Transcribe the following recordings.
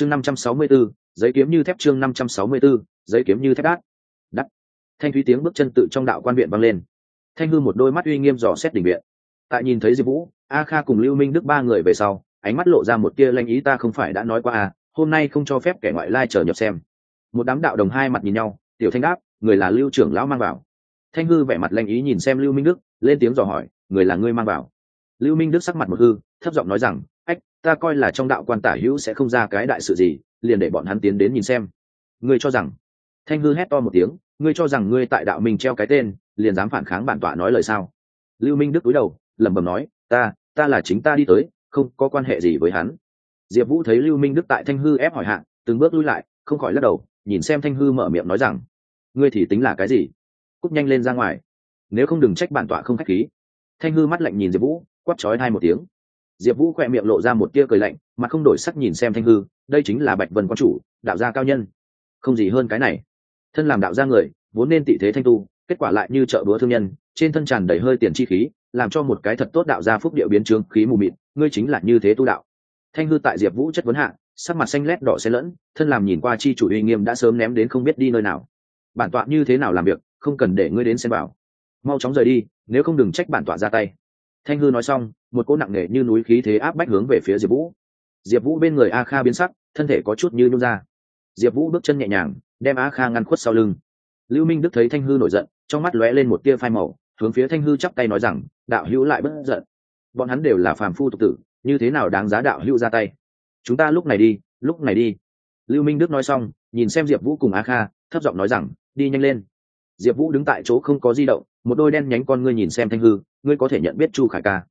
chương năm trăm sáu mươi 564, giấy kiếm như thép chương năm trăm sáu mươi 564, giấy kiếm như thép đát. Đắt. Thanh thúy tiếng bước chân tự trong đạo quan viện vang lên. Thanh hư một đôi mắt uy nghiêm dò xét đỉnh viện. Tại nhìn thấy diệp vũ a kha cùng lưu minh đức ba người về sau ánh mắt lộ ra một tia lanh ý ta không phải đã nói qua à hôm nay không cho phép kẻ ngoại lai trở nhập xem. Một đám đạo đồng hai mặt nhìn nhau tiểu thanh đáp người là lưu trưởng lão mang vào. Thanh hư vẻ mặt lanh ý nhìn xem lưu minh đức lên tiếng dò hỏi người là ngươi mang vào. Lưu minh đức sắc mặt một hư thấp giọng nói rằng ta coi là trong đạo quan tả hữu sẽ không ra cái đại sự gì, liền để bọn hắn tiến đến nhìn xem. Ngươi cho rằng? Thanh hư hét to một tiếng, ngươi cho rằng ngươi tại đạo mình treo cái tên, liền dám phản kháng bản tọa nói lời sao? Lưu minh đức cúi đầu, lẩm bẩm nói, ta ta là chính ta đi tới, không có quan hệ gì với hắn. Diệp vũ thấy lưu minh đức tại thanh hư ép hỏi hạn từng bước lui lại, không khỏi lắc đầu, nhìn xem thanh hư mở miệng nói rằng, ngươi thì tính là cái gì? Cúc nhanh lên ra ngoài. Nếu không đừng trách bản tọa không k h á c h khí. Thanh hư mắt lạnh nhìn diệp vũ, quắp chói hai một tiếng diệp vũ khỏe miệng lộ ra một tia cười lạnh, mà không đổi sắc nhìn xem thanh hư, đây chính là bạch vân quan chủ, đạo gia cao nhân. Không gì hơn cái này. Thân làm đạo gia người, vốn nên tị thế thanh tu, kết quả lại như chợ búa thương nhân, trên thân tràn đầy hơi tiền chi khí, làm cho một cái thật tốt đạo gia phúc điệu biến trướng khí mù mịt, ngươi chính là như thế tu đạo. Thanh hư tại diệp vũ chất vấn hạ, sắc mặt xanh lét đỏ xen lẫn, thân làm nhìn qua chi chủ uy nghiêm đã sớm ném đến không biết đi nơi nào. Bản tọa như thế nào làm việc, không cần để ngươi đến xem bảo mau chóng rời đi, nếu không đừng trách bản tọa ra tay thanh hư nói xong, một cỗ nặng nề như núi khí thế áp bách hướng về phía diệp vũ. Diệp vũ bên người a kha biến sắc, thân thể có chút như nhung ra. Diệp vũ bước chân nhẹ nhàng, đem a kha ngăn khuất sau lưng. Lưu minh đức thấy thanh hư nổi giận, trong mắt lóe lên một tia phai màu, hướng phía thanh hư chắp tay nói rằng, đạo hữu lại bất giận. Bọn hắn đều là phàm phu tục tử, như thế nào đáng giá đạo hữu ra tay? Chúng ta lúc này đi, lúc này đi. Lưu minh đức nói xong, nhìn xem diệp vũ cùng a kha, thấp giọng nói rằng, đi nhanh lên. Diệp vũ đứng tại chỗ không có di động một đôi đen nhánh con ngươi nhìn xem thanh hư, ngươi có thể nhận biết chu khải ca.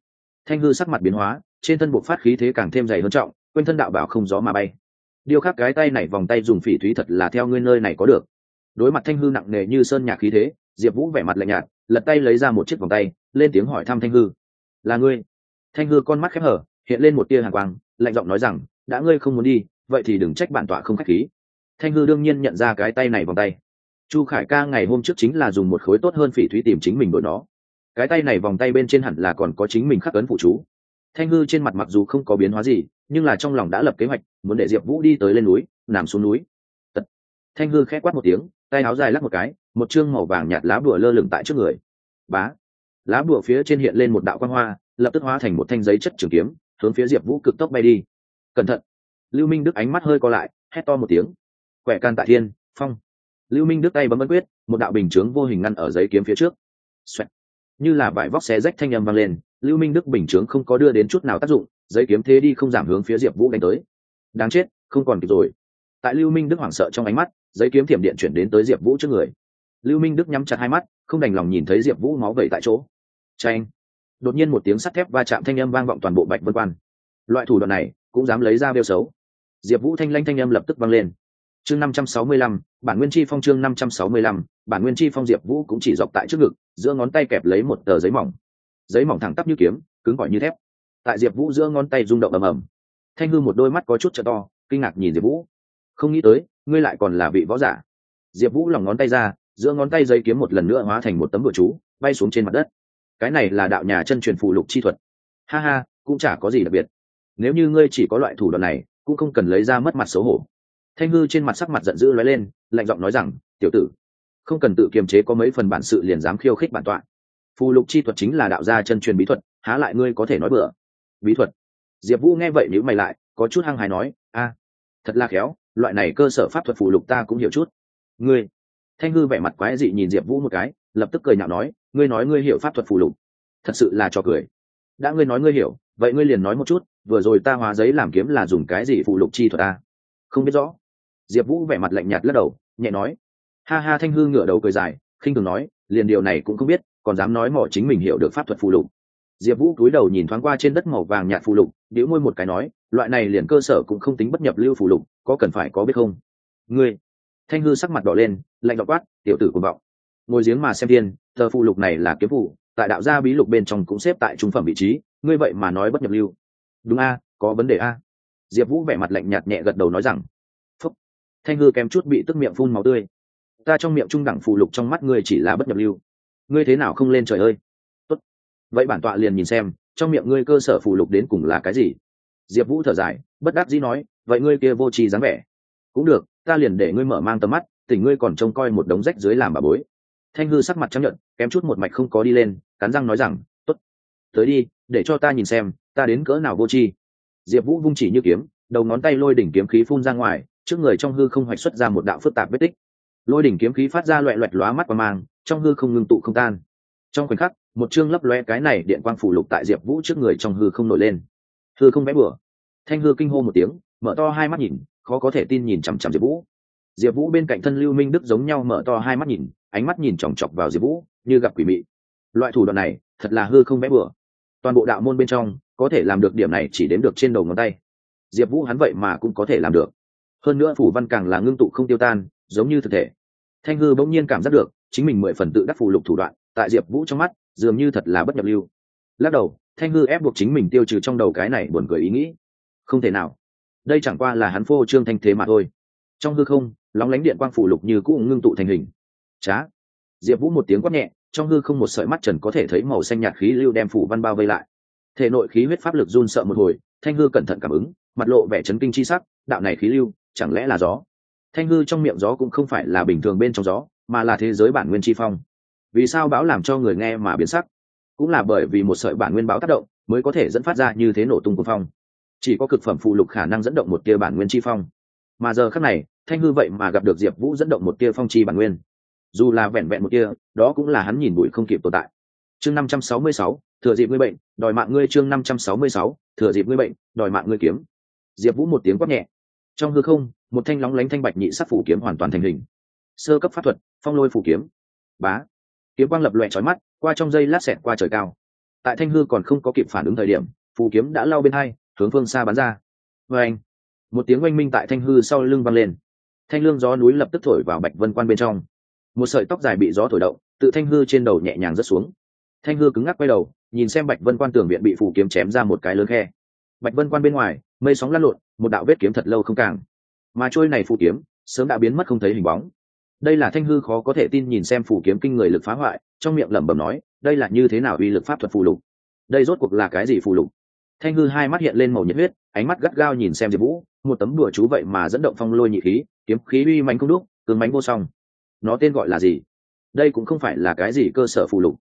Thanh hư sắc mặt biến hóa, trên thân buộc phát khí thế càng thêm dày hơn trọng quên thân đạo bảo không gió mà bay. Điêu khắc cái tay này vòng tay dùng phỉ thúy thật là theo ngươi nơi này có được. Đối mặt thanh hư nặng nề như sơn nhạc khí thế, diệp vũ vẻ mặt lạnh nhạt, lật tay lấy ra một chiếc vòng tay, lên tiếng hỏi thăm thanh hư. Là ngươi? Thanh hư con mắt khép hở hiện lên một tia hàng quang, lạnh giọng nói rằng, đã ngươi không muốn đi, vậy thì đừng trách bản tọa không k h á c h khí. Thanh hư đương nhiên nhận ra cái tay này vòng tay chu khải ca ngày hôm trước chính là dùng một khối tốt hơn phỉ thúy tìm chính mình đổi nó. Cái tay này vòng tay bên trên hẳn là còn có chính mình khắc ấn phụ chú. Thanh hư trên mặt mặc dù không có biến hóa gì, nhưng là trong lòng đã lập kế hoạch, muốn để diệp vũ đi tới lên núi, nằm xuống núi. Tật. thanh hư khẽ quát một tiếng, tay áo dài lắc một cái, một chương màu vàng nhạt lá bùa lơ lửng tại trước người. Bá. Lá bùa phía trên hiện lên một đạo quan hoa, lập tức hóa thành một thanh giấy chất trường kiếm, hướng phía diệp vũ cực tốc bay đi. Cẩn thận. Lưu minh đức ánh mắt hơi co lại, hét to một tiếng. Quẻ can tại thiên, phong lưu minh đức tay bấm ấn quyết, một đạo bình chướng vô hình ngăn ở giấy kiếm phía trước. Xoẹt. như là vải vóc xé rách thanh âm vang lên, lưu minh đức bình chướng không có đưa đến chút nào tác dụng, giấy kiếm thế đi không giảm hướng phía diệp vũ đánh tới. Đáng chết, không còn kịp rồi. Tại lưu minh đức hoảng sợ trong ánh mắt, giấy kiếm thiểm điện chuyển đến tới diệp vũ trước người. Lưu minh đức nhắm chặt hai mắt, không đành lòng nhìn thấy diệp vũ máu vẩy tại chỗ. Tranh đột nhiên một tiếng sắt thép va chạm thanh âm vang vọng toàn bộ bạch vân quan. Loại thủ đoạn này cũng dám lấy ra bêu xấu. Diệp vũ thanh lanh thanh âm lập tức vang lên. Chương năm trăm sáu mươi lăm bản nguyên chi phong chương năm trăm sáu mươi lăm, bản nguyên chi phong diệp vũ cũng chỉ dọc tại trước ngực, giữa ngón tay kẹp lấy một tờ giấy mỏng. Giấy mỏng thẳng tắp như kiếm, cứng gọi như thép. Tại diệp vũ giữa ngón tay rung động ầm ầm. Thanh hư một đôi mắt có chút t to, kinh ngạc nhìn diệp vũ. Không nghĩ tới, ngươi lại còn là vị võ giả. Diệp vũ lòng ngón tay ra, giữa ngón tay giấy kiếm một lần nữa hóa thành một tấm bừa chú, bay xuống trên mặt đất. Cái này là đạo nhà chân truyền phụ lục chi thuật. Ha ha, cũng chả có gì đặc biệt. Nếu như ngươi chỉ có loại thủ đoạn này, cũng không cần lấy ra mất mặt xấu hổ. Thanh hư trên mặt sắc mặt giận dữ lóe lên lạnh giọng nói rằng, tiểu tử, không cần tự kiềm chế có mấy phần bản sự liền dám khiêu khích bản tọa. Phù lục chi thuật chính là đạo gia chân truyền bí thuật, há lại ngươi có thể nói bừa? Bí thuật? Diệp vũ nghe vậy nếu mày lại, có chút hăng hài nói, a, thật là khéo, loại này cơ sở pháp thuật phù lục ta cũng hiểu chút. Ngươi? Thanh hư vẻ mặt quái dị nhìn diệp vũ một cái, lập tức cười nhạo nói, ngươi nói ngươi hiểu pháp thuật phù lục, thật sự là cho cười. Đã ngươi nói ngươi hiểu, vậy ngươi liền nói một chút, vừa rồi ta hóa giấy làm kiếm là dùng cái gì phù lục chi thuật ta? Không biết rõ. Diệp vũ vẻ mặt lạnh nhạt lắc đầu nhẹ nói. Ha ha thanh hư ngửa đầu cười dài khinh thường nói liền điều này cũng không biết còn dám nói mỏ chính mình hiểu được pháp thuật phù lục. Diệp vũ cúi đầu nhìn thoáng qua trên đất màu vàng nhạt phù lục đĩu môi một cái nói loại này liền cơ sở cũng không tính bất nhập lưu phù lục có cần phải có biết không? Ngươi. Thanh hư sắc mặt đỏ lên lạnh đọc quát tiểu tử của vọng. Ngồi giếng mà xem thiên tờ phù lục này là kiếm vụ, tại đạo gia bí lục bên trong cũng xếp tại trung phẩm vị trí ngươi vậy mà nói bất nhập lưu. Đúng a có vấn đề a. Diệp vũ vẻ mặt lạnh nhạt nhẹ gật đầu nói rằng thanh hư kém chút bị tức miệng phun máu tươi. Ta trong miệng trung đẳng phù lục trong mắt ngươi chỉ là bất nhập lưu. Ngươi thế nào không lên trời ơi? Tốt. vậy bản tọa liền nhìn xem, trong miệng ngươi cơ sở phù lục đến cùng là cái gì? Diệp vũ thở dài, bất đắc dĩ nói, vậy ngươi kia vô tri dáng vẻ. Cũng được, ta liền để ngươi mở mang tầm mắt, tỉnh ngươi còn trông coi một đống rách dưới làm bà bối. Thanh hư sắc mặt chấp nhận kém chút một mạch không có đi lên, cắn răng nói rằng t ố t tới đi, để cho ta nhìn xem, ta đến cỡ nào vô tri. Diệp vũ vung chỉ như kiếm, đầu ngón tay lôi đỉnh kiếm khí phun ra ngoài trước người trong hư không hoạch xuất ra một đạo phức tạp vết tích. Lôi đỉnh kiếm khí phát ra loẹ loẹt lóa mắt và mang, trong hư không ngưng tụ không tan. Trong khoảnh khắc, một chương lấp loe cái này điện quang phủ lục tại diệp vũ trước người trong hư không nổi lên. Hư không vẽ bừa. Thanh hư kinh hô một tiếng, mở to hai mắt nhìn, khó có thể tin nhìn chằm chằm diệp vũ. Diệp vũ bên cạnh thân lưu minh đức giống nhau mở to hai mắt nhìn, ánh mắt nhìn chòng chọc vào diệp vũ, như gặp quỷ mị. Loại thủ đoạn này, thật là hư không vẽ bừa. Toàn bộ đạo môn bên trong, có thể làm được điểm này chỉ đến được trên đầu ngón tay. Diệp vũ hắn vậy mà cũng có thể làm được hơn nữa phủ văn càng là ngưng tụ không tiêu tan, giống như thực thể. Thanh hư bỗng nhiên cảm giác được, chính mình mười phần tự đắc phù lục thủ đoạn, tại diệp vũ trong mắt, dường như thật là bất nhập lưu. Lắc đầu, thanh hư ép buộc chính mình tiêu trừ trong đầu cái này buồn cười ý nghĩ. Không thể nào. Đây chẳng qua là hắn phô trương thanh thế mà thôi. Trong hư không, lóng lánh điện quang phủ lục như cũng ngưng tụ thành hình. Trá diệp vũ một tiếng quát nhẹ, trong hư không một sợi mắt trần có thể thấy màu xanh nhạt khí lưu đem phủ văn bao vây lại. Thể nội khí huyết pháp lực run sợ một hồi, thanh hư cẩn thận cảm ứng, mặt lộ vẻ chấn kinh chi sắc, đạo này khí lưu chẳng lẽ là gió? Thanh hư trong miệng gió cũng không phải là bình thường bên trong gió, mà là thế giới bản nguyên chi phong. Vì sao báo làm cho người nghe mà biến sắc? Cũng là bởi vì một sợi bản nguyên báo tác động mới có thể dẫn phát ra như thế nổ tung của phong. Chỉ có cực phẩm phụ lục khả năng dẫn động một tia bản nguyên chi phong. Mà giờ khác này, thanh hư vậy mà gặp được diệp vũ dẫn động một tia phong chi bản nguyên. Dù là vẹn vẹn một tia, đó cũng là hắn nhìn bụi không kịp tồn tại. Chương năm trăm sáu mươi sáu, thừa dịp ngươi bệnh, đòi mạng ngươi chương năm trăm sáu mươi sáu, thừa dịp ngươi bệnh, đòi mạng ngươi kiếm. Diệp vũ một tiếng quát nhẹ trong hư không, một thanh lóng lánh thanh bạch nhị sắc phủ kiếm hoàn toàn thành hình. Sơ cấp pháp thuật, phong lôi phủ kiếm. Bá. Kiếm quang lập loẹ trói mắt, qua trong dây lát xẹt qua trời cao. Tại thanh hư còn không có kịp phản ứng thời điểm, phù kiếm đã lao bên hai, hướng phương xa bắn ra. Vê anh một tiếng oanh minh tại thanh hư sau lưng văng lên. Thanh lương gió núi lập tức thổi vào bạch vân quan bên trong. Một sợi tóc dài bị gió thổi động, tự thanh hư trên đầu nhẹ nhàng rớt xuống. Thanh hư cứng ngắc quay đầu, nhìn xem bạch vân quan tường viện bị phù kiếm chém ra một cái lớn khe. Bạch vân quan bên ngoài mây sóng lăn lộn, một đạo vết kiếm thật lâu không càng. Mà trôi này phù kiếm, sớm đã biến mất không thấy hình bóng. Đây là thanh hư khó có thể tin nhìn xem phù kiếm kinh người lực phá hoại, trong miệng lẩm bẩm nói, đây là như thế nào uy lực pháp thuật phù lục? Đây rốt cuộc là cái gì phù lục? Thanh hư hai mắt hiện lên màu nhiệt huyết, ánh mắt gắt gao nhìn xem diệp vũ, một tấm đùa chú vậy mà dẫn động phong lôi nhị khí, kiếm khí uy mạnh không đúc cường mánh vô song. Nó tên gọi là gì? Đây cũng không phải là cái gì cơ sở phù lục.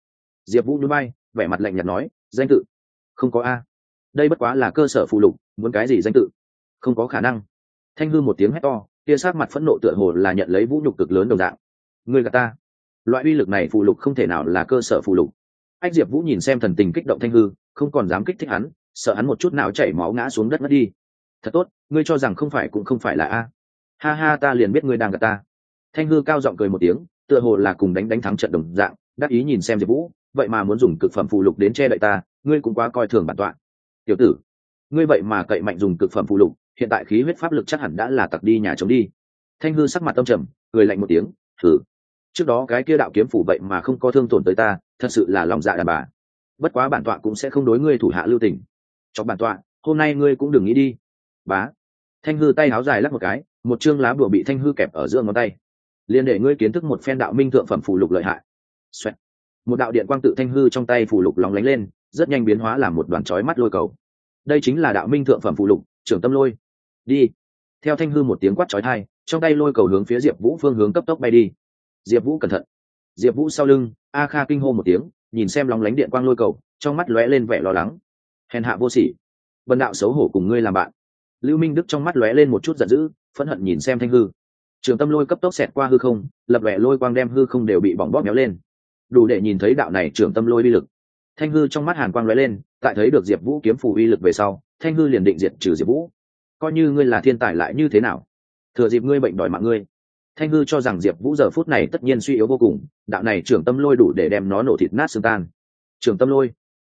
Diệp vũ núi bay vẻ mặt lạnh nhạt nói, danh tự. Không có a đây bất quá là cơ sở phụ lục, muốn cái gì danh tự? Không có khả năng. Thanh hư một tiếng hét to tia sát mặt phẫn nộ tựa hồ là nhận lấy vũ nhục cực lớn đồng dạng. Người gà ta. Loại uy lực này phụ lục không thể nào là cơ sở phụ lục. Anh diệp vũ nhìn xem thần tình kích động thanh hư, không còn dám kích thích hắn, sợ hắn một chút nào chảy máu ngã xuống đất mất đi. Thật tốt, ngươi cho rằng không phải cũng không phải là a. Ha ha, ta liền biết ngươi đang gạt ta. Thanh hư cao giọng cười một tiếng, tựa hồ là cùng đánh đánh thắng trận đồng dạng, đắc ý nhìn xem diệp vũ, vậy mà muốn dùng cực phẩm phụ lục đến che đậy ta, ngươi cũng quá coi thường bản tọa tiểu tử, ngươi vậy mà cậy mạnh dùng cực phẩm phù lục, hiện tại khí huyết pháp lực chắc hẳn đã là tặc đi nhà chống đi. Thanh hư sắc mặt tâm trầm, cười lạnh một tiếng thử trước đó cái kia đạo kiếm phủ vậy mà không có thương tổn tới ta, thật sự là lòng dạ đàn bà. Bất quá bản tọa cũng sẽ không đối ngươi thủ hạ lưu tình. Cho bản tọa, hôm nay ngươi cũng đừng nghĩ đi. Bá. Thanh hư tay áo dài lắc một cái, một chương lá bùa bị thanh hư kẹp ở giữa ngón tay. Liền để ngươi kiến thức một phen đạo minh thượng phẩm phù lục lợi hại. Xoẹt một đạo điện quang tự thanh hư trong tay phủ lục lóng lánh lên, rất nhanh biến hóa làm một đoàn chói mắt lôi cầu. Đây chính là đạo minh thượng phẩm phủ lục, trưởng tâm lôi. Đi. Theo thanh hư một tiếng quát chói tai, trong tay lôi cầu hướng phía diệp vũ phương hướng cấp tốc bay đi. Diệp vũ cẩn thận. Diệp vũ sau lưng, a kha kinh hô một tiếng, nhìn xem lóng lánh điện quang lôi cầu, trong mắt lóe lên vẻ lo lắng. Hèn hạ vô sỉ. Vần đạo xấu hổ cùng ngươi làm bạn. Lưu minh đức trong mắt lóe lên một chút giận dữ, phẫn hận nhìn xem thanh hư. Trường tâm lôi cấp tốc xẹt qua hư không, lập lòe lôi quang đem hư không đều bị bỏng bóp méo lên đủ để nhìn thấy đạo này trường tâm lôi uy lực. Thanh hư trong mắt hàn quang lóe lên, tại thấy được diệp vũ kiếm phù uy lực về sau, thanh hư liền định diệt trừ diệp vũ. Coi như ngươi là thiên tài lại như thế nào? Thừa dịp ngươi bệnh đòi mạng ngươi. Thanh hư cho rằng diệp vũ giờ phút này tất nhiên suy yếu vô cùng, đạo này trưởng tâm lôi đủ để đem nó nổ thịt nát xương tan. Trưởng tâm lôi.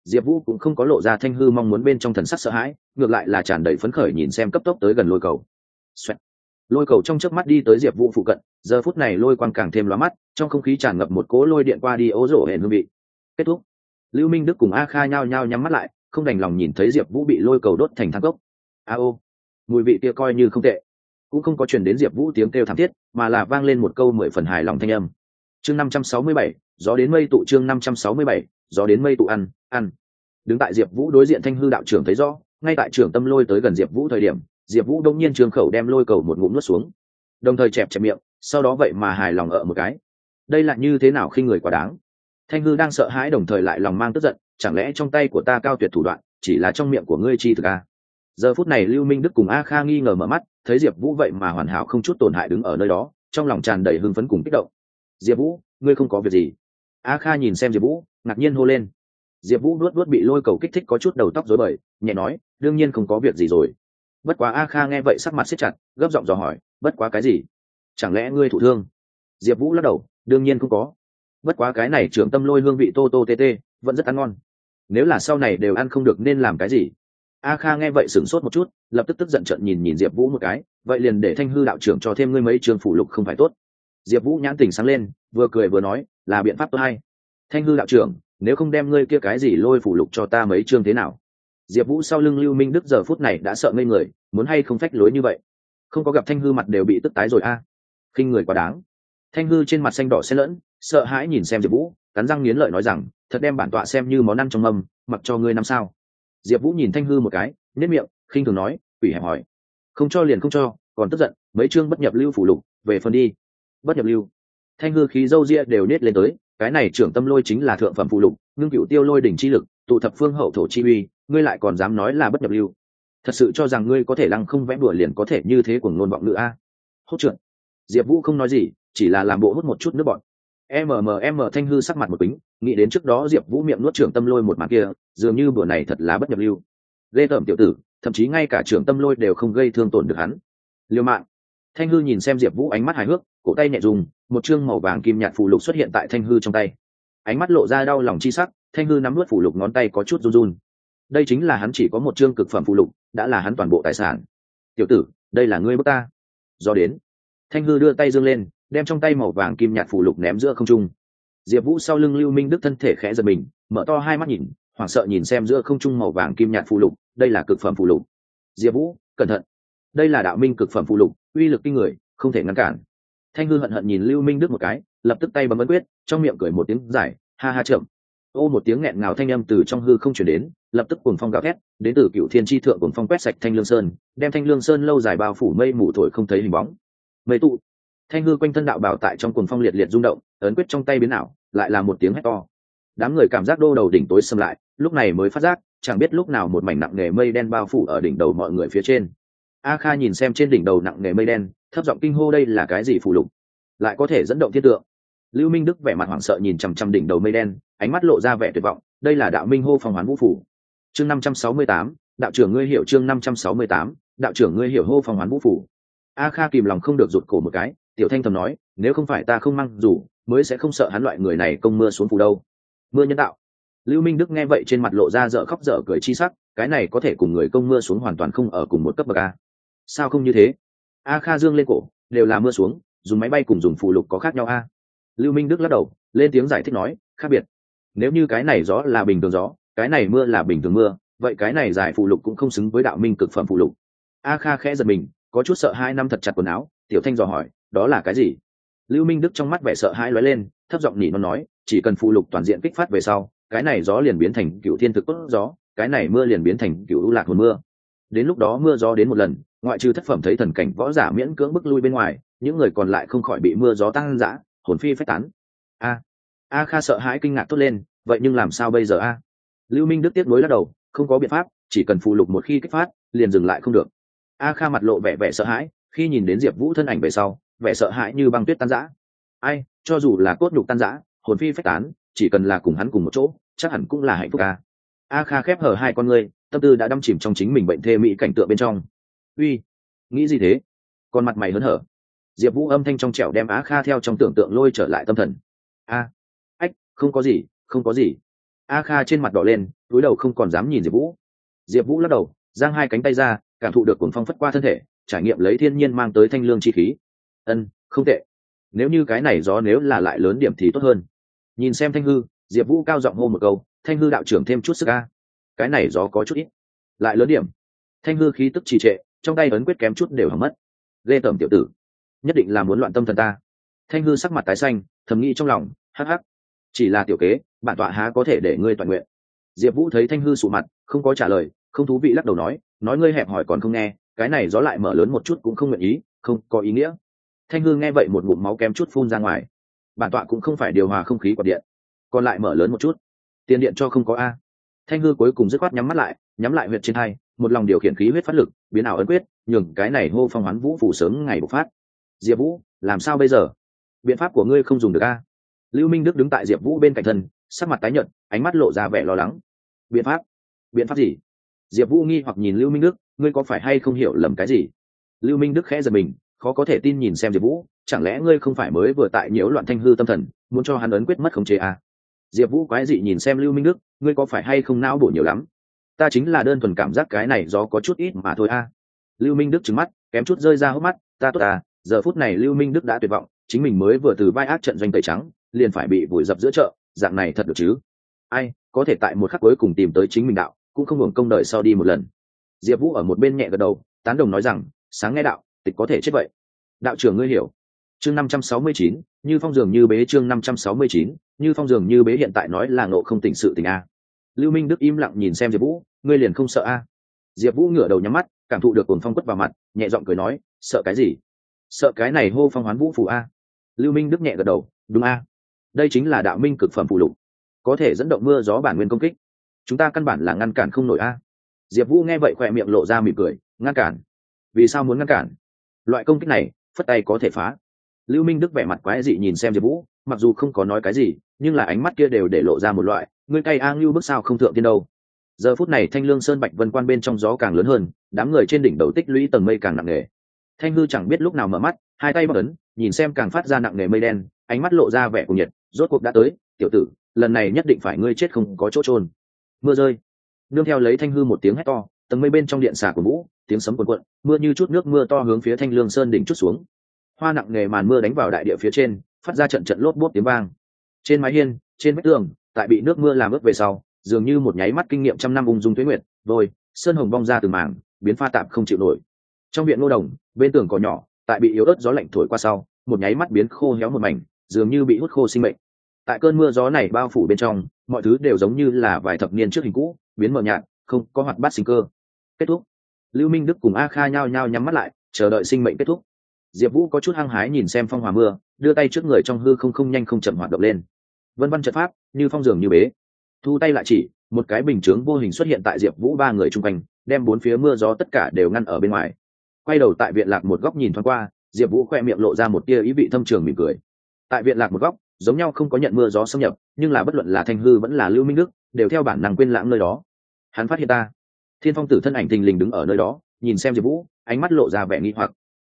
Diệp vũ cũng không có lộ ra thanh hư mong muốn bên trong thần sắc sợ hãi, ngược lại là tràn đầy phấn khởi nhìn xem cấp tốc tới gần lôi cầu、Xoẹt lôi cầu trong trước mắt đi tới diệp vũ phụ cận giờ phút này lôi quang càng thêm lóa mắt trong không khí tràn ngập một cỗ lôi điện qua đi ố rổ hển hương vị kết thúc lưu minh đức cùng a kha nhao nhao nhắm mắt lại không đành lòng nhìn thấy diệp vũ bị lôi cầu đốt thành thang cốc a ô mùi vị kia coi như không tệ cũng không có truyền đến diệp vũ tiếng kêu thảm thiết mà là vang lên một câu mười phần hài lòng thanh âm chương năm trăm sáu mươi bảy gió đến mây tụ chương năm trăm sáu mươi bảy gió đến mây tụ ăn ăn. đứng tại diệp vũ đối diện thanh hư đạo trưởng thấy rõ ngay tại trưởng tâm lôi tới gần diệp vũ thời điểm diệp vũ đông nhiên trường khẩu đem lôi cầu một ngụm nuốt xuống. Đồng thời chẹp chẹp miệng, sau đó vậy mà hài lòng ở một cái. Đây là như thế nào khi người quá đáng? Thanh hư đang sợ hãi đồng thời lại lòng mang tức giận, chẳng lẽ trong tay của ta cao tuyệt thủ đoạn, chỉ là trong miệng của ngươi chi thực a giờ phút này lưu minh đức cùng a kha nghi ngờ mở mắt, thấy diệp vũ vậy mà hoàn hảo không chút tổn hại đứng ở nơi đó, trong lòng tràn đầy hưng phấn cùng kích động. Diệp vũ, ngươi không có việc gì. A kha nhìn xem diệp vũ, ngạc nhiên hô lên. Diệp vũ luốt luốt bị lôi cầu kích thích có chút đầu tóc rối bời, nhẹ nói, đương nhiên không có việc gì rồi bất quá a kha nghe vậy sắc mặt xếp chặt, gấp giọng dò hỏi, bất quá cái gì? Chẳng lẽ ngươi thụ thương? Diệp vũ lắc đầu, đương nhiên không có. Bất quá cái này trưởng tâm lôi hương vị tô tô tê tê, vẫn rất ăn ngon. Nếu là sau này đều ăn không được nên làm cái gì? A kha nghe vậy sửng sốt một chút, lập tức tức giận trận nhìn nhìn diệp vũ một cái, vậy liền để thanh hư đạo trưởng cho thêm ngươi mấy trường phủ lục không phải tốt. Diệp vũ nhãn tình sáng lên, vừa cười vừa nói, là biện pháp tốt hay. Thanh hư đạo trưởng, nếu không đem ngươi kia cái gì lôi phủ lục cho ta mấy chương thế nào? Diệp vũ sau lưng lưu minh đức giờ phút này đã sợ ngây người muốn hay không phách lối như vậy? Không có gặp thanh hư mặt đều bị tức tái rồi a. À. h người quá đáng. Thanh hư trên mặt xanh đỏ xen lẫn sợ hãi nhìn xem diệp vũ cắn răng nghiến lợi nói rằng thật đem bản tọa xem như món ăn trong âm, mặc cho ngươi năm sao. Diệp vũ nhìn thanh hư một cái nếp miệng khinh thường nói ủy hẹp hỏi. Không cho liền không cho còn tức giận mấy chương bất nhập lưu phủ lục về phần đi. Bất nhập lưu. Thanh hư khí dâu ria đều nết lên tới cái này trưởng tâm lôi chính là thượng phẩm phụ lục ngưng cựu tiêu lôi đỉnh chi lực tụ thập phương hậu thổ chi uy ngươi lại còn dám nói là bất nhập lưu. Thật sự cho rằng ngươi có thể lăng không vẽ đùa liền có thể như thế của ngôn vọng nữ a. Hốt trượt. Diệp vũ không nói gì, chỉ là làm bộ hút một chút nước bọn mmm thanh hư sắc mặt một tính nghĩ đến trước đó diệp vũ miệng nuốt trưởng tâm lôi một màn kia, dường như bữa này thật là bất nhập lưu. Ghê tởm tiểu tử, thậm chí ngay cả trưởng tâm lôi đều không gây thương tổn được hắn. Liêu mạng thanh hư nhìn xem diệp vũ ánh mắt hài hước, cổ tay nhẹ dùng, một chương màu vàng kim nhạt phù lục xuất hiện tại thanh hư trong tay. Ánh mắt lộ ra đau lòng chi sắc, thanh hư nắm nuốt phù lục ngón tay có chút run run đây chính là hắn chỉ có một chương cực phẩm phụ lục, đã là hắn toàn bộ tài sản. Tiểu tử, đây là ngươi bước ta. Do đến. Thanh hư đưa tay dương lên, đem trong tay màu vàng kim nhạt phụ lục ném giữa không trung. Diệp vũ sau lưng lưu minh đức thân thể khẽ giật mình, mở to hai mắt nhìn, hoảng sợ nhìn xem giữa không trung màu vàng kim nhạt phụ lục, đây là cực phẩm phụ lục. Diệp vũ, cẩn thận. Đây là đạo minh cực phẩm phụ lục, uy lực kinh người, không thể ngăn cản. Thanh hư hận hận nhìn lưu minh đức một cái, lập tức tay bấm ấn quyết, trong miệng cười một tiếng, giải, ha ha chậm ô, một tiếng nghẹn ngào thanh âm từ trong hư không chuyển đến, lập tức cuồng phong gào thét, đến từ cựu thiên tri thượng cuồng phong quét sạch thanh lương sơn, đem thanh lương sơn lâu dài bao phủ mây mù thổi không thấy hình bóng. Mây tụ. Thanh hư quanh thân đạo bảo tại trong cuồng phong liệt liệt rung động, ấn quyết trong tay biến ảo, lại là một tiếng hét to. Đám người cảm giác đô đầu đỉnh tối xâm lại, lúc này mới phát giác, chẳng biết lúc nào một mảnh nặng nề mây đen bao phủ ở đỉnh đầu mọi người phía trên. A kha nhìn xem trên đỉnh đầu nặng nề mây đen, thấp giọng kinh hô đây là cái gì phù lục? Lại có thể dẫn động thiên tượng. Lưu minh đức vẻ mặt hoảng sợ nhìn chằm chằm đỉnh đầu mây đen ánh mắt lộ ra vẻ tuyệt vọng, đây là đạo minh hô phòng hoán vũ phủ. Chương năm trăm sáu mươi tám, đạo trưởng ngươi hiểu chương năm trăm sáu mươi tám, đạo trưởng ngươi hiểu hô phòng hoán vũ phủ. A kha kìm lòng không được rụt cổ một cái, tiểu thanh thầm nói, nếu không phải ta không mang dù, mới sẽ không sợ hắn loại người này công mưa xuống phủ đâu. Mưa nhân đạo. Lưu minh đức nghe vậy trên mặt lộ ra dở khóc dở cười chi sắc, cái này có thể cùng người công mưa xuống hoàn toàn không ở cùng một cấp bậc a. Sao không như thế? A kha dương lên cổ, đều là mưa xuống, dùng máy bay cùng dùng phụ lục có khác nhau a. Lưu minh đức lắc đầu, lên tiếng giải thích nói, khác biệt nếu như cái này gió là bình thường gió, cái này mưa là bình thường mưa, vậy cái này giải phụ lục cũng không xứng với đạo minh cực phẩm phụ lục. A kha khẽ giật mình, có chút sợ hai năm thật chặt quần áo, tiểu thanh dò hỏi, đó là cái gì? Lưu minh đức trong mắt vẻ sợ hãi lóe lên, thấp giọng nhỉ nó nói, chỉ cần phụ lục toàn diện kích phát về sau, cái này gió liền biến thành cựu thiên thực tốt gió, cái này mưa liền biến thành cựu lạc hồn mưa. Đến lúc đó mưa gió đến một lần, ngoại trừ thất phẩm thấy thần cảnh võ giả miễn cưỡng bức lui bên ngoài, những người còn lại không khỏi bị mưa gió tăng dã, hồn phi phách tán. A a kha sợ hãi kinh ngạc thốt lên, vậy nhưng làm sao bây giờ a? Lưu minh đức tiếp nối lắc đầu, không có biện pháp, chỉ cần phụ lục một khi kích phát, liền dừng lại không được. A kha mặt lộ vẻ vẻ sợ hãi, khi nhìn đến diệp vũ thân ảnh về sau, vẻ sợ hãi như băng tuyết tan rã. Ai, cho dù là cốt nhục tan rã, hồn phi phách tán, chỉ cần là cùng hắn cùng một chỗ, chắc hẳn cũng là hạnh phúc a. A kha khép hở hai con ngươi, tâm tư đã đâm chìm trong chính mình bệnh thê mỹ cảnh tượng bên trong. Uy, nghĩ gì thế? Con mặt mày hớn hở. Diệp vũ âm thanh trong trẻo đem á kha theo trong tưởng tượng lôi trở lại tâm thần. A không có gì, không có gì. A kha trên mặt đỏ lên, túi đầu không còn dám nhìn diệp vũ. Diệp vũ lắc đầu, giang hai cánh tay ra, cảm thụ được cuồng phong phất qua thân thể, trải nghiệm lấy thiên nhiên mang tới thanh lương chi khí. Ân, không tệ. Nếu như cái này gió nếu là lại lớn điểm thì tốt hơn. Nhìn xem thanh hư, diệp vũ cao giọng hô một câu, thanh hư đạo trưởng thêm chút sức a. Cái này gió có chút ít, lại lớn điểm. Thanh hư khí tức trì trệ, trong tay ấn quyết kém chút đều hầm mất. Ghê tởm tiểu tử, nhất định là muốn loạn tâm thần ta. Thanh hư sắc mặt tái xanh, thầm nghĩ trong lòng, hắc hắc chỉ là tiểu kế, bản tọa há có thể để ngươi toàn nguyện. Diệp vũ thấy thanh hư sụ mặt, không có trả lời, không thú vị lắc đầu nói nói ngươi hẹp hỏi còn không nghe, cái này gió lại mở lớn một chút cũng không nguyện ý, không có ý nghĩa. Thanh hư nghe vậy một ngụm máu kém chút phun ra ngoài. Bản tọa cũng không phải điều hòa không khí quạt điện, còn lại mở lớn một chút. Tiền điện cho không có a. Thanh hư cuối cùng dứt khoát nhắm mắt lại, nhắm lại huyệt trên hai, một lòng điều khiển khí huyết phát lực, biến ảo ấn quyết, nhường cái này hô phong hoán vũ phủ sớm ngày bộc phát. Diệp vũ, làm sao bây giờ? Biện pháp của ngươi không dùng được a lưu minh đức đứng tại diệp vũ bên cạnh thân, sắc mặt tái nhợt, ánh mắt lộ ra vẻ lo lắng. Biện pháp? Biện pháp gì? Diệp vũ nghi hoặc nhìn lưu minh đức, ngươi có phải hay không hiểu lầm cái gì? Lưu minh đức khẽ giật mình, khó có thể tin nhìn xem diệp vũ, chẳng lẽ ngươi không phải mới vừa tại nhiễu loạn thanh hư tâm thần, muốn cho hắn ấn quyết mất khống chế à? diệp vũ quái dị nhìn xem lưu minh đức, ngươi có phải hay không não bổ nhiều lắm? Ta chính là đơn thuần cảm giác cái này do có chút ít mà thôi a à. lưu minh đức trứng mắt, kém chút rơi ra hốc mắt, ta tốt à giờ phút này lưu minh đức đã tuyệt vọng, chính mình mới vừa từ vai ác trận doanh tẩy trắng liền phải bị vùi dập giữa chợ, dạng này thật được chứ? Ai, có thể tại một khắc cuối cùng tìm tới chính mình đạo, cũng không hưởng công đời sau đi một lần. Diệp vũ ở một bên nhẹ gật đầu, tán đồng nói rằng, sáng nghe đạo, tịch có thể chết vậy. Đạo trưởng ngươi hiểu. Chương năm trăm sáu mươi chín, như phong dường như bế chương năm trăm sáu mươi chín, như phong dường như bế hiện tại nói là nộ không tỉnh sự tình a. Lưu minh đức im lặng nhìn xem diệp vũ, ngươi liền không sợ a. Diệp vũ ngửa đầu nhắm mắt, cảm thụ được cồn phong quất vào mặt, nhẹ giọng cười nói, sợ cái gì? Sợ cái này hô phong hoán vũ phủ a. Lưu minh đức nhẹ gật đầu, đúng a đây chính là đạo minh cực phẩm phụ lục, có thể dẫn động mưa gió bản nguyên công kích. Chúng ta căn bản là ngăn cản không nổi a. Diệp vũ nghe vậy khỏe miệng lộ ra mỉm cười, ngăn cản. Vì sao muốn ngăn cản? Loại công kích này, phất tay có thể phá. Lưu minh đức vẻ mặt quái dị nhìn xem diệp vũ, mặc dù không có nói cái gì, nhưng là ánh mắt kia đều để lộ ra một loại, ngươi cay a ngưu bước sao không thượng tiên đâu. Giờ phút này thanh lương sơn bạch vân quan bên trong gió càng lớn hơn, đám người trên đỉnh đầu tích lũy tầng mây càng nặng nề. Thanh hư chẳng biết lúc nào mở mắt, hai tay bất ấn, nhìn xem càng phát ra nặng nề mây đen, ánh mắt lộ ra vẻ cùng nhiệt rốt cuộc đã tới, tiểu tử, lần này nhất định phải ngươi chết không có chỗ trôn mưa rơi. Nương theo lấy thanh hư một tiếng hét to, tầng mây bên trong điện xả của vũ tiếng sấm quần cuộn, mưa như chút nước mưa to hướng phía thanh lương sơn đỉnh chút xuống. Hoa nặng nề màn mưa đánh vào đại địa phía trên, phát ra trận trận lốp bốt tiếng vang. Trên mái hiên, trên vách tường, tại bị nước mưa làm ướt về sau, dường như một nháy mắt kinh nghiệm trăm năm ung dung tuế nguyệt vôi sơn hồng bong ra từ mảng, biến pha tạp không chịu nổi. Trong viện ngô đồng, bên tường cỏ nhỏ, tại bị yếu ớt gió lạnh thổi qua sau, một nháy mắt biến khô héo một mảnh, dường như bị hút khô sinh mệnh tại cơn mưa gió này bao phủ bên trong, mọi thứ đều giống như là vài thập niên trước hình cũ, biến mờ nhạt, không có hoạt bát sinh cơ. Kết thúc. Lưu minh đức cùng a kha nhao nhao nhắm mắt lại, chờ đợi sinh mệnh kết thúc. Diệp vũ có chút hăng hái nhìn xem phong hòa mưa, đưa tay trước người trong hư không không nhanh không chậm hoạt động lên. Vân văn trật pháp, như phong dường như bế. Thu tay lại chỉ, một cái bình chướng vô hình xuất hiện tại diệp vũ ba người chung quanh, đem bốn phía mưa gió tất cả đều ngăn ở bên ngoài. Quay đầu tại viện lạc một góc nhìn thoáng qua, diệp vũ khoe miệng lộ ra một tia ý vị thâm trường mỉm cười. Tại viện lạc một góc giống nhau không có nhận mưa gió xâm nhập, nhưng là bất luận là thanh hư vẫn là lưu minh đức, đều theo bản năng quên lãng nơi đó. Hắn phát hiện ta. Thiên phong tử thân ảnh thình lình đứng ở nơi đó, nhìn xem diệp vũ, ánh mắt lộ ra vẻ nghi hoặc.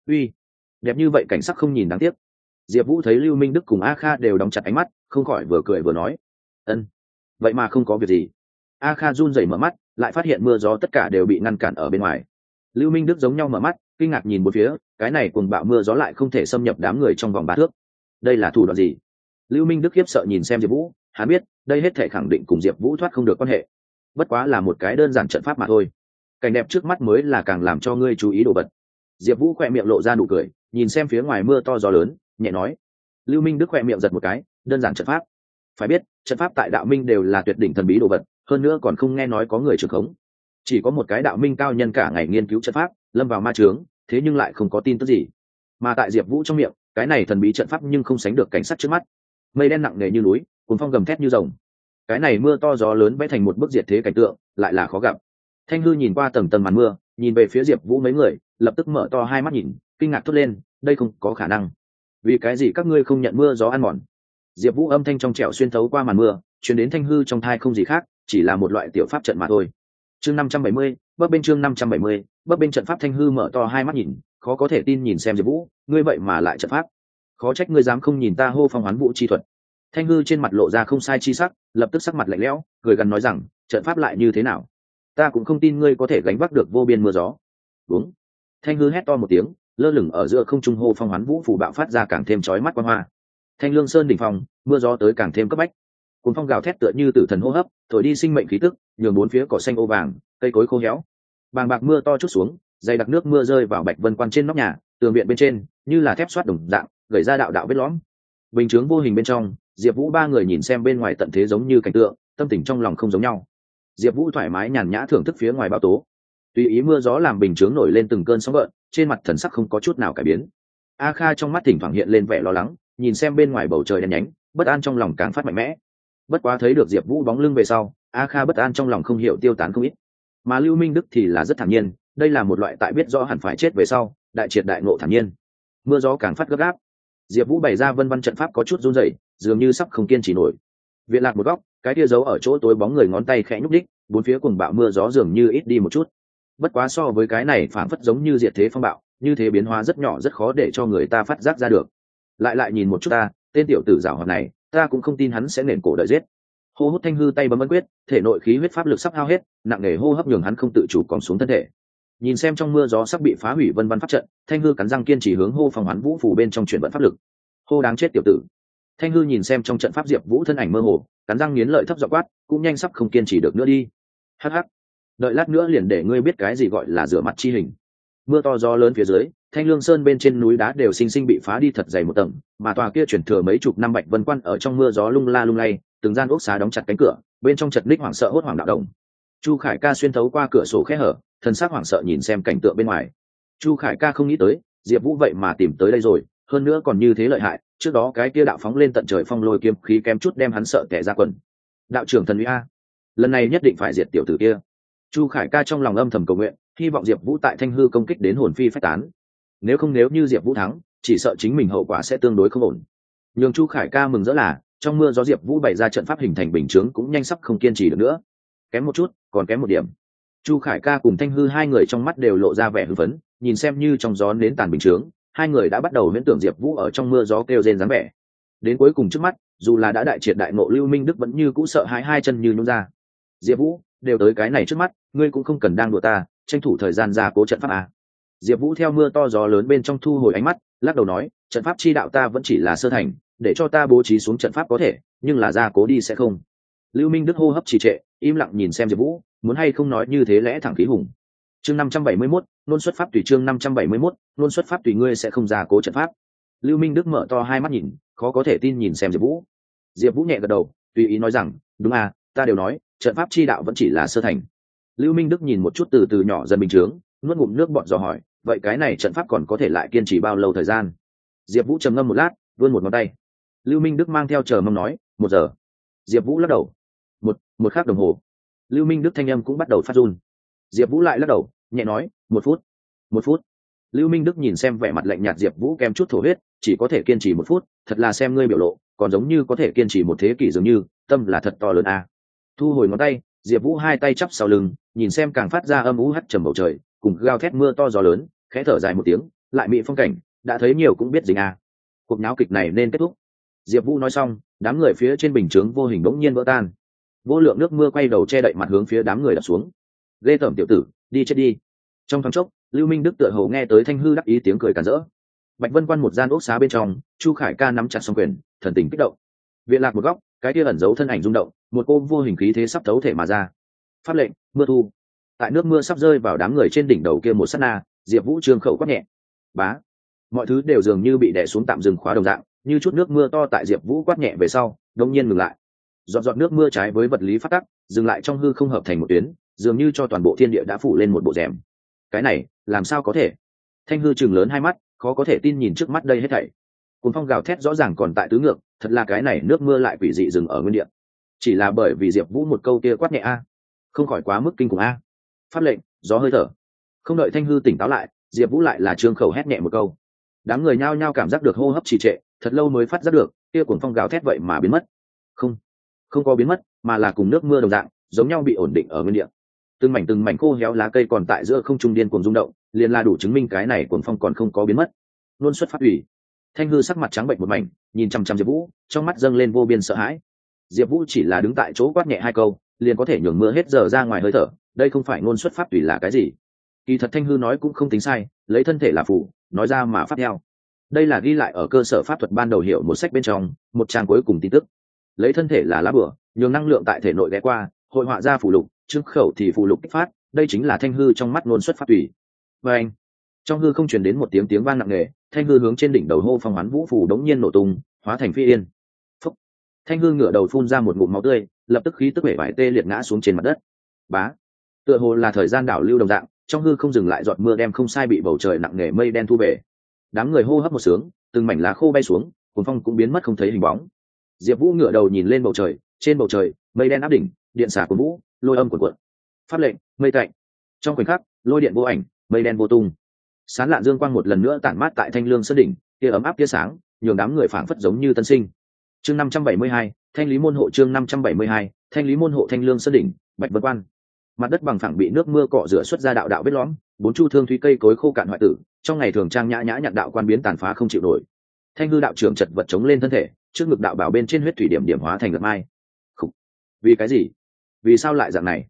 Uy, đẹp như vậy cảnh sắc không nhìn đáng tiếc. Diệp vũ thấy lưu minh đức cùng a kha đều đóng chặt ánh mắt, không khỏi vừa cười vừa nói. Ân, vậy mà không có việc gì. A kha run rẩy mở mắt, lại phát hiện mưa gió tất cả đều bị ngăn cản ở bên ngoài. Lưu minh đức giống nhau mở mắt, kinh ngạc nhìn một phía, cái này cùng bạo mưa gió lại không thể xâm nhập đám người trong vòng ba thước. Đây là thủ đoạn gì? Lưu minh đức khiếp sợ nhìn xem diệp vũ, hắn biết, đây hết thể khẳng định cùng diệp vũ thoát không được quan hệ. Bất quá là một cái đơn giản trận pháp mà thôi. Cảnh đẹp trước mắt mới là càng làm cho ngươi chú ý đồ vật. Diệp vũ khỏe miệng lộ ra nụ cười, nhìn xem phía ngoài mưa to gió lớn, nhẹ nói. Lưu minh đức khỏe miệng giật một cái, đơn giản trận pháp. Phải biết, trận pháp tại đạo minh đều là tuyệt đỉnh thần bí đồ vật, hơn nữa còn không nghe nói có người trưởng khống. Chỉ có một cái đạo minh cao nhân cả ngày nghiên cứu trận pháp, lâm vào ma trướng thế nhưng lại không có tin tức gì. Mà tại diệp vũ trong miệng, cái này thần bí trận pháp nhưng không sánh được cảnh sát trước mắt mây đen nặng nề như núi, cuốn phong gầm thét như rồng. Cái này mưa to gió lớn vẽ thành một bức diệt thế cảnh tượng, lại là khó gặp. Thanh hư nhìn qua tầng tầng màn mưa, nhìn về phía diệp vũ mấy người, lập tức mở to hai mắt nhìn, kinh ngạc thốt lên, đây không có khả năng. Vì cái gì các ngươi không nhận mưa gió ăn mòn? Diệp vũ âm thanh trong trẻo xuyên thấu qua màn mưa, chuyển đến thanh hư trong thai không gì khác, chỉ là một loại tiểu pháp trận mà thôi. Chương năm trăm bảy mươi, bấp bên chương năm trăm bảy mươi, bấp bên trận pháp thanh hư mở to hai mắt nhìn, khó có thể tin nhìn xem diệp vũ, ngươi vậy mà lại trận pháp khó trách ngươi dám không nhìn ta hô phong hoán vũ chi thuật. Thanh ngư trên mặt lộ ra không sai chi sắc, lập tức sắc mặt lạnh lẽo, cười gần nói rằng, trận pháp lại như thế nào? Ta cũng không tin ngươi có thể gánh vác được vô biên mưa gió. Đúng. Thanh ngư hét to một tiếng, lơ lửng ở giữa không trung hô phong hoán vũ phủ bạo phát ra càng thêm chói mắt quan hoa. Thanh lương sơn đỉnh phòng mưa gió tới càng thêm cấp bách. Cuốn phong gào thét tựa như tử thần hô hấp, thổi đi sinh mệnh khí tức, nhường bốn phía cỏ xanh ô vàng, cây cối khô héo. Bàng bạc mưa to chút xuống, dày đặc nước mưa rơi vào bạch vân quan trên nóc nhà, tường viện bên trên, như là thép xoát đồng dạng gầy ra đạo đạo vết lõm. Bình chướng vô hình bên trong, diệp vũ ba người nhìn xem bên ngoài tận thế giống như cảnh tượng, tâm tình trong lòng không giống nhau. Diệp vũ thoải mái nhàn nhã thưởng thức phía ngoài bao tố. Tùy ý mưa gió làm bình chướng nổi lên từng cơn sóng gợn, trên mặt thần sắc không có chút nào cải biến. A kha trong mắt thỉnh thoảng hiện lên vẻ lo lắng, nhìn xem bên ngoài bầu trời đen nhánh, bất an trong lòng càng phát mạnh mẽ. Bất quá thấy được diệp vũ bóng lưng về sau, a kha bất an trong lòng không hiểu tiêu tán không ít. Mà lưu minh đức thì là rất thản nhiên, đây là một loại tại biết rõ hẳn phải chết về sau, đại triệt đại ngộ thản nhiên. Mưa gió càng phát gấp gáp diệp vũ bày ra vân văn trận pháp có chút run rẩy, dường như sắp không kiên trì nổi. Viện lạc một góc, cái tia giấu ở chỗ tối bóng người ngón tay khẽ nhúc đích bốn phía cùng bạo mưa gió dường như ít đi một chút. Bất quá so với cái này phảng phất giống như diệt thế phong bạo, như thế biến hóa rất nhỏ rất khó để cho người ta phát giác ra được. Lại lại nhìn một chút ta, tên tiểu tử giảo hoạt này, ta cũng không tin hắn sẽ nền cổ đợi giết. Hô hút thanh hư tay bấm ấn quyết, thể nội khí huyết pháp lực sắp hao hết, nặng nề hô hấp nhường hắn không tự chủ còn xuống thân thể nhìn xem trong mưa gió sắp bị phá hủy vân văn pháp trận thanh hư cắn răng kiên trì hướng hô phòng hoán vũ phủ bên trong chuyển vận pháp lực. Hô đáng chết tiểu tử. Thanh hư nhìn xem trong trận pháp diệp vũ thân ảnh mơ hồ cắn răng nghiến lợi thấp dọ quát cũng nhanh sắp không kiên trì được nữa đi. Hh đợi lát nữa liền để ngươi biết cái gì gọi là rửa mặt chi hình. Mưa to gió lớn phía dưới thanh lương sơn bên trên núi đá đều xinh xinh bị phá đi thật dày một tầng mà tòa kia chuyển thừa mấy chục năm bạch vân quan ở trong mưa gió lung la lung lay từng gian ốc xá đóng chặt cánh cửa bên trong chật ních hoảng sợ hốt hoảng đạo động, chu khải ca xuyên thấu qua cửa sổ khe hở thần sắc hoảng sợ nhìn xem cảnh tượng bên ngoài. Chu khải ca không nghĩ tới, diệp vũ vậy mà tìm tới đây rồi, hơn nữa còn như thế lợi hại, trước đó cái kia đạo phóng lên tận trời phong lôi kiếm khí kém chút đem hắn sợ tẻ ra quần. Đạo trưởng thần uy a. Lần này nhất định phải diệt tiểu tử kia. Chu khải ca trong lòng âm thầm cầu nguyện, hy vọng diệp vũ tại thanh hư công kích đến hồn phi phách tán. Nếu không nếu như diệp vũ thắng, chỉ sợ chính mình hậu quả sẽ tương đối không ổn. Nhường chu khải ca mừng rỡ là, trong mưa gió diệp vũ bày ra trận pháp hình thành bình chướng cũng nhanh sắp không kiên trì được nữa. Kém một chút, còn kém một điểm chu khải ca cùng thanh hư hai người trong mắt đều lộ ra vẻ hưng phấn, nhìn xem như trong gió nến tàn bình chướng, hai người đã bắt đầu miễn tưởng diệp vũ ở trong mưa gió kêu rên dáng vẻ. Đến cuối cùng trước mắt, dù là đã đại triệt đại ngộ lưu minh đức vẫn như cũ sợ hãi hai chân như nhún ra. Diệp vũ, đều tới cái này trước mắt, ngươi cũng không cần đang đùa ta, tranh thủ thời gian ra cố trận pháp à. diệp vũ theo mưa to gió lớn bên trong thu hồi ánh mắt, lắc đầu nói, trận pháp chi đạo ta vẫn chỉ là sơ thành, để cho ta bố trí xuống trận pháp có thể, nhưng là ra cố đi sẽ không. Lưu minh đức hô hấp trì trệ, im lặng nhìn xem diệp vũ muốn hay không nói như thế lẽ thẳng khí hùng. Chương năm trăm bảy mươi mốt luôn xuất pháp tùy chương năm trăm bảy mươi mốt luôn xuất pháp tùy ngươi sẽ không ra cố trận pháp. Lưu minh đức mở to hai mắt nhìn, khó có thể tin nhìn xem diệp vũ. Diệp vũ nhẹ gật đầu, tùy ý nói rằng, đúng à ta đều nói, trận pháp chi đạo vẫn chỉ là sơ thành. Lưu minh đức nhìn một chút từ từ nhỏ dần bình chướng nuốt ngụm nước bọn dò hỏi, vậy cái này trận pháp còn có thể lại kiên trì bao lâu thời gian? Diệp vũ trầm ngâm một lát, vươn một ngón tay. Lưu minh đức mang theo chờ mong nói, một giờ. Diệp vũ lắc đầu. Một một khắc đồng hồ lưu minh đức thanh âm cũng bắt đầu phát run. Diệp vũ lại lắc đầu, nhẹ nói, một phút một phút. Lưu minh đức nhìn xem vẻ mặt lạnh nhạt diệp vũ kèm chút thổ huyết, chỉ có thể kiên trì một phút, thật là xem ngươi biểu lộ, còn giống như có thể kiên trì một thế kỷ dường như, tâm là thật to lớn a. Thu hồi ngón tay, diệp vũ hai tay chắp sau lưng, nhìn xem càng phát ra âm ú hắt trầm bầu trời, cùng gao thét mưa to gió lớn, khẽ thở dài một tiếng, lại bị phong cảnh, đã thấy nhiều cũng biết dính a. Cuộc náo kịch này nên kết thúc. Diệp vũ nói xong, đám người phía trên bình chướng vô hình bỗng nhiên vỡ tan vô lượng nước mưa quay đầu che đậy mặt hướng phía đám người đập xuống. Ghê tởm tiểu tử, đi chết đi. Trong thoáng chốc, lưu minh đức tựa hồ nghe tới thanh hư đắc ý tiếng cười cản rỡ. Bạch vân quan một gian ốc xá bên trong, chu khải ca nắm chặt s quyền, thần tình kích động. Viện lạc một góc, cái kia ẩn giấu thân ảnh rung động, một cô vô hình khí thế sắp thấu thể mà ra. Phát lệnh, mưa thu. Tại nước mưa sắp rơi vào đám người trên đỉnh đầu kia một s á t na, diệp vũ trương khẩu quát nhẹ. Bá. Mọi thứ đều dường như bị đẻ xuống tạm dừng khóa đồng dạng, như chút nước mưa to tại diệp vũ quát nhẹ về sau đông nhiên ngừng lại dọn dọn nước mưa trái với vật lý phát tắc, dừng lại trong hư không hợp thành một tuyến, dường như cho toàn bộ thiên địa đã phủ lên một bộ rèm. Cái này, làm sao có thể? Thanh hư chừng lớn hai mắt, khó có thể tin nhìn trước mắt đây hết thảy. Cùng phong gào thét rõ ràng còn tại tứ ngược, thật là cái này nước mưa lại quỷ dị dừng ở nguyên địa. Chỉ là bởi vì diệp vũ một câu kia quát nhẹ a. Không khỏi quá mức kinh khủng a. Pháp lệnh, gió hơi thở. Không đợi thanh hư tỉnh táo lại, diệp vũ lại là trương khẩu hét nhẹ một câu. Đám người nhao nhao cảm giác được hô hấp trì trệ, thật lâu mới phát giác được, kia cuồng phong gào thét vậy mà biến mất. Không không có biến mất, mà là cùng nước mưa đồng dạng, giống nhau bị ổn định ở nguyên địa. Từng mảnh từng mảnh khô héo lá cây còn tại giữa không trung điên cuồng rung động, liền là đủ chứng minh cái này cuồng phong còn không có biến mất. Luôn xuất phát ủy. Thanh hư sắc mặt trắng bệnh một mảnh, nhìn chăm chăm diệp vũ, trong mắt dâng lên vô biên sợ hãi. Diệp vũ chỉ là đứng tại chỗ quát nhẹ hai câu, liền có thể nhường mưa hết giờ ra ngoài hơi thở, đây không phải ngôn xuất pháp tùy là cái gì? Kỳ thật thanh hư nói cũng không tính sai, lấy thân thể là phủ nói ra mà phát theo. Đây là ghi lại ở cơ sở pháp thuật ban đầu hiểu một sách bên trong, một trang cuối cùng tin tức lấy thân thể là lá bửa, nhường năng lượng tại thể nội ghé qua, hội họa ra phủ lục trương khẩu thì phủ lục kích phát, đây chính là thanh hư trong mắt ngôn xuất phát tùy. Và anh, trong hư không truyền đến một tiếng tiếng vang nặng nề, thanh hư hướng trên đỉnh đầu hô phong hoán vũ phủ đống nhiên nổ tung, hóa thành phi yên. Phúc. thanh hư ngửa đầu phun ra một ngụm máu tươi, lập tức khí tức bể vải tê liệt ngã xuống trên mặt đất. Bá. Tựa hồ là thời gian đảo lưu đồng dạng, trong hư không dừng lại giọt mưa đem không sai bị bầu trời nặng nề mây đen thu về. Đám người hô hấp một sướng, từng mảnh lá khô bay xuống cuốn phong cũng biến mất không thấy hình bóng diệp vũ ngửa đầu nhìn lên bầu trời, trên bầu trời, mây đen áp đỉnh, điện xả của vũ, lôi âm của cuộn. Phát lệnh, mây tạnh. Trong khoảnh khắc, lôi điện vô ảnh, mây đen vô tung. Sán lạn dương quang một lần nữa tản mát tại thanh lương sơn đỉnh, tia ấm áp tia sáng, nhường đám người phảng phất giống như tân sinh. Chương năm trăm bảy mươi hai, thanh lý môn hộ chương năm trăm bảy mươi hai, thanh lý môn hộ thanh lương sơn đỉnh, bạch vân quan. Mặt đất bằng phẳng bị nước mưa cọ rửa xuất ra đạo đạo vết lõm, bốn chu thương thúy cây cối khô cạn hoại tử, trong ngày thường trang nhã nhã nhặn đạo quan biến tàn phá không chịu nổi thanh hư đạo trưởng chật vật chống lên thân thể, trước ngực đạo bảo bên trên huyết thủy điểm điểm hóa thành ngược mai. Khủ. vì cái gì? Vì sao lại dạng này?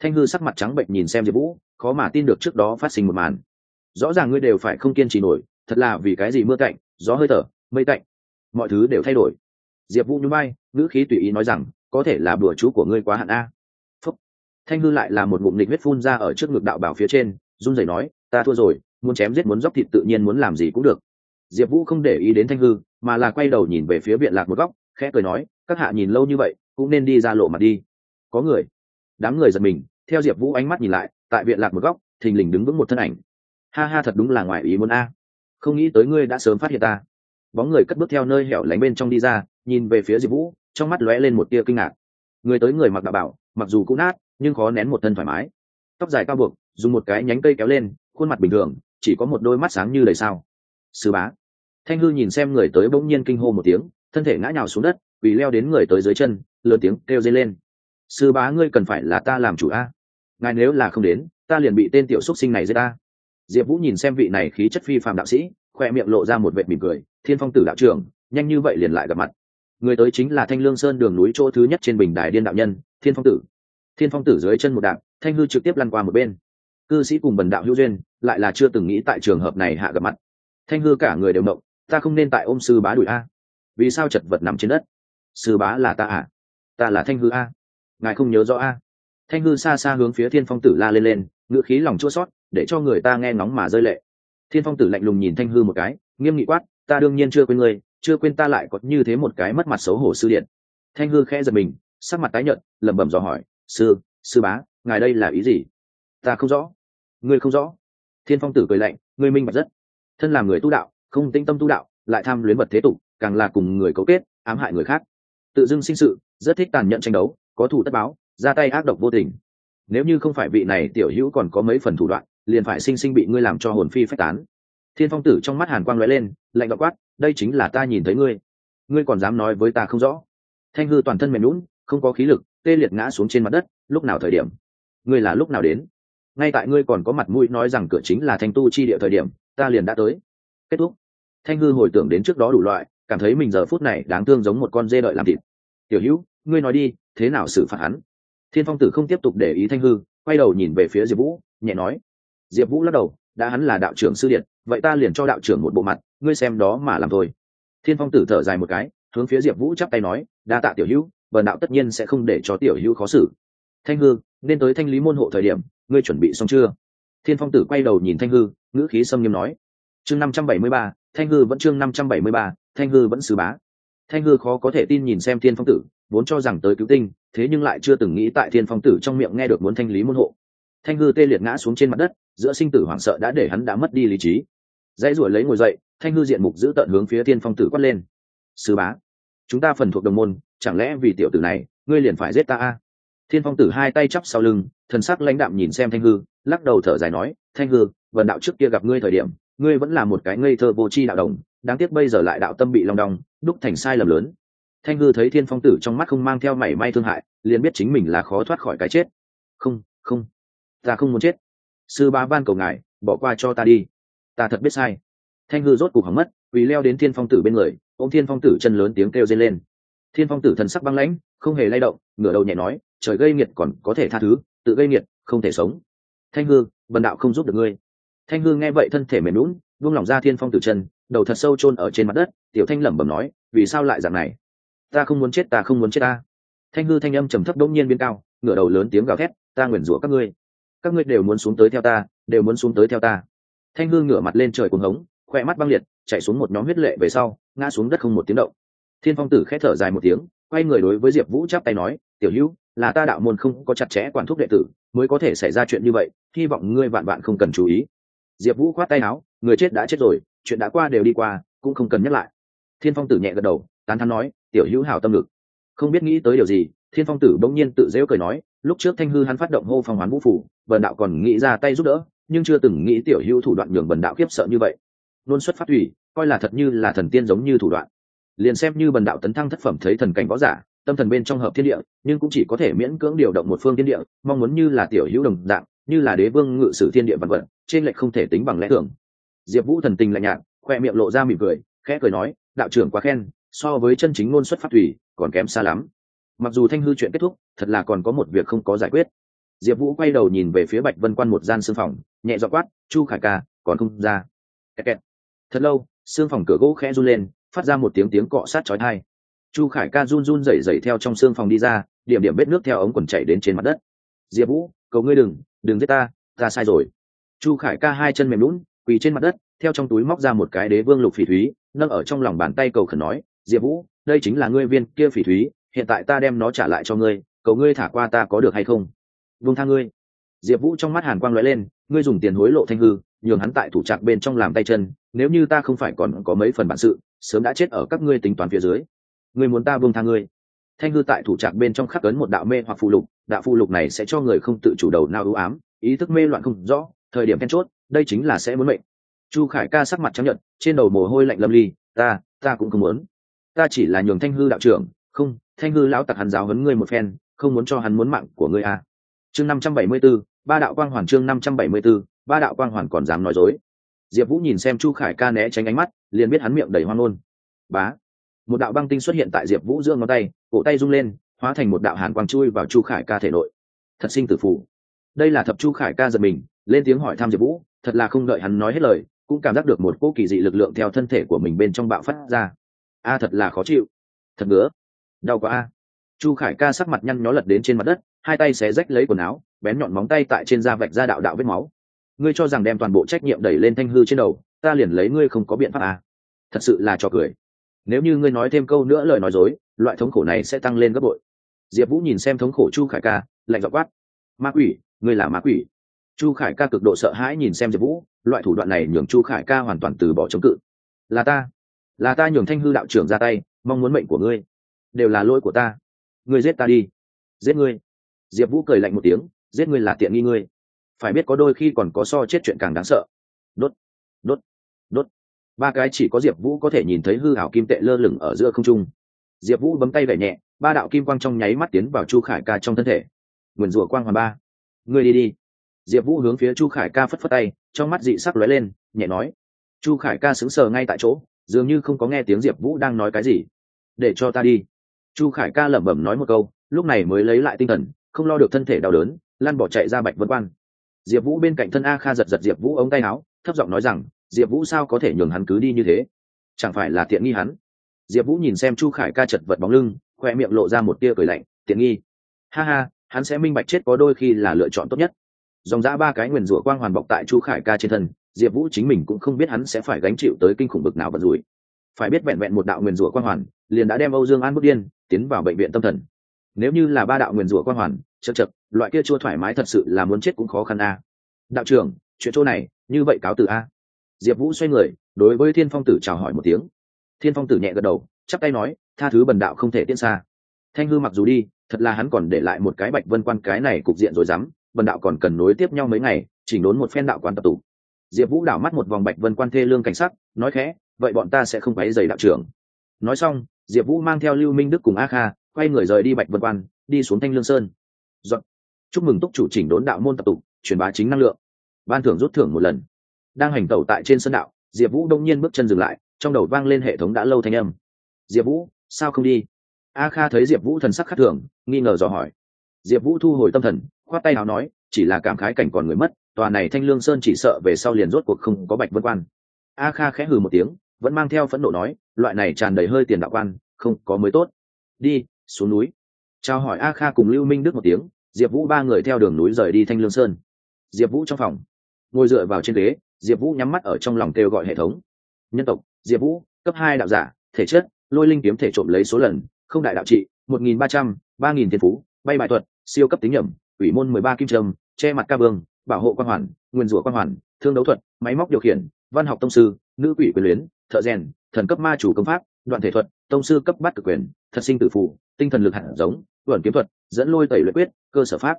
Thanh hư sắc mặt trắng bệnh nhìn xem diệp vũ, khó mà tin được trước đó phát sinh một màn. Rõ ràng ngươi đều phải không kiên trì nổi, thật là vì cái gì mưa cạnh gió hơi thở, mây cạnh mọi thứ đều thay đổi. Diệp vũ nhún bay ngữ khí tùy ý nói rằng, có thể là bùa chú của ngươi quá hạn a. Phúc. thanh hư lại là một ngụm nịch huyết phun ra ở trước ngực đạo bảo phía trên, run rẩy nói, ta thua rồi, muốn chém giết muốn dốc thịt tự nhiên muốn làm gì cũng được diệp vũ không để ý đến thanh hư, mà là quay đầu nhìn về phía viện lạc một góc, khẽ cười nói, các hạ nhìn lâu như vậy, cũng nên đi ra lộ mặt đi. Có người, đám người giật mình, theo diệp vũ ánh mắt nhìn lại, tại viện lạc một góc, thình lình đứng vững một thân ảnh. Ha ha, thật đúng là ngoài ý muốn a. Không nghĩ tới ngươi đã sớm phát hiện ta. Bóng người cất bước theo nơi hẻo lánh bên trong đi ra, nhìn về phía diệp vũ, trong mắt lóe lên một tia kinh ngạc. Người tới người mặc đạo bảo, mặc dù cũng nát, nhưng khó nén một thân thoải mái. Tóc dài cao buộc, dùng một cái nhánh cây kéo lên, khuôn mặt bình thường, chỉ có một đôi mắt sáng như đầy sao. Sư bá thanh hư nhìn xem người tới bỗng nhiên kinh hô một tiếng, thân thể ngã nhào xuống đất vì leo đến người tới dưới chân, lớn tiếng kêu dây lên. Sư bá ngươi cần phải là ta làm chủ a? Ngài nếu là không đến, ta liền bị tên tiểu xúc sinh này giết ta. Diệp vũ nhìn xem vị này khí chất phi phàm đạo sĩ khoe miệng lộ ra một vệ mỉm cười, thiên phong tử đạo trưởng, nhanh như vậy liền lại gặp mặt. Người tới chính là thanh lương sơn đường núi chỗ thứ nhất trên bình đài điên đạo nhân, thiên phong tử. Thiên phong tử dưới chân một đạp, thanh hư trực tiếp lăn qua một bên. Cư sĩ cùng bần đạo hữu duyên, lại là chưa từng nghĩ tại trường hợp này hạ gặp mặt. Thanh hư cả người đều động ta không nên tại ôm sư bá đuổi a. Vì sao chật vật nằm trên đất? Sư bá là ta à? Ta là thanh hư a. Ngài không nhớ rõ a? Thanh hư xa xa hướng phía thiên phong tử la lên lên, ngữ khí lòng chua sót để cho người ta nghe ngóng mà rơi lệ. Thiên phong tử lạnh lùng nhìn thanh hư một cái, nghiêm nghị quát, ta đương nhiên chưa quên ngươi, chưa quên ta lại có như thế một cái mất mặt xấu hổ sư điện. Thanh hư khẽ giật mình, sắc mặt tái nhợt, lẩm bẩm dò hỏi, sư sư bá, ngài đây là ý gì? Ta không rõ. Ngươi không rõ. Thiên phong tử cười lạnh, ngươi minh bạch rất. Thân làm người tu đạo không tinh tâm tu đạo, lại tham luyến vật thế tục, càng là cùng người cấu kết, ám hại người khác. Tự dưng sinh sự, rất thích tàn nhẫn tranh đấu, có thủ tất báo, ra tay ác độc vô tình. Nếu như không phải vị này tiểu hữu còn có mấy phần thủ đoạn, liền phải sinh sinh bị ngươi làm cho hồn phi phách tán. Thiên phong tử trong mắt hàn quang lóe lên, lạnh đ quát, đây chính là ta nhìn thấy ngươi. Ngươi còn dám nói với ta không rõ? Thanh hư toàn thân mềm lún không có khí lực, tê liệt ngã xuống trên mặt đất, lúc nào thời điểm? Ngươi là lúc nào đến? Ngay tại ngươi còn có mặt mũi nói rằng cửa chính là thanh tu chi địa thời điểm, ta liền đã tới. Kết thúc thanh hư hồi tưởng đến trước đó đủ loại, cảm thấy mình giờ phút này đáng thương giống một con dê đợi làm thịt. Tiểu hữu, ngươi nói đi, thế nào xử phạt hắn? Thiên phong tử không tiếp tục để ý thanh hư, quay đầu nhìn về phía diệp vũ, nhẹ nói, diệp vũ lắc đầu, đã hắn là đạo trưởng sư điện vậy ta liền cho đạo trưởng một bộ mặt, ngươi xem đó mà làm thôi. Thiên phong tử thở dài một cái, hướng phía diệp vũ chắp tay nói, đa tạ tiểu hữu, bần đạo tất nhiên sẽ không để cho tiểu hữu khó xử. Thanh hư, nên tới thanh lý môn hộ thời điểm, ngươi chuẩn bị xong chưa? Thiên phong tử quay đầu nhìn thanh hư, ngữ khí sâm nghiêm nói, chương năm trăm bảy mươi ba thanh hư vẫn chương năm trăm bảy mươi ba, thanh hư vẫn sứ bá. Thanh hư khó có thể tin nhìn xem thiên phong tử, vốn cho rằng tới cứu tinh, thế nhưng lại chưa từng nghĩ tại thiên phong tử trong miệng nghe được muốn thanh lý môn hộ. Thanh hư tê liệt ngã xuống trên mặt đất, giữa sinh tử hoảng sợ đã để hắn đã mất đi lý trí. Dãy ruổi lấy ngồi dậy, thanh hư diện mục giữ tận hướng phía thiên phong tử quát lên. Sứ bá, chúng ta phần thuộc đồng môn, chẳng lẽ vì tiểu tử này, ngươi liền phải giết ta a? Thiên phong tử hai tay chắp sau lưng, thần sắc lãnh đạm nhìn xem thanh hư, lắc đầu thở dài nói, thanh hư, vần đạo trước kia gặp ngươi thời điểm ngươi vẫn là một cái ngây thơ vô tri đạo đồng, đáng tiếc bây giờ lại đạo tâm bị long đong, đúc thành sai lầm lớn. Thanh hư thấy thiên phong tử trong mắt không mang theo mảy may thương hại, liền biết chính mình là khó thoát khỏi cái chết. Không không, ta không muốn chết. Sư ba ban cầu ngài, bỏ qua cho ta đi. Ta thật biết sai. Thanh hư rốt cục hỏng mất vì leo đến thiên phong tử bên người ô thiên phong tử chân lớn tiếng kêu dây lên. Thiên phong tử thần sắc băng lãnh, không hề lay động, ngửa đầu nhẹ nói, trời gây nghiệt còn có thể tha thứ, tự gây nghiệt, không thể sống. Thanh hư, bần đạo không giúp được ngươi thanh hương nghe vậy thân thể mềm lún buông lỏng ra thiên phong tử chân, đầu thật sâu chôn ở trên mặt đất, tiểu thanh lẩm bẩm nói, vì sao lại dạng này? Ta không muốn chết, ta không muốn chết ta. Thanh hư thanh âm trầm thấp đông nhiên biến cao, ngửa đầu lớn tiếng gào thét, ta nguyền rủa các ngươi. Các ngươi đều muốn xuống tới theo ta, đều muốn xuống tới theo ta. Thanh hư ngửa mặt lên trời cuồng hống, khoe mắt băng liệt, chạy xuống một nhóm huyết lệ về sau, ngã xuống đất không một tiếng động. Thiên phong tử khẽ thở dài một tiếng, quay người đối với diệp vũ chắp tay nói, tiểu hữu, là ta đạo môn không có chặt chẽ quản thúc đệ tử, mới có thể xảy ra chuyện như vậy, hy vọng ngươi vạn vạn không cần chú ý diệp vũ khoát tay áo, người chết đã chết rồi, chuyện đã qua đều đi qua, cũng không cần nhắc lại. Thiên phong tử nhẹ gật đầu, tán thắn nói, tiểu hữu hảo tâm lực. Không biết nghĩ tới điều gì, thiên phong tử bỗng nhiên tự dễu cười nói, lúc trước thanh hư hắn phát động hô phong hoán vũ phủ bần đạo còn nghĩ ra tay giúp đỡ, nhưng chưa từng nghĩ tiểu hữu thủ đoạn nhường bần đạo khiếp sợ như vậy. Luôn xuất phát thủy, coi là thật như là thần tiên giống như thủ đoạn. Liền xem như bần đạo tấn thăng thất phẩm thấy thần cảnh võ giả, tâm thần bên trong hợp thiên địa, nhưng cũng chỉ có thể miễn cưỡng điều động một phương thiên địa, mong muốn như là tiểu hữu đồng dạng, như là đế vương ngự sử thiên địa vạn vật trên lệch không thể tính bằng lẽ thường. Diệp vũ thần tình lạnh nhạt, khoe miệng lộ ra mỉm cười, khẽ cười nói, đạo trưởng quá khen, so với chân chính ngôn xuất phát thủy, còn kém xa lắm. Mặc dù thanh hư chuyện kết thúc, thật là còn có một việc không có giải quyết. Diệp vũ quay đầu nhìn về phía bạch vân quan một gian xương phòng, nhẹ dọ quát, chu khải ca, còn không ra? Kẹt kẹt. thật lâu xương phòng cửa gỗ khẽ run lên, phát ra một tiếng tiếng cọ sát chói tai. Chu khải ca run run rẩy rẩy theo trong xương phòng đi ra, điểm điểm vết nước theo ống quần chảy đến trên mặt đất. Diệp vũ, cầu ngươi đừng đừng giết ta ta sai rồi chu khải ca hai chân mềm lún quỳ trên mặt đất, theo trong túi móc ra một cái đế vương lục phỉ thúy, nâng ở trong lòng bàn tay cầu khẩn nói, diệp vũ, đây chính là ngươi viên kia phỉ thúy, hiện tại ta đem nó trả lại cho ngươi, cầu ngươi thả qua ta có được hay không? Vương tha ngươi. Diệp vũ trong mắt hàn quang lóe lên, ngươi dùng tiền hối lộ thanh hư, nhường hắn tại thủ trạc bên trong làm tay chân, nếu như ta không phải còn có mấy phần bản sự, sớm đã chết ở các ngươi tính toán phía dưới. Ngươi muốn ta vương tha ngươi? Thanh hư tại thủ trạc bên trong khắc ấn một đạo mê hoặc phù lục, đạo phù lục này sẽ cho người không tự chủ đầu nào ưu ám, ý thức mê loạn không rõ thời điểm then chốt, đây chính là sẽ muốn mệnh. Chu khải ca sắc mặt chấp nhận trên đầu mồ hôi lạnh lâm ly, ta ta cũng không muốn. Ta chỉ là nhường thanh hư đạo trưởng, không, thanh hư lão tặc hắn giáo huấn ngươi một phen, không muốn cho hắn muốn mạng của ngươi à. chương năm trăm bảy mươi b ố ba đạo quang hoàn chương năm trăm bảy mươi b ố ba đạo quang hoàn còn dám nói dối. Diệp vũ nhìn xem chu khải ca né tránh ánh mắt, liền biết hắn miệng đầy hoang ngôn. Bá. Một đạo băng tinh xuất hiện tại diệp vũ giữa ngón tay, cổ tay rung lên, hóa thành một đạo hàn quang chui vào chu khải ca thể nội. Thật sinh tử phủ đây là thập chu khải ca giật mình lên tiếng hỏi thăm diệp vũ, thật là không đợi hắn nói hết lời, cũng cảm giác được một cỗ kỳ dị lực lượng theo thân thể của mình bên trong bạo phát ra. A, thật là khó chịu. Thật ngứa. Đau quá a. Chu khải ca sắc mặt nhăn nhó lật đến trên mặt đất, hai tay xé rách lấy quần áo, bén nhọn móng tay tại trên da vạch ra đạo đạo vết máu. Ngươi cho rằng đem toàn bộ trách nhiệm đẩy lên thanh hư trên đầu, ta liền lấy ngươi không có biện pháp à. thật sự là cho cười. Nếu như ngươi nói thêm câu nữa lời nói dối, loại thống khổ này sẽ tăng lên gấp bội. Diệp vũ nhìn xem thống khổ chu khải ca, lạnh dọc quát. Ma quỷ, ngươi là ma quỷ chu khải ca cực độ sợ hãi nhìn xem diệp vũ, loại thủ đoạn này nhường chu khải ca hoàn toàn từ bỏ chống cự. Là ta là ta nhường thanh hư đạo trưởng ra tay, mong muốn mệnh của ngươi. Đều là lỗi của ta. Ngươi giết ta đi. Giết ngươi. Diệp vũ cười lạnh một tiếng, giết ngươi là tiện nghi ngươi. Phải biết có đôi khi còn có so chết chuyện càng đáng sợ. Đốt đốt đốt. Ba cái chỉ có diệp vũ có thể nhìn thấy hư hảo kim tệ lơ lửng ở giữa không trung. Diệp vũ bấm tay vẻ nhẹ, ba đạo kim quang trong nháy mắt tiến vào chu khải ca trong thân thể. Nguyền rủa quang hoàn ba. Ngươi đi đi diệp vũ hướng phía chu khải ca phất phất tay, trong mắt dị sắc lóe lên, nhẹ nói, chu khải ca sững sờ ngay tại chỗ, dường như không có nghe tiếng diệp vũ đang nói cái gì. Để cho ta đi. Chu khải ca lẩm bẩm nói một câu, lúc này mới lấy lại tinh thần, không lo được thân thể đau đớn lan bỏ chạy ra bạch vân quan. Diệp vũ bên cạnh thân a kha giật giật diệp vũ ống tay áo, thấp giọng nói rằng, diệp vũ sao có thể nhường hắn cứ đi như thế? Chẳng phải là tiện nghi hắn? Diệp vũ nhìn xem chu khải ca chật vật bóng lưng, khoe miệng lộ ra một tia cười lạnh, tiện nghi? Ha ha, hắn sẽ minh bạch chết có đôi khi là lựa chọn tốt nhất dòng dã ba cái nguyền rủa quang hoàn bọc tại chu khải ca trên thân, diệp vũ chính mình cũng không biết hắn sẽ phải gánh chịu tới kinh khủng bực nào vận rủi. Phải biết vẹn vẹn một đạo nguyền rủa quang hoàn, liền đã đem âu dương an bước điên, tiến vào bệnh viện tâm thần. Nếu như là ba đạo nguyền rủa quang hoàn, chật chật, loại kia chua thoải mái thật sự là muốn chết cũng khó khăn a. Đạo trưởng, chuyện chỗ này, như vậy cáo từ a. Diệp vũ xoay người, đối với thiên phong tử chào hỏi một tiếng. Thiên phong tử nhẹ gật đầu, chắp tay nói, tha thứ bần đạo không thể tiễn xa. Thanh hư mặc dù đi, thật là hắn còn để lại một cái bạch vân quan cái này cục diện rồi dám bần đạo còn cần nối tiếp nhau mấy ngày, chỉnh đốn một phen đạo quán tập tụ. Diệp vũ đảo mắt một vòng bạch vân quan thê lương cảnh sắc, nói khẽ, vậy bọn ta sẽ không quấy dày đạo trưởng. Nói xong, diệp vũ mang theo lưu minh đức cùng a kha, quay người rời đi bạch vân quan, đi xuống thanh lương sơn. Dọn. chúc mừng túc chủ chỉnh đốn đạo môn tập tụ, truyền bá chính năng lượng. Ban thưởng rút thưởng một lần. Đang hành tẩu tại trên sân đạo, diệp vũ đông nhiên bước chân dừng lại, trong đầu vang lên hệ thống đã lâu thanh âm. Diệp vũ, sao không đi? A kha thấy diệp vũ thần sắc khắc thường, nghi ngờ dò hỏi. Diệp vũ thu hồi tâm thần khoát tay nào nói, chỉ là cảm khái cảnh còn người mất, tòa này thanh lương sơn chỉ sợ về sau liền rốt cuộc không có bạch vân quan. A kha khẽ hừ một tiếng, vẫn mang theo phẫn nộ nói, loại này tràn đầy hơi tiền đạo quan, không có mới tốt. Đi, xuống núi. Chào hỏi a kha cùng lưu minh đức một tiếng, diệp vũ ba người theo đường núi rời đi thanh lương sơn. Diệp vũ trong phòng. Ngồi dựa vào trên ghế, diệp vũ nhắm mắt ở trong lòng kêu gọi hệ thống. Nhân tộc, diệp vũ, cấp hai đạo giả, thể chất, lôi linh kiếm thể trộm lấy số lần, không đại đạo trị, một nghìn ba trăm, ba nghìn thiên phú, bay bài thuật, siêu cấp tính nhẩm ủy môn mười ba kim trâm, che mặt ca vương, bảo hộ quan hoàn, nguyên rủa quan hoàn, thương đấu thuật, máy móc điều khiển, văn học tông sư, nữ quỷ quyền luyến, thợ rèn, thần cấp ma chủ công pháp, đoạn thể thuật, tông sư cấp bát cực quyền, thật sinh tử phụ tinh thần lực hạt giống tuẩn kiếm thuật, dẫn lôi tẩy luyện quyết, cơ sở pháp.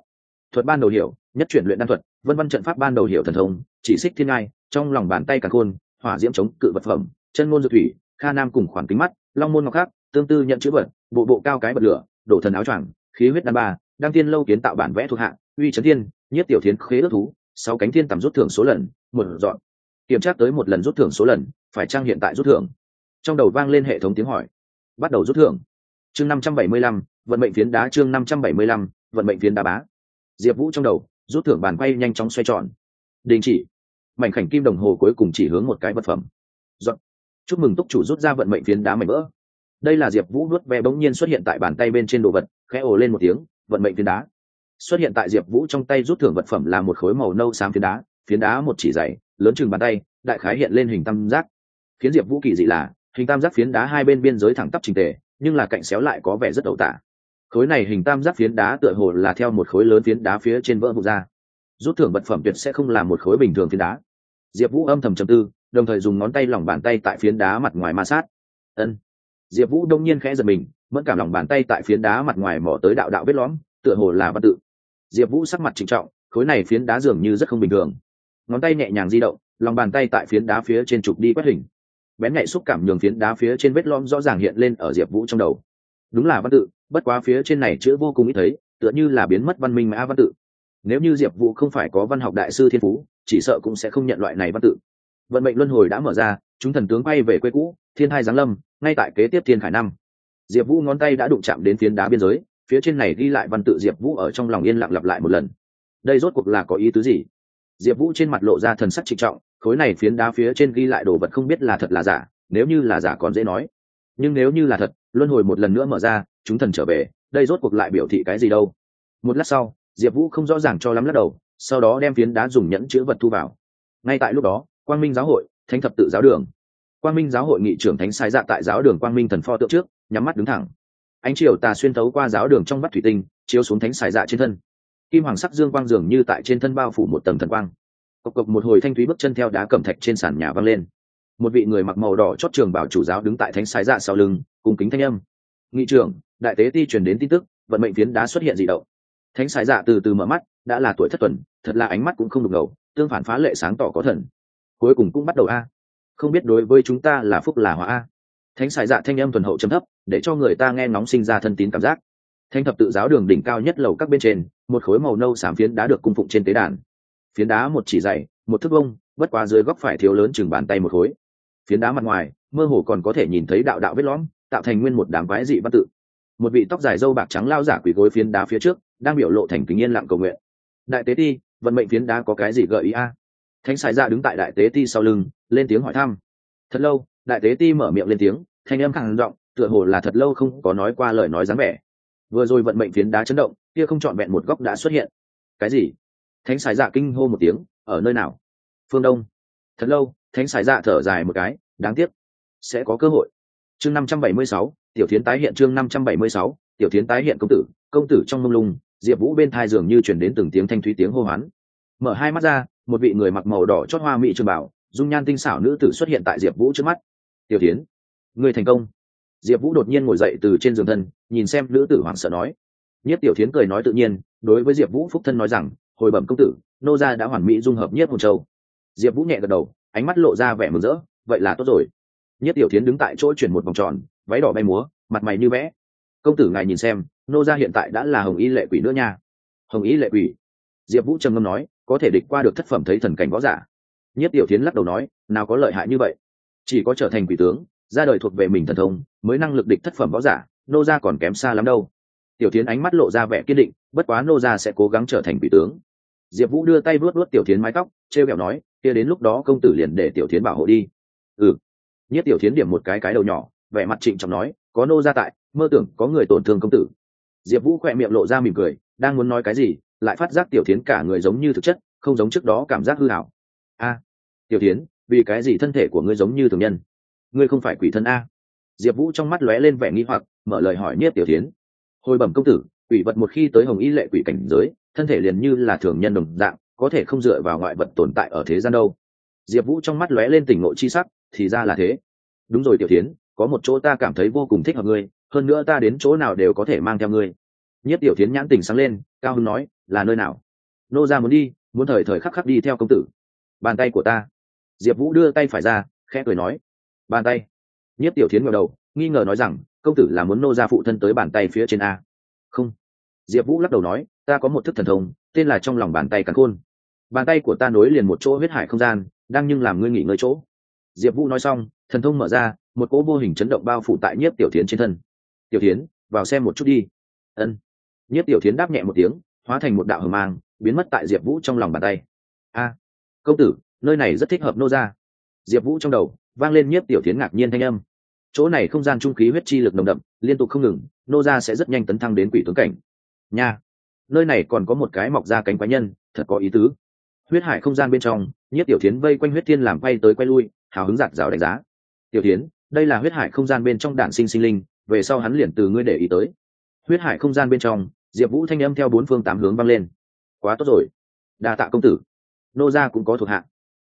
Thuật ban đầu hiểu, nhất chuyển luyện đan thuật, vân văn trận pháp ban đầu hiểu thần thông, chỉ xích thiên ngai, trong lòng bàn tay cả khôn, hỏa diễm chống cự vật phẩm, chân ngôn dược thủy, kha nam cùng khoản kính mắt, long môn ngọc khác tương tư nhận chữ vật, bộ bộ cao cái bật lửa, đổ thần áo choàng, khí huyết đan ba đăng tiên lâu kiến tạo bản vẽ thuộc hạ, uy trấn thiên nhất tiểu thiến khế ước thú, sáu cánh thiên tầm rút thưởng số lần, một dọn. Kiểm tra tới một lần rút thưởng số lần, phải trang hiện tại rút thưởng? Trong đầu vang lên hệ thống tiếng hỏi. Bắt đầu rút thưởng. Chương năm trăm bảy mươi lăm, vận mệnh phiến đá chương năm trăm bảy mươi lăm, vận mệnh phiến đá bá. Diệp vũ trong đầu, rút thưởng bàn quay nhanh chóng xoay tròn. Đình chỉ. Mảnh khảnh kim đồng hồ cuối cùng chỉ hướng một cái vật phẩm. Dọn. chúc mừng túc chủ rút ra vận mệnh phiến đá mảnh vỡ. Đây là diệp vũ nuốt ve bỗng nhiên xuất hiện tại bàn tay bên trên đồ vật, khẽ ồ lên một tiếng vận mệnh phiến đá. Xuất hiện tại diệp vũ trong tay rút thưởng vật phẩm là một khối màu nâu xám phiến đá phiến đá một chỉ dày, lớn chừng bàn tay, đại khái hiện lên hình tam giác. Khiến diệp vũ kỳ dị là, hình tam giác phiến đá hai bên biên giới thẳng tắp trình tề, nhưng là cạnh xéo lại có vẻ rất ẩu tả. Khối này hình tam giác phiến đá tựa hồ là theo một khối lớn phiến đá phía trên vỡ vụt ra. Rút thưởng vật phẩm tuyệt sẽ không là một khối bình thường phiến đá. Diệp vũ âm thầm trầm tư, đồng thời dùng ngón tay lỏng bàn tay tại phiến đá mặt ngoài ma sát. Ân. Diệp vũ đông nhiên khẽ giật mình mẫn cảm lòng bàn tay tại phiến đá mặt ngoài mỏ tới đạo đạo vết lõm, tựa hồ là văn tự. Diệp vũ sắc mặt trịnh trọng, khối này phiến đá dường như rất không bình thường. Ngón tay nhẹ nhàng di động, lòng bàn tay tại phiến đá phía trên trục đi quét hình. Bén nhạy xúc cảm nhường phiến đá phía trên vết lõm rõ ràng hiện lên ở diệp vũ trong đầu. Đúng là văn tự, bất quá phía trên này chữ vô cùng ít thấy, tựa như là biến mất văn minh mã văn tự. Nếu như diệp vũ không phải có văn học đại sư thiên phú, chỉ sợ cũng sẽ không nhận loại này văn tự. Vận mệnh luân hồi đã mở ra, chúng thần tướng quay về quê cũ, thiên hai giáng lâm, ngay tại kế tiếp thiên khải năm diệp vũ ngón tay đã đụng chạm đến phiến đá biên giới, phía trên này ghi lại văn tự diệp vũ ở trong lòng yên lặng lặp lại một lần. Đây rốt cuộc là có ý tứ gì? Diệp vũ trên mặt lộ ra thần sắc trịnh trọng, khối này phiến đá phía trên ghi lại đồ vật không biết là thật là giả, nếu như là giả còn dễ nói. Nhưng nếu như là thật, luân hồi một lần nữa mở ra, chúng thần trở về, đây rốt cuộc lại biểu thị cái gì đâu? Một lát sau, diệp vũ không rõ ràng cho lắm lắc đầu, sau đó đem phiến đá dùng nhẫn chữ vật thu vào. Ngay tại lúc đó, quang minh giáo hội, thánh thập tự giáo đường quang minh giáo hội nghị trưởng thánh sai dạ tại giáo đường quang minh thần pho tượng trước, nhắm mắt đứng thẳng. Ánh chiều tà xuyên thấu qua giáo đường trong mắt thủy tinh, chiếu xuống thánh xài dạ trên thân. Kim hoàng sắc dương quang dường như tại trên thân bao phủ một tầng thần quang. Cộc cộc một hồi thanh thúy bước chân theo đá cẩm thạch trên sàn nhà văng lên. Một vị người mặc màu đỏ chót trường bảo chủ giáo đứng tại thánh sai dạ sau lưng cùng kính thanh âm. Nghị trưởng, đại tế ti truyền đến tin tức, vận mệnh phiến đá xuất hiện dị động. Thánh sai dạ từ từ mở mắt, đã là tuổi thất tuần, thật là ánh mắt cũng không đục ngầu, tương phản phá lệ sáng tỏ có thần. Cuối cùng cũng bắt đầu a không biết đối với chúng ta là phúc là hóa a. Thánh xài dạ thanh âm thuần hậu chấm thấp, để cho người ta nghe nóng sinh ra thân tín cảm giác. Thanh thập tự giáo đường đỉnh cao nhất lầu các bên trên, một khối màu nâu xám phiến đá được cung phụng trên tế đàn. Phiến đá một chỉ dày, một thước bông bất quá dưới góc phải thiếu lớn chừng bàn tay một khối. Phiến đá mặt ngoài, mơ hồ còn có thể nhìn thấy đạo đạo vết lõm, tạo thành nguyên một đám quái dị văn tự. Một vị tóc dài dâu bạc trắng lao giả quỳ gối phiến đá phía trước, đang biểu lộ thành kính yên lặng cầu nguyện. Đại tế ti, vận mệnh phiến đá có cái gì gợi ý a? Thánh sài ra dạ đứng tại đại tế ti sau lưng lên tiếng hỏi thăm. Thật lâu, đại tế ti mở miệng lên tiếng, thanh âm khẳng giọng, tựa hồ là thật lâu không có nói qua lời nói dáng vẻ. Vừa rồi vận mệnh phiến đá chấn động, kia không trọn vẹn một góc đã xuất hiện. Cái gì? Thánh sài dạ kinh hô một tiếng, ở nơi nào? Phương đông. Thật lâu, thánh sài dạ thở dài một cái, đáng tiếc, sẽ có cơ hội. Chương năm trăm bảy mươi sáu, tiểu thiến tái hiện chương năm trăm bảy mươi sáu, tiểu thiến tái hiện công tử công tử trong mông lung, diệp vũ bên thai dường như chuyển đến từng tiếng thanh thúy tiếng hô hoán. Mở hai mắt ra, một vị người mặc màu đỏ chót hoa mỹ trường bảo dung nhan tinh xảo nữ tử xuất hiện tại diệp vũ trước mắt. Tiểu tiến người thành công. Diệp vũ đột nhiên ngồi dậy từ trên giường thân, nhìn xem nữ tử hoảng sợ nói. Nhất tiểu thiến cười nói tự nhiên, đối với diệp vũ phúc thân nói rằng, hồi bẩm công tử, nô gia đã hoàn mỹ dung hợp nhất hồn châu. Diệp vũ nhẹ gật đầu, ánh mắt lộ ra vẻ mừng rỡ, vậy là tốt rồi. Nhất tiểu thiến đứng tại chỗ chuyển một vòng tròn, váy đỏ bay múa, mặt mày như vẽ. Công tử ngài nhìn xem, nô gia hiện tại đã là hồng y lệ quỷ nữa nha. Hồng y lệ quỷ? Diệp vũ trầm ngâm nói, có thể địch qua được thất phẩm thấy thần cảnh võ giả nhất tiểu thiến lắc đầu nói, nào có lợi hại như vậy? Chỉ có trở thành quỷ tướng, ra đời thuộc về mình thần thông, mới năng lực địch thất phẩm võ giả, nô gia còn kém xa lắm đâu. Tiểu tiến ánh mắt lộ ra vẻ kiên định, bất quá nô gia sẽ cố gắng trở thành quỷ tướng. Diệp vũ đưa tay vuốt vuốt tiểu tiến mái tóc t r e o kẹo nói, kia đến lúc đó công tử liền để tiểu tiến bảo hộ đi. Ừ. Nhất tiểu tiến điểm một cái cái đầu nhỏ, vẻ mặt trịnh trọng nói, có nô gia tại, mơ tưởng có người tổn thương công tử. Diệp vũ khỏe miệng lộ ra mỉm cười, đang muốn nói cái gì, lại phát giác tiểu tiến cả người giống như thực chất, không giống trước đó cảm giác hư hảo a, tiểu tiến, vì cái gì thân thể của ngươi giống như thường nhân? Ngươi không phải quỷ thân a. Diệp vũ trong mắt lóe lên vẻ nghi hoặc, mở lời hỏi nhiếp tiểu tiến. Hồi bẩm công tử, quỷ vật một khi tới hồng y lệ quỷ cảnh giới, thân thể liền như là thường nhân đồng dạng, có thể không dựa vào ngoại vật tồn tại ở thế gian đâu. Diệp vũ trong mắt lóe lên tỉnh ngộ chi sắc, thì ra là thế. Đúng rồi tiểu tiến, có một chỗ ta cảm thấy vô cùng thích hợp ngươi, hơn nữa ta đến chỗ nào đều có thể mang theo ngươi. Nhất tiểu tiến nhãn tình sáng lên, cao hưng nói, là nơi nào? Nô ra muốn đi, muốn thời thời khắc khắc đi theo công tử bàn tay của ta. Diệp vũ đưa tay phải ra, khẽ cười nói. Bàn tay. Nhất tiểu tiến ngờ đầu, nghi ngờ nói rằng, công tử là muốn nô ra phụ thân tới bàn tay phía trên a. Không. Diệp vũ lắc đầu nói, ta có một thức thần thông, tên là trong lòng bàn tay cắn khôn. Bàn tay của ta nối liền một chỗ huyết hải không gian, đang nhưng làm ngươi nghỉ ngơi chỗ. Diệp vũ nói xong, thần thông mở ra, một cỗ vô hình chấn động bao phủ tại nhiếp tiểu tiến trên thân. Tiểu tiến vào xem một chút đi. Ân. Nhiếp tiểu tiến đáp nhẹ một tiếng, hóa thành một đạo hờ mang, biến mất tại diệp vũ trong lòng bàn tay. A công tử, nơi này rất thích hợp nô ra diệp vũ trong đầu vang lên nhiếp tiểu tiến ngạc nhiên thanh âm. Chỗ này không gian trung khí huyết chi lực nồng đậm, liên tục không ngừng, nô ra sẽ rất nhanh tấn thăng đến quỷ tướng cảnh. Nha, nơi này còn có một cái mọc ra cánh quái nhân, thật có ý tứ. Huyết hải không gian bên trong, nhiếp tiểu tiến vây quanh huyết thiên làm quay tới quay lui, hào hứng giạt rào đánh giá. Tiểu tiến đây là huyết hải không gian bên trong đạn sinh sinh linh, về sau hắn liền từ ngươi để ý tới. Huyết hải không gian bên trong, diệp vũ thanh âm theo bốn phương tám hướng vang lên. Quá tốt rồi. Đa tạ công tử nô gia cũng có thuộc hạ.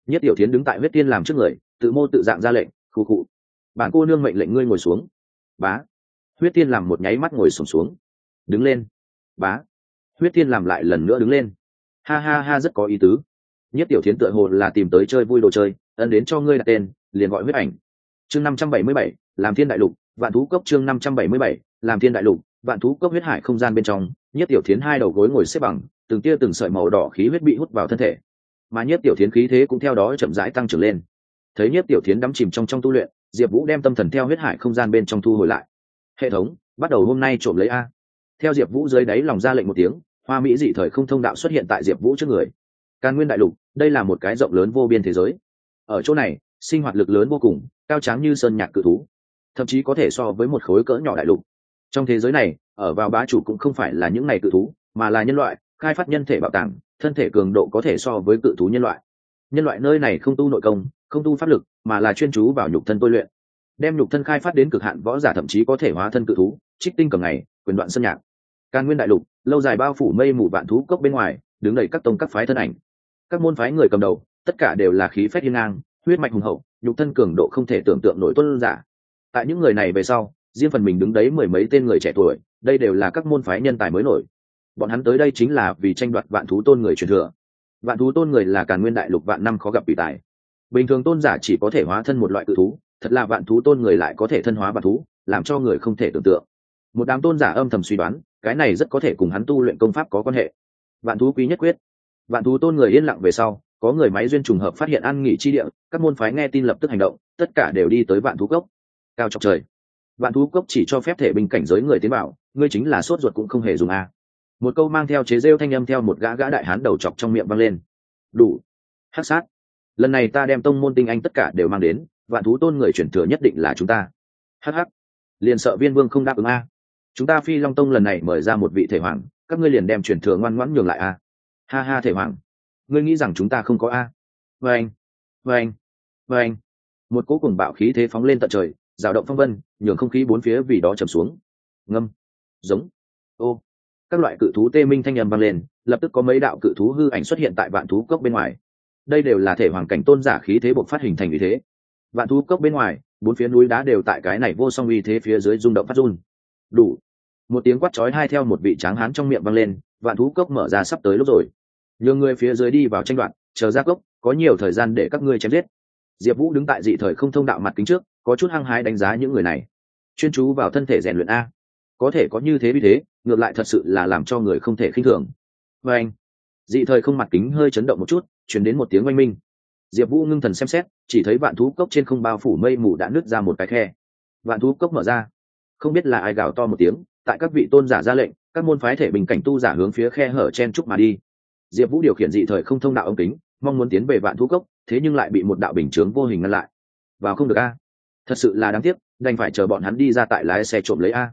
Nhất tiểu tiến đứng tại huyết tiên làm trước người, tự mô tự dạng ra lệnh khu cụ bản cô nương mệnh lệnh ngươi ngồi xuống. Bá. Huyết tiên làm một nháy mắt ngồi sùng xuống. Đứng lên. Bá. Huyết tiên làm lại lần nữa đứng lên. Ha ha ha, rất có ý tứ. Nhất tiểu thiến tựa hồ là tìm tới chơi vui đồ chơi, ân đến cho ngươi đặt tên, liền gọi huyết ảnh. Chương năm trăm bảy mươi bảy, làm thiên đại lục, vạn thú cốc chương năm trăm bảy mươi bảy, làm thiên đại lục, vạn thú cốc huyết hải không gian bên trong, nhất tiểu thiến hai đầu gối ngồi xếp bằng, từng tia từng sợi màu đỏ khí huyết bị hút vào thân thể mà nhất tiểu thiến khí thế cũng theo đó chậm rãi tăng trưởng lên. Thấy nhất tiểu thiến đắm chìm trong trong tu luyện, diệp vũ đem tâm thần theo huyết hải không gian bên trong thu hồi lại. Hệ thống, bắt đầu hôm nay trộm lấy a. Theo diệp vũ dưới đáy lòng ra lệnh một tiếng, hoa mỹ dị thời không thông đạo xuất hiện tại diệp vũ trước người. Càn nguyên đại lục, đây là một cái rộng lớn vô biên thế giới. Ở chỗ này, sinh hoạt lực lớn vô cùng, cao tráng như sơn nhạc cự thú, thậm chí có thể so với một khối cỡ nhỏ đại lục. Trong thế giới này, ở vào bá chủ cũng không phải là những ngày cự thú, mà là nhân loại, khai phát nhân thể bảo tàng thân thể cường độ có thể so với cự thú nhân loại. Nhân loại nơi này không tu nội công, không tu pháp lực, mà là chuyên chú vào nhục thân tôi luyện. Đem nhục thân khai phát đến cực hạn võ giả thậm chí có thể hóa thân cự thú, trích tinh cầm ngày, quyền đoạn sân nhạc. Càn nguyên đại lục, lâu dài bao phủ mây mù vạn thú cốc bên ngoài, đứng đầy các tông các phái thân ảnh. Các môn phái người cầm đầu, tất cả đều là khí phách hiên ngang, huyết mạch hùng hậu, nhục thân cường độ không thể tưởng tượng nổi tuân giả. Tại những người này về sau, riêng phần mình đứng đấy mười mấy tên người trẻ tuổi, đây đều là các môn phái nhân tài mới nổi bọn hắn tới đây chính là vì tranh đoạt vạn thú tôn người truyền thừa. Vạn thú tôn người là cả nguyên đại lục vạn năm khó gặp bị tài. Bình thường tôn giả chỉ có thể hóa thân một loại cự thú, thật là vạn thú tôn người lại có thể thân hóa vạn thú, làm cho người không thể tưởng tượng. Một đám tôn giả âm thầm suy đoán, cái này rất có thể cùng hắn tu luyện công pháp có quan hệ. Vạn thú quý nhất quyết. Vạn thú tôn người yên lặng về sau, có người máy duyên trùng hợp phát hiện ăn nghỉ chi địa, các môn phái nghe tin lập tức hành động, tất cả đều đi tới vạn thú cốc. Cao chọc trời. Vạn thú cốc chỉ cho phép thể bình cảnh giới người tiến bảo ngươi chính là sốt ruột cũng không hề dùng a một câu mang theo chế rêu thanh âm theo một gã gã đại hán đầu chọc trong miệng vang lên. Đủ. Hát sát. Lần này ta đem tông môn tinh anh tất cả đều mang đến, vạn thú tôn người chuyển thừa nhất định là chúng ta. Hh liền sợ viên vương không đáp ứng a. Chúng ta phi long tông lần này mời ra một vị thể hoàng, các ngươi liền đem chuyển thừa ngoan ngoãn nhường lại a. Ha ha thể hoàng. Ngươi nghĩ rằng chúng ta không có a? Vâng. Vâng. Vâng. Một cỗ cùng bạo khí thế phóng lên tận trời rào động phong vân, nhường không khí bốn phía vì đó trầm xuống. Ngâm. Giống. Ô các loại cự thú tê minh thanh âm vang lên, lập tức có mấy đạo cự thú hư ảnh xuất hiện tại vạn thú cốc bên ngoài. Đây đều là thể hoàng cảnh tôn giả khí thế buộc phát hình thành uy thế. Vạn thú cốc bên ngoài, bốn phía núi đá đều tại cái này vô song uy thế phía dưới rung động phát run. Đủ. Một tiếng quát chói hai theo một vị tráng hán trong miệng vang lên, vạn thú cốc mở ra sắp tới lúc rồi. Nhường người phía dưới đi vào tranh đoạn chờ ra cốc, có nhiều thời gian để các ngươi chém giết. Diệp vũ đứng tại dị thời không thông đạo mặt kính trước, có chút hăng hái đánh giá những người này. Chuyên chú vào thân thể rèn luyện a. Có thể có như thế vì thế ngược lại thật sự là làm cho người không thể khinh thường. Và anh, dị thời không mặt kính hơi chấn động một chút chuyển đến một tiếng oanh minh. Diệp vũ ngưng thần xem xét, chỉ thấy vạn thú cốc trên không bao phủ mây mù đã nứt ra một cái khe. Vạn thú cốc mở ra. Không biết là ai gào to một tiếng, tại các vị tôn giả ra lệnh, các môn phái thể bình cảnh tu giả hướng phía khe hở chen trúc mà đi. Diệp vũ điều khiển dị thời không thông đạo ống kính, mong muốn tiến về vạn thú cốc, thế nhưng lại bị một đạo bình chướng vô hình ngăn lại. Vào không được a. Thật sự là đáng tiếc, đành phải chờ bọn hắn đi ra tại lái xe trộm lấy a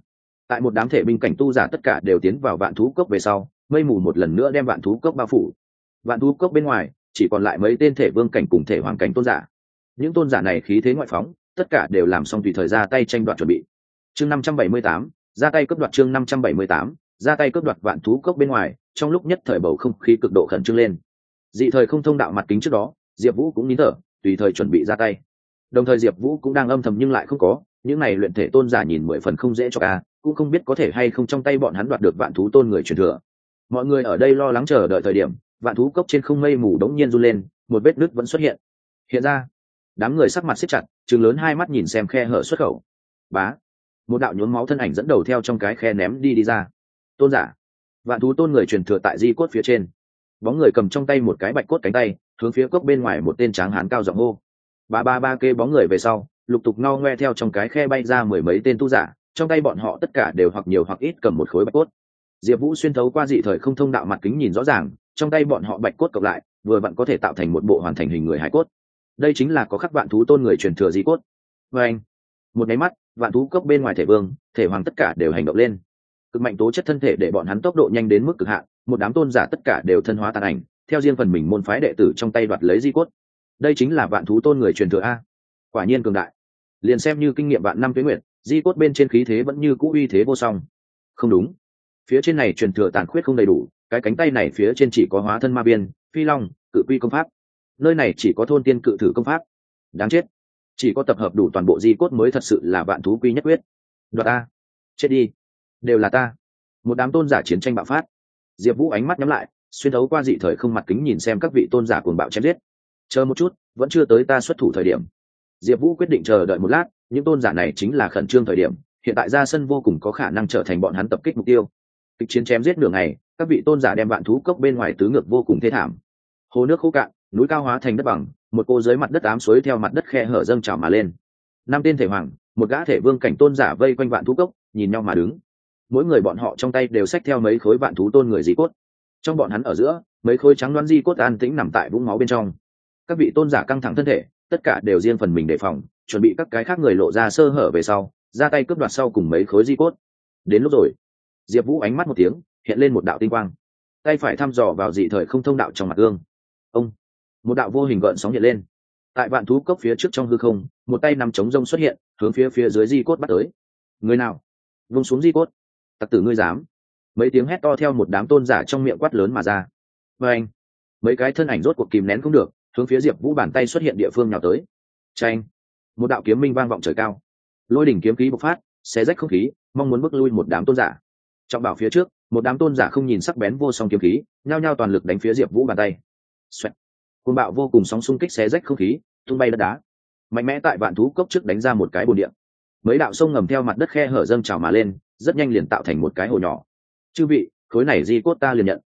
tại một đám thể binh cảnh tu giả tất cả đều tiến vào vạn thú cốc về sau, mây mù một lần nữa đem vạn thú cốc bao phủ. Vạn thú cốc bên ngoài, chỉ còn lại mấy tên thể vương cảnh cùng thể hoàng cảnh tôn giả. Những tôn giả này khí thế ngoại phóng, tất cả đều làm xong tùy thời ra tay tranh đoạt chuẩn bị. Chương năm trăm bảy mươi tám, ra tay cấp đoạt chương năm trăm bảy mươi tám, ra tay cướp đoạt vạn thú cốc bên ngoài, trong lúc nhất thời bầu không khí cực độ khẩn trương lên. Dị thời không thông đạo mặt kính trước đó, diệp vũ cũng nín thở, tùy thời chuẩn bị ra tay. Đồng thời diệp vũ cũng đang âm thầm nhưng lại không có những này luyện thể tôn giả nhìn mười phần không dễ cho ca cũng không biết có thể hay không trong tay bọn hắn đoạt được vạn thú tôn người truyền thừa. Mọi người ở đây lo lắng chờ đợi thời điểm, vạn thú cốc trên không mây mù đống nhiên run lên, một vết nứt vẫn xuất hiện. Hiện ra, đám người sắc mặt siết chặt chừng lớn hai mắt nhìn xem khe hở xuất khẩu. Bá, một đạo nhốn máu thân ảnh dẫn đầu theo trong cái khe ném đi đi ra. Tôn giả, vạn thú tôn người truyền thừa tại di cốt phía trên. Bóng người cầm trong tay một cái bạch cốt cánh tay, hướng phía cốc bên ngoài một tên tráng hán cao giọng hô. Ba ba ba kê bóng người về sau lục tục ngao ngoe theo trong cái khe bay ra mười mấy tên tu giả, trong tay bọn họ tất cả đều hoặc nhiều hoặc ít cầm một khối bạch cốt. Diệp vũ xuyên thấu qua dị thời không thông đạo mặt kính nhìn rõ ràng, trong tay bọn họ bạch cốt cộng lại, vừa vặn có thể tạo thành một bộ hoàn thành hình người hải cốt. Đây chính là có khắc vạn thú tôn người truyền thừa di cốt. Vê anh, một nháy mắt, vạn thú cốc bên ngoài thể vương, thể hoàng tất cả đều hành động lên. Cực mạnh tố chất thân thể để bọn hắn tốc độ nhanh đến mức cực hạn, một đám tôn giả tất cả đều thân hóa tàn ảnh, theo riêng phần mình môn phái đệ tử trong tay đoạt lấy di cốt. Đây chính là vạn thú tôn người truyền thừa a. Quả nhiên cường đại liền xem như kinh nghiệm vạn năm tuế nguyện di cốt bên trên khí thế vẫn như cũ uy thế vô song. Không đúng. Phía trên này truyền thừa tàn khuyết không đầy đủ, cái cánh tay này phía trên chỉ có hóa thân ma biên, phi long, cự quy công pháp. Nơi này chỉ có thôn tiên cự thử công pháp. Đáng chết. Chỉ có tập hợp đủ toàn bộ di cốt mới thật sự là vạn thú quy nhất quyết. Đoạt ta. Chết đi. Đều là ta. Một đám tôn giả chiến tranh bạo phát. Diệp vũ ánh mắt nhắm lại, xuyên thấu qua dị thời không mặt kính nhìn xem các vị tôn giả cuồng bạo chém giết. Chờ một chút, vẫn chưa tới ta xuất thủ thời điểm diệp vũ quyết định chờ đợi một lát, những tôn giả này chính là khẩn trương thời điểm, hiện tại ra sân vô cùng có khả năng trở thành bọn hắn tập kích mục tiêu. Kịch chiến chém giết nửa ngày, các vị tôn giả đem vạn thú cốc bên ngoài tứ ngược vô cùng thế thảm. Hồ nước khô cạn, núi cao hóa thành đất bằng, một cô dưới mặt đất ám suối theo mặt đất khe hở dâng trào mà lên. Năm tên thể hoàng, một gã thể vương cảnh tôn giả vây quanh vạn thú cốc, nhìn nhau mà đứng. Mỗi người bọn họ trong tay đều xách theo mấy khối vạn thú tôn người di cốt. Trong bọn hắn ở giữa, mấy khối trắng đoán di cốt an tĩnh nằm tại vũng máu bên trong. Các vị tôn giả căng thẳng thân thể tất cả đều riêng phần mình đề phòng, chuẩn bị các cái khác người lộ ra sơ hở về sau, ra tay cướp đoạt sau cùng mấy khối di cốt. Đến lúc rồi, diệp vũ ánh mắt một tiếng, hiện lên một đạo tinh quang. Tay phải thăm dò vào dị thời không thông đạo trong mặt gương. Ông, một đạo vô hình gợn sóng hiện lên. Tại vạn thú cốc phía trước trong hư không, một tay nằm chống rông xuất hiện, hướng phía phía dưới di cốt bắt tới. Người nào? Vung xuống di cốt. Tặc tử ngươi dám. Mấy tiếng hét to theo một đám tôn giả trong miệng quát lớn mà ra. Và anh, mấy cái thân ảnh rốt cuộc kìm nén không được hướng phía diệp vũ bàn tay xuất hiện địa phương nào tới tranh một đạo kiếm minh vang vọng trời cao lôi đỉnh kiếm khí bộc phát xé rách không khí mong muốn bước lui một đám tôn giả trọng bảo phía trước một đám tôn giả không nhìn sắc bén vô song kiếm khí nhao nhao toàn lực đánh phía diệp vũ bàn tay Xoẹt. côn bạo vô cùng sóng xung kích xé rách không khí tung bay đất đá mạnh mẽ tại vạn thú cốc trước đánh ra một cái bồn điện mấy đạo sông ngầm theo mặt đất khe hở dâng trào mà lên rất nhanh liền tạo thành một cái hồ nhỏ chư vị khối này di cốt ta liền nhận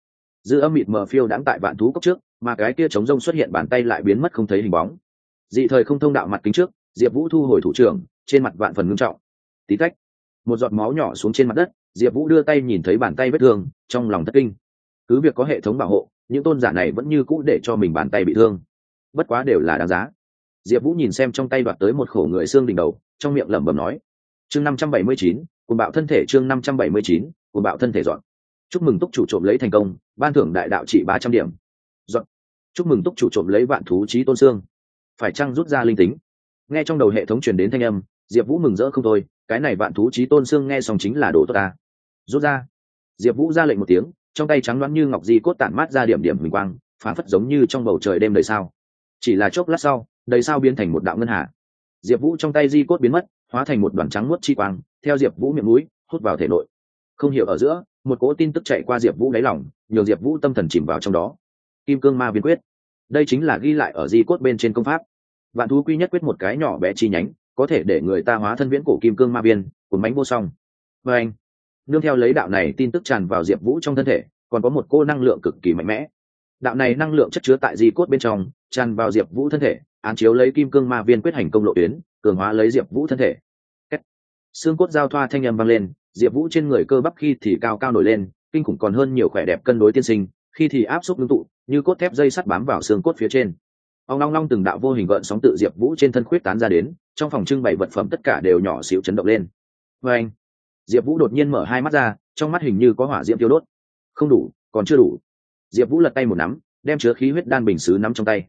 dư âm mịt mờ phiêu đãng tại vạn thú cốc trước mà cái kia chống rông xuất hiện bàn tay lại biến mất không thấy hình bóng. Dị thời không thông đạo mặt kính trước, diệp vũ thu hồi thủ trưởng, trên mặt vạn phần ngưng trọng. Tí tách, một giọt máu nhỏ xuống trên mặt đất, diệp vũ đưa tay nhìn thấy bàn tay vết thương, trong lòng thất kinh. Cứ việc có hệ thống bảo hộ, những tôn giả này vẫn như cũ để cho mình bàn tay bị thương. Bất quá đều là đáng giá. Diệp vũ nhìn xem trong tay đoạt tới một khổ người xương đỉnh đầu, trong miệng lẩm bẩm nói, chương năm trăm bảy mươi chín cùng bạo thân thể chương năm trăm bảy mươi chín cùng bạo thân thể dọn. Chúc mừng túc chủ trộm lấy thành công, ban thưởng đại đạo trị ba trăm điểm chúc mừng túc chủ trộm lấy vạn thú trí tôn xương. Phải chăng rút ra linh tính? Nghe trong đầu hệ thống truyền đến thanh âm, diệp vũ mừng rỡ không thôi, cái này vạn thú trí tôn xương nghe xong chính là đồ tốt ta. Rút ra. Diệp vũ ra lệnh một tiếng, trong tay trắng loãng như ngọc di cốt tản mát ra điểm điểm huỳnh quang phá phất giống như trong bầu trời đêm đầy sao. Chỉ là chốc lát sau, đầy sao biến thành một đạo ngân hà. Diệp vũ trong tay di cốt biến mất, hóa thành một đoàn trắng nuốt chi quang, theo diệp vũ miệng mũi hút vào thể nội. Không hiểu ở giữa, một cỗ tin tức chạy qua diệp vũ đáy lỏng nhường diệp vũ tâm thần chìm vào trong đó kim cương ma viên quyết. Đây chính là ghi lại ở di cốt bên trên công pháp. Vạn thú quy nhất quyết một cái nhỏ bé chi nhánh, có thể để người ta hóa thân viễn cổ kim cương ma viên cuốn bánh vô song. Và anh, nương theo lấy đạo này tin tức tràn vào diệp vũ trong thân thể, còn có một cô năng lượng cực kỳ mạnh mẽ. Đạo này năng lượng chất chứa tại di cốt bên trong, tràn vào diệp vũ thân thể, án chiếu lấy kim cương ma viên quyết hành công lộ tuyến, cường hóa lấy diệp vũ thân thể. Xương cốt giao thoa thanh â m vang lên, diệp vũ trên người cơ bắp khi thì cao cao nổi lên, kinh khủng còn hơn nhiều khỏe đẹp cân đối tiên sinh, khi thì áp suất ngưng tụ như cốt thép dây sắt bám vào xương cốt phía trên. Ông long long từng đạo vô hình gợn sóng tự diệp vũ trên thân khuyết tán ra đến, trong phòng trưng bày vật phẩm tất cả đều nhỏ xíu chấn động lên. Vê anh, diệp vũ đột nhiên mở hai mắt ra, trong mắt hình như có hỏa diễm tiêu đốt. Không đủ, còn chưa đủ. Diệp vũ lật tay một nắm, đem chứa khí huyết đan bình xứ nắm trong tay.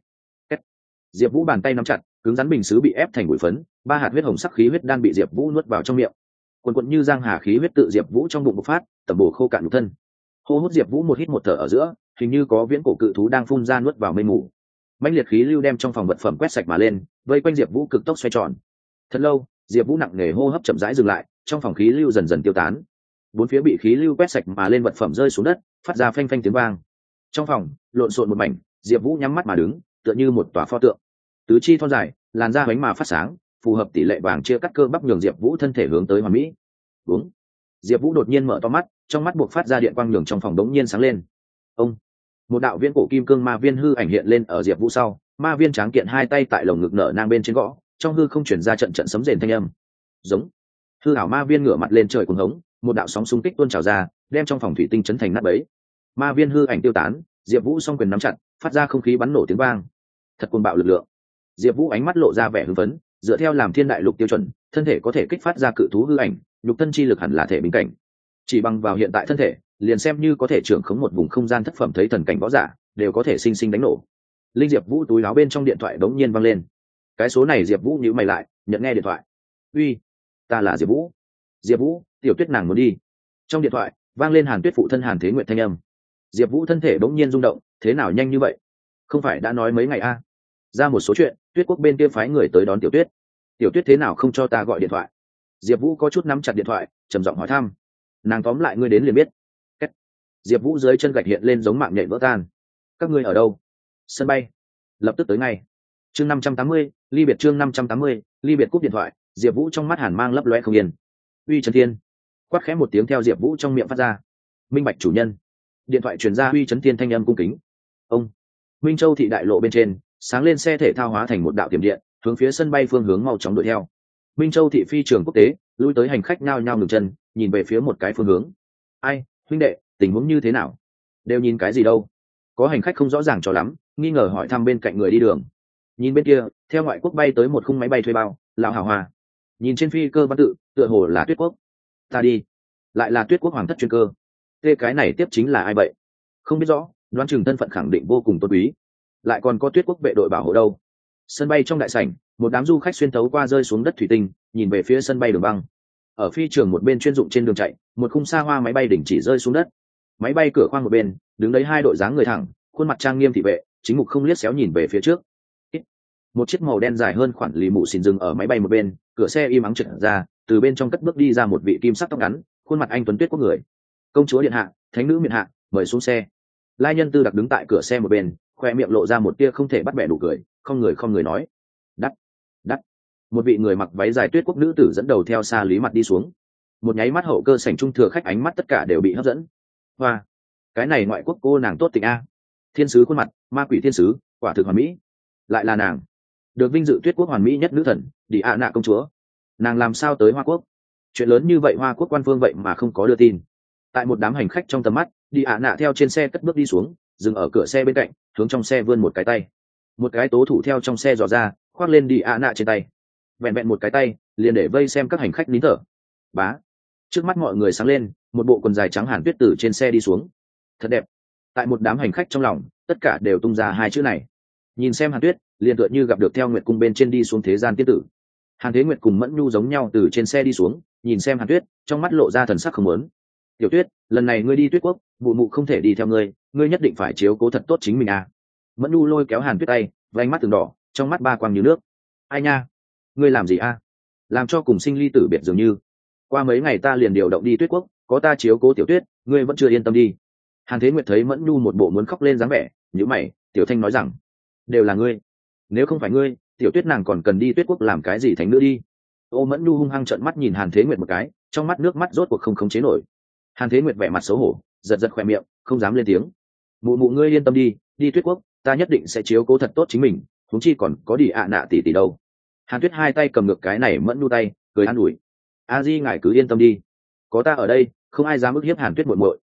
Diệp vũ bàn tay nắm chặt, cứng rắn bình xứ bị ép thành bụi phấn, ba hạt huyết hồng sắc khí huyết đan bị diệp vũ nuốt vào trong miệng. Quần quận như giang hà khí huyết tự diệp vũ trong bụng bộc phát, tẩm bổ khô cạn nhục thân. Hô hút diệp vũ một hít một thở ở giữa hình như có viễn cổ cự thú đang phun ra nuốt vào mây mù. Mạnh liệt khí lưu đem trong phòng vật phẩm quét sạch mà lên, vây quanh diệp vũ cực tốc xoay tròn. Thật lâu, diệp vũ nặng nề hô hấp chậm rãi dừng lại, trong phòng khí lưu dần dần tiêu tán. Bốn phía bị khí lưu quét sạch mà lên vật phẩm rơi xuống đất, phát ra phanh phanh tiếng vang. Trong phòng, lộn xộn một mảnh, diệp vũ nhắm mắt mà đứng, tựa như một tòa pho tượng. Tứ chi thon dài, làn da bánh mà phát sáng, phù hợp tỷ lệ vàng chia cắt cơ bắp nhường diệp vũ thân thể hướng tới hoàn mỹ. Đúng. Diệp vũ đột nhiên mở to mắt, trong mắt buộc phát ra điện quang nhường trong phòng đống nhiên sáng lên ông. Một đạo viên cổ kim cương ma viên hư ảnh hiện lên ở diệp vũ sau. Ma viên tráng kiện hai tay tại lồng ngực nở nang bên trên gõ, trong hư không chuyển ra trận trận sấm rền thanh âm. Giống. Hư hảo ma viên ngửa mặt lên trời cuồng hống, một đạo sóng xung kích tuôn trào ra, đem trong phòng thủy tinh chấn thành nát bấy. Ma viên hư ảnh tiêu tán, diệp vũ s o n g quyền nắm chặt, phát ra không khí bắn nổ tiếng vang. Thật cuồng bạo lực lượng. Diệp vũ ánh mắt lộ ra vẻ hưng phấn, dựa theo làm thiên đại lục tiêu chuẩn, thân thể có thể kích phát ra cự thú hư ảnh, nhục thân chi lực hẳn là thể bình cảnh. Chỉ bằng vào hiện tại thân thể liền xem như có thể trưởng khống một vùng không gian thất phẩm thấy thần cảnh võ giả, đều có thể sinh sinh đánh nổ. Linh diệp vũ túi áo bên trong điện thoại đống nhiên văng lên. Cái số này diệp vũ nhữ mày lại, nhận nghe điện thoại. Uy, ta là diệp vũ. Diệp vũ, tiểu tuyết nàng muốn đi. Trong điện thoại, vang lên hàn tuyết phụ thân hàn thế nguyện thanh âm. Diệp vũ thân thể đống nhiên rung động, thế nào nhanh như vậy? Không phải đã nói mấy ngày a? Ra một số chuyện, tuyết quốc bên kia phái người tới đón tiểu tuyết. Tiểu tuyết thế nào không cho ta gọi điện thoại? Diệp vũ có chút nắm chặt điện thoại, trầm giọng hỏi thăm. Nàng tóm lại ngươi đến liền biết diệp vũ dưới chân gạch hiện lên giống mạng nhện vỡ tan. Các ngươi ở đâu? Sân bay. Lập tức tới ngay. Chương năm trăm tám mươi, ly biệt chương năm trăm tám mươi, ly biệt cúp điện thoại, diệp vũ trong mắt hàn mang lấp loe không yên. Uy trần thiên. Quát khẽ một tiếng theo diệp vũ trong miệng phát ra. Minh bạch chủ nhân. Điện thoại truyền ra uy trấn thiên thanh âm cung kính. Ông. Minh châu thị đại lộ bên trên, sáng lên xe thể thao hóa thành một đạo tiềm điện, hướng phía sân bay phương hướng mau chóng đuổi theo. Minh châu thị phi trường quốc tế, lui tới hành khách nao nhao ngừng chân, nhìn về phía một cái phương hướng. Ai, huynh đệ tình huống như thế nào? Đều nhìn cái gì đâu? Có hành khách không rõ ràng cho lắm, nghi ngờ hỏi thăm bên cạnh người đi đường. Nhìn bên kia, theo ngoại quốc bay tới một khung máy bay thuê bao lào hào hòa. Nhìn trên phi cơ văn tự, tựa hồ là tuyết quốc. Ta đi. Lại là tuyết quốc hoàng thất chuyên cơ. Tê cái này tiếp chính là ai vậy? Không biết rõ, đoán chừng thân phận khẳng định vô cùng tôn quý. Lại còn có tuyết quốc vệ đội bảo hộ đâu? Sân bay trong đại sảnh, một đám du khách xuyên tấu qua rơi xuống đất thủy tinh, nhìn về phía sân bay đường băng. Ở phi trường một bên chuyên dụng trên đường chạy, một khung xa hoa máy bay đỉnh chỉ rơi xuống đất máy bay cửa khoang một bên, đứng đấy hai đội dáng người thẳng, khuôn mặt trang nghiêm thị vệ, chính mục không liếc xéo nhìn về phía trước. Một chiếc màu đen dài hơn khoản lì mụ xin dừng ở máy bay một bên, cửa xe im ắng trượt ra, từ bên trong cất bước đi ra một vị kim sắc tóc ngắn, khuôn mặt anh tuấn tuyết quốc người. Công chúa điện hạ, thánh nữ miền hạ, mời xuống xe. Lai nhân tư đặc đứng tại cửa xe một bên, khoe miệng lộ ra một tia không thể bắt bẻ đủ cười, không người không người nói. Đắt đắt. Một vị người mặc váy dài tuyết quốc nữ tử dẫn đầu theo xa lý mặt đi xuống. Một nháy mắt hậu cơ sảnh trung thừa khách ánh mắt tất cả đều bị hấp dẫn hoa, cái này ngoại quốc cô nàng tốt tình a. Thiên sứ khuôn mặt, ma quỷ thiên sứ, quả thực hoàn mỹ. Lại là nàng. Được vinh dự tuyết quốc hoàn mỹ nhất nữ thần đi ạ nạ công chúa. Nàng làm sao tới hoa quốc? Chuyện lớn như vậy hoa quốc quan phương vậy mà không có đưa tin. Tại một đám hành khách trong tầm mắt đi ạ nạ theo trên xe cất bước đi xuống, dừng ở cửa xe bên cạnh, hướng trong xe vươn một cái tay. Một cái tố thủ theo trong xe dò ra, khoác lên đi ạ nạ trên tay. Vẹn vẹn một cái tay, liền để vây xem các hành khách nín thở. Bá trước mắt mọi người sáng lên, một bộ quần dài trắng hàn tuyết từ trên xe đi xuống. Thật đẹp. Tại một đám hành khách trong lòng, tất cả đều tung ra hai chữ này. Nhìn xem hàn tuyết, liền tựa như gặp được theo nguyệt cung bên trên đi xuống thế gian tiên tử. Hàn thế nguyệt cùng mẫn nhu giống nhau từ trên xe đi xuống, nhìn xem hàn tuyết, trong mắt lộ ra thần sắc không lớn tiểu tuyết, lần này ngươi đi tuyết quốc, vụ mụ không thể đi theo ngươi ngươi nhất định phải chiếu cố thật tốt chính mình à. Mẫn nhu lôi kéo hàn tuyết tay vánh mắt từng đỏ, trong mắt ba quang như nước. Ai nha? Ngươi làm gì a làm cho cùng sinh ly tử biệt dường như qua mấy ngày ta liền điều động đi tuyết quốc, có ta chiếu cố tiểu tuyết, ngươi vẫn chưa yên tâm đi. Hàn thế nguyệt thấy mẫn nhu một bộ muốn khóc lên dáng vẻ nhữ mày, tiểu thanh nói rằng, đều là ngươi. Nếu không phải ngươi, tiểu tuyết nàng còn cần đi tuyết quốc làm cái gì thánh nữ đi? Ô mẫn nhu hung hăng trợn mắt nhìn hàn thế nguyệt một cái, trong mắt nước mắt rốt cuộc không khống chế nổi. Hàn thế nguyệt vẻ mặt xấu hổ, giật giật khỏe miệng, không dám lên tiếng. Mụ mụ ngươi yên tâm đi đi tuyết quốc, ta nhất định sẽ chiếu cố thật tốt chính mình thúng chi còn có đi ạ nạ tỷ tỷ đâu. Hàn tuyết hai tay cầm ngược cái này mẫn nhu tay, cười an ủi a di ngài cứ yên tâm đi. Có ta ở đây không ai dám ức hiếp hàn tuyết muộn muội.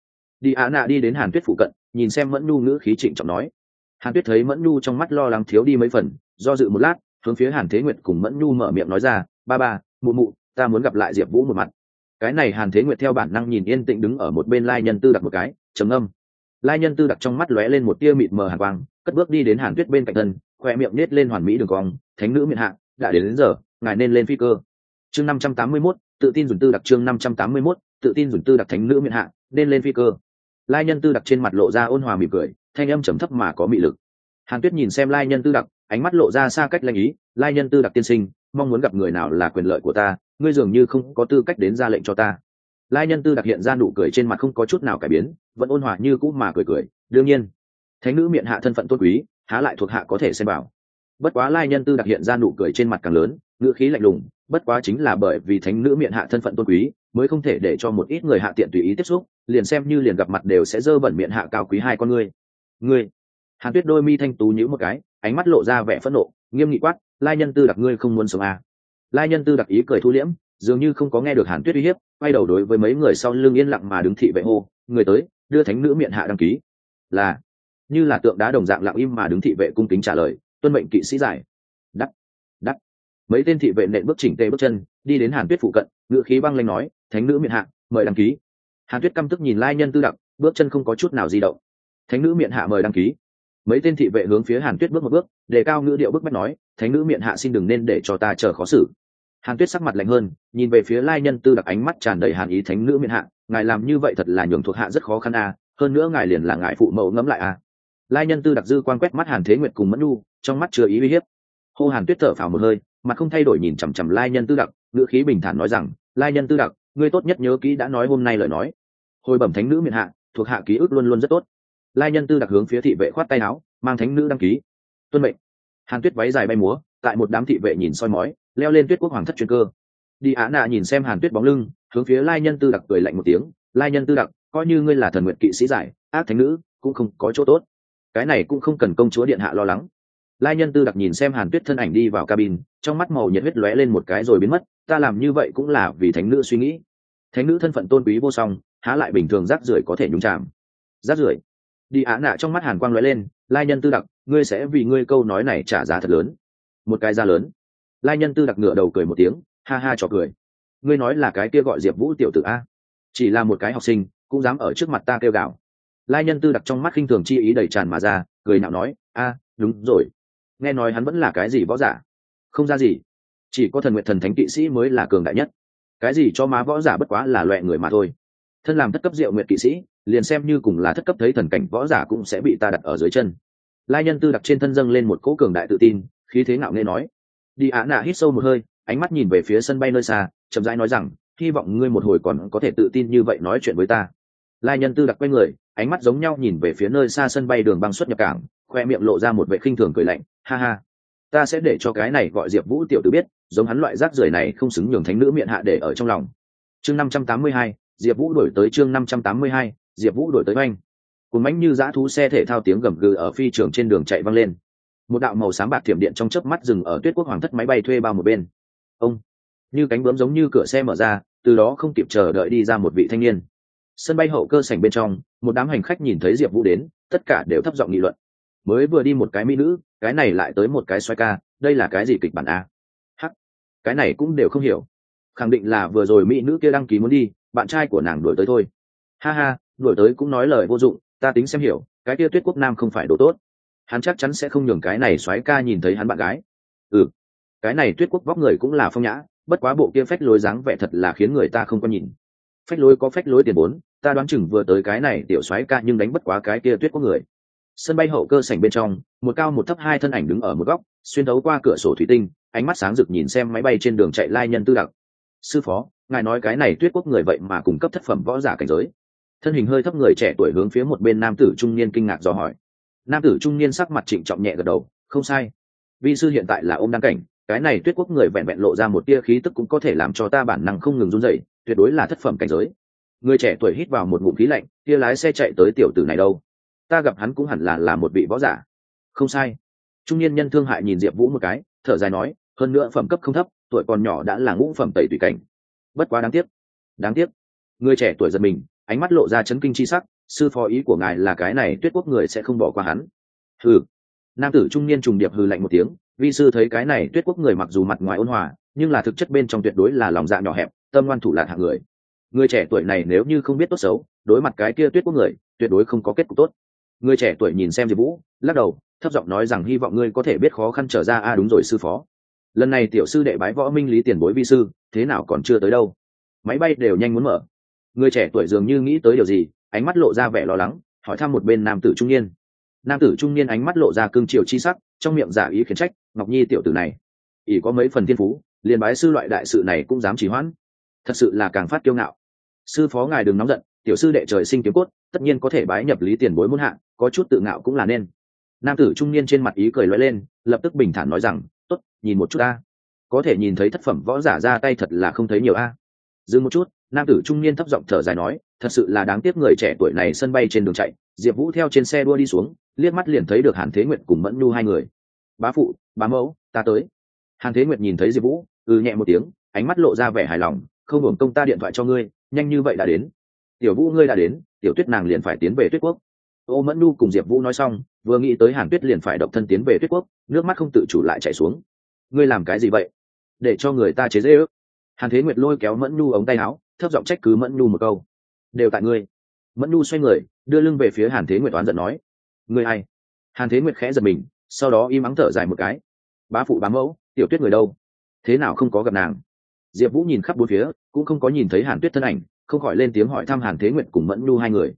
Đi á nạ đi đến hàn tuyết phụ cận nhìn xem mẫn nhu ngữ khí trịnh trọng nói. Hàn tuyết thấy mẫn nhu trong mắt lo lắng thiếu đi mấy phần do dự một lát hướng phía hàn thế nguyệt cùng mẫn nhu mở miệng nói ra ba ba mụ mụ ta muốn gặp lại diệp vũ một mặt. Cái này hàn thế nguyệt theo bản năng nhìn yên tĩnh đứng ở một bên lai nhân tư đặt một cái trầm âm lai nhân tư đặt trong mắt lóe lên một tia mịt mờ hàn quang cất bước đi đến hàn tuyết bên cạnh thân khoe miệng nết lên hoàn mỹ đường cong thánh nữ miệng hạ đã đến, đến giờ ngài nên lên phi cơ. Chương năm trăm tám mươi mốt tự tin dùng tư đặc chương năm trăm tám mươi 581, tự tin dùng tư đặc thánh nữ miện hạ nên lên phi cơ. Lai nhân tư đặc trên mặt lộ ra ôn hòa mỉm cười thanh âm trầm thấp mà có mị lực. Hàn tuyết nhìn xem lai nhân tư đặc ánh mắt lộ ra xa cách lanh ý lai nhân tư đặc tiên sinh mong muốn gặp người nào là quyền lợi của ta ngươi dường như không có tư cách đến ra lệnh cho ta. Lai nhân tư đặc hiện ra nụ cười trên mặt không có chút nào cải biến vẫn ôn hòa như cũ mà cười cười đương nhiên thánh nữ miện hạ thân phận tôn quý há lại thuộc hạ có thể xem bảo bất quá lai nhân tư đặc hiện ra nụ cười trên mặt càng lớn ngữ khí lạnh lùng bất quá chính là bởi vì thánh nữ miệng hạ thân phận tôn quý, mới không thể để cho một ít người hạ tiện tùy ý tiếp xúc, liền xem như liền gặp mặt đều sẽ dơ bẩn miệng hạ cao quý hai con ngươi. Ngươi, hàn tuyết đôi mi thanh tú nhữ một cái, ánh mắt lộ ra vẻ phẫn nộ, nghiêm nghị quát, lai nhân tư đặc ngươi không muốn sống à. lai nhân tư đặc ý cười thu liễm, dường như không có nghe được hàn tuyết uy hiếp, quay đầu đối với mấy người sau lưng yên lặng mà đứng thị vệ hô, người tới, đưa thánh nữ miệng hạ đăng ký. Là, như là tượng đá đồng dạng lặng im mà đứng thị vệ cung kính trả lời, tuân mệnh kỵ sĩ giải mấy tên thị vệ nện bước chỉnh tê bước chân đi đến hàn tuyết phụ cận ngự khí băng lanh nói thánh nữ miệng hạ mời đăng ký. Hàn tuyết căm tức nhìn lai nhân tư đặc bước chân không có chút nào di động. Thánh nữ miệng hạ mời đăng ký. Mấy tên thị vệ hướng phía hàn tuyết bước một bước để cao ngữ điệu bức bách nói thánh nữ miệng hạ xin đừng nên để cho ta chờ khó xử. Hàn tuyết sắc mặt lạnh hơn nhìn về phía lai nhân tư đặc ánh mắt tràn đầy hàn ý thánh nữ miệng hạ ngài làm như vậy thật là nhường thuộc hạ rất khó khăn à, hơn nữa ngài liền là ngài phụ mẫu ngẫm lại à. lai nhân tư đặc dư quan quét mắt hàn thế nguyệt cùng mẫn nhu trong mắt chưa ý uy hiếp. Hô hàn tuyết thở phào một hơi mặt không thay đổi nhìn chằm chằm lai nhân tư đặc, ngữ khí bình thản nói rằng, lai nhân tư đặc, ngươi tốt nhất nhớ kỹ đã nói hôm nay lời nói. Hồi bẩm thánh nữ miền hạ, thuộc hạ ký ức luôn luôn rất tốt. Lai nhân tư đặc hướng phía thị vệ khoát tay áo, mang thánh nữ đăng ký. Tuân mệnh. Hàn tuyết váy dài bay múa, tại một đám thị vệ nhìn soi mói, leo lên tuyết quốc hoàng thất chuyên cơ. Đi á nạ nhìn xem hàn tuyết bóng lưng, hướng phía lai nhân tư đặc cười lạnh một tiếng, lai nhân tư đặc, coi như ngươi là thần nguyện kỵ sĩ giải, ác thánh nữ, cũng không có chỗ tốt. Cái này cũng không cần công chúa điện hạ lo lắng lai nhân tư đặc nhìn xem hàn tuyết thân ảnh đi vào cabin, trong mắt màu nhiệt huyết lóe lên một cái rồi biến mất, ta làm như vậy cũng là vì thánh nữ suy nghĩ. Thánh nữ thân phận tôn quý vô song, há lại bình thường rác rưởi có thể nhúng chạm rác rưởi? Đi á nạ trong mắt hàn quang lóe lên, lai nhân tư đặc, ngươi sẽ vì ngươi câu nói này trả giá thật lớn. Một cái giá lớn. Lai nhân tư đặc ngựa đầu cười một tiếng, ha ha trò cười. Ngươi nói là cái kia gọi diệp vũ tiểu tử a? Chỉ là một cái học sinh, cũng dám ở trước mặt ta kêu gào. Lai nhân tư đặc trong mắt khinh thường chi ý đầy tràn mà ra, cười nhạo nói, a, đúng rồi nghe nói hắn vẫn là cái gì võ giả? Không ra gì. Chỉ có thần nguyện thần thánh kỵ sĩ mới là cường đại nhất. Cái gì cho má võ giả bất quá là loẹ người mà thôi. Thân làm thất cấp diệu nguyện kỵ sĩ, liền xem như cùng là thất cấp thấy thần cảnh võ giả cũng sẽ bị ta đặt ở dưới chân. Lai nhân tư đặt trên thân dâng lên một cỗ cường đại tự tin, khí thế ngạo nghê nói. Đi ạ nạ hít sâu một hơi, ánh mắt nhìn về phía sân bay nơi xa, chậm rãi nói rằng, hy vọng ngươi một hồi còn có thể tự tin như vậy nói chuyện với ta. Lai nhân tư đặc quay người, ánh mắt giống nhau nhìn về phía nơi xa sân bay đường băng xuất nhập cảng khoe miệng lộ ra một vệ khinh thường cười lạnh, ha ha, ta sẽ để cho cái này gọi diệp vũ tiểu tử biết, giống hắn loại rác rưởi này không xứng nhường thánh nữ miệng hạ để ở trong lòng. Chương năm trăm tám mươi hai, diệp vũ đổi tới chương năm trăm tám mươi hai, diệp vũ đổi tới oanh. Cùng mánh như dã thú xe thể thao tiếng gầm gừ ở phi trường trên đường chạy văng lên. Một đạo màu sáng bạc thiểm điện trong chớp mắt dừng ở tuyết quốc hoàng thất máy bay thuê bao một bên. Ông, như cánh bướm giống như cửa xe mở ra, từ đó không kịp chờ đợi đi ra một vị thanh niên. Sân bay hậu cơ sảnh bên trong, một đám hành khách nhìn thấy diệp vũ đến, tất cả đều thấp giọng nghị luận mới vừa đi một cái mỹ nữ, cái này lại tới một cái xoay ca, đây là cái gì kịch bản a? Hắc cái này cũng đều không hiểu. Khẳng định là vừa rồi mỹ nữ kia đăng ký muốn đi, bạn trai của nàng đuổi tới thôi. Ha ha, đuổi tới cũng nói lời vô dụng, ta tính xem hiểu, cái kia tuyết quốc nam không phải đồ tốt. Hắn chắc chắn sẽ không nhường cái này xoáy ca nhìn thấy hắn bạn gái. Ừ cái này tuyết quốc vóc người cũng là phong nhã, bất quá bộ kia phách lối dáng vẻ thật là khiến người ta không có nhìn. Phách lối có phách lối tiền bốn ta đoán chừng vừa tới cái này tiểu xoáy ca nhưng đánh bất quá cái kia tuyết quốc người sân bay hậu cơ sảnh bên trong, một cao một thấp hai thân ảnh đứng ở một góc, xuyên thấu qua cửa sổ thủy tinh, ánh mắt sáng rực nhìn xem máy bay trên đường chạy lai nhân tư đặc. Sư phó, ngài nói cái này tuyết quốc người vậy mà cung cấp thất phẩm võ giả cảnh giới. Thân hình hơi thấp người trẻ tuổi hướng phía một bên nam tử trung niên kinh ngạc dò hỏi. Nam tử trung niên sắc mặt trịnh trọng nhẹ gật đầu, không sai. Vi sư hiện tại là ôm đăng cảnh, cái này tuyết quốc người vẹn vẹn lộ ra một tia khí tức cũng có thể làm cho ta bản năng không ngừng run dậy tuyệt đối là thất phẩm cảnh giới. Người trẻ tuổi hít vào một ngụm khí lạnh tia lái xe chạy tới tiểu tử này đâu? Ta gặp hắn cũng hẳn là là một vị võ giả. Không sai. Trung niên nhân thương hại nhìn diệp vũ một cái, thở dài nói, hơn nữa phẩm cấp không thấp, tuổi còn nhỏ đã là ngũ phẩm tẩy tùy cảnh. Bất quá đáng tiếc. Đáng tiếc. Người trẻ tuổi giật mình, ánh mắt lộ ra chấn kinh chi sắc, sư phó ý của ngài là cái này, tuyết quốc người sẽ không bỏ qua hắn. Hừ. Nam tử trung niên trùng điệp hừ lạnh một tiếng, vi sư thấy cái này, tuyết quốc người mặc dù mặt ngoài ôn hòa, nhưng là thực chất bên trong tuyệt đối là lòng dạ nhỏ hẹp, tâm ngoan thủ lạc hạng người. Người trẻ tuổi này nếu như không biết tốt xấu, đối mặt cái kia tuyết quốc người, tuyệt đối không có kết cục tốt người trẻ tuổi nhìn xem diệp vũ, lắc đầu, thấp giọng nói rằng hy vọng ngươi có thể biết khó khăn trở ra. A đúng rồi sư phó. Lần này tiểu sư đệ bái võ minh lý tiền bối vi sư, thế nào còn chưa tới đâu? Máy bay đều nhanh muốn mở. Người trẻ tuổi dường như nghĩ tới điều gì, ánh mắt lộ ra vẻ lo lắng, hỏi thăm một bên nam tử trung niên. Nam tử trung niên ánh mắt lộ ra cương triều chi sắc, trong miệng giả ý khiển trách, ngọc nhi tiểu tử này, ỷ có mấy phần thiên phú, liền bái sư loại đại sự này cũng dám trì hoãn. Thật sự là càng phát kiêu ngạo. Sư phó ngài đừng nóng giận tiểu sư đệ trời sinh kiếm cốt tất nhiên có thể bái nhập lý tiền bối muôn hạ, có chút tự ngạo cũng là nên. Nam tử trung niên trên mặt ý cười loay lên lập tức bình thản nói rằng tốt nhìn một chút ta có thể nhìn thấy thất phẩm võ giả ra tay thật là không thấy nhiều a. Dừng một chút nam tử trung niên thấp giọng thở dài nói thật sự là đáng tiếc người trẻ tuổi này sân bay trên đường chạy diệp vũ theo trên xe đua đi xuống liếc mắt liền thấy được hàn thế nguyệt cùng mẫn nhu hai người. Bá phụ bá mẫu ta tới. Hàn thế nguyệt nhìn thấy diệp vũ ừ nhẹ một tiếng ánh mắt lộ ra vẻ hài lòng không hưởng công ta điện thoại cho ngươi nhanh như vậy đã đến tiểu vũ ngươi đã đến, tiểu tuyết nàng liền phải tiến về tuyết quốc. Ô mẫn Nu cùng diệp vũ nói xong, vừa nghĩ tới hàn tuyết liền phải độc thân tiến về tuyết quốc, nước mắt không tự chủ lại chảy xuống. Ngươi làm cái gì vậy? Để cho người ta chế dễ ước. Hàn thế nguyệt lôi kéo mẫn Nu ống tay áo, thấp giọng trách cứ mẫn Nu một câu. Đều tại ngươi. Mẫn Nu xoay người, đưa lưng về phía hàn thế nguyệt oán giận nói. Ngươi ai? Hàn thế nguyệt khẽ giật mình, sau đó im ắng thở dài một cái. Bá phụ bá mẫu, tiểu tuyết người đâu? Thế nào không có gặp nàng? Diệp vũ nhìn khắp bốn phía, cũng không có nhìn thấy hàn tuyết thân ảnh không khỏi lên tiếng hỏi thăm hàn thế nguyệt cùng mẫn nhu hai người.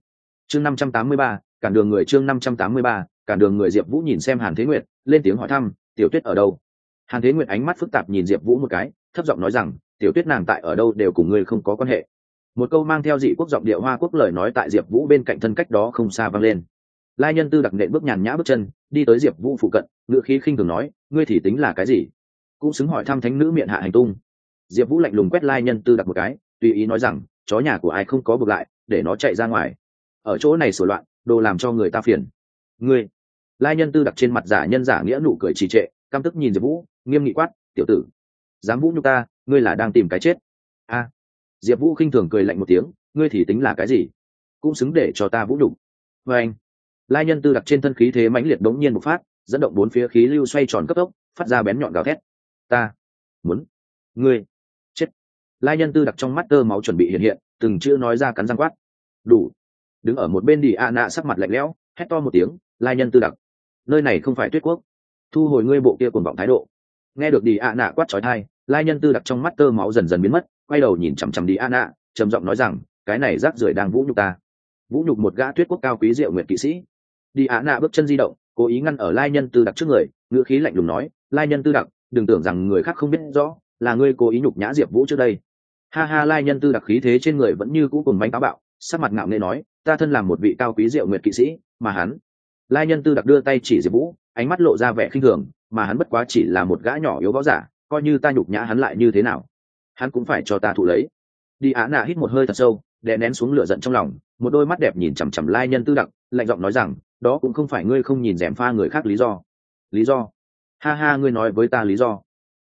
Chương năm trăm tám mươi ba, cản đường người chương năm trăm tám mươi ba, cản đường người diệp vũ nhìn xem hàn thế nguyệt, lên tiếng hỏi thăm, tiểu tuyết ở đâu? Hàn thế nguyệt ánh mắt phức tạp nhìn diệp vũ một cái, thấp giọng nói rằng, tiểu tuyết nàng tại ở đâu đều cùng ngươi không có quan hệ. Một câu mang theo dị quốc giọng điệu hoa quốc lời nói tại diệp vũ bên cạnh thân cách đó không xa vang lên. Lai nhân tư đặc nện bước nhàn nhã bước chân, đi tới diệp vũ phụ cận, ngựa khí khinh thường nói, ngươi thì tính là cái gì? Cũng xứng hỏi thăm thánh nữ miệng hạ hành tung. Diệp vũ lạnh lùng quét lai nhân tư đặc một cái, tùy ý nói rằng chó nhà của ai không có bực lại, để nó chạy ra ngoài. Ở chỗ này sửa loạn, đồ làm cho người ta phiền. Ngươi. Lai nhân tư đặc trên mặt giả nhân giả nghĩa nụ cười trì trệ, căm tức nhìn diệp vũ, nghiêm nghị quát, tiểu tử, dám vũ nhục ta, ngươi là đang tìm cái chết. A. Diệp vũ khinh thường cười lạnh một tiếng, ngươi thì tính là cái gì? Cũng xứng để cho ta vũ nhục. Vê anh. Lai nhân tư đặc trên thân khí thế mãnh liệt đống nhiên một phát, dẫn động bốn phía khí lưu xoay tròn cấp tốc, phát ra bén nhọn gào thét. Ta muốn. Ngươi lai nhân tư đặc trong mắt tơ máu chuẩn bị hiện hiện, từng chữ nói ra cắn răng quát. Đủ. Đứng ở một bên đi a nạ sắc mặt lạnh lẽo, hét to một tiếng, lai nhân tư đặc. Nơi này không phải tuyết quốc. Thu hồi ngươi bộ kia cùng vọng thái độ. Nghe được đi a nạ quát trói thai lai nhân tư đặc trong mắt tơ máu dần dần biến mất, quay đầu nhìn chằm chằm đi a nạ, trầm giọng nói rằng, cái này rác rưởi đang vũ nhục ta. Vũ nhục một gã tuyết quốc cao quý diệu nguyện kỵ sĩ. Đi a nạ bước chân di động, cố ý ngăn ở lai nhân tư đặc trước người, ngữ khí lạnh lùng nói, lai nhân tư đặc, đừng tưởng rằng người khác không biết rõ, là ngươi cố ý nhục nhã diệp vũ trước đây ha ha, lai nhân tư đặc khí thế trên người vẫn như cũ cùng bánh táo bạo, sắc mặt ngạo nghệ nói, ta thân làm một vị cao quý diệu nguyệt kỵ sĩ, mà hắn lai nhân tư đặc đưa tay chỉ diệp vũ, ánh mắt lộ ra vẻ khinh thường, mà hắn bất quá chỉ là một gã nhỏ yếu võ giả, coi như ta nhục nhã hắn lại như thế nào? Hắn cũng phải cho ta thụ lấy. Đi á nạ hít một hơi thật sâu, đè nén xuống lửa giận trong lòng, một đôi mắt đẹp nhìn chằm chằm lai nhân tư đặc, lạnh giọng nói rằng, đó cũng không phải ngươi không nhìn rèm pha người khác lý do. Lý do? Ha ha, ngươi nói với ta lý do.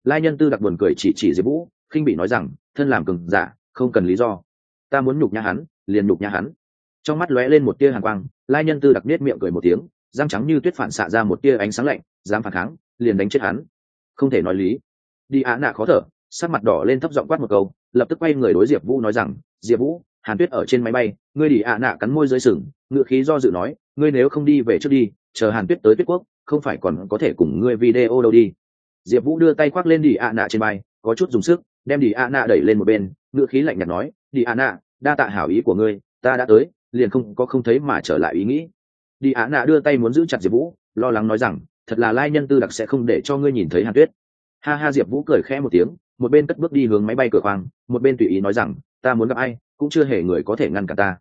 Lai nhân tư đặc buồn cười chỉ chỉ diệp vũ, khinh bị nói rằng thân làm cường giả, không cần lý do. Ta muốn nhục nhã hắn, liền nhục nhã hắn. Trong mắt lóe lên một tia hàn quang, lai nhân tư đặc nết miệng cười một tiếng, răng trắng như tuyết phản xạ ra một tia ánh sáng lạnh, dám phản kháng, liền đánh chết hắn. Không thể nói lý. Đi á nạ khó thở, sắc mặt đỏ lên thấp giọng quát một câu, lập tức quay người đối diệp vũ nói rằng, diệp vũ, hàn tuyết ở trên máy bay, ngươi đi ạ nạ cắn môi dưới sừng, ngựa khí do dự nói, ngươi nếu không đi về trước đi, chờ hàn tuyết tới tuyết quốc, không phải còn có thể cùng ngươi video đâu đi. Diệp vũ đưa tay khoác lên đi ạ nạ trên bay, có chút dùng sức đem đi a nạ đẩy lên một bên ngựa khí lạnh nhạt nói, đi a nạ đa tạ hảo ý của ngươi, ta đã tới, liền không có không thấy mà trở lại ý nghĩ. Đi a nạ đưa tay muốn giữ chặt diệp vũ, lo lắng nói rằng, thật là lai nhân tư đặc sẽ không để cho ngươi nhìn thấy hàn tuyết. Ha ha, diệp vũ cười khẽ một tiếng, một bên cất bước đi hướng máy bay cửa khoang, một bên tùy ý nói rằng, ta muốn gặp ai, cũng chưa hề người có thể ngăn cả ta.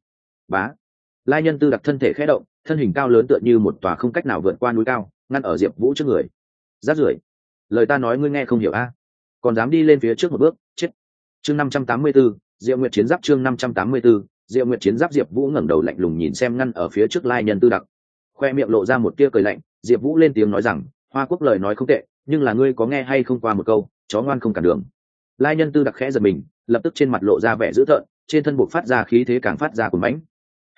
Bá. Lai nhân tư đặc thân thể khẽ động, thân hình cao lớn tựa như một tòa không cách nào vượt qua núi cao, ngăn ở diệp vũ trước người. Rát rưởi. Lời ta nói ngươi nghe không hiểu a còn dám đi lên phía trước một bước, chết. Chương năm trăm tám mươi b ố diệu nguyệt chiến giáp chương năm trăm tám mươi b ố diệu nguyệt chiến giáp diệp vũ ngẩng đầu lạnh lùng nhìn xem ngăn ở phía trước lai nhân tư đặc. Khoe miệng lộ ra một tia cười lạnh, diệp vũ lên tiếng nói rằng, hoa quốc lời nói không tệ, nhưng là ngươi có nghe hay không qua một câu, chó ngoan không cản đường. Lai nhân tư đặc khẽ giật mình, lập tức trên mặt lộ ra vẻ dữ tợn, trên thân buộc phát ra khí thế càng phát ra của bánh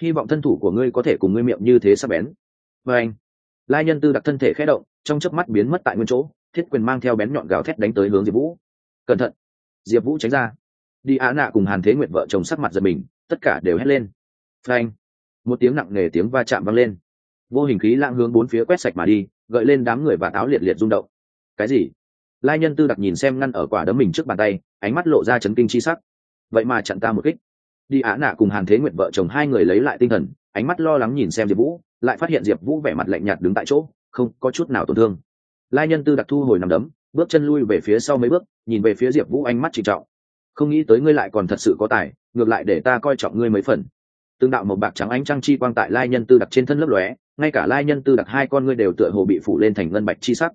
hy vọng thân thủ của ngươi có thể cùng ngươi miệng như thế sắp bén. Vê anh lai nhân tư đặc thân thể khẽ động, trong chớp mắt biến mất tại nguyên chỗ thiết quyền mang theo bén nhọn gào thét đánh tới hướng diệp vũ cẩn thận diệp vũ tránh ra đi á nạ cùng hàn thế nguyện vợ chồng sắc mặt giật mình tất cả đều hét lên phanh một tiếng nặng nề tiếng va chạm vang lên vô hình khí lãng hướng bốn phía quét sạch mà đi gợi lên đám người và táo liệt liệt rung động cái gì lai nhân tư đặc nhìn xem ngăn ở quả đấm mình trước bàn tay ánh mắt lộ ra chấn kinh chi sắc vậy mà chặn ta một kích đi á nạ cùng hàn thế nguyện vợ chồng hai người lấy lại tinh thần ánh mắt lo lắng nhìn xem diệp vũ lại phát hiện diệp vũ vẻ mặt lạnh nhạt đứng tại chỗ không có chút nào tổn thương lai nhân tư đặc thu hồi nằm đấm, bước chân lui về phía sau mấy bước, nhìn về phía diệp vũ ánh mắt trịnh trọng. Không nghĩ tới ngươi lại còn thật sự có tài, ngược lại để ta coi trọng ngươi mấy phần. Tương đạo một bạc trắng ánh trăng chi quang tại lai nhân tư đặc trên thân lấp lóe, ngay cả lai nhân tư đặc hai con ngươi đều tựa hồ bị phủ lên thành ngân bạch chi sắc.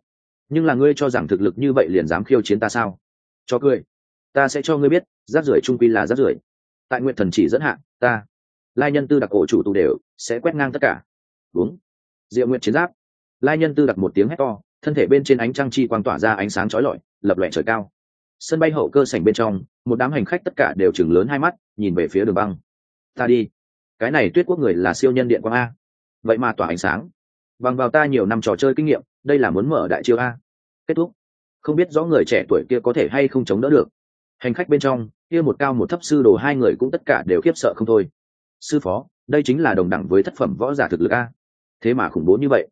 Nhưng là ngươi cho rằng thực lực như vậy liền dám khiêu chiến ta sao? Cho cười. Ta sẽ cho ngươi biết, rác rưởi trung quy là rác rưởi. Tại nguyện thần chỉ dẫn hạn ta, lai nhân tư đặc cổ chủ tù đều, sẽ quét ngang tất cả. Đúng diệu nguyện chiến giáp. Lai nhân tư đặc một tiếng hét to thân thể bên trên ánh trăng chi quang tỏa ra ánh sáng chói lọi, lập lòe trời cao. Sân bay hậu cơ sảnh bên trong, một đám hành khách tất cả đều chừng lớn hai mắt, nhìn về phía đường băng. Ta đi. Cái này tuyết quốc người là siêu nhân điện quang a. Vậy mà tỏa ánh sáng. Bằng vào ta nhiều năm trò chơi kinh nghiệm, đây là muốn mở đại chiêu a. Kết thúc. Không biết rõ người trẻ tuổi kia có thể hay không chống đỡ được. Hành khách bên trong, kia một cao một thấp sư đồ hai người cũng tất cả đều khiếp sợ không thôi. Sư phó, đây chính là đồng đẳng với thất phẩm võ giả thực lực a. Thế mà khủng bố như vậy.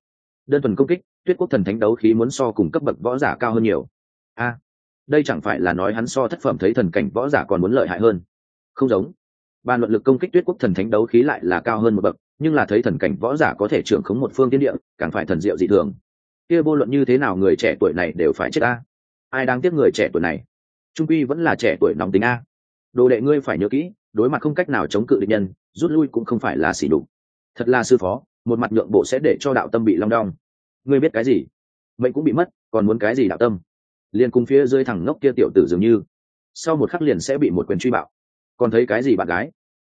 Đơn thuần công kích tuyết quốc thần thánh đấu khí muốn so cùng cấp bậc võ giả cao hơn nhiều. A, đây chẳng phải là nói hắn so thất phẩm thấy thần cảnh võ giả còn muốn lợi hại hơn? Không giống. Bàn luận lực công kích tuyết quốc thần thánh đấu khí lại là cao hơn một bậc, nhưng là thấy thần cảnh võ giả có thể trưởng khống một phương tiên địa, càng phải thần diệu dị thường. Kia vô luận như thế nào người trẻ tuổi này đều phải chết a. Ai đang tiếc người trẻ tuổi này? Trung quy vẫn là trẻ tuổi nóng tính a. Đồ đệ ngươi phải nhớ kỹ, đối mặt không cách nào chống cự địch nhân, rút lui cũng không phải là xỉ đục thật là sư phó, một mặt nhượng bộ sẽ để cho đạo tâm bị long đong ngươi biết cái gì? Mệnh cũng bị mất, còn muốn cái gì đạo tâm? Liền cùng phía dưới thằng ngốc kia tiểu tử dường như, sau một khắc liền sẽ bị một quyền truy bạo. Còn thấy cái gì bạn gái?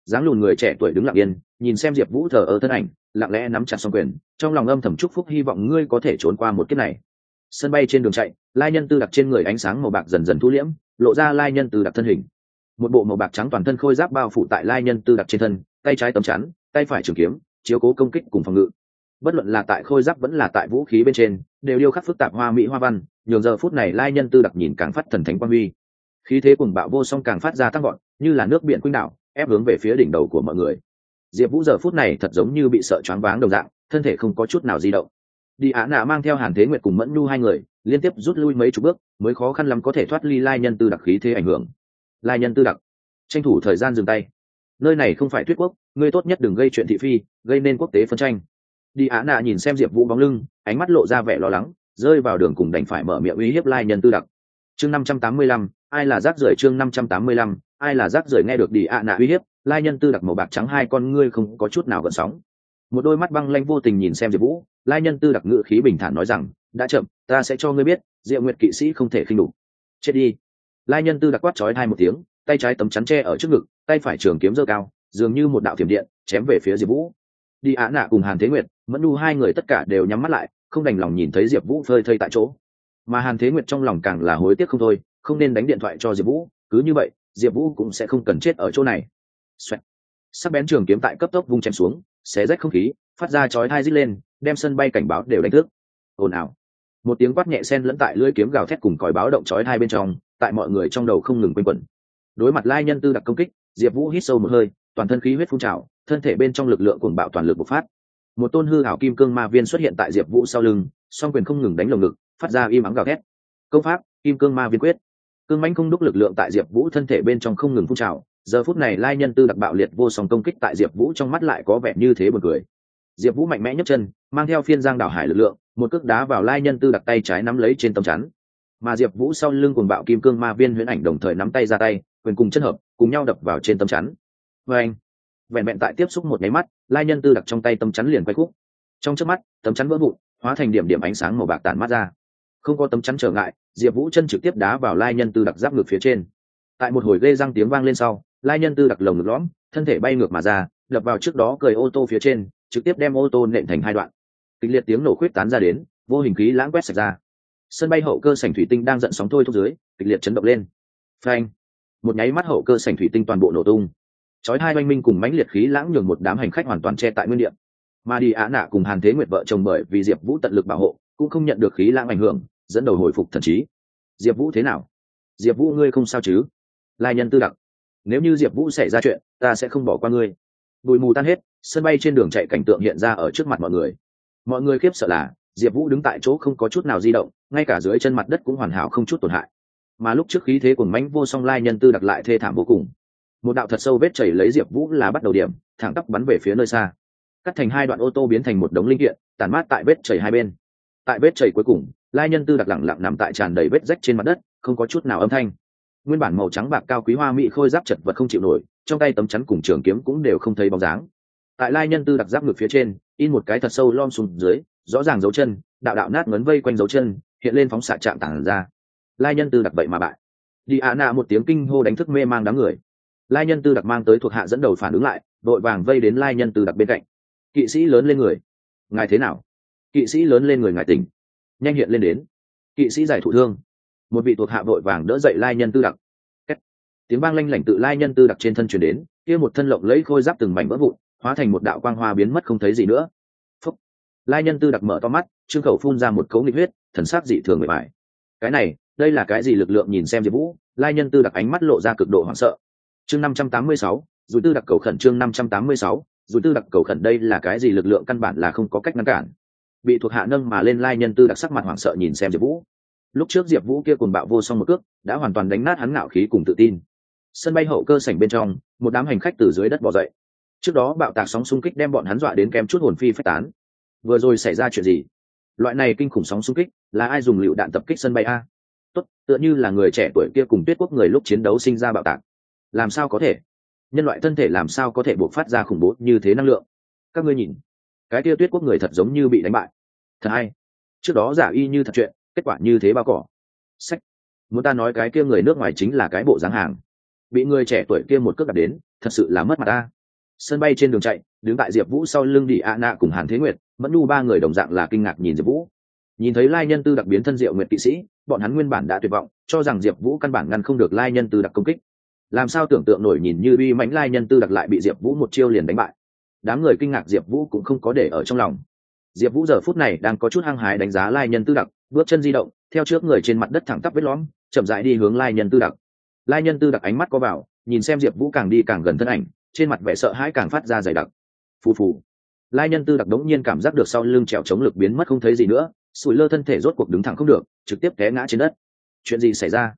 Dáng lùn người trẻ tuổi đứng lặng yên, nhìn xem diệp vũ thờ ơ thân ảnh, lặng lẽ nắm chặt xong quyền, trong lòng âm thầm chúc phúc hy vọng ngươi có thể trốn qua một kiếp này. Sân bay trên đường chạy, lai nhân tư đặc trên người ánh sáng màu bạc dần dần thu liễm, lộ ra lai nhân tư đặc thân hình. Một bộ màu bạc trắng toàn thân khôi giáp bao phủ tại lai nhân tư đặc trên thân, tay trái tấm chắn, tay phải trường kiếm, chiếu cố công kích cùng phòng ngự bất luận là tại khôi giáp vẫn là tại vũ khí bên trên, đều điêu khắc phức tạp hoa mỹ hoa văn, nhường giờ phút này lai nhân tư đặc nhìn càng phát thần thánh quan huy. Khí thế cùng bạo vô song càng phát ra tăng gọn như là nước biển quýnh đạo ép hướng về phía đỉnh đầu của mọi người. Diệp vũ giờ phút này thật giống như bị sợ choáng váng đồng dạng, thân thể không có chút nào di động. Đi á nạ mang theo hàn thế nguyệt cùng mẫn nhu hai người, liên tiếp rút lui mấy chục bước, mới khó khăn lắm có thể thoát ly lai nhân tư đặc khí thế ảnh hưởng. Lai nhân tư đặc, tranh thủ thời gian dừng tay. Nơi này không phải thuyết quốc ngươi tốt nhất đừng gây chuyện thị phi, gây nên quốc tế phân tranh đi á nạ nhìn xem diệp vũ bóng lưng, ánh mắt lộ ra vẻ lo lắng, rơi vào đường cùng đành phải mở miệng uy hiếp lai nhân tư đặc. Chương năm trăm tám mươi lăm, ai là rác rưởi? Chương năm trăm tám mươi lăm, ai là rác rưởi? Nghe được đi ạ nạ uy hiếp, lai nhân tư đặc màu bạc trắng hai con ngươi không có chút nào gợn sóng. Một đôi mắt băng lanh vô tình nhìn xem diệp vũ, lai nhân tư đặc ngự khí bình thản nói rằng, đã chậm, ta sẽ cho ngươi biết, diệu nguyệt kỵ sĩ không thể khinh đủ chết đi. Lai nhân tư đặc quát trói hai một tiếng, tay trái tấm chắn tre ở trước ngực, tay phải trường kiếm dơ cao, dường như một đạo thiểm điện, chém về phía diệp vũ đi ạ nạ cùng hàn thế nguyệt, mẫn nu hai người tất cả đều nhắm mắt lại, không đành lòng nhìn thấy diệp vũ phơi thây tại chỗ. Mà hàn thế nguyệt trong lòng càng là hối tiếc không thôi, không nên đánh điện thoại cho diệp vũ, cứ như vậy, diệp vũ cũng sẽ không cần chết ở chỗ này. Xoẹt. sắc bén trường kiếm tại cấp tốc vung chém xuống, xé rách không khí, phát ra chói hai rít lên, đem sân bay cảnh báo đều đánh thức. Ồn ào. Một tiếng quát nhẹ sen lẫn tại lưỡi kiếm gào thét cùng còi báo động chói hai bên trong, tại mọi người trong đầu không ngừng quanh quẩn. Đối mặt lai nhân tư đặc công kích, diệp vũ hít sâu một hơi, toàn thân khí huyết phun trào thân thể bên trong lực lượng cuồng bạo toàn lực bộc phát. Một tôn hư hảo kim cương ma viên xuất hiện tại diệp vũ sau lưng, song quyền không ngừng đánh lồng ngực, phát ra im ắng gào thét. Công pháp, kim cương ma viên quyết. Cương mãnh không đúc lực lượng tại diệp vũ thân thể bên trong không ngừng phun trào, giờ phút này lai nhân tư đặc bạo liệt vô song công kích tại diệp vũ trong mắt lại có vẻ như thế buồn cười. Diệp vũ mạnh mẽ nhấc chân, mang theo phiên giang đảo hải lực lượng, một cước đá vào lai nhân tư đặc tay trái nắm lấy trên tấm chắn. Mà diệp vũ sau lưng cùng bạo kim cương ma viên huyễn ảnh đồng thời nắm tay ra tay, quyền cùng chân hợp, cùng nhau đập vào trên tấm chắn. Vê anh vẹn vẹn tại tiếp xúc một nháy mắt, lai nhân tư đặc trong tay tấm chắn liền quay khúc. Trong trước mắt, tấm chắn vỡ vụn, hóa thành điểm điểm ánh sáng màu bạc tản mắt ra. Không có tấm chắn trở ngại, diệp vũ chân trực tiếp đá vào lai nhân tư đặc giáp ngược phía trên. Tại một hồi ghê răng tiếng vang lên sau, lai nhân tư đặc lồng ngực lõm, thân thể bay ngược mà ra, đập vào trước đó cười ô tô phía trên, trực tiếp đem ô tô nện thành hai đoạn. Kịch liệt tiếng nổ khuyết tán ra đến, vô hình khí lãng quét sạch ra. Sân bay hậu cơ sảnh thủy tinh đang giận sóng thôi thúc dưới, kịch liệt chấn động lên. Phanh! Một nháy mắt hậu cơ sảnh thủy tinh toàn bộ nổ tung chói hai oanh minh cùng mãnh liệt khí lãng nhường một đám hành khách hoàn toàn che tại nguyên địa. Mà đi á nạ cùng hàn thế nguyệt vợ chồng bởi vì diệp vũ tận lực bảo hộ, cũng không nhận được khí lãng ảnh hưởng, dẫn đầu hồi phục thần trí. Diệp vũ thế nào? Diệp vũ ngươi không sao chứ? Lai nhân tư đặc. Nếu như diệp vũ xảy ra chuyện, ta sẽ không bỏ qua ngươi. Bụi mù tan hết, sân bay trên đường chạy cảnh tượng hiện ra ở trước mặt mọi người. Mọi người khiếp sợ là, diệp vũ đứng tại chỗ không có chút nào di động, ngay cả dưới chân mặt đất cũng hoàn hảo không chút tổn hại. Mà lúc trước khí thế của mánh vô song lai nhân tư đặc lại thê thảm vô cùng một đạo thật sâu vết chảy lấy diệp vũ là bắt đầu điểm, thẳng tắp bắn về phía nơi xa. Cắt thành hai đoạn ô tô biến thành một đống linh kiện tàn mát tại vết chảy hai bên. Tại vết chảy cuối cùng, lai nhân tư đặc lẳng lặng nằm tại tràn đầy vết rách trên mặt đất, không có chút nào âm thanh. Nguyên bản màu trắng bạc cao quý hoa mỹ khôi giáp chật vật không chịu nổi, trong tay tấm chắn cùng trường kiếm cũng đều không thấy bóng dáng. Tại lai nhân tư đặc giáp ngực phía trên, in một cái thật sâu lom xuống dưới, rõ ràng dấu chân, đạo đạo nát ngấn vây quanh dấu chân, hiện lên phóng xạ chạm tản ra. Lai nhân tư đặc vậy mà bại. Đi ạ nạ một tiếng kinh hô đánh thức mê mang đám người lai nhân tư đặc mang tới thuộc hạ dẫn đầu phản ứng lại, đội vàng vây đến lai nhân tư đặc bên cạnh. Kỵ sĩ lớn lên người. Ngài thế nào? Kỵ sĩ lớn lên người ngài tỉnh. Nhanh hiện lên đến. Kỵ sĩ giải thụ thương. Một vị thuộc hạ đội vàng đỡ dậy lai nhân tư đặc. Tiếng vang lanh lảnh tự lai nhân tư đặc trên thân chuyển đến, kia một thân lộng lấy khôi giáp từng mảnh vỡ vụn, hóa thành một đạo quang hoa biến mất không thấy gì nữa. Phúc. lai nhân tư đặc mở to mắt, trương khẩu phun ra một cấu nghịch huyết, thần sắc dị thường người bài. cái này, đây là cái gì lực lượng nhìn xem diệp vũ? Lai nhân tư đặc ánh mắt lộ ra cực độ hoảng sợ chương năm trăm tám mươi sáu, dù tư đặc cầu khẩn chương năm trăm tám mươi sáu, dù tư đặc cầu khẩn đây là cái gì lực lượng căn bản là không có cách ngăn cản. Bị thuộc hạ nâng mà lên lai nhân tư đặc sắc mặt hoảng sợ nhìn xem diệp vũ. Lúc trước diệp vũ kia cùng bạo vô song một cước, đã hoàn toàn đánh nát hắn ngạo khí cùng tự tin. Sân bay hậu cơ sảnh bên trong, một đám hành khách từ dưới đất bỏ dậy. Trước đó bạo tạc sóng xung kích đem bọn hắn dọa đến kém chút hồn phi phách tán. Vừa rồi xảy ra chuyện gì? Loại này kinh khủng sóng xung kích, là ai dùng lựu đạn tập kích sân bay a? Tốt, tựa như là người trẻ tuổi kia cùng tuyết quốc người lúc chiến đấu sinh ra bạo tạc làm sao có thể? Nhân loại thân thể làm sao có thể buộc phát ra khủng bố như thế năng lượng? Các ngươi nhìn, cái tia tuyết quốc người thật giống như bị đánh bại. Thật hay? Trước đó giả y như thật chuyện, kết quả như thế bao cỏ. Sách. Muốn ta nói cái kia người nước ngoài chính là cái bộ dáng hàng. Bị người trẻ tuổi kia một cước đặt đến, thật sự là mất mặt ta. Sân bay trên đường chạy, đứng tại diệp vũ sau lưng đi a nạ cùng hàn thế nguyệt, mẫn nu ba người đồng dạng là kinh ngạc nhìn diệp vũ. Nhìn thấy lai nhân tư đặc biến thân diệu nguyệt kỵ sĩ, bọn hắn nguyên bản đã tuyệt vọng, cho rằng diệp vũ căn bản ngăn không được lai nhân tư đặc công kích làm sao tưởng tượng nổi nhìn như uy mãnh lai nhân tư đặc lại bị diệp vũ một chiêu liền đánh bại. Đám người kinh ngạc diệp vũ cũng không có để ở trong lòng. Diệp vũ giờ phút này đang có chút hăng hái đánh giá lai nhân tư đặc, bước chân di động, theo trước người trên mặt đất thẳng tắp vết lõm, chậm rãi đi hướng lai nhân tư đặc. Lai nhân tư đặc ánh mắt có vào, nhìn xem diệp vũ càng đi càng gần thân ảnh, trên mặt vẻ sợ hãi càng phát ra dày đặc. Phù phù. Lai nhân tư đặc đống nhiên cảm giác được sau lưng trèo chống lực biến mất không thấy gì nữa, sủi lơ thân thể rốt cuộc đứng thẳng không được, trực tiếp té ngã trên đất. Chuyện gì xảy ra?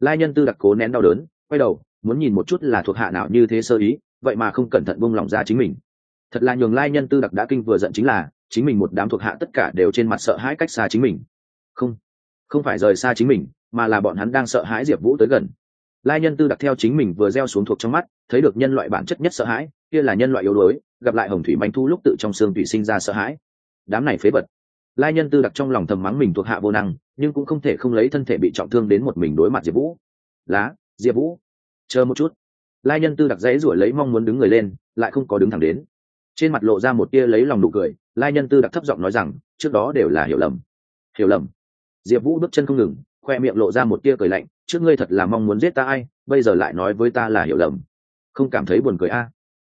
Lai nhân tư đặc cố nén đau đớn, quay đầu muốn nhìn một chút là thuộc hạ nào như thế sơ ý, vậy mà không cẩn thận bung lỏng ra chính mình. Thật là nhường lai nhân tư đặc đã kinh vừa giận chính là, chính mình một đám thuộc hạ tất cả đều trên mặt sợ hãi cách xa chính mình. Không không phải rời xa chính mình, mà là bọn hắn đang sợ hãi diệp vũ tới gần. Lai nhân tư đặc theo chính mình vừa gieo xuống thuộc trong mắt, thấy được nhân loại bản chất nhất sợ hãi, kia là nhân loại yếu đuối, gặp lại hồng thủy manh thu lúc tự trong xương thủy sinh ra sợ hãi. Đám này phế vật. Lai nhân tư đặc trong lòng thầm mắng mình thuộc hạ vô năng, nhưng cũng không thể không lấy thân thể bị trọng thương đến một mình đối mặt diệp vũ. Lá, diệp vũ chờ một chút. Lai nhân tư đặc dãy ruổi lấy mong muốn đứng người lên, lại không có đứng thẳng đến. Trên mặt lộ ra một tia lấy lòng nụ cười, lai nhân tư đặc thấp giọng nói rằng, trước đó đều là hiểu lầm. Hiểu lầm. Diệp vũ bước chân không ngừng, khoe miệng lộ ra một tia cười lạnh, trước ngươi thật là mong muốn giết ta ai, bây giờ lại nói với ta là hiểu lầm. Không cảm thấy buồn cười a.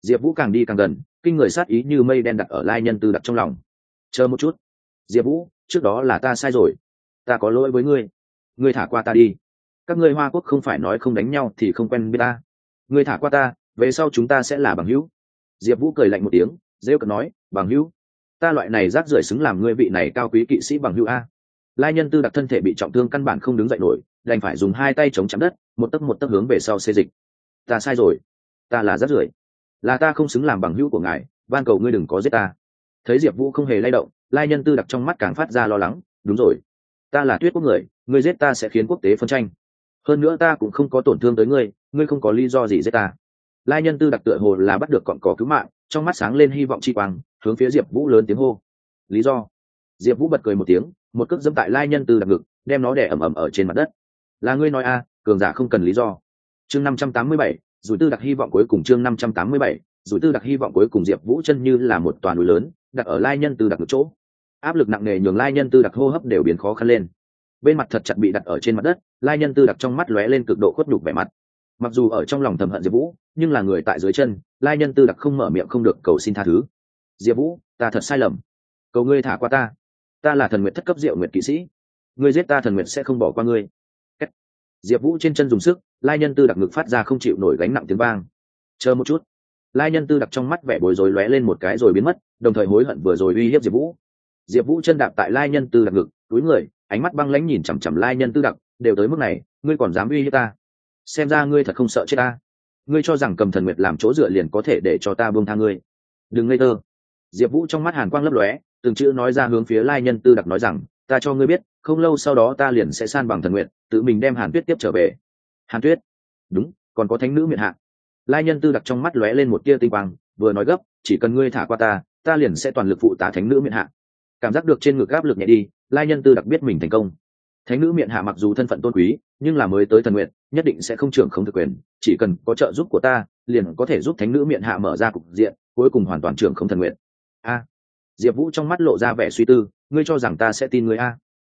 Diệp vũ càng đi càng gần, kinh người sát ý như mây đen đặt ở lai nhân tư đặt trong lòng. Chờ một chút. Diệp vũ, trước đó là ta sai rồi. Ta có lỗi với ngươi. Ngươi thả qua ta đi các ngươi hoa quốc không phải nói không đánh nhau thì không quen biết ta. Ngươi thả qua ta, về sau chúng ta sẽ là bằng hữu. Diệp vũ cười lạnh một tiếng, rêu cợt nói, bằng hữu. Ta loại này rác rưởi xứng làm ngươi vị này cao quý kỵ sĩ bằng hữu a. Lai nhân tư đặc thân thể bị trọng thương căn bản không đứng dậy nổi, đành phải dùng hai tay chống chạm đất, một tấc một tấc hướng về sau xê dịch. Ta sai rồi. Ta là rác rưởi. Là ta không xứng làm bằng hữu của ngài, van cầu ngươi đừng có giết ta. Thấy diệp vũ không hề lay động, lai nhân tư đặc trong mắt càng phát ra lo lắng. Đúng rồi. Ta là tuyết quốc người, ngươi giết ta sẽ khiến quốc tế phân tranh hơn nữa ta cũng không có tổn thương tới ngươi ngươi không có lý do gì giết ta. Lai nhân tư đặc tựa hồ là bắt được cọn cỏ cứu mạng, trong mắt sáng lên hy vọng chi quang, hướng phía diệp vũ lớn tiếng hô. Lý do? Diệp vũ bật cười một tiếng, một cước dẫm tại lai nhân tư đặc ngực, đem nó đẻ ẩm ẩm ở trên mặt đất. Là ngươi nói a cường giả không cần lý do. Chương năm trăm tám mươi bảy dù tư đặc hy vọng cuối cùng chương năm trăm tám mươi bảy dù tư đặc hy vọng cuối cùng diệp vũ chân như là một toàn núi lớn, đặt ở lai nhân tư đặc ngực chỗ. Áp lực nặng nề nhường lai nhân tư đặc hô hấp đều biến khó khăn lên bên mặt thật chặt bị đặt ở trên mặt đất, lai nhân tư đặc trong mắt lóe lên cực độ khuất nhục vẻ mặt. Mặc dù ở trong lòng thầm hận diệp vũ, nhưng là người tại dưới chân, lai nhân tư đặc không mở miệng không được cầu xin tha thứ. Diệp vũ, ta thật sai lầm. Cầu ngươi thả qua ta. Ta là thần nguyện thất cấp diệu nguyện kỵ sĩ. Ngươi giết ta thần nguyện sẽ không bỏ qua ngươi. Diệp vũ trên chân dùng sức, lai nhân tư đặc ngực phát ra không chịu nổi gánh nặng tiếng vang. Chờ một chút. Lai nhân tư đặc trong mắt vẻ bồi rối lóe lên một cái rồi biến mất, đồng thời hối hận vừa rồi uy hiếp diệp vũ. Diệp vũ chân đạp tại lai nhân tư đặc ngực, túi người ánh mắt băng lãnh nhìn chằm chằm lai nhân tư đặc, đều tới mức này, ngươi còn dám uy hiếp ta? Xem ra ngươi thật không sợ chết ta. Ngươi cho rằng cầm thần nguyệt làm chỗ dựa liền có thể để cho ta buông tha ngươi. Đừng ngây thơ. Diệp vũ trong mắt hàn quang lấp lóe, từng chữ nói ra hướng phía lai nhân tư đặc nói rằng, ta cho ngươi biết, không lâu sau đó ta liền sẽ san bằng thần nguyện tự mình đem hàn tuyết tiếp trở về. Hàn tuyết? Đúng, còn có thánh nữ miệng hạ. Lai nhân tư đặc trong mắt lóe lên một tia tinh quang, vừa nói gấp, chỉ cần ngươi thả qua ta ta liền sẽ toàn lực phụ tá thánh nữ miệng hạ. Cảm giác được trên ngực áp lực nhẹ đi lai nhân tư đặc biết mình thành công. Thánh nữ miệng hạ mặc dù thân phận tôn quý, nhưng là mới tới thần nguyện, nhất định sẽ không trưởng không thực quyền. Chỉ cần có trợ giúp của ta, liền có thể giúp thánh nữ miệng hạ mở ra cục diện, cuối cùng hoàn toàn trưởng không thần nguyện. A. Diệp vũ trong mắt lộ ra vẻ suy tư, ngươi cho rằng ta sẽ tin ngươi a.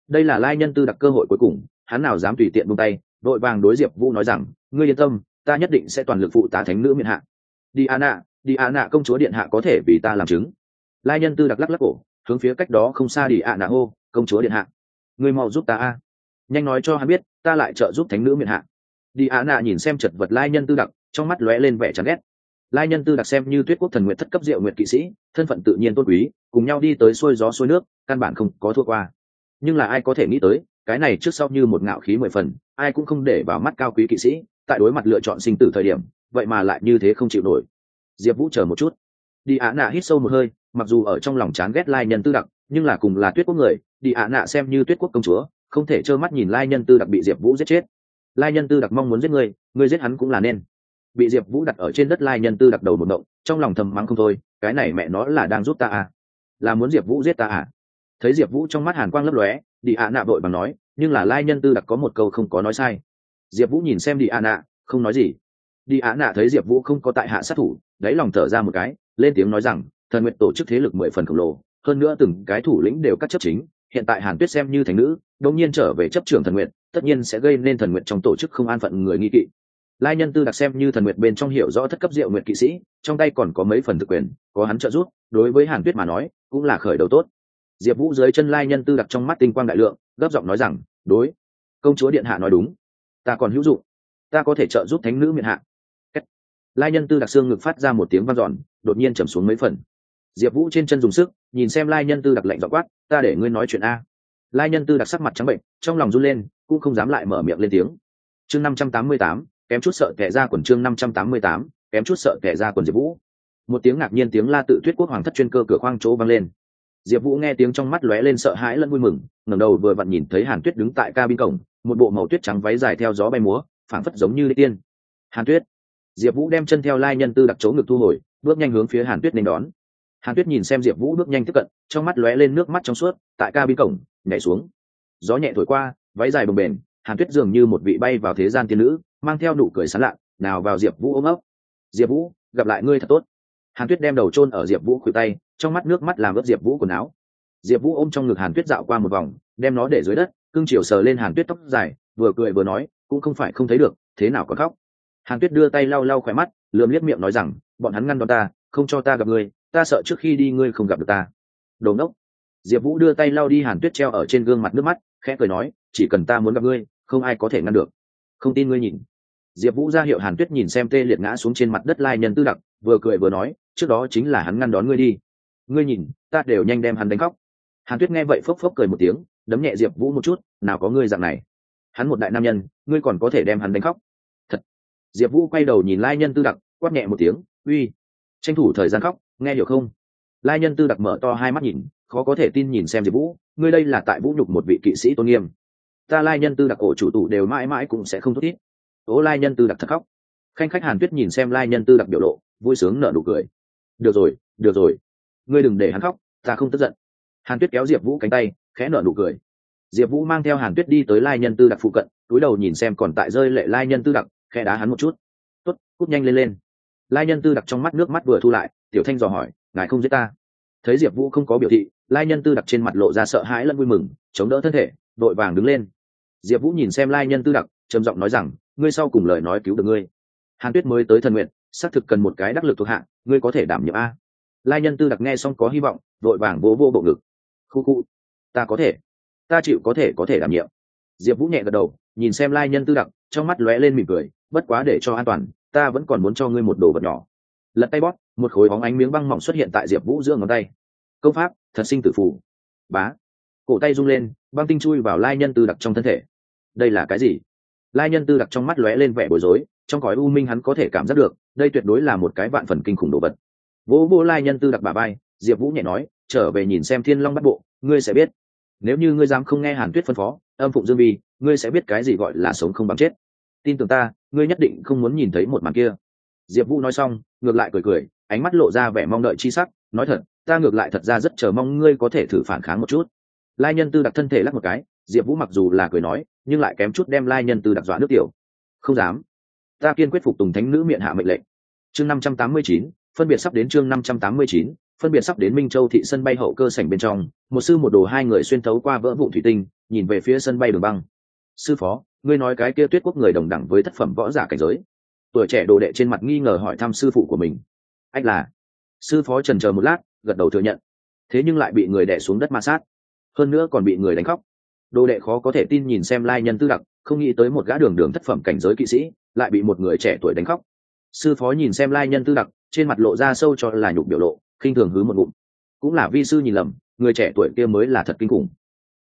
Đây là lai nhân tư đặc cơ hội cuối cùng, hắn nào dám tùy tiện buông tay, đội vàng đối diệp vũ nói rằng, ngươi yên tâm, ta nhất định sẽ toàn lực phụ tá thánh nữ miệng hạ. Đi a nạ, đi a nạ công chúa điện hạ có thể vì ta làm chứng. Lai nhân tư đặc lắc lắc cổ, hướng phía cách đó không xa đi a nạ hô công chúa điện hạ. Người mau giúp ta a. Nhanh nói cho hắn biết, ta lại trợ giúp thánh nữ miền hạ. Đi á nạ nhìn xem chật vật lai nhân tư đặc, trong mắt lóe lên vẻ chán ghét. Lai nhân tư đặc xem như tuyết quốc thần nguyện thất cấp diệu nguyện kỵ sĩ, thân phận tự nhiên tốt quý, cùng nhau đi tới xuôi gió xuôi nước, căn bản không có thua qua. Nhưng là ai có thể nghĩ tới, cái này trước sau như một ngạo khí mười phần, ai cũng không để vào mắt cao quý kỵ sĩ, tại đối mặt lựa chọn sinh tử thời điểm, vậy mà lại như thế không chịu nổi. Diệp vũ chờ một chút. Đi á nạ hít sâu một hơi, mặc dù ở trong lòng chán ghét lai nhân tư đặc nhưng là cùng là tuyết quốc người, đi ạ nạ xem như tuyết quốc công chúa, không thể trơ mắt nhìn lai nhân tư đặc bị diệp vũ giết chết. Lai nhân tư đặc mong muốn giết người người giết hắn cũng là nên. Bị diệp vũ đặt ở trên đất lai nhân tư đặc đầu một động, trong lòng thầm mắng không thôi, cái này mẹ nó là đang giúp ta à? Là muốn diệp vũ giết ta à? Thấy diệp vũ trong mắt hàn quang lấp lóe, đi ạ nạ vội bằng nói, nhưng là lai nhân tư đặc có một câu không có nói sai. Diệp vũ nhìn xem đi ạ nạ, không nói gì. Đi ạ nạ thấy diệp vũ không có tại hạ sát thủ, đáy lòng thở ra một cái, lên tiếng nói rằng, thần nguyện tổ chức thế lực mười phần khổng lồ hơn nữa từng cái thủ lĩnh đều các chấp chính, hiện tại hàn tuyết xem như thành nữ đột nhiên trở về chấp trưởng thần nguyện, tất nhiên sẽ gây nên thần nguyện trong tổ chức không an phận người nghi kỵ. Lai nhân tư đặc xem như thần nguyện bên trong hiểu rõ thất cấp diệu nguyện kỵ sĩ, trong tay còn có mấy phần thực quyền, có hắn trợ giúp, đối với hàn tuyết mà nói, cũng là khởi đầu tốt. Diệp vũ dưới chân lai nhân tư đặc trong mắt tinh quang đại lượng, gấp giọng nói rằng, đối, công chúa điện hạ nói đúng. Ta còn hữu dụng. Ta có thể trợ giúp thánh nữ miệng hạ. Lai nhân tư đặc xương ngực phát ra một tiếng vang dọn, đột nhiên trầm xuống mấy phần diệp vũ trên chân dùng sức, nhìn xem lai nhân tư đặc lệnh dọ quát, ta để ngươi nói chuyện a. Lai nhân tư đặc sắc mặt trắng bệnh, trong lòng run lên, cũng không dám lại mở miệng lên tiếng. Chương năm trăm tám mươi tám, kém chút sợ kẻ ra quần chương năm trăm tám mươi tám, kém chút sợ kẻ ra quần diệp vũ. Một tiếng ngạc nhiên tiếng la tự tuyết quốc hoàng thất chuyên cơ cửa khoang chỗ vang lên. Diệp vũ nghe tiếng trong mắt lóe lên sợ hãi lẫn vui mừng, ngẩng đầu vừa vặn nhìn thấy hàn tuyết đứng tại cabin cổng, một bộ màu tuyết trắng váy dài theo gió bay múa, phảng phất giống như lê tiên. Hàn tuyết. Diệp vũ đem chân theo lai nhân tư đặc chỗ ngực thu hồi, bước nhanh hướng phía hàn tuyết nên đón hàn tuyết nhìn xem diệp vũ bước nhanh tiếp cận, trong mắt lóe lên nước mắt trong suốt, tại cabin cổng, nhảy xuống. Gió nhẹ thổi qua, váy dài bồng bềnh, hàn tuyết dường như một vị bay vào thế gian tiên nữ, mang theo nụ cười sán lạ, nào vào diệp vũ ôm ấp. Diệp vũ, gặp lại ngươi thật tốt. Hàn tuyết đem đầu chôn ở diệp vũ khuỷu tay, trong mắt nước mắt làm ướt diệp vũ quần áo. Diệp vũ ôm trong ngực hàn tuyết dạo qua một vòng, đem nó để dưới đất cưng chiều sờ lên hàn tuyết tóc dài, vừa cười vừa nói, cũng không phải không thấy được, thế nào còn khóc? Hàn tuyết đưa tay lau lau khỏe mắt, lườm liếc miệng nói rằng, bọn hắn ngăn đón ta, không cho ta gặp ngươi ta sợ trước khi đi ngươi không gặp được ta. Đồ ngốc. Diệp vũ đưa tay lau đi hàn tuyết treo ở trên gương mặt nước mắt, khẽ cười nói, chỉ cần ta muốn gặp ngươi, không ai có thể ngăn được. Không tin ngươi nhìn. Diệp vũ ra hiệu hàn tuyết nhìn xem tê liệt ngã xuống trên mặt đất lai nhân tư đặc, vừa cười vừa nói, trước đó chính là hắn ngăn đón ngươi đi. Ngươi nhìn, ta đều nhanh đem hắn đánh khóc. Hàn tuyết nghe vậy phốc phốc cười một tiếng, đấm nhẹ diệp vũ một chút, nào có ngươi dạng này. Hắn một đại nam nhân, ngươi còn có thể đem hắn đánh khóc. Thật. Diệp vũ quay đầu nhìn lai nhân tư đặc, quát nhẹ một tiếng, uy. Tranh thủ thời gian khóc nghe hiểu không? Lai nhân tư đặc mở to hai mắt nhìn, khó có thể tin nhìn xem diệp vũ, ngươi đây là tại vũ nhục một vị kỵ sĩ tôn nghiêm. Ta lai nhân tư đặc cổ chủ tụ đều mãi mãi cũng sẽ không thốt thiết ố lai nhân tư đặc thật khóc. Khanh khách hàn tuyết nhìn xem lai nhân tư đặc biểu lộ, vui sướng nở nụ cười. Được rồi được rồi. Ngươi đừng để hắn khóc, ta không tức giận. Hàn tuyết kéo diệp vũ cánh tay, khẽ nở nụ cười. Diệp vũ mang theo hàn tuyết đi tới lai nhân tư đặc phụ cận, túi đầu nhìn xem còn tại rơi lệ lai nhân tư đặc, khẽ đá hắn một chút. Tuất cút nhanh lên lên. Lai nhân tư đặc trong mắt nước mắt vừa thu lại tiểu thanh dò hỏi, ngài không giết ta? Thấy diệp vũ không có biểu thị, lai nhân tư đặc trên mặt lộ ra sợ hãi lẫn vui mừng, chống đỡ thân thể, đội vàng đứng lên. Diệp vũ nhìn xem lai nhân tư đặc, trầm giọng nói rằng, ngươi sau cùng lời nói cứu được ngươi. Hàn tuyết mới tới thần nguyện xác thực cần một cái đắc lực thuộc hạ, ngươi có thể đảm nhiệm a. Lai nhân tư đặc nghe xong có hy vọng, đội vàng vỗ vô bộ ngực. Khu khu, ta có thể, ta chịu có thể có thể đảm nhiệm. Diệp vũ nhẹ gật đầu, nhìn xem lai nhân tư đặc, trong mắt lóe lên mỉm cười, bất quá để cho an toàn, ta vẫn còn muốn cho ngươi một đồ vật nhỏ lật tay bóp, một khối bóng ánh miếng băng mỏng xuất hiện tại diệp vũ giữa ngón tay. Công pháp, thật sinh tử phủ bá. Cổ tay rung lên, băng tinh chui vào lai nhân tư đặc trong thân thể. Đây là cái gì? Lai nhân tư đặc trong mắt lóe lên vẻ bối rối, trong cõi u minh hắn có thể cảm giác được, đây tuyệt đối là một cái vạn phần kinh khủng đồ vật. Vỗ vô lai nhân tư đặc bà bay diệp vũ nhẹ nói, trở về nhìn xem thiên long bắt bộ, ngươi sẽ biết. Nếu như ngươi dám không nghe hàn tuyết phân phó, âm phụng dương vi, ngươi sẽ biết cái gì gọi là sống không bằng chết. Tin tưởng ta, ngươi nhất định không muốn nhìn thấy một màn kia diệp vũ nói xong, ngược lại cười cười, ánh mắt lộ ra vẻ mong đợi chi sắc, nói thật, ta ngược lại thật ra rất chờ mong ngươi có thể thử phản kháng một chút. Lai nhân tư đặc thân thể lắc một cái, diệp vũ mặc dù là cười nói, nhưng lại kém chút đem lai nhân tư đặc dọa nước tiểu. Không dám. Ta kiên quyết phục tùng thánh nữ miệng hạ mệnh lệnh. Chương năm trăm tám mươi chín, phân biệt sắp đến chương năm trăm tám mươi chín, phân biệt sắp đến minh châu thị sân bay hậu cơ sảnh bên trong, một sư một đồ hai người xuyên thấu qua vỡ vụ thủy tinh, nhìn về phía sân bay đường băng. Sư phó, ngươi nói cái kia tuyết quốc người đồng đẳng với thất phẩm võ giả cảnh giới tuổi trẻ đồ đệ trên mặt nghi ngờ hỏi thăm sư phụ của mình. Anh là, sư phó trần chờ một lát, gật đầu thừa nhận. Thế nhưng lại bị người đẻ xuống đất ma sát. Hơn nữa còn bị người đánh khóc. Đồ đệ khó có thể tin nhìn xem lai nhân tư đặc, không nghĩ tới một gã đường đường thất phẩm cảnh giới kỵ sĩ, lại bị một người trẻ tuổi đánh khóc. Sư phó nhìn xem lai nhân tư đặc, trên mặt lộ ra sâu cho là nhục biểu lộ, khinh thường hứ một ngụm. Cũng là vi sư nhìn lầm, người trẻ tuổi kia mới là thật kinh khủng.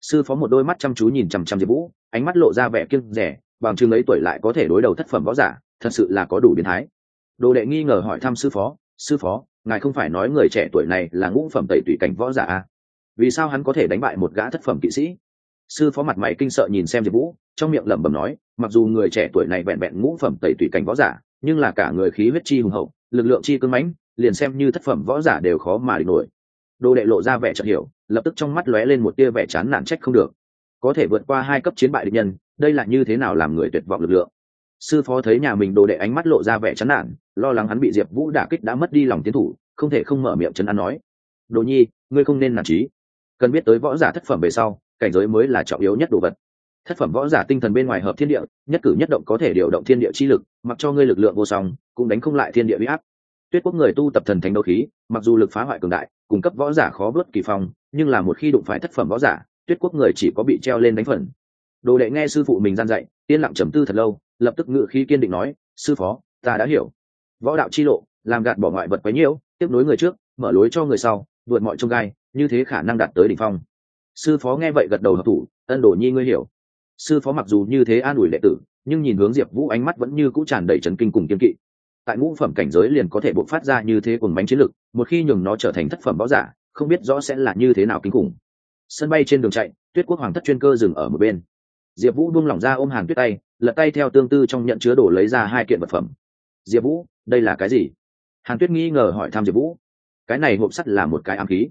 Sư phó một đôi mắt chăm chú nhìn chằm chằm diệp vũ, ánh mắt lộ ra vẻ kiêng rẻ bằng chừng ấy tuổi lại có thể đối đầu thất phẩm võ giả thật sự là có đủ biến thái. Đồ đệ nghi ngờ hỏi thăm sư phó sư phó, ngài không phải nói người trẻ tuổi này là ngũ phẩm tẩy tùy cảnh võ giả à? vì sao hắn có thể đánh bại một gã thất phẩm kỵ sĩ? Sư phó mặt mày kinh sợ nhìn xem diệp vũ, trong miệng lẩm bẩm nói, mặc dù người trẻ tuổi này vẹn vẹn ngũ phẩm tẩy tùy cảnh võ giả, nhưng là cả người khí huyết chi hùng hậu, lực lượng chi cưng mãnh, liền xem như thất phẩm võ giả đều khó mà địch nổi. Đồ đệ lộ ra vẻ chợt hiểu, lập tức trong mắt lóe lên một tia vẻ chán nản trách không được. Có thể vượt qua hai cấp chiến bại địch nhân, đây là như thế nào làm người tuyệt vọng lực lượng? Sư phó thấy nhà mình đồ đệ ánh mắt lộ ra vẻ chán nản, lo lắng hắn bị diệp vũ đả kích đã mất đi lòng tiến thủ, không thể không mở miệng chấn an nói. Đồ nhi, ngươi không nên nản trí. Cần biết tới võ giả thất phẩm về sau, cảnh giới mới là trọng yếu nhất đồ vật. Thất phẩm võ giả tinh thần bên ngoài hợp thiên địa, nhất cử nhất động có thể điều động thiên địa chi lực, mặc cho ngươi lực lượng vô song, cũng đánh không lại thiên địa huy áp. Tuyết quốc người tu tập thần thánh đấu khí, mặc dù lực phá hoại cường đại, cung cấp võ giả khó vớt kỳ phong, nhưng là một khi đụng phải thất phẩm võ giả, tuyết quốc người chỉ có bị treo lên đánh phần. Đồ đệ nghe sư phụ mình gian dạy, yên lặng trầm tư thật lâu lập tức ngự khí kiên định nói, sư phó, ta đã hiểu. Võ đạo chi lộ, làm gạt bỏ ngoại vật quấy nhiễu tiếp nối người trước, mở lối cho người sau, vượt mọi trông gai, như thế khả năng đạt tới đỉnh phong. Sư phó nghe vậy gật đầu hợp thủ, ân đồ nhi ngươi hiểu. Sư phó mặc dù như thế an ủi đệ tử, nhưng nhìn hướng diệp vũ ánh mắt vẫn như cũ tràn đầy chấn kinh cùng kiên kỵ. Tại ngũ phẩm cảnh giới liền có thể bộc phát ra như thế cùng bánh chiến lực, một khi nhường nó trở thành thất phẩm võ giả, không biết rõ sẽ là như thế nào kinh khủng. Sân bay trên đường chạy, tuyết quốc hoàng thất chuyên cơ dừng ở một bên diệp vũ buông lỏng ra ôm hàn tuyết tay, lật tay theo tương tư trong nhận chứa đổ lấy ra hai kiện vật phẩm. Diệp vũ, đây là cái gì? Hàn tuyết nghi ngờ hỏi thăm diệp vũ. Cái này hộp sắt là một cái ám khí.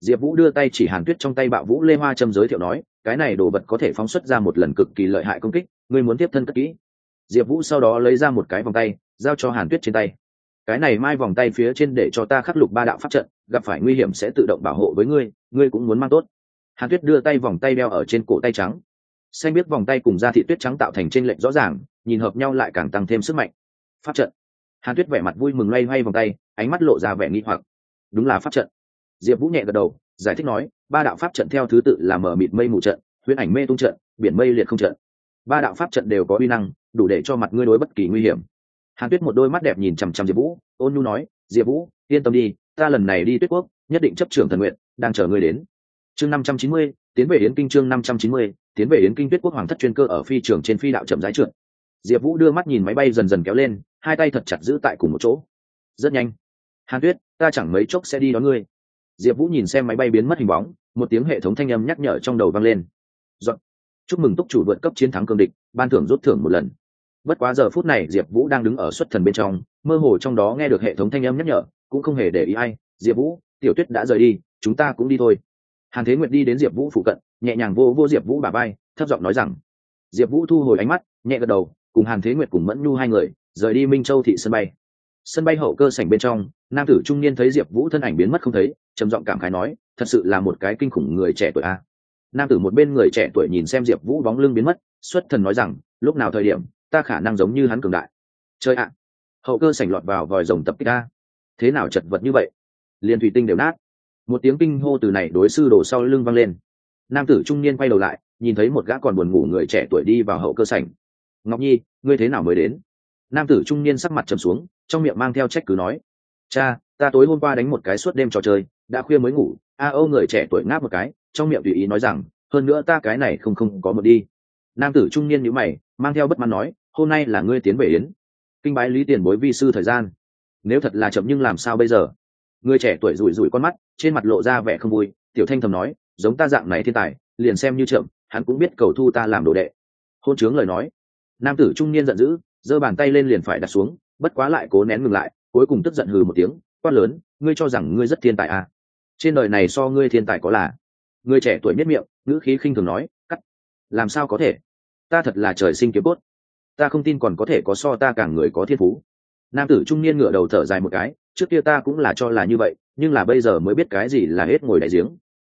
Diệp vũ đưa tay chỉ hàn tuyết trong tay bạo vũ lê hoa trâm giới thiệu nói, cái này đồ vật có thể phóng xuất ra một lần cực kỳ lợi hại công kích, ngươi muốn tiếp thân cất kỹ. Diệp vũ sau đó lấy ra một cái vòng tay, giao cho hàn tuyết trên tay. Cái này mai vòng tay phía trên để cho ta khắc lục ba đạo pháp trận, gặp phải nguy hiểm sẽ tự động bảo hộ với ngươi ngươi cũng muốn mang tốt. Hàn tuyết đưa tay vòng tay đeo ở trên cổ tay trắng xanh biết vòng tay cùng da thị tuyết trắng tạo thành trên lệnh rõ ràng, nhìn hợp nhau lại càng tăng thêm sức mạnh. Pháp trận. Hàn tuyết vẻ mặt vui mừng loay hoay vòng tay, ánh mắt lộ ra vẻ nghi hoặc. Đúng là pháp trận. Diệp vũ nhẹ gật đầu, giải thích nói, ba đạo pháp trận theo thứ tự là mở mịt mây mù trận, huyễn ảnh mê tung trận, biển mây liệt không trận. Ba đạo pháp trận đều có uy năng, đủ để cho mặt ngươi đối bất kỳ nguy hiểm. Hàn tuyết một đôi mắt đẹp nhìn chằm chằm diệp vũ, ôn nhu nói, diệp vũ, yên tâm đi, ta lần này đi tuyết quốc, nhất định chấp trưởng thần nguyện, đang chờ ngươi đến. Chương năm trăm chín mươi tiến về yến kinh chương năm trăm chín mươi, tiến về yến kinh tuyết quốc hoàng thất chuyên cơ ở phi trường trên phi đạo chậm rãi trượt. Diệp vũ đưa mắt nhìn máy bay dần dần kéo lên, hai tay thật chặt giữ tại cùng một chỗ. Rất nhanh. Hàn tuyết, ta chẳng mấy chốc sẽ đi đón ngươi. Diệp vũ nhìn xem máy bay biến mất hình bóng, một tiếng hệ thống thanh âm nhắc nhở trong đầu vang lên. Dọn. chúc mừng túc chủ vượt cấp chiến thắng cương địch, ban thưởng rút thưởng một lần. Bất quá giờ phút này, diệp vũ đang đứng ở xuất thần bên trong, mơ hồ trong đó nghe được hệ thống thanh âm nhắc nhở, cũng không hề để ý ai. Diệp vũ, tiểu tuyết đã rời đi, chúng ta cũng đi thôi hàn thế nguyệt đi đến diệp vũ phụ cận, nhẹ nhàng vô vô diệp vũ bà bay thấp giọng nói rằng, diệp vũ thu hồi ánh mắt, nhẹ gật đầu, cùng hàn thế nguyệt cùng mẫn nhu hai người, rời đi minh châu thị sân bay. Sân bay hậu cơ sảnh bên trong, nam tử trung niên thấy diệp vũ thân ảnh biến mất không thấy, trầm giọng cảm khái nói, thật sự là một cái kinh khủng người trẻ tuổi a. Nam tử một bên người trẻ tuổi nhìn xem diệp vũ bóng lưng biến mất, xuất thần nói rằng, lúc nào thời điểm, ta khả năng giống như hắn cường đại. Chơi ạ. Hậu cơ sảnh lọt vào vòi rồng tập kích ta thế nào chật vật như vậy? Liền thủy tinh đều nát một tiếng kinh hô từ này đối sư đổ sau lưng văng lên. Nam tử trung niên quay đầu lại, nhìn thấy một gã còn buồn ngủ người trẻ tuổi đi vào hậu cơ sảnh. Ngọc nhi, ngươi thế nào mới đến? Nam tử trung niên sắc mặt trầm xuống, trong miệng mang theo trách cứ nói. Cha, ta tối hôm qua đánh một cái suốt đêm trò chơi, đã khuya mới ngủ. A âu người trẻ tuổi ngáp một cái, trong miệng tùy ý nói rằng, hơn nữa ta cái này không không có một đi. Nam tử trung niên nhữ mày, mang theo bất mãn nói, hôm nay là ngươi tiến về yến. Kinh bái lý tiền bối vi sư thời gian. Nếu thật là chậm nhưng làm sao bây giờ? Người trẻ tuổi rủi rủi con mắt, trên mặt lộ ra vẻ không vui. Tiểu thanh thầm nói, giống ta dạng này thiên tài, liền xem như chậm hắn cũng biết cầu thu ta làm đồ đệ. Hôn chướng lời nói. Nam tử trung niên giận dữ, giơ bàn tay lên liền phải đặt xuống, bất quá lại cố nén ngừng lại, cuối cùng tức giận hừ một tiếng, quát lớn, ngươi cho rằng ngươi rất thiên tài à? Trên đời này so ngươi thiên tài có là? Người trẻ tuổi biết miệng, ngữ khí khinh thường nói, cắt, làm sao có thể? Ta thật là trời sinh kiếm cốt. Ta không tin còn có thể có so ta càng người có thiên phú. Nam tử trung niên ngửa đầu thở dài một cái trước kia ta cũng là cho là như vậy, nhưng là bây giờ mới biết cái gì là hết ngồi đại giếng.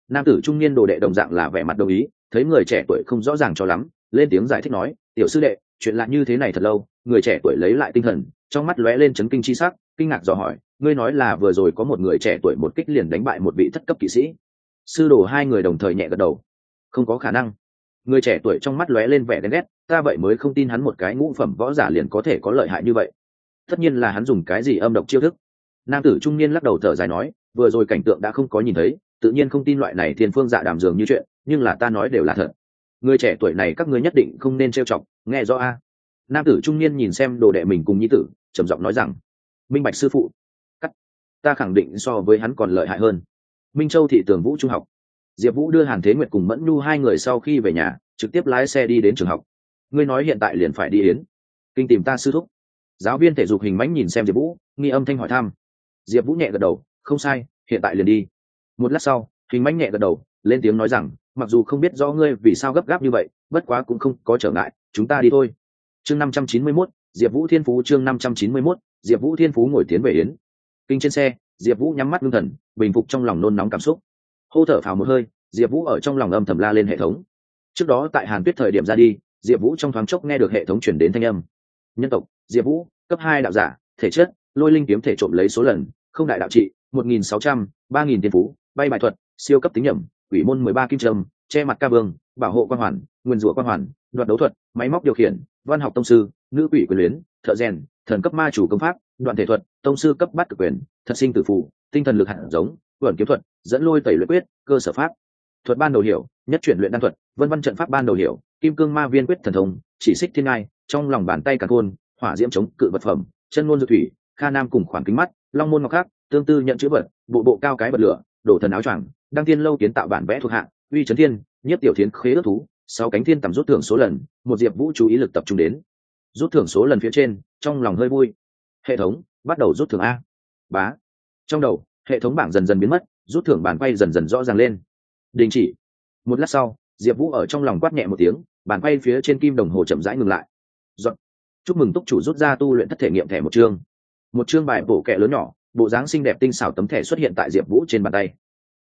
Nam tử trung niên đồ đệ đồng dạng là vẻ mặt đồng ý, thấy người trẻ tuổi không rõ ràng cho lắm, lên tiếng giải thích nói, tiểu sư đệ, chuyện lạ như thế này thật lâu. Người trẻ tuổi lấy lại tinh thần, trong mắt lóe lên chấn kinh chi sắc, kinh ngạc dò hỏi, ngươi nói là vừa rồi có một người trẻ tuổi một kích liền đánh bại một vị thất cấp kỵ sĩ? Sư đồ hai người đồng thời nhẹ gật đầu. Không có khả năng. Người trẻ tuổi trong mắt lóe lên vẻ đen ghét, ta vậy mới không tin hắn một cái ngũ phẩm võ giả liền có thể có lợi hại như vậy. Tất nhiên là hắn dùng cái gì âm độc chiêu thức nam tử trung niên lắc đầu thở dài nói, vừa rồi cảnh tượng đã không có nhìn thấy, tự nhiên không tin loại này thiên phương dạ đàm dường như chuyện, nhưng là ta nói đều là thật. Người trẻ tuổi này các ngươi nhất định không nên trêu chọc, nghe rõ a? Nam tử trung niên nhìn xem đồ đệ mình cùng nhi tử, trầm giọng nói rằng, minh bạch sư phụ, cắt. Ta khẳng định so với hắn còn lợi hại hơn. Minh châu thị tường vũ trung học. Diệp vũ đưa hàn thế nguyệt cùng mẫn nhu hai người sau khi về nhà, trực tiếp lái xe đi đến trường học. Ngươi nói hiện tại liền phải đi yến. Kinh tìm ta sư thúc. Giáo viên thể dục hình mãnh nhìn xem diệp vũ, nghi âm thanh hỏi thăm diệp vũ nhẹ gật đầu, không sai, hiện tại liền đi. Một lát sau hình Manh nhẹ gật đầu, lên tiếng nói rằng, mặc dù không biết rõ ngươi vì sao gấp gáp như vậy, bất quá cũng không có trở ngại, chúng ta đi thôi. Chương năm trăm chín mươi mốt, diệp vũ thiên phú, chương năm trăm chín mươi mốt, diệp vũ thiên phú ngồi tiến về yến. Kinh trên xe, diệp vũ nhắm mắt ngưng thần, bình phục trong lòng nôn nóng cảm xúc. Hô thở phào một hơi, diệp vũ ở trong lòng âm thầm la lên hệ thống. Trước đó tại hàn tuyết thời điểm ra đi, diệp vũ trong thoáng chốc nghe được hệ thống chuyển đến thanh âm. Nhân tộc, diệp vũ, cấp hai đạo giả, thể chất lôi linh kiếm thể trộm lấy số lần, không đại đạo trị, một nghìn sáu trăm, ba nghìn tiền phú, bay bài thuật, siêu cấp tính nhẩm ủy môn mười ba kim trâm che mặt ca vương, bảo hộ quan hoàn, nguyên rủa quan hoàn, đoạt đấu thuật, máy móc điều khiển, văn học tông sư, nữ quỷ quyền luyến, thợ rèn, thần cấp ma chủ công pháp, đoạn thể thuật, tông sư cấp bắt cực quyền, thật sinh tử phụ tinh thần lực hạt giống vẩn kiếm thuật, dẫn lôi tẩy luyện quyết, cơ sở pháp. Thuật ban đầu hiểu, nhất chuyển luyện đan thuật, vân văn trận pháp ban đầu hiểu, kim cương ma viên quyết thần thông, chỉ xích thiên ngai, trong lòng bàn tay cả khôn, hỏa diễm chống cự vật phẩm, chân ngôn dược thủy kha nam cùng khoảng kính mắt, long môn ngọc khác tương tư nhận chữ vật, bộ bộ cao cái bật lửa, đổ thần áo choàng, đăng tiên lâu kiến tạo bản vẽ thuộc hạng uy trấn thiên nhất tiểu thiến khế ước thú, sáu cánh thiên tầm rút thưởng số lần, một diệp vũ chú ý lực tập trung đến. Rút thưởng số lần phía trên, trong lòng hơi vui. Hệ thống, bắt đầu rút thưởng a. Bá. Trong đầu, hệ thống bảng dần dần biến mất, rút thưởng bàn quay dần dần rõ ràng lên. Đình chỉ. Một lát sau, diệp vũ ở trong lòng quát nhẹ một tiếng bàn quay phía trên kim đồng hồ chậm rãi ngừng lại. Dọn. chúc mừng túc chủ rút ra tu luyện thất thể nghiệm thẻ một chương một chương bài bổ kẹ lớn nhỏ, bộ dáng xinh đẹp tinh xảo tấm thẻ xuất hiện tại diệp vũ trên bàn tay.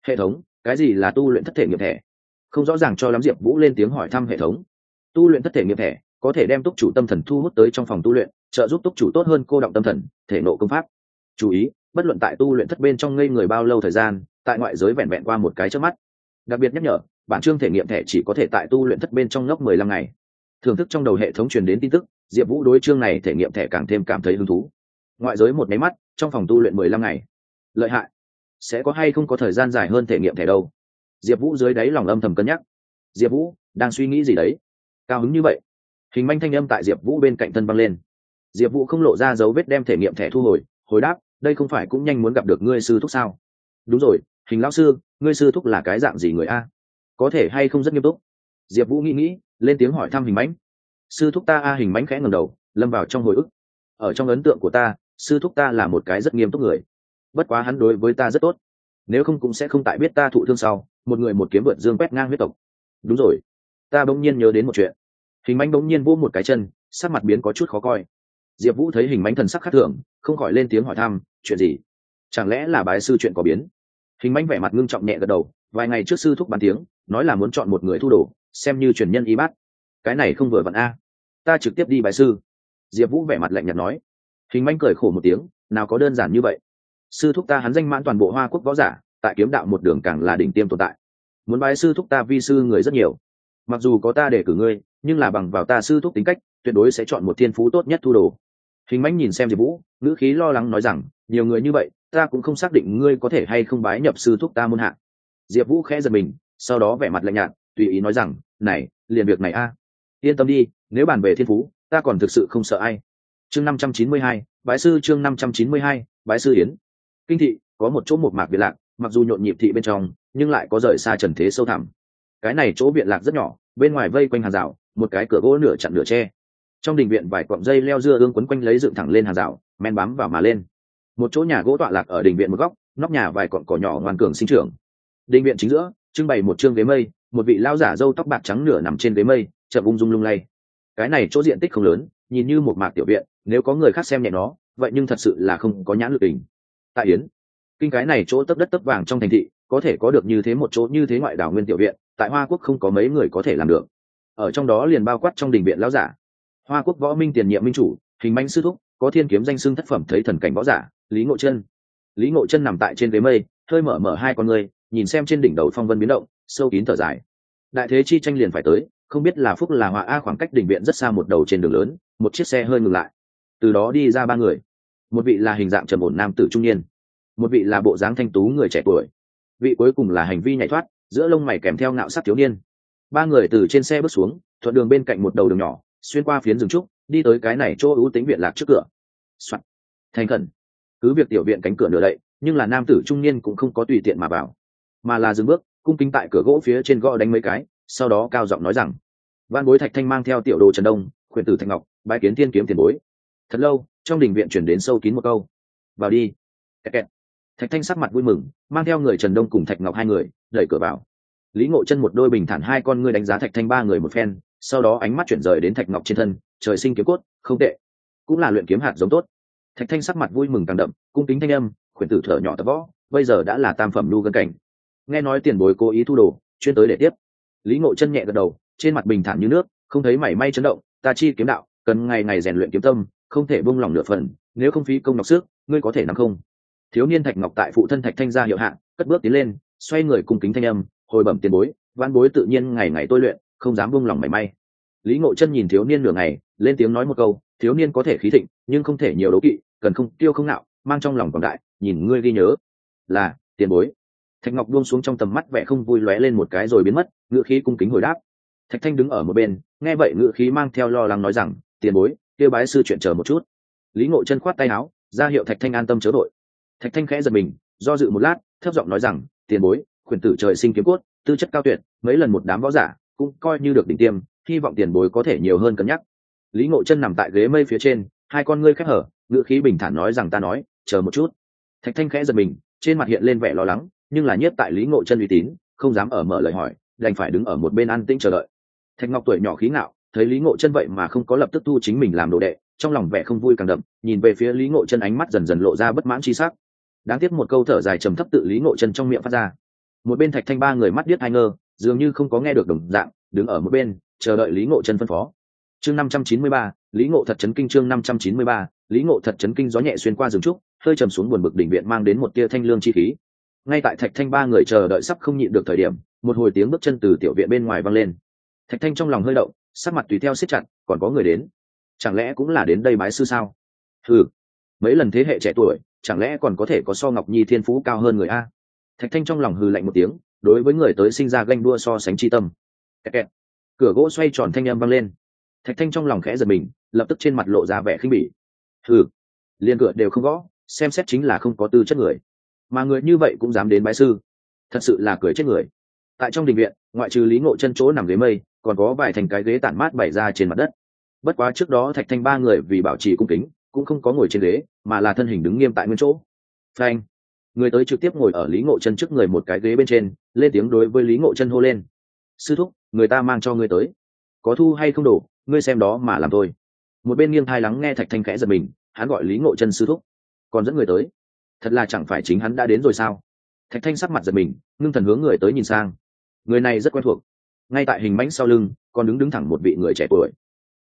Hệ thống, cái gì là tu luyện thất thể nghiệm thẻ? Không rõ ràng cho lắm diệp vũ lên tiếng hỏi thăm hệ thống. Tu luyện thất thể nghiệm thẻ, có thể đem túc chủ tâm thần thu hút tới trong phòng tu luyện, trợ giúp túc chủ tốt hơn cô động tâm thần, thể nộ công pháp. Chú ý, bất luận tại tu luyện thất bên trong ngây người bao lâu thời gian, tại ngoại giới vẹn vẹn qua một cái trước mắt. Đặc biệt nhắc nhở, bản chương thể nghiệm thẻ chỉ có thể tại tu luyện thất bên trong ngốc mười lăm ngày. Thưởng thức trong đầu hệ thống truyền đến tin tức, diệp vũ đối chương này thể nghiệm thẻ càng thêm cảm thấy hứng thú ngoại giới một máy mắt, trong phòng tu luyện mười lăm ngày. Lợi hại. Sẽ có hay không có thời gian dài hơn thể nghiệm thẻ đâu? Diệp vũ dưới đáy lòng âm thầm cân nhắc. Diệp vũ, đang suy nghĩ gì đấy? Cao hứng như vậy. Hình manh thanh âm tại diệp vũ bên cạnh thân băng lên. Diệp vũ không lộ ra dấu vết đem thể nghiệm thẻ thu hồi hồi đáp, đây không phải cũng nhanh muốn gặp được ngươi sư thúc sao? Đúng rồi, hình lão sư, ngươi sư thúc là cái dạng gì người a? Có thể hay không rất nghiêm túc? Diệp vũ nghĩ nghĩ, lên tiếng hỏi thăm hình mãnh sư thúc ta a? Hình mãnh khẽ ngầm đầu, lâm vào trong hồi ức. Ở trong ấn tượng của ta sư thúc ta là một cái rất nghiêm túc người. Bất quá hắn đối với ta rất tốt. Nếu không cũng sẽ không tại biết ta thụ thương sau, một người một kiếm vượt dương quét ngang huyết tộc. Đúng rồi. Ta bỗng nhiên nhớ đến một chuyện. Hình mánh bỗng nhiên vỗ một cái chân, sắc mặt biến có chút khó coi. Diệp vũ thấy hình mánh thần sắc khác thường, không khỏi lên tiếng hỏi thăm, chuyện gì? Chẳng lẽ là bái sư chuyện có biến? Hình mánh vẻ mặt ngưng trọng nhẹ gật đầu, vài ngày trước sư thúc bàn tiếng, nói là muốn chọn một người thu đồ, xem như truyền nhân y bát. Cái này không vừa vặn a. Ta trực tiếp đi bài sư. Diệp vũ vẻ mặt lạnh nhạt nói hình manh cười khổ một tiếng, nào có đơn giản như vậy. Sư thúc ta hắn danh mãn toàn bộ hoa quốc võ giả, tại kiếm đạo một đường càng là đỉnh tiêm tồn tại. Muốn bái sư thúc ta vi sư người rất nhiều. Mặc dù có ta để cử ngươi, nhưng là bằng vào ta sư thúc tính cách, tuyệt đối sẽ chọn một thiên phú tốt nhất thu đồ. Hình mãnh nhìn xem diệp vũ, ngữ khí lo lắng nói rằng, nhiều người như vậy, ta cũng không xác định ngươi có thể hay không bái nhập sư thúc ta môn hạ. Diệp vũ khẽ giật mình, sau đó vẻ mặt lạnh nhạt, tùy ý nói rằng, này, liền việc này a. Yên tâm đi, nếu bàn về thiên phú, ta còn thực sự không sợ ai chương năm trăm chín mươi hai, bái sư chương năm trăm chín mươi hai, bái sư yến. Kinh thị, có một chỗ một mạc biệt lạc, mặc dù nhộn nhịp thị bên trong, nhưng lại có rời xa trần thế sâu thẳm. Cái này chỗ viện lạc rất nhỏ, bên ngoài vây quanh hàng rào, một cái cửa gỗ nửa chặn nửa tre trong đình viện vài cọng dây leo dưa ương quấn quanh lấy dựng thẳng lên hàng rào, men bám vào mà lên. Một chỗ nhà gỗ tọa lạc ở đình viện một góc, nóc nhà vài cọng cỏ nhỏ ngoan cường sinh trưởng. Đình viện chính giữa, trưng bày một chương ghế mây, một vị lao giả râu tóc bạc trắng nửa nằm trên ghế mây, chậm ung dung lung lay. Cái này chỗ diện tích không lớn nhìn như một mạc tiểu viện, nếu có người khác xem nhẹ nó, vậy nhưng thật sự là không có nhãn lực tình. Tại yến, kinh cái này chỗ tấp đất tấp vàng trong thành thị, có thể có được như thế một chỗ như thế ngoại đảo nguyên tiểu viện, tại hoa quốc không có mấy người có thể làm được. Ở trong đó liền bao quát trong đình viện lão giả. Hoa quốc võ minh tiền nhiệm minh chủ, hình manh sư thúc, có thiên kiếm danh xưng thất phẩm thấy thần cảnh võ giả, lý ngộ chân. Lý ngộ chân nằm tại trên ghế mây, hơi mở mở hai con người, nhìn xem trên đỉnh đầu phong vân biến động, sâu kín thở dài. Đại thế chi tranh liền phải tới, không biết là phúc là họa a khoảng cách đỉnh viện rất xa một đầu trên đường lớn một chiếc xe hơi ngừng lại. Từ đó đi ra ba người. Một vị là hình dạng trầm ổn nam tử trung niên, một vị là bộ dáng thanh tú người trẻ tuổi. Vị cuối cùng là hành vi nhảy thoát, giữa lông mày kèm theo ngạo sắc thiếu niên. Ba người từ trên xe bước xuống, thuận đường bên cạnh một đầu đường nhỏ, xuyên qua phiến rừng trúc, đi tới cái này chỗ ưu tính viện lạc trước cửa、Soạn. thành khẩn. Cứ việc tiểu viện cánh cửa nửa đậy, nhưng là nam tử trung niên cũng không có tùy tiện mà vào, mà là dừng bước, cung kính tại cửa gỗ phía trên gõ đánh mấy cái, sau đó cao giọng nói rằng văn bối thạch thanh mang theo tiểu đồ trần đông, khuyển tử thạch ngọc bãi kiến thiên kiếm tiền bối. Thật lâu, trong đình viện chuyển đến sâu kín một câu. Vào đi. Kẹt kẹt. thạch thanh sắc mặt vui mừng, mang theo người trần đông cùng thạch ngọc hai người, đẩy cửa vào. Lý ngộ chân một đôi bình thản hai con ngươi đánh giá thạch thanh ba người một phen, sau đó ánh mắt chuyển rời đến thạch ngọc trên thân, trời sinh kiếm cốt, không tệ. Cũng là luyện kiếm hạt giống tốt. Thạch thanh sắc mặt vui mừng càng đậm, cung kính thanh âm, khuyển tử thở nhỏ tập võ, bây giờ đã là tam phẩm lưu gân cảnh. Nghe nói tiền bối cố ý thu đồ, chuyên tới để tiếp. Lý ngộ chân nhẹ gật đầu, trên mặt bình thản như nước, không thấy mảy may chấn động, ta chi kiếm đạo cần ngày ngày rèn luyện kiếm tâm, không thể buông lỏng nửa phần, nếu không phí công nhọc sức, ngươi có thể nắm không? Thiếu niên thạch ngọc tại phụ thân thạch thanh gia hiệu hạ, cất bước tiến lên, xoay người cung kính thanh âm, hồi bẩm tiền bối văn bối tự nhiên ngày ngày tôi luyện, không dám buông lỏng mảy may. Lý ngộ chân nhìn thiếu niên nửa ngày, lên tiếng nói một câu, thiếu niên có thể khí thịnh, nhưng không thể nhiều đấu kỵ, cần không tiêu không nạo mang trong lòng còn đại, nhìn ngươi ghi nhớ. Là, tiền bối. Thạch ngọc buông xuống trong tầm mắt vẻ không vui lóe lên một cái rồi biến mất ngựa khí cung kính hồi đáp. Thạch thanh đứng ở một bên, nghe vậy ngựa khí mang theo lo lắng nói rằng tiền bối kêu bái sư chuyện chờ một chút. Lý ngộ chân khoát tay áo, ra hiệu thạch thanh an tâm chớ đội thạch thanh khẽ giật mình, do dự một lát, thấp giọng nói rằng, tiền bối, khuyển tử trời sinh kiếm cốt, tư chất cao tuyệt, mấy lần một đám võ giả, cũng coi như được đỉnh tiêm, hy vọng tiền bối có thể nhiều hơn cân nhắc. Lý ngộ chân nằm tại ghế mây phía trên, hai con ngươi khép hở ngựa khí bình thản nói rằng, ta nói, chờ một chút. Thạch thanh khẽ giật mình, trên mặt hiện lên vẻ lo lắng, nhưng là nhất tại lý ngộ chân uy tín, không dám ở mở lời hỏi, đành phải đứng ở một bên an tĩnh chờ đợi. Thạch ngọc tuổi nhỏ khí ngạo thấy lý ngộ chân vậy mà không có lập tức thu chính mình làm đồ đệ, trong lòng vẻ không vui càng đậm, nhìn về phía lý ngộ chân ánh mắt dần dần lộ ra bất mãn chi sắc. Đáng tiếc một câu thở dài trầm thấp tự lý ngộ chân trong miệng phát ra. Một bên thạch thanh ba người mắt biết hai ngơ, dường như không có nghe được đồng dạng, đứng ở một bên, chờ đợi lý ngộ chân phân phó. Chương năm trăm chín mươi ba, lý ngộ thật chấn kinh chương năm trăm chín mươi ba, lý ngộ thật chấn kinh gió nhẹ xuyên qua rừng trúc, hơi trầm xuống buồn bực đỉnh viện mang đến một tia thanh lương chi khí. Ngay tại thạch thanh ba người chờ đợi sắp không nhịn được thời điểm, một hồi tiếng bước chân từ tiểu viện bên ngoài vang lên thạch thanh trong lòng hơi động, sắc mặt tùy theo siết chặt, còn có người đến. Chẳng lẽ cũng là đến đây bái sư sao? Ừ mấy lần thế hệ trẻ tuổi, chẳng lẽ còn có thể có so ngọc nhi thiên phú cao hơn người a? Thạch thanh trong lòng hừ lạnh một tiếng, đối với người tới sinh ra ganh đua so sánh chi tâm. Kẹt kẹt. cửa gỗ xoay tròn thanh âm vang lên. Thạch thanh trong lòng khẽ giật mình, lập tức trên mặt lộ ra vẻ khinh bỉ. Hừ, liền cửa đều không gõ, xem xét chính là không có tư chất người. Mà người như vậy cũng dám đến bái sư. Thật sự là cười chết người. Tại trong đình viện, ngoại trừ lý ngộ chân chỗ nằm ghế mây còn có vài thành cái ghế tản mát bày ra trên mặt đất. Bất quá trước đó thạch thanh ba người vì bảo trì cung kính, cũng không có ngồi trên ghế, mà là thân hình đứng nghiêm tại nguyên chỗ. Phanh. Người tới trực tiếp ngồi ở lý ngộ chân trước người một cái ghế bên trên, lên tiếng đối với lý ngộ chân hô lên. Sư thúc, người ta mang cho ngươi tới. Có thu hay không đủ, ngươi xem đó mà làm thôi. Một bên nghiêng thai lắng nghe thạch thanh khẽ giật mình, hắn gọi lý ngộ chân sư thúc. Còn dẫn người tới? Thật là chẳng phải chính hắn đã đến rồi sao? Thạch thanh sắc mặt giật mình, ngưng thần hướng người tới nhìn sang. Người này rất quen thuộc ngay tại hình mãnh sau lưng, còn đứng đứng thẳng một vị người trẻ tuổi.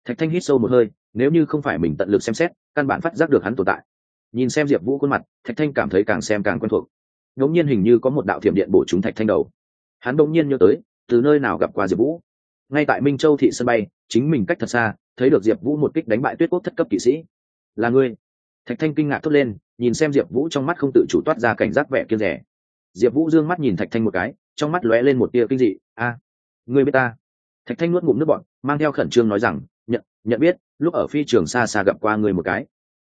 Thạch thanh hít sâu một hơi, nếu như không phải mình tận lực xem xét, căn bản phát giác được hắn tồn tại. Nhìn xem diệp vũ khuôn mặt, thạch thanh cảm thấy càng xem càng quen thuộc. Ngẫu nhiên hình như có một đạo thiểm điện bổ trúng thạch thanh đầu. Hắn bỗng nhiên nhớ tới, từ nơi nào gặp qua diệp vũ? Ngay tại minh châu thị sân bay, chính mình cách thật xa, thấy được diệp vũ một kích đánh bại tuyết quốc thất cấp kỵ sĩ. Là ngươi? Thạch thanh kinh ngạc thốt lên, nhìn xem diệp vũ trong mắt không tự chủ toát ra cảnh giác vẻ kiên rẻ. Diệp vũ d ư ơ n g mắt nhìn thạch thanh một cái, trong mắt lóe lên một tia kinh dị. A ngươi biết ta? Thạch thanh nuốt ngụm nước bọn mang theo khẩn trương nói rằng, nhận nhận biết, lúc ở phi trường xa xa gặp qua ngươi một cái.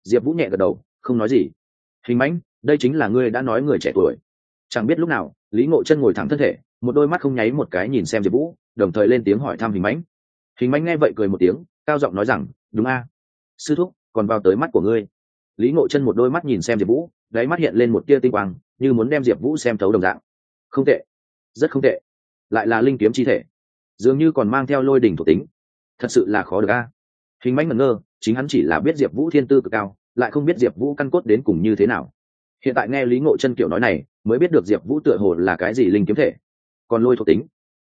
Diệp vũ nhẹ gật đầu, không nói gì. Hình mãnh, đây chính là ngươi đã nói người trẻ tuổi. Chẳng biết lúc nào, lý ngộ chân ngồi thẳng thân thể, một đôi mắt không nháy một cái nhìn xem diệp vũ, đồng thời lên tiếng hỏi thăm hình mãnh. Hình mãnh nghe vậy cười một tiếng, cao giọng nói rằng, đúng a. Sư thúc, còn vào tới mắt của ngươi. Lý ngộ chân một đôi mắt nhìn xem diệp vũ, đáy mắt hiện lên một tia tinh quang, như muốn đem diệp vũ xem thấu đồng dạng. Không tệ. Rất không tệ lại là linh kiếm chi thể. Dường như còn mang theo lôi đỉnh thuộc tính. Thật sự là khó được a. Hình mãnh ngẩn ngơ, chính hắn chỉ là biết diệp vũ thiên tư cực cao, lại không biết diệp vũ căn cốt đến cùng như thế nào. Hiện tại nghe lý ngộ chân kiểu nói này, mới biết được diệp vũ tựa hồ là cái gì linh kiếm thể. Còn lôi thuộc tính.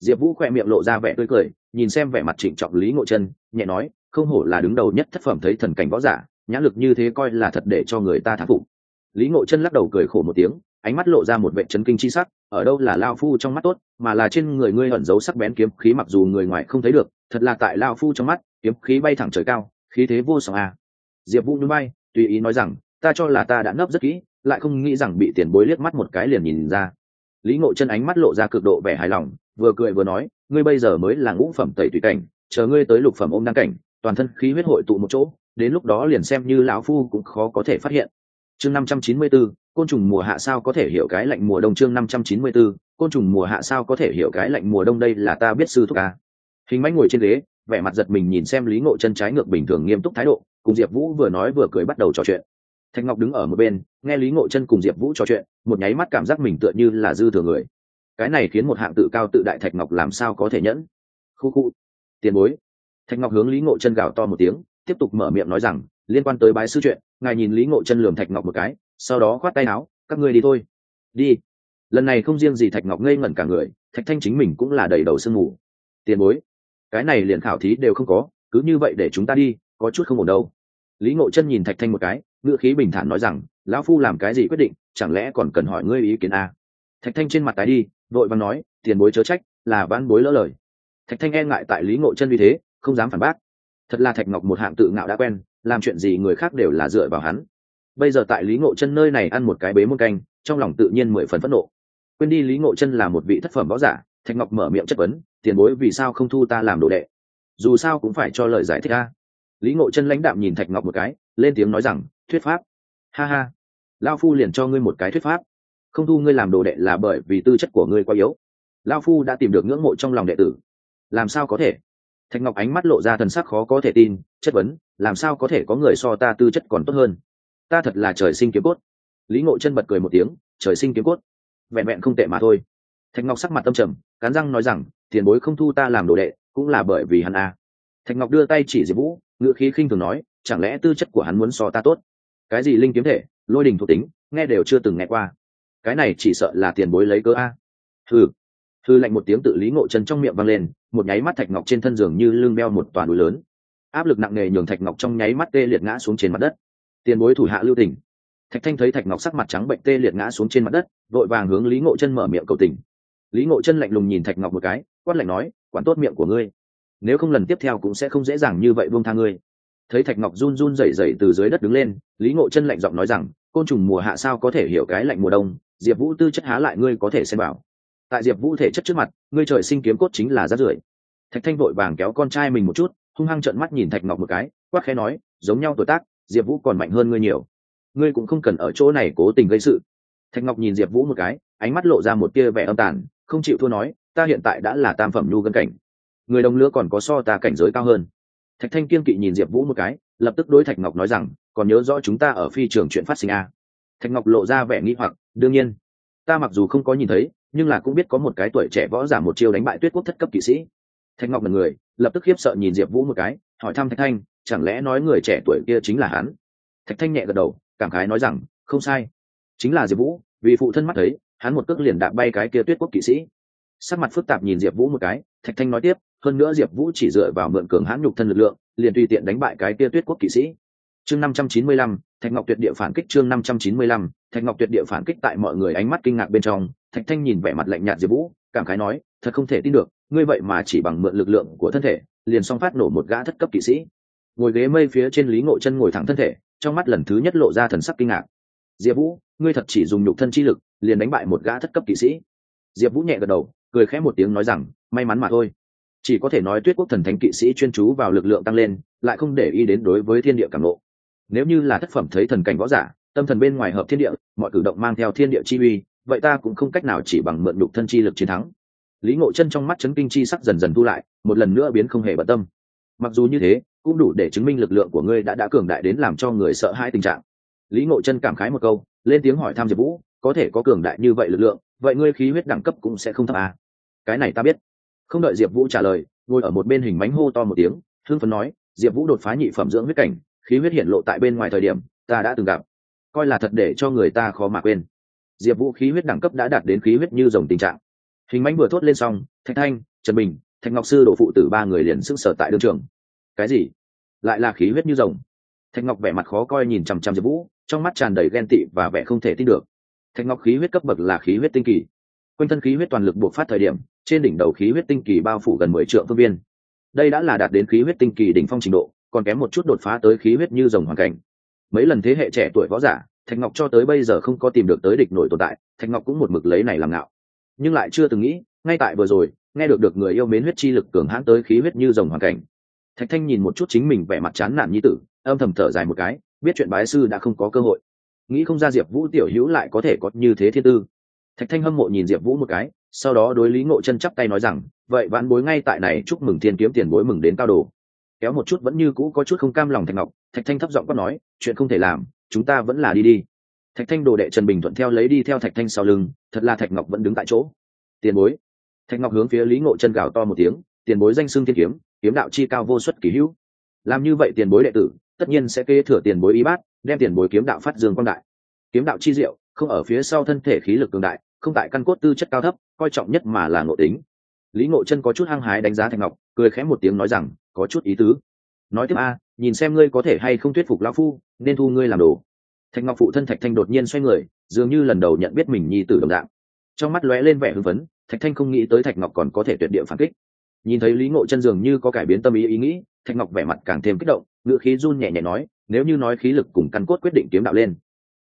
Diệp vũ khoe miệng lộ ra vẻ tươi cười, nhìn xem vẻ mặt trịnh trọng lý ngộ chân, nhẹ nói, không hổ là đứng đầu nhất thất phẩm thấy thần cảnh võ giả, nhã lực như thế coi là thật để cho người ta thán phục. Lý ngộ chân lắc đầu cười khổ một tiếng, ánh mắt lộ ra một vệ chấn kinh chi sắc ở đâu là lao phu trong mắt tốt, mà là trên người ngươi ẩn giấu sắc bén kiếm khí mặc dù người ngoài không thấy được, thật là tại lao phu trong mắt, kiếm khí bay thẳng trời cao, khí thế vô song à. diệp vũ núi bay tùy ý nói rằng, ta cho là ta đã nấp rất kỹ, lại không nghĩ rằng bị tiền bối liếc mắt một cái liền nhìn ra lý ngộ chân ánh mắt lộ ra cực độ vẻ hài lòng, vừa cười vừa nói, ngươi bây giờ mới là ngũ phẩm tẩy tùy cảnh, chờ ngươi tới lục phẩm ôm đăng cảnh, toàn thân khí huyết hội tụ một chỗ, đến lúc đó liền xem như lão phu cũng khó có thể phát hiện chương năm trăm chín mươi bốn côn trùng mùa hạ sao có thể hiểu cái lạnh mùa đông chương năm trăm chín mươi 594, côn trùng mùa hạ sao có thể hiểu cái lạnh mùa đông đây là ta biết sư thúc ca hình mãnh ngồi trên ghế vẻ mặt giật mình nhìn xem lý ngộ chân trái ngược bình thường nghiêm túc thái độ cùng diệp vũ vừa nói vừa cười bắt đầu trò chuyện. Thạch ngọc đứng ở một bên nghe lý ngộ chân cùng diệp vũ trò chuyện một nháy mắt cảm giác mình tựa như là dư thừa người. Cái này khiến một hạng tự cao tự đại thạch ngọc làm sao có thể nhẫn? Khu khu. Tiền bối. Thạch ngọc hướng lý ngộ chân gào to một tiếng tiếp tục mở miệng nói rằng liên quan tới bái sư chuyện ngài nhìn lý ngộ chân lườm thạch ngọc một cái sau đó khoát tay áo, các ngươi đi thôi. Đi. Lần này không riêng gì thạch ngọc ngây ngẩn cả người, thạch thanh chính mình cũng là đầy đầu sương mù. Tiền bối, cái này liền khảo thí đều không có, cứ như vậy để chúng ta đi, có chút không ổn đâu. Lý ngộ chân nhìn thạch thanh một cái ngựa khí bình thản nói rằng, lão phu làm cái gì quyết định, chẳng lẽ còn cần hỏi ngươi ý kiến a thạch thanh trên mặt tái đi, vội vàng nói, tiền bối chớ trách, là vãn bối lỡ lời. Thạch thanh e ngại tại lý ngộ chân vì thế, không dám phản bác. Thật là thạch ngọc một hạng tự ngạo đã quen, làm chuyện gì người khác đều là dựa vào hắn bây giờ tại lý ngộ chân nơi này ăn một cái bế môn canh, trong lòng tự nhiên mười phần phẫn nộ. Quên đi lý ngộ chân là một vị thất phẩm võ giả, thạch ngọc mở miệng chất vấn, tiền bối, vì sao không thu ta làm đồ đệ? Dù sao cũng phải cho lời giải thích a. Lý ngộ chân lãnh đạm nhìn thạch ngọc một cái, lên tiếng nói rằng, thuyết pháp. Ha ha lao phu liền cho ngươi một cái thuyết pháp. Không thu ngươi làm đồ đệ là bởi vì tư chất của ngươi quá yếu. Lao phu đã tìm được ngưỡng mộ trong lòng đệ tử. Làm sao có thể? Thạch ngọc ánh mắt lộ ra thần sắc khó có thể tin, chất vấn, làm sao có thể có người so ta tư chất còn tốt hơn? Ta thật là trời sinh kiếm cốt. Lý ngộ chân bật cười một tiếng, trời sinh kiếm cốt. Vẹn vẹn không tệ mà thôi. Thạch ngọc sắc mặt tâm trầm, cắn răng nói rằng, tiền bối không thu ta làm đồ đệ, cũng là bởi vì hắn a. À. thạch ngọc đưa tay chỉ diệp vũ, ngữ khí khinh thường nói, chẳng lẽ tư chất của hắn muốn so ta tốt? Cái gì linh kiếm thể, lôi đình thuộc tính, nghe đều chưa từng nghe qua. Cái này chỉ sợ là tiền bối lấy cớ a. Thư thư lạnh một tiếng tự lý ngộ chân trong miệng vang lên, một nháy mắt thạch ngọc trên thân giường như lưng beo một toàn núi lớn. Áp lực nặng nề nhường thạch ngọc trong nháy mắt tê liệt ngã xuống trên mặt đất tiền bối thủ hạ lưu tình. Thạch thanh thấy thạch ngọc sắc mặt trắng bệnh tê liệt ngã xuống trên mặt đất, vội vàng hướng lý ngộ chân mở miệng cầu tình. Lý ngộ chân lạnh lùng nhìn thạch ngọc một cái, quát lạnh nói, quản tốt miệng của ngươi, nếu không lần tiếp theo cũng sẽ không dễ dàng như vậy buông tha ngươi. Thấy thạch ngọc run run rẩy rẩy từ dưới đất đứng lên, lý ngộ chân lạnh giọng nói rằng, côn trùng mùa hạ sao có thể hiểu cái lạnh mùa đông, diệp vũ tư chất há lại ngươi có thể xem bảo tại diệp vũ thể chất trước mặt, ngươi trời sinh kiếm cốt chính là rát rưởi. Thạch thanh vội vàng kéo con trai mình một chút, hung hăng trợn mắt nhìn thạch ngọc một cái, quát khẽ nói, giống nhau tuổi tác diệp vũ còn mạnh hơn ngươi nhiều. Ngươi cũng không cần ở chỗ này cố tình gây sự. Thạch ngọc nhìn diệp vũ một cái, ánh mắt lộ ra một tia vẻ âm tàn, không chịu thua nói, ta hiện tại đã là tam phẩm nhu gân cảnh. Người đồng lứa còn có so ta cảnh giới cao hơn. Thạch thanh kiên kỵ nhìn diệp vũ một cái, lập tức đối thạch ngọc nói rằng, còn nhớ rõ chúng ta ở phi trường chuyện phát sinh a à. thạch ngọc lộ ra vẻ nghĩ hoặc, đương nhiên. Ta mặc dù không có nhìn thấy, nhưng là cũng biết có một cái tuổi trẻ võ giả một chiêu đánh bại tuyết quốc thất cấp kỵ sĩ. Thạch ngọc là người, lập tức khiếp sợ nhìn diệp vũ một cái, hỏi thăm thạch thanh chẳng lẽ nói người trẻ tuổi kia chính là hắn? Thạch thanh nhẹ gật đầu, cảm khái nói rằng, không sai. Chính là diệp vũ, vì phụ thân mắt thấy, hắn một cước liền đạp bay cái kia tuyết quốc kỵ sĩ. Sắc mặt phức tạp nhìn diệp vũ một cái, thạch thanh nói tiếp, hơn nữa diệp vũ chỉ dựa vào mượn cường hãn nhục thân lực lượng, liền tùy tiện đánh bại cái kia tuyết quốc kỵ sĩ. Chương năm trăm chín mươi lăm, thạch ngọc tuyệt địa phản kích chương năm trăm chín mươi lăm, thạch ngọc tuyệt địa phản kích tại mọi người ánh mắt kinh ngạc bên trong, thạch thanh nhìn vẻ mặt lạnh nhạt diệp vũ, cảm khái nói, thật không thể tin được, ngươi vậy mà chỉ bằng mượn lực lượng của thân thể, liền song phát nổ một gã thất cấp kỵ sĩ ngồi ghế mây phía trên lý ngộ chân ngồi thẳng thân thể, trong mắt lần thứ nhất lộ ra thần sắc kinh ngạc. Diệp vũ, ngươi thật chỉ dùng nhục thân chi lực, liền đánh bại một gã thất cấp kỵ sĩ. Diệp vũ nhẹ gật đầu, cười khẽ một tiếng nói rằng, may mắn mà thôi. Chỉ có thể nói tuyết quốc thần thánh kỵ sĩ chuyên chú vào lực lượng tăng lên, lại không để ý đến đối với thiên địa cảm lộ nếu như là thất phẩm thấy thần cảnh võ giả, tâm thần bên ngoài hợp thiên địa, mọi cử động mang theo thiên địa chi uy, vậy ta cũng không cách nào chỉ bằng mượn nhục thân chi lực chiến thắng. Lý ngộ chân trong mắt chấn kinh chi sắc dần dần thu lại, một lần nữa biến không hề bận tâm. Mặc dù như thế cũng đủ để chứng minh lực lượng của ngươi đã đã cường đại đến làm cho người sợ hãi tình trạng. Lý ngộ chân cảm khái một câu, lên tiếng hỏi thăm diệp vũ, có thể có cường đại như vậy lực lượng, vậy ngươi khí huyết đẳng cấp cũng sẽ không thấp à. cái này ta biết. Không đợi diệp vũ trả lời, ngồi ở một bên hình mánh hô to một tiếng hương phấn nói, diệp vũ đột phá nhị phẩm dưỡng huyết cảnh, khí huyết hiện lộ tại bên ngoài thời điểm, ta đã từng gặp. Coi là thật để cho người ta khó mà quên. Diệp vũ khí huyết đẳng cấp đã đạt đến khí huyết như dòng tình trạng. Hình mánh vừa thốt lên xong, thạch thanh, trần bình, thạch ngọc sư đổ phụ tử ba người liền sức sở tại đương trường cái gì? Lại là khí huyết như rồng. Thạch ngọc vẻ mặt khó coi nhìn chằm chằm diệp vũ, trong mắt tràn đầy ghen tị và vẻ không thể tin được. Thạch ngọc khí huyết cấp bậc là khí huyết tinh kỳ. Quanh thân khí huyết toàn lực buộc phát thời điểm, trên đỉnh đầu khí huyết tinh kỳ bao phủ gần mười triệu phương viên. Đây đã là đạt đến khí huyết tinh kỳ đỉnh phong trình độ, còn kém một chút đột phá tới khí huyết như rồng hoàn cảnh. Mấy lần thế hệ trẻ tuổi võ giả, thạch ngọc cho tới bây giờ không có tìm được tới địch nổi tồn tại, thạch ngọc cũng một mực lấy này làm ngạo. Nhưng lại chưa từng nghĩ, ngay tại vừa rồi, nghe được được người yêu mến huyết chi lực cường hãn tới khí huyết như rồng hoàn cảnh thạch thanh nhìn một chút chính mình vẻ mặt chán nản như tử, âm thầm thở dài một cái, biết chuyện bái sư đã không có cơ hội. Nghĩ không ra diệp vũ tiểu hữu lại có thể có như thế thiên tư. Thạch thanh hâm mộ nhìn diệp vũ một cái, sau đó đối lý ngộ chân chắp tay nói rằng, vậy vãn bối ngay tại này, chúc mừng thiên kiếm tiền bối mừng đến cao đồ kéo một chút vẫn như cũ có chút không cam lòng thạch ngọc, thạch thanh thấp giọng quát nói, chuyện không thể làm, chúng ta vẫn là đi đi. Thạch thanh đồ đệ trần bình thuận theo lấy đi theo thạch thanh sau lưng, thật là thạch ngọc vẫn đứng tại chỗ. Tiền bối. Thạch ngọc hướng phía lý ngộ chân gào to một tiếng, tiền bối danh xưng thiên kiếm kiếm đạo chi cao vô suất kỳ hữu. Làm như vậy tiền bối đệ tử, tất nhiên sẽ kế thừa tiền bối y bát, đem tiền bối kiếm đạo phát dương quang đại. Kiếm đạo chi diệu, không ở phía sau thân thể khí lực cường đại, không tại căn cốt tư chất cao thấp, coi trọng nhất mà là ngộ tính. Lý ngộ chân có chút hăng hái đánh giá thạch ngọc, cười khẽ một tiếng nói rằng, có chút ý tứ. Nói tiếp, a, nhìn xem ngươi có thể hay không thuyết phục lão phu, nên thu ngươi làm đồ. Thạch ngọc phụ thân thạch thanh đột nhiên xoay người, dường như lần đầu nhận biết mình nhi tử đồng dạng. Trong mắt lóe lên vẻ hưng phấn, thạch thanh không nghĩ tới thạch ngọc còn có thể tuyệt địa phản kích nhìn thấy lý ngộ chân dường như có cải biến tâm ý ý nghĩ, thạch ngọc vẻ mặt càng thêm kích động ngựa khí run nhẹ nhẹ nói, nếu như nói khí lực cùng căn cốt quyết định kiếm đạo lên.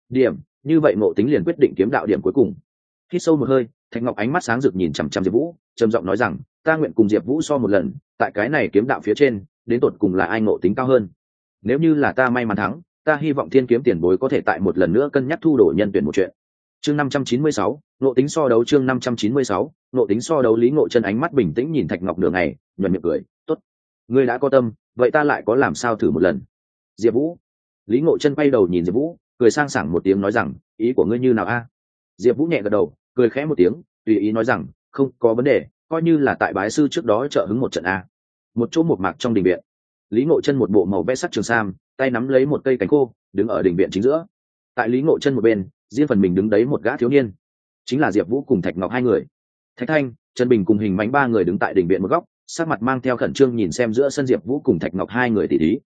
Điểm, như vậy ngộ tính liền quyết định kiếm đạo điểm cuối cùng. Khi sâu một hơi, thạch ngọc ánh mắt sáng rực nhìn chằm chằm diệp vũ, trầm giọng nói rằng, ta nguyện cùng diệp vũ so một lần, tại cái này kiếm đạo phía trên, đến tột cùng là ai ngộ tính cao hơn? Nếu như là ta may mắn thắng, ta hy vọng thiên kiếm tiền bối có thể tại một lần nữa cân nhắc thu đổi nhân tuyển một chuyện. Chương năm trăm chín mươi sáu ngộ tính so đấu chương năm trăm chín mươi sáu, ngộ tính so đấu lý ngộ chân ánh mắt bình tĩnh nhìn thạch ngọc nửa ngày, nhuận miệng cười t ố t ngươi đã có tâm, vậy ta lại có làm sao thử một lần? Diệp vũ. Lý ngộ chân bay đầu nhìn diệp vũ, cười sang sảng một tiếng nói rằng, ý của ngươi như nào a? Diệp vũ nhẹ gật đầu, cười khẽ một tiếng, tùy ý nói rằng, không có vấn đề, coi như là tại bái sư trước đó trợ hứng một trận a. Một chỗ một mạc trong đình viện, lý ngộ chân một bộ màu vẽ sắc trường sam, tay nắm lấy một cây cánh khô, đứng ở đình viện chính giữa. Tại lý ngộ chân một bên, riêng phần mình đứng đấy một gã thiếu niên chính là diệp vũ cùng thạch ngọc hai người. Thạch thanh, trần bình cùng hình mánh ba người đứng tại đỉnh viện một góc sát mặt mang theo khẩn trương nhìn xem giữa sân diệp vũ cùng thạch ngọc hai người tỷ thí.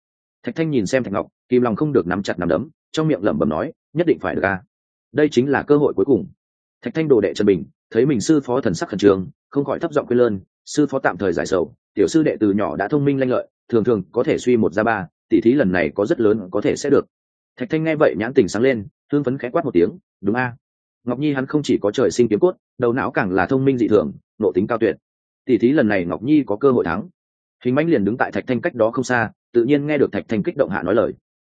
Thạch thanh nhìn xem thạch ngọc, kìm lòng không được nắm chặt nắm đấm, trong miệng lẩm bẩm nói, nhất định phải được ca đây chính là cơ hội cuối cùng. Thạch thanh đồ đệ trần bình, thấy mình sư phó thần sắc khẩn trương, không khỏi thấp giọng quên lơn, sư phó tạm thời giải sầu, tiểu sư đệ từ nhỏ đã thông minh lanh lợi, thường thường có thể suy một ra ba tỷ thí lần này có rất lớn có thể sẽ được. Thạch thanh nghe vậy nhãn tình sáng lên thương phấn khẽ quát một tiếng, đúng a ngọc nhi hắn không chỉ có trời sinh kiếm cốt, đầu não càng là thông minh dị thường nộ tính cao tuyệt. Tỷ thí lần này ngọc nhi có cơ hội thắng. Hình mãnh liền đứng tại thạch thanh cách đó không xa, tự nhiên nghe được thạch thanh kích động hạ nói lời.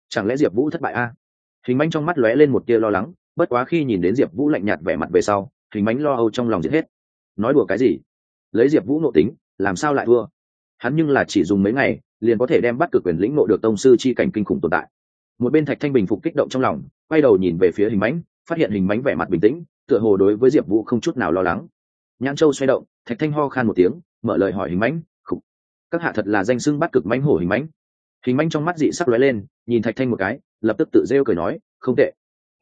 Chẳng lẽ diệp vũ thất bại a? Hình mãnh trong mắt lóe lên một tia lo lắng, bất quá khi nhìn đến diệp vũ lạnh nhạt vẻ mặt về sau, hình mãnh lo âu trong lòng giết hết. Nói đùa cái gì? Lấy diệp vũ nộ tính, làm sao lại thua? Hắn nhưng là chỉ dùng mấy ngày, liền có thể đem bắt cực quyền lĩnh nộ được tông sư chi cảnh kinh khủng tồn tại. Một bên thạch thanh bình phục kích động trong lòng, quay đầu nhìn về phía hình mãnh phát hiện hình mánh vẻ mặt bình tĩnh, tựa hồ đối với diệp vũ không chút nào lo lắng. Nhãn châu xoay động, thạch thanh ho khan một tiếng, mở lời hỏi hình mánh, khục, các hạ thật là danh xưng bắt cực mánh hổ hình mánh. Hình mánh trong mắt dị sắc lóe lên, nhìn thạch thanh một cái, lập tức tự rêu cười nói, không tệ.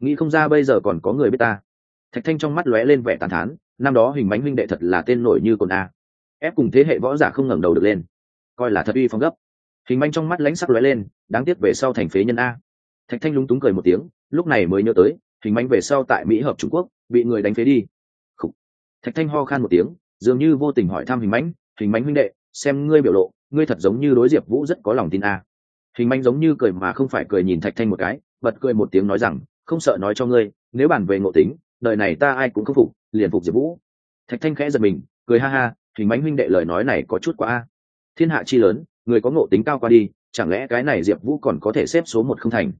Nghĩ không ra bây giờ còn có người biết ta. Thạch thanh trong mắt lóe lên vẻ tàn thán, năm đó hình mánh minh đệ thật là tên nổi như cồn a. Ép cùng thế hệ võ giả không ngẩng đầu được lên. Coi là thật uy phong gấp. Hình manh trong mắt lãnh sắc lóe lên, đáng tiếc về sau thành phế nhân a. Thạch thanh lúng túng cười một tiếng, lúc này mới nhớ tới hình manh về sau tại mỹ hợp trung quốc, bị người đánh phế đi. Khủ. thạch thanh ho khan một tiếng, dường như vô tình hỏi thăm hình mánh hình mánh huynh đệ, xem ngươi biểu lộ, ngươi thật giống như đối diệp vũ rất có lòng tin a. Hình mánh giống như cười mà không phải cười nhìn thạch thanh một cái, bật cười một tiếng nói rằng, không sợ nói cho ngươi, nếu bàn về ngộ tính, đời này ta ai cũng khâm phục, liền phục diệp vũ. Thạch thanh khẽ giật mình, cười ha ha, hình mánh huynh đệ lời nói này có chút quá a. Thiên hạ chi lớn, người có ngộ tính cao qua đi, chẳng lẽ cái này diệp vũ còn có thể xếp số một không thành?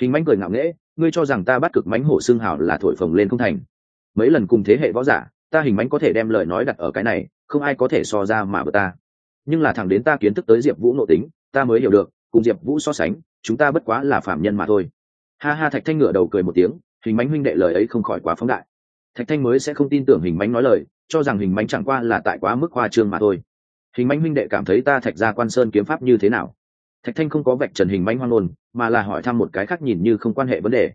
Hình mánh cười ngạo nghễ, ngươi cho rằng ta bắt cực mánh hổ xương hảo là thổi phồng lên không thành. Mấy lần cùng thế hệ võ giả, ta hình mánh có thể đem lời nói đặt ở cái này, không ai có thể so ra mà bờ ta. Nhưng là thẳng đến ta kiến thức tới diệp vũ nội tính, ta mới hiểu được, cùng diệp vũ so sánh, chúng ta bất quá là phạm nhân mà thôi. Ha ha, thạch thanh ngửa đầu cười một tiếng, hình mánh huynh đệ lời ấy không khỏi quá phóng đại. Thạch thanh mới sẽ không tin tưởng hình mánh nói lời, cho rằng hình mánh chẳng qua là tại quá mức hoa trương mà thôi. Hình mánh huynh đệ cảm thấy ta thạch ra quan sơn kiếm pháp như thế nào? Thạch thanh không có vạch trần hình manh hoang ngôn, mà là hỏi thăm một cái khác nhìn như không quan hệ vấn đề.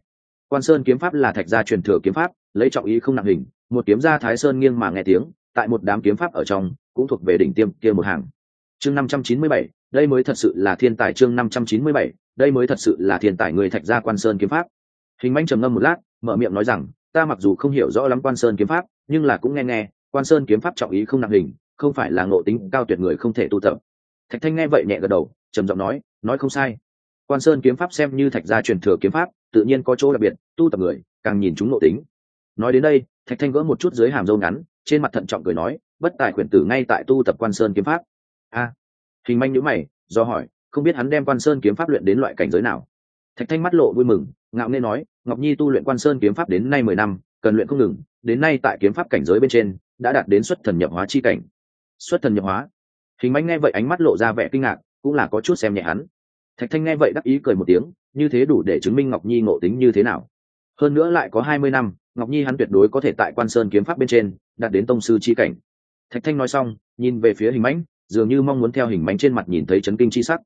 Quan sơn kiếm pháp là thạch gia truyền thừa kiếm pháp, lấy trọng ý không nặng hình, một kiếm gia thái sơn nghiêng mà nghe tiếng, tại một đám kiếm pháp ở trong, cũng thuộc về đỉnh tiêm kia một hàng. Chương năm trăm chín mươi bảy, đây mới thật sự là thiên tài chương năm trăm chín mươi bảy, đây mới thật sự là thiên tài người thạch gia quan sơn kiếm pháp. Hình manh trầm ngâm một lát, mở miệng nói rằng, ta mặc dù không hiểu rõ lắm quan sơn kiếm pháp, nhưng là cũng nghe nghe, quan sơn kiếm pháp trọng ý không nặng hình, không phải là ngộ tính cao tuyệt người không thể tu tập. Thạch thanh nghe vậy nhẹ gật đầu trầm giọng nói nói không sai. Quan sơn kiếm pháp xem như thạch gia truyền thừa kiếm pháp, tự nhiên có chỗ đặc biệt, tu tập người, càng nhìn chúng nội tính. Nói đến đây, thạch thanh gỡ một chút dưới hàm râu ngắn, trên mặt thận trọng cười nói, bất tài khuyển tử ngay tại tu tập quan sơn kiếm pháp. A. Hình manh nhữ mày, do hỏi, không biết hắn đem quan sơn kiếm pháp luyện đến loại cảnh giới nào? Thạch thanh mắt lộ vui mừng, ngạo nghê nói, ngọc nhi tu luyện quan sơn kiếm pháp đến nay mười năm, cần luyện không ngừng, đến nay tại kiếm pháp cảnh giới bên trên, đã đạt đến xuất thần nhập hóa chi cảnh. Xuất thần nhập hóa. Hình manh nghe vậy ánh mắt lộ ra vẻ kinh ngạc cũng là có chút xem nhẹ hắn. Thạch thanh nghe vậy đắc ý cười một tiếng, như thế đủ để chứng minh ngọc nhi ngộ tính như thế nào. Hơn nữa lại có hai mươi năm, ngọc nhi hắn tuyệt đối có thể tại quan sơn kiếm pháp bên trên, đạt đến tông sư chi cảnh. Thạch thanh nói xong, nhìn về phía hình mãnh, dường như mong muốn theo hình mãnh trên mặt nhìn thấy chấn kinh chi sắc.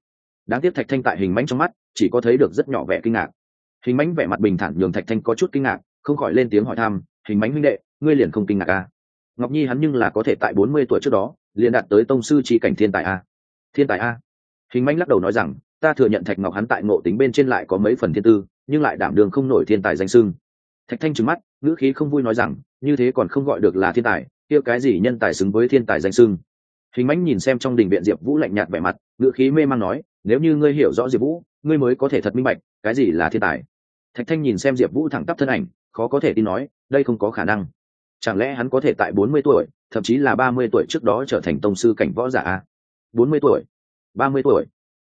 Đáng tiếc thạch thanh tại hình mãnh trong mắt, chỉ có thấy được rất nhỏ vẻ kinh ngạc. Hình mãnh vẻ mặt bình thản nhường thạch thanh có chút kinh ngạc, không khỏi lên tiếng hỏi thăm, hình mãnh huynh đệ, ngươi liền không kinh ngạc à? ngọc nhi hắn nhưng là có thể tại bốn mươi tuổi trước đó, liền đạt tới tông sư chi cảnh thiên tài a. Thiên tài a hình manh lắc đầu nói rằng, ta thừa nhận thạch ngọc hắn tại ngộ tính bên trên lại có mấy phần thiên tư, nhưng lại đảm đường không nổi thiên tài danh sưng thạch thanh trừng mắt, ngữ khí không vui nói rằng, như thế còn không gọi được là thiên tài, kia cái gì nhân tài xứng với thiên tài danh sưng hình mãnh nhìn xem trong đình viện diệp vũ lạnh nhạt vẻ mặt, ngữ khí mê man nói, nếu như ngươi hiểu rõ diệp vũ, ngươi mới có thể thật minh bạch, cái gì là thiên tài. Thạch thanh nhìn xem diệp vũ thẳng tắp thân ảnh, khó có thể tin nói, đây không có khả năng. Chẳng lẽ hắn có thể tại bốn mươi tuổi, thậm chí là ba mươi tuổi trước đó trở thành tông sư cảnh võ giả à? bốn mươi tuổi ba mươi tuổi.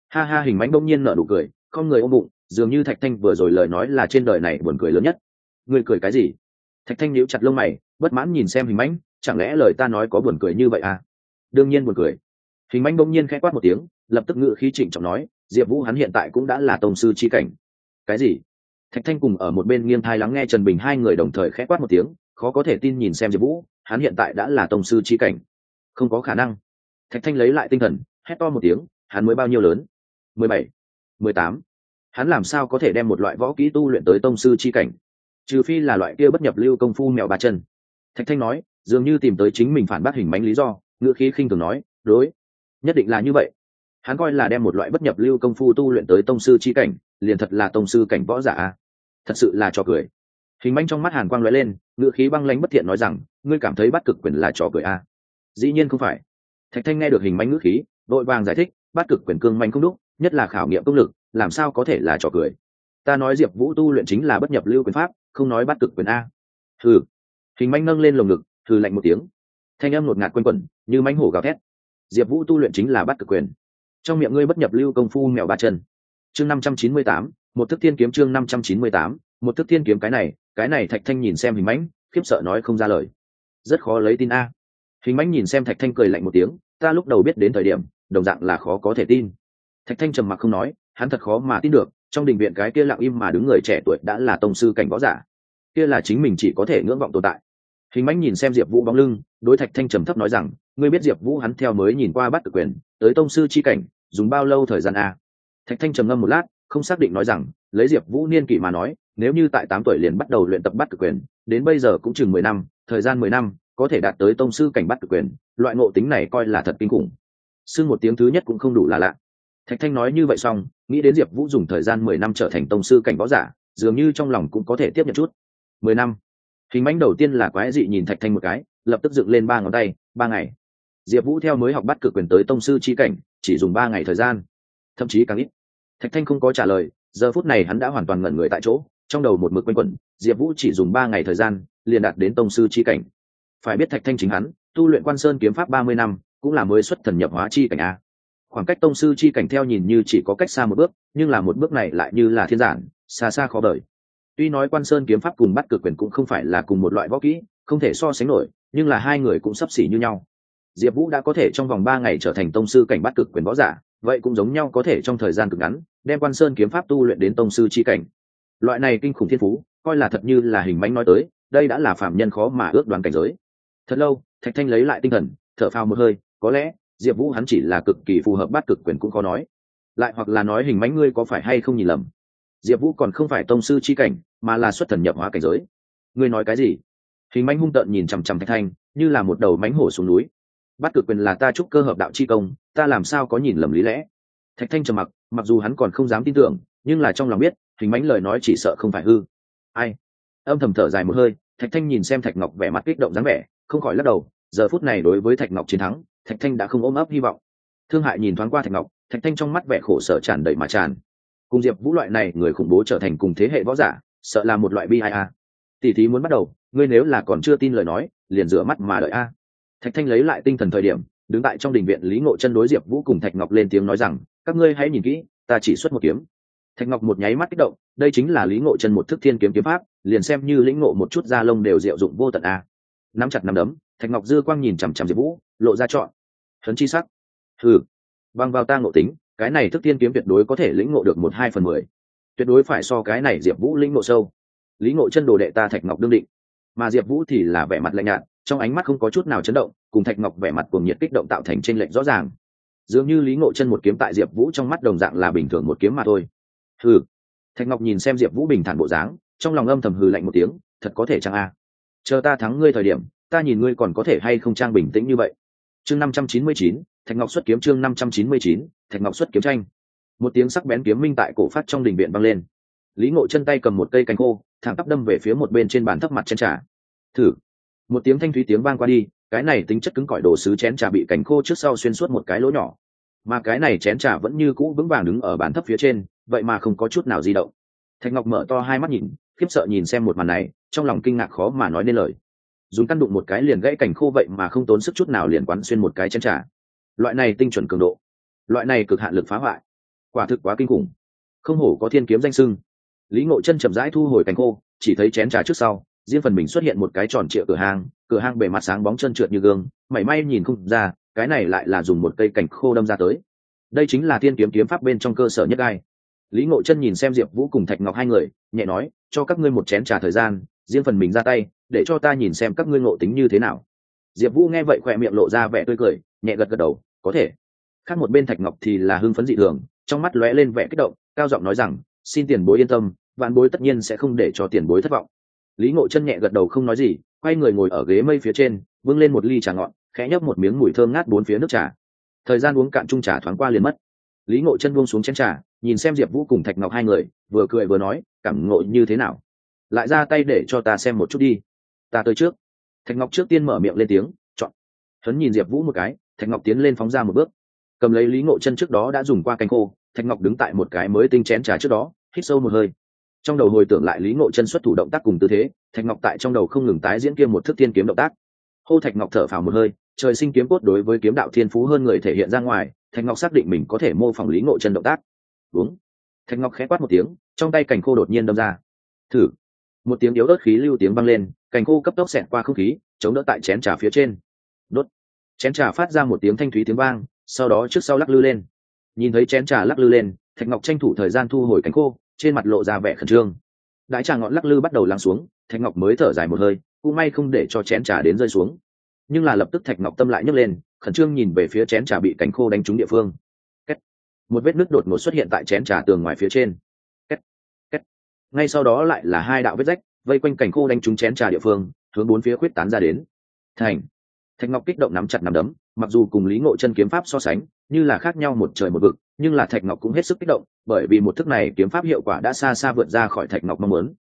Ha ha, hình mãnh bỗng nhiên nở nụ cười, không người ôm bụng, dường như thạch thanh vừa rồi lời nói là trên đời này buồn cười lớn nhất. Người cười cái gì? Thạch thanh nhíu chặt lông mày, bất mãn nhìn xem hình mãnh chẳng lẽ lời ta nói có buồn cười như vậy à? Đương nhiên buồn cười. Hình mãnh bỗng nhiên khẽ quát một tiếng, lập tức ngự khí trịnh trọng nói, diệp vũ hắn hiện tại cũng đã là tông sư chi cảnh. Cái gì? Thạch thanh cùng ở một bên nghiêng thai lắng nghe trần bình hai người đồng thời khẽ quát một tiếng, khó có thể tin nhìn xem diệp vũ, hắn hiện tại đã là tông sư chi cảnh. Không có khả năng. Thạch thanh lấy lại tinh thần, hét to một tiếng hắn mới bao nhiêu lớn? mười bảy, mười tám. Hắn làm sao có thể đem một loại võ kỹ tu luyện tới tông sư chi cảnh? Trừ phi là loại kia bất nhập lưu công phu mèo ba chân. Thạch thanh nói, dường như tìm tới chính mình phản bác hình mánh lý do ngựa khí khinh thường nói, đối, nhất định là như vậy. Hắn coi là đem một loại bất nhập lưu công phu tu luyện tới tông sư chi cảnh, liền thật là tông sư cảnh võ giả thật sự là trò cười. Hình manh trong mắt hàn quang lóe lên ngựa khí băng lãnh bất thiện nói rằng, ngươi cảm thấy bắt cực quyền là trò cười à? dĩ nhiên không phải. Thạch thanh nghe được hình manh ngữ khí đội vàng giải thích bắt cực quyền cương manh không đúc, nhất là khảo nghiệm công lực, làm sao có thể là trò cười? Ta nói diệp vũ tu luyện chính là bất nhập lưu quyền pháp, không nói bắt cực quyền a. Thử hình manh nâng lên lồng ngực thử lạnh một tiếng. Thanh âm ngột ngạt quanh quẩn, như mánh hổ gào thét. Diệp vũ tu luyện chính là bắt cực quyền. Trong miệng ngươi bất nhập lưu công phu mèo ba chân. Chương năm trăm chín mươi tám, một thức thiên kiếm chương năm trăm chín mươi tám, một thức thiên kiếm cái này cái này thạch thanh nhìn xem hình mãnh khiếp sợ nói không ra lời. Rất khó lấy tin a. Hình mãnh nhìn xem thạch thanh cười lạnh một tiếng, ta lúc đầu biết đến thời điểm đồng dạng là khó có thể tin. Thạch thanh trầm mặc không nói, hắn thật khó mà tin được, trong đình viện cái kia lặng im mà đứng người trẻ tuổi đã là tông sư cảnh võ giả. Kia là chính mình chỉ có thể ngưỡng vọng tồn tại. Hình mãnh nhìn xem diệp vũ bóng lưng, đối thạch thanh trầm thấp nói rằng, ngươi biết diệp vũ hắn theo mới nhìn qua bắt cực quyền, tới tông sư chi cảnh, dùng bao lâu thời gian a thạch thanh trầm ngâm một lát, không xác định nói rằng, lấy diệp vũ niên kỷ mà nói, nếu như tại tám tuổi liền bắt đầu luyện tập bắt cực quyền, đến bây giờ cũng chừng mười năm, thời gian mười năm, có thể đạt tới tông sư cảnh bắt cực quyền, loại ngộ tính này coi là thật kinh khủng xưng một tiếng thứ nhất cũng không đủ là lạ. Thạch thanh nói như vậy xong, nghĩ đến diệp vũ dùng thời gian mười năm trở thành tông sư cảnh võ giả, dường như trong lòng cũng có thể tiếp nhận chút. Mười năm. Hình mánh đầu tiên là quái dị nhìn thạch thanh một cái, lập tức dựng lên ba ngón tay, ba ngày. Diệp vũ theo mới học bắt cực quyền tới tông sư chi cảnh, chỉ dùng ba ngày thời gian, thậm chí càng ít. Thạch thanh không có trả lời, giờ phút này hắn đã hoàn toàn ngẩn người tại chỗ, trong đầu một mực quanh quẩn, diệp vũ chỉ dùng ba ngày thời gian, liền đạt đến tông sư chi cảnh. Phải biết thạch thanh chính hắn, tu luyện quan sơn kiếm pháp ba mươi năm cũng là mới xuất thần nhập hóa chi cảnh a. Khoảng cách tông sư chi cảnh theo nhìn như chỉ có cách xa một bước, nhưng là một bước này lại như là thiên giản, xa xa khó đợi tuy nói quan sơn kiếm pháp cùng bắt cực quyền cũng không phải là cùng một loại võ kỹ, không thể so sánh nổi, nhưng là hai người cũng sắp xỉ như nhau. Diệp vũ đã có thể trong vòng ba ngày trở thành tông sư cảnh bắt cực quyền võ giả, vậy cũng giống nhau có thể trong thời gian cực ngắn, đem quan sơn kiếm pháp tu luyện đến tông sư chi cảnh. Loại này kinh khủng thiên phú, coi là thật như là hình mánh nói tới, đây đã là phạm nhân khó mà ước đoán cảnh giới. Thật lâu, thạch thanh lấy lại tinh thần, thở phào một hơi có lẽ, diệp vũ hắn chỉ là cực kỳ phù hợp bắt cực quyền cũng có nói. Lại hoặc là nói hình mánh ngươi có phải hay không nhìn lầm. Diệp vũ còn không phải tông sư chi cảnh, mà là xuất thần nhập hóa cảnh giới. Ngươi nói cái gì? Hình mánh hung tợn nhìn chằm chằm thạch thanh, như là một đầu mánh hổ xuống núi. Bắt cực quyền là ta chúc cơ hợp đạo chi công, ta làm sao có nhìn lầm lý lẽ? Thạch thanh trầm mặc mặc dù hắn còn không dám tin tưởng, nhưng là trong lòng biết, hình mánh lời nói chỉ sợ không phải hư. Ai? Âm thầm thở dài một hơi, thạch thanh nhìn xem thạch ngọc vẻ mặt kích động dáng vẻ, không khỏi lắc đầu, giờ phút này đối với thạch ngọc chiến thắng thạch thanh đã không ôm ấp hy vọng. Thương hại nhìn thoáng qua thạch ngọc, thạch thanh trong mắt vẻ khổ sở tràn đầy mà tràn. Cùng diệp vũ loại này người khủng bố trở thành cùng thế hệ võ giả, sợ là một loại bi ai a. Tỷ thí muốn bắt đầu, ngươi nếu là còn chưa tin lời nói, liền rửa mắt mà đợi a. Thạch thanh lấy lại tinh thần thời điểm, đứng tại trong đình viện lý ngộ chân đối diệp vũ cùng thạch ngọc lên tiếng nói rằng, các ngươi hãy nhìn kỹ, ta chỉ xuất một kiếm. Thạch ngọc một nháy mắt kích động, đây chính là lý ngộ chân một thức thiên kiếm kiếm pháp, liền xem như lĩnh ngộ một chút da lông đều diệu dụng vô tận a. Nắm chặt nắm đấm, thạch ngọc dư quang nhìn chằm chằm diệp vũ, lộ ra chọn hấn chi sắc. Ừ bằng vào ta ngộ tính, cái này thức tiên kiếm tuyệt đối có thể lĩnh ngộ được một hai phần mười. Tuyệt đối phải so cái này diệp vũ lĩnh ngộ sâu. Lý ngộ chân đồ đệ ta thạch ngọc đương định. Mà diệp vũ thì là vẻ mặt lạnh nhạt, trong ánh mắt không có chút nào chấn động, cùng thạch ngọc vẻ mặt cuồng nhiệt kích động tạo thành trên lệnh rõ ràng. Dường như lý ngộ chân một kiếm tại diệp vũ trong mắt đồng dạng là bình thường một kiếm mà thôi. Hừ. Thạch ngọc nhìn xem diệp vũ bình thản bộ dáng, trong lòng âm thầm hừ lạnh một tiếng, thật có thể chăng a? Chờ ta thắng ngươi thời điểm, ta nhìn ngươi còn có thể hay không trang bình tĩnh như vậy chương năm trăm chín mươi chín, thạch ngọc xuất kiếm chương năm trăm chín mươi chín, thạch ngọc xuất kiếm tranh. Một tiếng sắc bén kiếm minh tại cổ phát trong đình viện vang lên. Lý ngộ chân tay cầm một cây cành khô, thẳng tắp đâm về phía một bên trên bàn thấp mặt chén trà. Thử. Một tiếng thanh thúy tiếng vang qua đi, cái này tính chất cứng cỏi đồ sứ chén trà bị cành khô trước sau xuyên suốt một cái lỗ nhỏ. Mà cái này chén trà vẫn như cũ vững vàng đứng ở bàn thấp phía trên, vậy mà không có chút nào di động. Thạch ngọc mở to hai mắt nhìn, khiếp sợ nhìn xem một màn này, trong lòng kinh ngạc khó mà nói nên lời dùng căn đụng một cái liền gãy cảnh khô vậy mà không tốn sức chút nào liền quán xuyên một cái chén trà. Loại này tinh chuẩn cường độ, loại này cực hạn lực phá hoại, quả thực quá kinh khủng. Không hổ có thiên kiếm danh sưng. Lý ngộ chân chậm rãi thu hồi cành khô, chỉ thấy chén trà trước sau, riêng phần mình xuất hiện một cái tròn trịa cửa hàng cửa hàng bề mặt sáng bóng chân trượt như gương, mảy may nhìn không ra, cái này lại là dùng một cây cành khô đâm ra tới. Đây chính là thiên kiếm kiếm pháp bên trong cơ sở nhất ai lý ngộ chân nhìn xem diệp vũ cùng thạch ngọc hai người, nhẹ nói, cho các ngươi một chén trà thời gian, riêng phần mình ra tay để cho ta nhìn xem các ngươi ngộ tính như thế nào. Diệp vũ nghe vậy khỏe miệng lộ ra vẻ tươi cười, nhẹ gật gật đầu, có thể. Khác một bên thạch ngọc thì là hưng phấn dị thường, trong mắt lóe lên vẻ kích động, cao giọng nói rằng, xin tiền bối yên tâm, vạn bối tất nhiên sẽ không để cho tiền bối thất vọng. Lý ngộ chân nhẹ gật đầu không nói gì, quay người ngồi ở ghế mây phía trên vâng lên một ly trà ngọn khẽ nhấp một miếng mùi thơm ngát bốn phía nước trà. Thời gian uống cạn chung trà thoáng qua liền mất. Lý ngộ chân buông xuống chén trà, nhìn xem diệp vũ cùng thạch ngọc hai người, vừa cười vừa nói, cảm ngộ như thế nào? Lại ra tay để cho ta xem một chút đi ta tới trước. Thạch ngọc trước tiên mở miệng lên tiếng, chọn. Hấn nhìn diệp vũ một cái, thạch ngọc tiến lên phóng ra một bước. Cầm lấy lý ngộ chân trước đó đã dùng qua cánh khô, thạch ngọc đứng tại một cái mới tinh chén trà trước đó, hít sâu một hơi. Trong đầu hồi tưởng lại lý ngộ chân xuất thủ động tác cùng tư thế, thạch ngọc tại trong đầu không ngừng tái diễn kia một thức thiên kiếm động tác. Hô thạch ngọc thở phào một hơi, trời sinh kiếm cốt đối với kiếm đạo thiên phú hơn người thể hiện ra ngoài, thạch ngọc xác định mình có thể mô phỏng lý ngộ chân động tác. Đúng. Thạch ngọc khẽ quát một tiếng, trong tay cành khô đột nhiên đâm ra. Thử. Một tiếng yếu ớt khí lưu tiếng vang lên cành khô cấp tốc xẹt qua không khí, chống đỡ tại chén trà phía trên. Đốt. Chén trà phát ra một tiếng thanh thúy tiếng vang, sau đó trước sau lắc lư lên. Nhìn thấy chén trà lắc lư lên, thạch ngọc tranh thủ thời gian thu hồi cánh khô, trên mặt lộ ra vẻ khẩn trương. Đại trà ngọn lắc lư bắt đầu lắng xuống, thạch ngọc mới thở dài một hơi, cũng may không để cho chén trà đến rơi xuống. Nhưng là lập tức thạch ngọc tâm lại nhấc lên, khẩn trương nhìn về phía chén trà bị cánh khô đánh trúng địa phương. Kết. một vết nứt đột ngột xuất hiện tại chén trà tường ngoài phía trên. Kết. Kết. ngay sau đó lại là hai đạo vết rách vây quanh cảnh khô đánh trúng chén trà địa phương, hướng bốn phía khuyết tán ra đến. Thành. Thạch ngọc kích động nắm chặt nắm đấm, mặc dù cùng lý ngộ chân kiếm pháp so sánh, như là khác nhau một trời một vực, nhưng là thạch ngọc cũng hết sức kích động, bởi vì một thức này kiếm pháp hiệu quả đã xa xa vượt ra khỏi thạch ngọc mong muốn.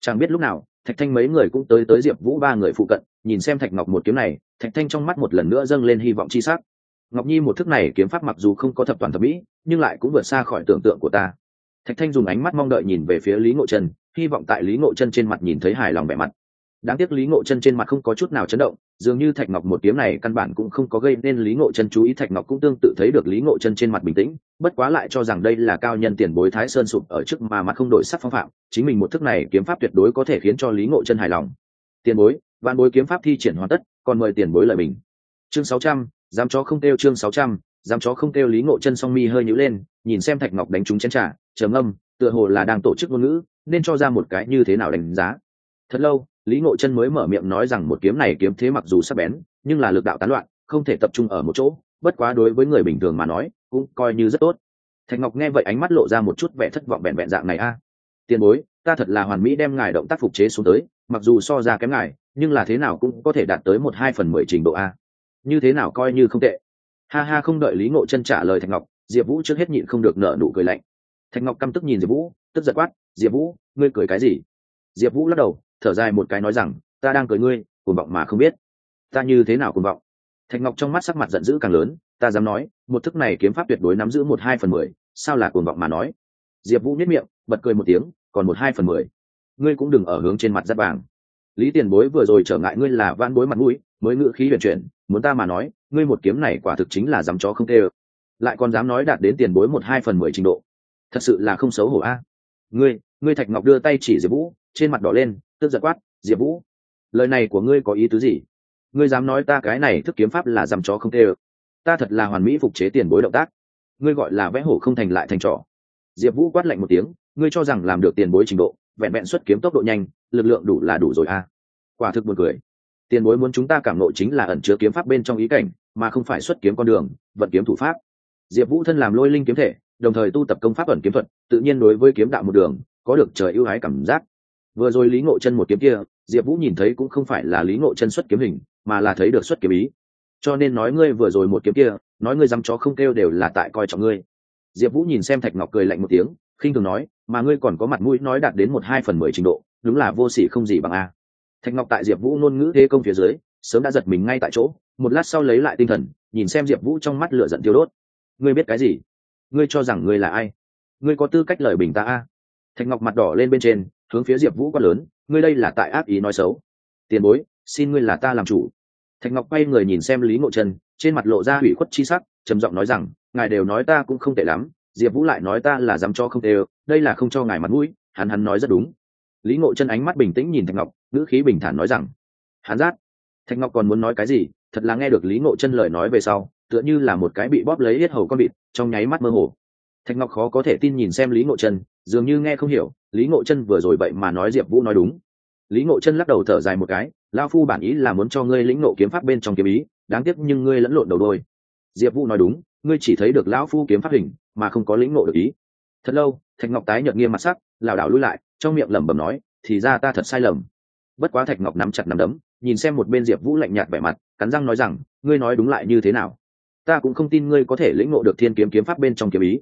Chẳng biết lúc nào, thạch thanh mấy người cũng tới tới diệp vũ ba người phụ cận, nhìn xem thạch ngọc một kiếm này, thạch thanh trong mắt một lần nữa dâng lên hy vọng chi sắc. Ngọc nhi một thức này kiếm pháp mặc dù không có thập toàn thập mỹ, nhưng lại cũng vượt xa khỏi tưởng tượng của ta. Thạch thanh dùng ánh mắt mong đợi nhìn về phía lý ngộ trần hy vọng tại lý ngộ chân trên mặt nhìn thấy hài lòng vẻ mặt. Đáng tiếc lý ngộ chân trên mặt không có chút nào chấn động dường như thạch ngọc một kiếm này căn bản cũng không có gây nên lý ngộ chân chú ý thạch ngọc cũng tương tự thấy được lý ngộ chân trên mặt bình tĩnh bất quá lại cho rằng đây là cao nhân tiền bối thái sơn sụp ở trước mà mặt không đổi sắc phong phạm chính mình một thức này kiếm pháp tuyệt đối có thể khiến cho lý ngộ chân hài lòng. Tiền bối vạn bối kiếm pháp thi triển hoàn tất còn mời tiền bối lời bình chương sáu trăm dám chó không kêu chương sáu trăm dám chó không kêu lý ngộ chân song mi hơi nhữ lên nhìn xem thạch ngọc đánh trúng chén trả, trầm âm tựa hồ là đang tổ chức ngôn ngữ nên cho ra một cái như thế nào đánh giá. Thật lâu, lý ngộ chân mới mở miệng nói rằng một kiếm này kiếm thế mặc dù sắc bén, nhưng là lực đạo tán loạn, không thể tập trung ở một chỗ, bất quá đối với người bình thường mà nói, cũng coi như rất tốt. Thạch ngọc nghe vậy ánh mắt lộ ra một chút vẻ thất vọng vẹn vẹn dạng này, a, tiền bối, ta thật là hoàn mỹ đem ngài động tác phục chế xuống tới, mặc dù so ra kém ngài, nhưng là thế nào cũng có thể đạt tới một hai phần mười trình độ a. Như thế nào coi như không tệ. Ha ha, không đợi lý ngộ chân trả lời thạch ngọc, diệp vũ trước hết nhịn không được nở nụ cười lạnh. Thạch ngọc căm tức nhìn diệp vũ, tức giật quát diệp vũ, ngươi cười cái gì? Diệp vũ lắc đầu, thở dài một cái nói rằng, ta đang cười ngươi, cuồng vọng mà không biết. Ta như thế nào cuồng vọng? Thạch ngọc trong mắt sắc mặt giận dữ càng lớn, ta dám nói, một thức này kiếm pháp tuyệt đối nắm giữ một hai phần mười, sao là cuồng vọng mà nói? Diệp vũ nhất miệng, bật cười một tiếng, còn một hai phần mười. Ngươi cũng đừng ở hướng trên mặt giáp vàng. Lý tiền bối vừa rồi trở ngại ngươi là van bối mặt mũi, mới ngự khí huyền chuyển, muốn ta mà nói, ngươi một kiếm này quả thực chính là dám chó không tê ơ. Lại còn dám nói đạt đến tiền bối một hai phần mười trình độ. Thật sự là không xấu hổ a. Ngươi ngươi thạch ngọc đưa tay chỉ diệp vũ, trên mặt đỏ lên, tức giật quát, diệp vũ, lời này của ngươi có ý tứ gì? Ngươi dám nói ta cái này thức kiếm pháp là dằm chó không tê ơ. Ta thật là hoàn mỹ phục chế tiền bối động tác. Ngươi gọi là vẽ hổ không thành lại thành trò. Diệp vũ quát lạnh một tiếng, ngươi cho rằng làm được tiền bối trình độ, vẹn vẹn xuất kiếm tốc độ nhanh, lực lượng đủ là đủ rồi a quả thực buồn cười. Tiền bối muốn chúng ta cảm ngộ chính là ẩn chứa kiếm pháp bên trong ý cảnh, mà không phải xuất kiếm con đường, vận kiếm thủ pháp. Diệp vũ thân làm lôi linh kiếm thể, đồng thời tu tập công pháp ẩn kiếm thuật, tự nhiên đối với kiếm đạo một đường có được trời ưu ái cảm giác. Vừa rồi lý ngộ chân một kiếm kia, diệp vũ nhìn thấy cũng không phải là lý ngộ chân xuất kiếm hình, mà là thấy được xuất kiếm ý. Cho nên nói ngươi vừa rồi một kiếm kia, nói ngươi dám chó không kêu đều là tại coi trọng ngươi. Diệp vũ nhìn xem thạch ngọc cười lạnh một tiếng, khinh thường nói, mà ngươi còn có mặt mũi nói đạt đến một hai phần mười trình độ, đúng là vô sỉ không gì bằng a. Thạch ngọc tại diệp vũ ngôn ngữ thế công phía dưới, sớm đã giật mình ngay tại chỗ, một lát sau lấy lại tinh thần, nhìn xem diệp vũ trong mắt lửa giận tiêu đốt. Ngươi biết cái gì? Ngươi cho rằng ngươi là ai? Ngươi có tư cách lời bình ta a? Thạch ngọc mặt đỏ lên bên trên, hướng phía diệp vũ quát lớn, ngươi đây là tại ác ý nói xấu. Tiền bối, xin ngươi là ta làm chủ. Thạch ngọc quay người nhìn xem lý ngộ chân trên mặt lộ ra hủy khuất chi sắc, trầm giọng nói rằng, ngài đều nói ta cũng không tệ lắm, diệp vũ lại nói ta là dám cho không tệ đây là không cho ngài mặt mũi, hắn hắn nói rất đúng. Lý ngộ chân ánh mắt bình tĩnh nhìn thạch ngọc, ngữ khí bình thản nói rằng, hắn rát thạch ngọc còn muốn nói cái gì, thật là nghe được lý ngộ chân lời nói về sau, tựa như là một cái bị bóp lấy hết hầu con vịt, trong nháy mắt mơ hồ. Thạch ngọc khó có thể tin nhìn xem lý ngộ chân dường như nghe không hiểu, lý ngộ chân vừa rồi vậy mà nói diệp vũ nói đúng. Lý ngộ chân lắc đầu thở dài một cái lao phu bản ý là muốn cho ngươi lĩnh ngộ kiếm pháp bên trong kiếm ý, đáng tiếc nhưng ngươi lẫn lộn đầu đôi. Diệp vũ nói đúng, ngươi chỉ thấy được lão phu kiếm pháp hình, mà không có lĩnh ngộ được ý. Thật lâu, thạch ngọc tái nhợt nghiêm mặt sắc, lảo đảo lui lại, trong miệng lẩm bẩm nói, thì ra ta thật sai lầm. Bất quá thạch ngọc nắm chặt nắm đấm, nhìn xem một bên diệp vũ lạnh nhạt vẻ mặt, cắn răng nói rằng, ngươi nói đúng lại như thế nào? Ta cũng không tin ngươi có thể lĩnh ngộ được thiên kiếm kiếm pháp bên trong kiếm ý.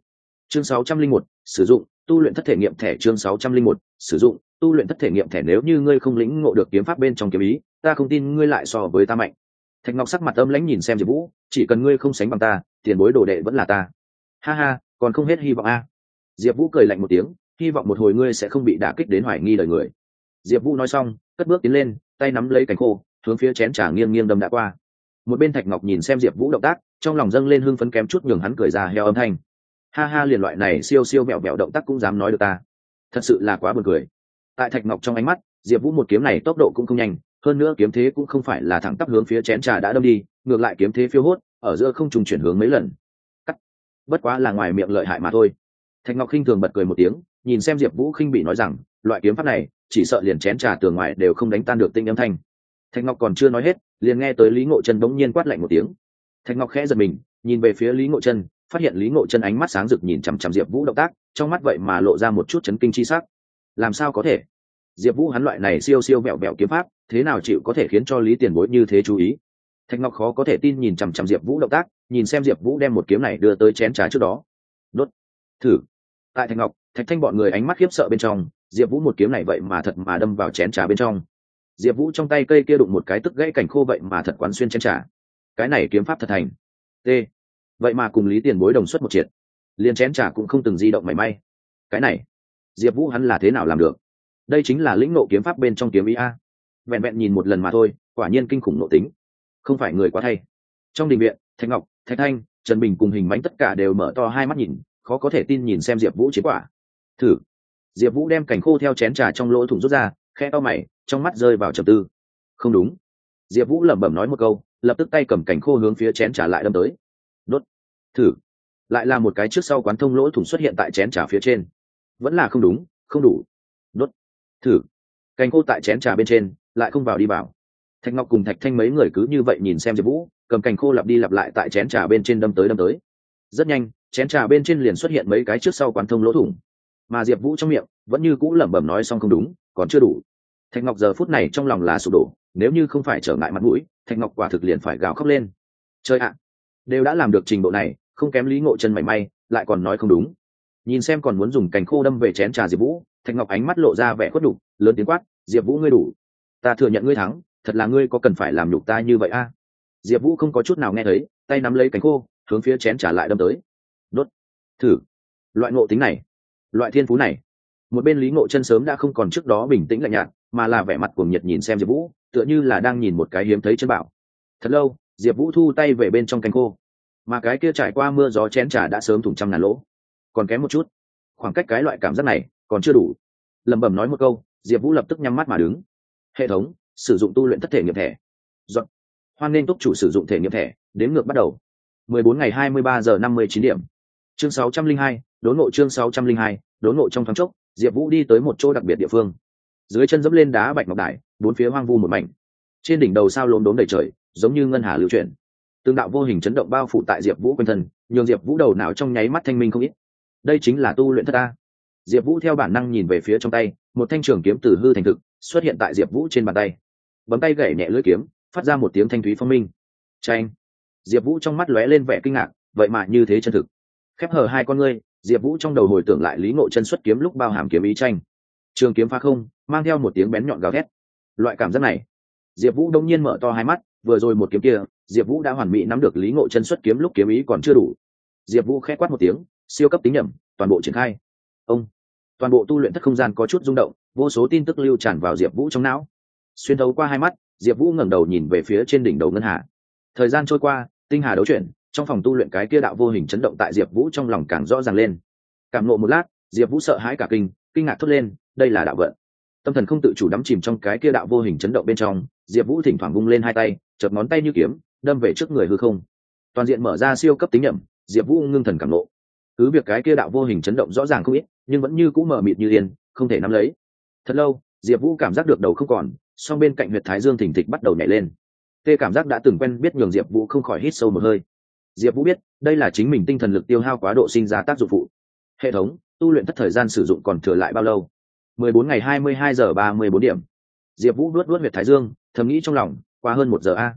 Chương sáu trăm linh một, sử dụng tu luyện thất thể nghiệm thẻ chương sáu trăm linh một, sử dụng, tu luyện thất thể nghiệm thẻ nếu như ngươi không lĩnh ngộ được kiếm pháp bên trong kiếm ý, ta không tin ngươi lại so với ta mạnh. Thạch ngọc sắc mặt âm lãnh nhìn xem diệp vũ, chỉ cần ngươi không sánh bằng ta, tiền bối đồ đệ vẫn là ta. Ha ha, còn không hết hy vọng a. Diệp vũ cười lạnh một tiếng, hy vọng một hồi ngươi sẽ không bị đả kích đến hoài nghi đời người. Diệp vũ nói xong, cất bước tiến lên, tay nắm lấy cánh khô, hướng phía chén trà nghiêng nghiêng đâm đã qua. Một bên thạch ngọc nhìn xem diệp vũ động tác, trong lòng dâng lên hưng phấn kém chút nhường hắn cười ra heo âm thanh ha ha, liền loại này siêu siêu mẹo mẹo động tác cũng dám nói được ta. Thật sự là quá buồn cười. Tại thạch ngọc trong ánh mắt, diệp vũ một kiếm này tốc độ cũng không nhanh, hơn nữa kiếm thế cũng không phải là thẳng tắp hướng phía chén trà đã đâm đi, ngược lại kiếm thế phiêu hốt, ở giữa không trùng chuyển hướng mấy lần. Cắt. Bất quá là ngoài miệng lợi hại mà thôi. Thạch ngọc khinh thường bật cười một tiếng, nhìn xem diệp vũ khinh bị nói rằng, loại kiếm pháp này, chỉ sợ liền chén trà tường ngoài đều không đánh tan được tinh âm thanh. Thạch ngọc còn chưa nói hết, liền nghe tới lý ngộ chân bỗng nhiên quát lạnh một tiếng. Thạch ngọc khẽ giật mình, nhìn về phía lý ngộ chân phát hiện lý ngộ chân ánh mắt sáng rực nhìn chằm chằm diệp vũ động tác, trong mắt vậy mà lộ ra một chút chấn kinh chi sắc. Làm sao có thể? Diệp vũ hắn loại này siêu siêu vẹo vẹo kiếm pháp, thế nào chịu có thể khiến cho lý tiền bối như thế chú ý? Thạch ngọc khó có thể tin nhìn chằm chằm diệp vũ động tác, nhìn xem diệp vũ đem một kiếm này đưa tới chén trà trước đó. Đốt. Thử. Tại thạch ngọc, thạch thanh bọn người ánh mắt khiếp sợ bên trong, diệp vũ một kiếm này vậy mà thật mà đâm vào chén trà bên trong. Diệp vũ trong tay cây kia đụng một cái tức gãy cảnh khô vậy mà thật quán xuyên chén trà. Cái này kiếm pháp thật thành. T vậy mà cùng lý tiền bối đồng xuất một triệt liền chén trà cũng không từng di động mảy may cái này diệp vũ hắn là thế nào làm được đây chính là lĩnh nộ kiếm pháp bên trong kiếm ý a vẹn vẹn nhìn một lần mà thôi quả nhiên kinh khủng nộ tính không phải người quá thay trong đình viện thạch ngọc thạch thanh trần bình cùng hình mánh tất cả đều mở to hai mắt nhìn khó có thể tin nhìn xem diệp vũ chiến quả thử diệp vũ đem cảnh khô theo chén trà trong lỗ thủng rút ra khe to mày trong mắt rơi vào trầm tư không đúng diệp vũ lẩm bẩm nói một câu lập tức tay cầm cảnh khô hướng phía chén trà lại đâm tới thử. Lại là một cái trước sau quán thông lỗ thủng xuất hiện tại chén trà phía trên. Vẫn là không đúng, không đủ. Đốt thử. Cành khô tại chén trà bên trên, lại không vào đi vào. Thạch ngọc cùng thạch thanh mấy người cứ như vậy nhìn xem diệp vũ, cầm cành khô lặp đi lặp lại tại chén trà bên trên đâm tới đâm tới. Rất nhanh, chén trà bên trên liền xuất hiện mấy cái trước sau quán thông lỗ thủng. Mà diệp vũ trong miệng, vẫn như cũ lẩm bẩm nói xong không đúng, còn chưa đủ. Thạch ngọc giờ phút này trong lòng là sụp đổ, nếu như không phải trở ngại mặt mũi, thạch ngọc quả thực liền phải gào khóc lên. Chơi ạ! Đều đã làm được trình độ này không kém lý ngộ chân mảy may, lại còn nói không đúng. Nhìn xem còn muốn dùng cành khô đâm về chén trà diệp vũ, thạch ngọc ánh mắt lộ ra vẻ khuất đục lớn tiếng quát, diệp vũ ngươi đủ. Ta thừa nhận ngươi thắng, thật là ngươi có cần phải làm nhục ta như vậy a? Diệp vũ không có chút nào nghe thấy, tay nắm lấy cánh khô, hướng phía chén trả lại đâm tới. Đốt, thử. Loại ngộ tính này, loại thiên phú này, một bên lý ngộ chân sớm đã không còn trước đó bình tĩnh lạnh nhạt, mà là vẻ mặt cuồng nhiệt nhìn xem diệp vũ, tựa như là đang nhìn một cái hiếm thấy chân bảo. Thật lâu, diệp vũ thu tay về bên trong cánh khô mà cái kia trải qua mưa gió chén trà đã sớm thủng trăm ngàn lỗ. Còn kém một chút. Khoảng cách cái loại cảm giác này còn chưa đủ. Lẩm bẩm nói một câu diệp vũ lập tức nhắm mắt mà đứng. Hệ thống sử dụng tu luyện thất thể nghiệp thẻ. Dọn. hoan nên túc chủ sử dụng thể nghiệp thẻ đến ngược bắt đầu. 14 ngày 23 giờ 59 điểm. Chương 602, đốn ngộ chương 602, đốn ngộ trong thoáng chốc diệp vũ đi tới một chỗ đặc biệt địa phương. Dưới chân dẫm lên đá bạch ngọc đại, bốn phía hoang vu một mảnh. Trên đỉnh đầu sao lốm đốm đầy trời giống như ngân hà lưu chuyển tương đạo vô hình chấn động bao phủ tại diệp vũ quanh thân, nhường diệp vũ đầu não trong nháy mắt thanh minh không ít. Đây chính là tu luyện thất ta diệp vũ theo bản năng nhìn về phía trong tay, một thanh trường kiếm từ hư thành thực xuất hiện tại diệp vũ trên bàn tay. Bấm tay gậy nhẹ lưỡi kiếm, phát ra một tiếng thanh thúy phong minh. Tranh diệp vũ trong mắt lóe lên vẻ kinh ngạc, vậy mà như thế chân thực. Khép hờ hai con ngươi, diệp vũ trong đầu hồi tưởng lại lý ngộ chân xuất kiếm lúc bao hàm kiếm ý tranh trường kiếm phá không, mang theo một tiếng bén nhọn gào thét. Loại cảm giác này diệp vũ đông nhiên mở to hai mắt, vừa rồi một kiếm kia, diệp vũ đã hoàn mỹ nắm được lý ngộ chân xuất kiếm lúc kiếm ý còn chưa đủ. Diệp vũ k h ẽ quát một tiếng, siêu cấp tính nhầm toàn bộ triển khai. Ông, toàn bộ tu luyện thất không gian có chút rung động, vô số tin tức lưu tràn vào diệp vũ trong não. Xuyên thấu qua hai mắt, diệp vũ ngẩng đầu nhìn về phía trên đỉnh đầu ngân hà. Thời gian trôi qua, tinh hà đấu chuyển, trong phòng tu luyện cái kia đạo vô hình chấn động tại diệp vũ trong lòng càng rõ ràng lên. Cảm nộ một lát, diệp vũ sợ hãi cả kinh kinh ngạc thốt lên, đây là đạo vận tâm thần không tự chủ đắm chìm trong cái kia đạo vô hình chấn động bên trong, diệp vũ thỉnh thoảng vung lên hai tay, chợt ngón tay như kiếm, đâm về trước người hư không. Toàn diện mở ra siêu cấp tính nhậm, diệp vũ ngưng thần cảm lộ cứ việc cái kia đạo vô hình chấn động rõ ràng không ít, nhưng vẫn như cũ mở mịt như yên, không thể nắm lấy. Thật lâu, diệp vũ cảm giác được đầu không còn, song bên cạnh huyệt thái dương thỉnh thịch bắt đầu nhảy lên. Tê cảm giác đã từng quen biết nhường diệp vũ không khỏi hít sâu một hơi. Diệp vũ biết, đây là chính mình tinh thần lực tiêu hao quá độ sinh ra tác dụng phụ. Hệ thống, tu luyện thất thời gian sử dụng còn thừa lại bao lâu? Mười bốn ngày hai mươi hai giờ ba mươi bốn điểm. Diệp vũ luốt luốt huyệt thái dương thầm nghĩ trong lòng qua hơn một giờ a.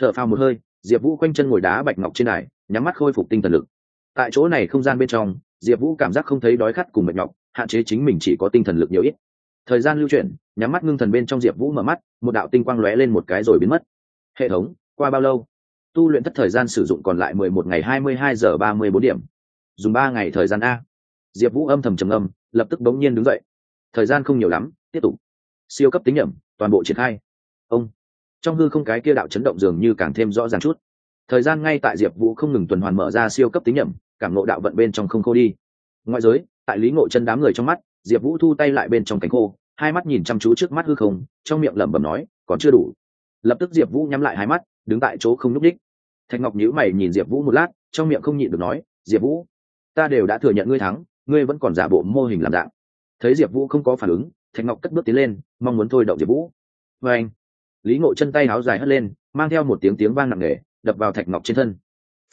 Thở phào một hơi diệp vũ quanh chân ngồi đá bạch ngọc trên đài nhắm mắt khôi phục tinh thần lực. Tại chỗ này không gian bên trong diệp vũ cảm giác không thấy đói khát cùng mệt nhọc hạn chế chính mình chỉ có tinh thần lực nhiều ít. Thời gian lưu chuyển nhắm mắt ngưng thần bên trong diệp vũ mở mắt một đạo tinh quang lóe lên một cái rồi biến mất. Hệ thống qua bao lâu? Tu luyện thất thời gian sử dụng còn lại mười một ngày hai mươi hai giờ ba mươi bốn điểm. Dùng ba ngày thời gian a. Diệp vũ âm thầm trầm ngâm, lập tức bỗng nhiên đứng dậy thời gian không nhiều lắm, tiếp tục. Siêu cấp tính nhẩm, toàn bộ triển khai. Ông. Trong hư không cái kia đạo chấn động dường như càng thêm rõ ràng chút. Thời gian ngay tại diệp vũ không ngừng tuần hoàn mở ra siêu cấp tính nhẩm, cảm ngộ đạo vận bên trong không khô đi. Ngoại giới, tại lý ngộ chân đám người trong mắt, diệp vũ thu tay lại bên trong cánh khô, hai mắt nhìn chăm chú trước mắt hư không, trong miệng lẩm bẩm nói, còn chưa đủ. Lập tức diệp vũ nhắm lại hai mắt, đứng tại chỗ không n ú c đích thạch ngọc nhíu mày nhìn diệp vũ một lát, trong miệng không nhịn được nói, diệp vũ, ta đều đã thừa nhận ngươi thắng, ngươi vẫn còn giả bộ mô hình làm dạng thấy diệp vũ không có phản ứng, thạch ngọc cất bước tiến lên, mong muốn thôi động diệp vũ. Vê anh, lý ngộ chân tay áo dài hất lên, mang theo một tiếng tiếng vang nặng nề, đập vào thạch ngọc trên thân.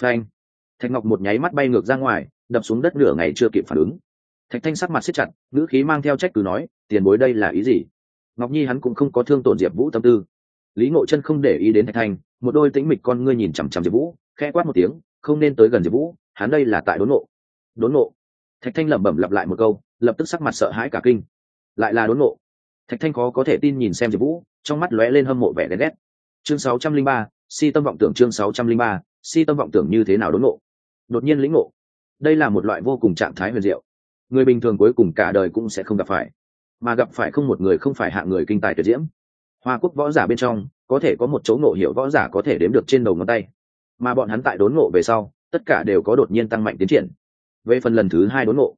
Phanh thạch ngọc một nháy mắt bay ngược ra ngoài, đập xuống đất nửa ngày chưa kịp phản ứng. Thạch thanh sắc mặt siết chặt, ngữ khí mang theo trách cứ nói, tiền bối đây là ý gì? Ngọc nhi hắn cũng không có thương tổn diệp vũ tâm tư. Lý ngộ chân không để ý đến thạch thanh, một đôi tĩnh mịch con ngươi nhìn chằm chằm diệp vũ, khẽ quát một tiếng, không nên tới gần diệp vũ, hắn đây là tại đốn nộ. Đốn nộ? Thạch thanh lẩm bẩm lặp lại một câu, lập tức sắc mặt sợ hãi cả kinh. Lại là đốn nộ thạch thanh khó có thể tin nhìn xem diệp vũ, trong mắt lóe lên hâm mộ vẻ đen đét. chương sáu trăm linh ba, si tâm vọng tưởng chương sáu trăm linh ba, si tâm vọng tưởng như thế nào đốn nộ đột nhiên lĩnh ngộ. Đây là một loại vô cùng trạng thái huyền diệu. Người bình thường cuối cùng cả đời cũng sẽ không gặp phải. Mà gặp phải không một người không phải hạ người kinh tài tuyệt diễm. Hoa quốc võ giả bên trong, có thể có một chỗ ngộ hiểu võ giả có thể đếm được trên đầu ngón tay. Mà bọn hắn tại đốn ngộ về sau, tất cả đều có đột nhiên tăng mạnh tiến triển về phần lần thứ hai đốn nộ,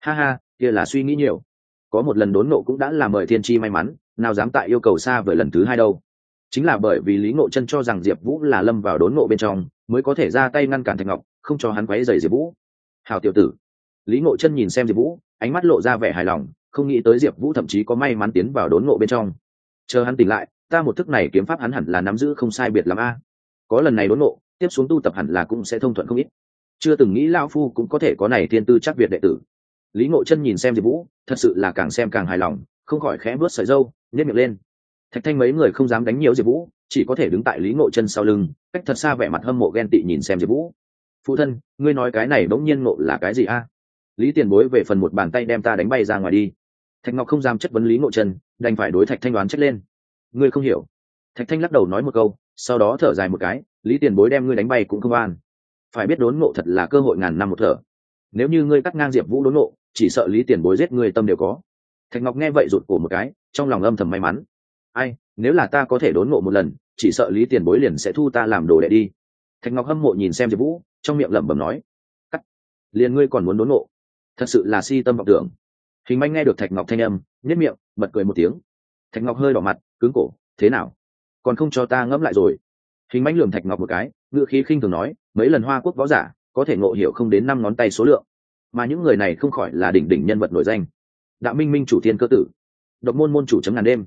ha ha kia là suy nghĩ nhiều. Có một lần đốn nộ cũng đã là mời thiên tri may mắn nào dám tại yêu cầu xa vời lần thứ hai đâu. Chính là bởi vì lý ngộ chân cho rằng diệp vũ là lâm vào đốn nộ bên trong mới có thể ra tay ngăn cản thạch ngọc không cho hắn quấy dày diệp vũ. Hào tiểu tử. Lý ngộ chân nhìn xem diệp vũ ánh mắt lộ ra vẻ hài lòng không nghĩ tới diệp vũ thậm chí có may mắn tiến vào đốn ngộ bên trong. Chờ hắn tỉnh lại ta một thức này kiếm pháp hắn hẳn là nắm giữ không sai biệt l a. Có lần này đốn ngộ tiếp xuống tu tập hẳn là cũng sẽ thông thuận không ít chưa từng nghĩ lão phu cũng có thể có này thiên tư chắc việt đệ tử. Lý ngộ chân nhìn xem diệp vũ, thật sự là càng xem càng hài lòng, không khỏi khẽ vớt sợi dâu nhét miệng lên. Thạch thanh mấy người không dám đánh nhiều diệp vũ, chỉ có thể đứng tại lý ngộ chân sau lưng, cách thật xa vẻ mặt hâm mộ ghen tị nhìn xem diệp vũ. Phụ thân, ngươi nói cái này bỗng nhiên ngộ là cái gì a? Lý tiền bối về phần một bàn tay đem ta đánh bay ra ngoài đi. Thạch ngọc không dám chất vấn lý ngộ chân, đành phải đối thạch thanh đoán chất lên. Ngươi không hiểu. Thạch thanh lắc đầu nói một câu, sau đó thở dài một cái, lý tiền bối đem ngươi đánh bay cũng không an phải biết đốn ngộ thật là cơ hội ngàn năm một thở. Nếu như ngươi cắt ngang diệp vũ đốn ngộ, chỉ sợ lý tiền bối giết ngươi tâm đều có. Thạch ngọc nghe vậy rụt cổ một cái, trong lòng âm thầm may mắn. Ai, nếu là ta có thể đốn ngộ một lần, chỉ sợ lý tiền bối liền sẽ thu ta làm đồ đệ đi. Thạch ngọc hâm mộ nhìn xem diệp vũ, trong miệng lẩm bẩm nói, cắt, liền ngươi còn muốn đốn ngộ? Thật sự là si tâm vọng tưởng. Hình manh nghe được thạch ngọc thanh âm nhất miệng, bật cười một tiếng. Thạch ngọc hơi đỏ mặt, cứng cổ, thế nào? Còn không cho ta ngẫm lại rồi hình manh lườm thạch ngọc một cái ngựa khí khinh thường nói, mấy lần hoa quốc võ giả, có thể ngộ hiểu không đến năm ngón tay số lượng, mà những người này không khỏi là đỉnh đỉnh nhân vật nổi danh. Đạo minh minh chủ thiên cơ tử, độc môn môn chủ chấm ngàn đêm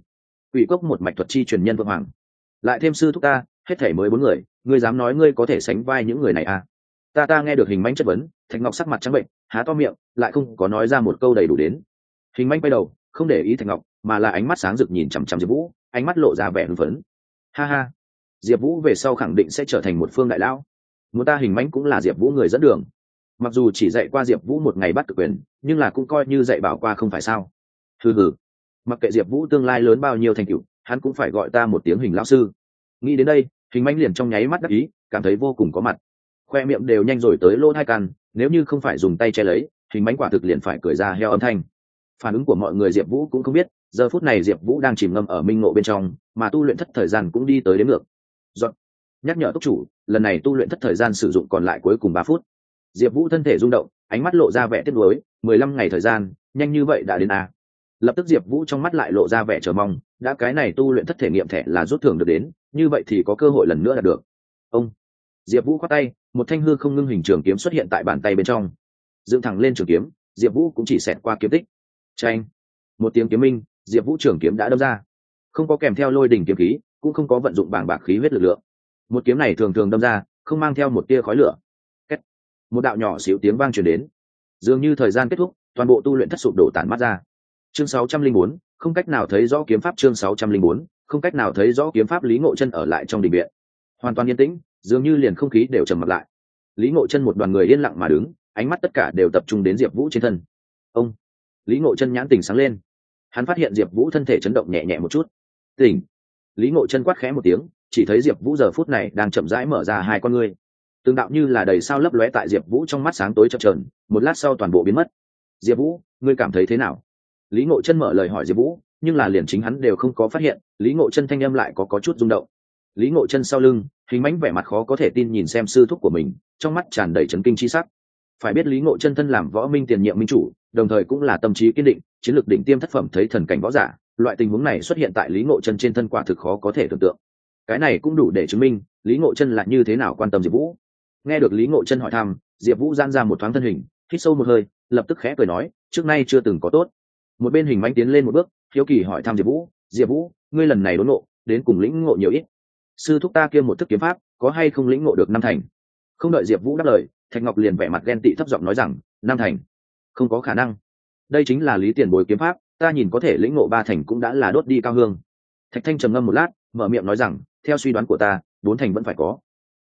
ủy cốc một mạch thuật chi truyền nhân vượng hoàng. Lại thêm sư thúc ta, hết thể mới bốn người, ngươi dám nói ngươi có thể sánh vai những người này à? Ta ta nghe được hình manh chất vấn, thạch ngọc sắc mặt trắng bệnh, há to miệng, lại không có nói ra một câu đầy đủ đến. Hình manh quay đầu, không để ý thạch ngọc, mà là ánh mắt sáng rực nhìn chằm chằm diệp vũ, ánh mắt lộ ra vẻ hưng phấn. Ha ha diệp vũ về sau khẳng định sẽ trở thành một phương đại lão. Muốn ta hình mánh cũng là diệp vũ người dẫn đường. Mặc dù chỉ dạy qua diệp vũ một ngày bắt cực quyền, nhưng là cũng coi như dạy bảo qua không phải sao. Thư hử mặc kệ diệp vũ tương lai lớn bao nhiêu thành tựu, hắn cũng phải gọi ta một tiếng hình lão sư. Nghĩ đến đây, hình mánh liền trong nháy mắt đắc ý, cảm thấy vô cùng có mặt. Khoe miệng đều nhanh rồi tới lô hai căn nếu như không phải dùng tay che lấy, hình mánh quả thực liền phải cười ra heo âm thanh. Phản ứng của mọi người diệp vũ cũng không biết, giờ phút này diệp vũ đang chìm ngâm ở minh ngộ bên trong, mà tu luyện thất thời gian cũng đi tới đến ngược. Giọt. nhắc nhở túc chủ, lần này tu luyện thất thời gian sử dụng còn lại cuối cùng ba phút. Diệp vũ thân thể rung động, ánh mắt lộ ra vẻ tiếc nuối, mười lăm ngày thời gian, nhanh như vậy đã đến a lập tức diệp vũ trong mắt lại lộ ra vẻ chờ mong, đã cái này tu luyện thất thể nghiệm thẻ là rút thưởng được đến, như vậy thì có cơ hội lần nữa đạt được. Ông. Diệp vũ khoát tay, một thanh hư không ngưng hình trường kiếm xuất hiện tại bàn tay bên trong. Dựng thẳng lên trường kiếm, diệp vũ cũng chỉ xẹt qua kiếm tích. Tranh một tiếng kiếm minh, diệp vũ trường kiếm đã đâm ra. Không có kèm theo lôi đỉnh kiếm khí cũng không có vận dụng bảng bạc khí huyết lực lượng. Một kiếm này thường thường đâm ra không mang theo một tia khói lửa. Kết. một đạo nhỏ xíu tiếng vang truyền đến. Dường như thời gian kết thúc toàn bộ tu luyện thất sụp đổ tản mắt ra. Chương 604, không cách nào thấy rõ kiếm pháp chương 604, không cách nào thấy rõ kiếm pháp lý ngộ chân ở lại trong đình viện. Hoàn toàn yên tĩnh dường như liền không khí đều trầm mặt lại. Lý ngộ chân một đoàn người yên lặng mà đứng ánh mắt tất cả đều tập trung đến diệp vũ trên thân. Ông. Lý ngộ chân nhãn tình sáng lên. Hắn phát hiện diệp vũ thân thể chấn động nhẹ nhẹ một chút. Tỉnh lý ngộ chân quát khẽ một tiếng chỉ thấy diệp vũ giờ phút này đang chậm rãi mở ra hai con ngươi. Tương đạo như là đầy sao lấp lóe tại diệp vũ trong mắt sáng tối chập trờn một lát sau toàn bộ biến mất. Diệp vũ ngươi cảm thấy thế nào? Lý ngộ chân mở lời hỏi diệp vũ nhưng là liền chính hắn đều không có phát hiện lý ngộ chân thanh âm lại có, có chút rung động. Lý ngộ chân sau lưng hình mánh vẻ mặt khó có thể tin nhìn xem sư thúc của mình trong mắt tràn đầy trấn kinh chi sắc. Phải biết lý ngộ chân thân làm võ minh tiền nhiệm minh chủ đồng thời cũng là tâm trí kiên định chiến lược đỉnh tiêm thất phẩm thấy thần cảnh võ giả loại tình huống này xuất hiện tại lý ngộ chân trên thân quả thực khó có thể tưởng tượng. Cái này cũng đủ để chứng minh lý ngộ chân là như thế nào quan tâm diệp vũ. Nghe được lý ngộ chân hỏi thăm, diệp vũ gian ra một thoáng thân hình, hít sâu một hơi, lập tức khẽ cười nói, trước nay chưa từng có tốt. Một bên hình mánh tiến lên một bước, hiếu kỳ hỏi thăm diệp vũ diệp vũ, ngươi lần này đốn ngộ, đến cùng lĩnh ngộ nhiều ít? Sư thúc ta kia một thức kiếm pháp, có hay không lĩnh ngộ được năm thành? Không đợi diệp vũ đáp lời, thạch ngọc liền vẻ mặt ghen tị thấp giọng nói rằng, năm thành? Không có khả năng. Đây chính là lý tiền bối kiếm pháp ta nhìn có thể lĩnh ngộ ba thành cũng đã là đốt đi cao hương. Thạch thanh trầm ngâm một lát, mở miệng nói rằng, theo suy đoán của ta, bốn thành vẫn phải có.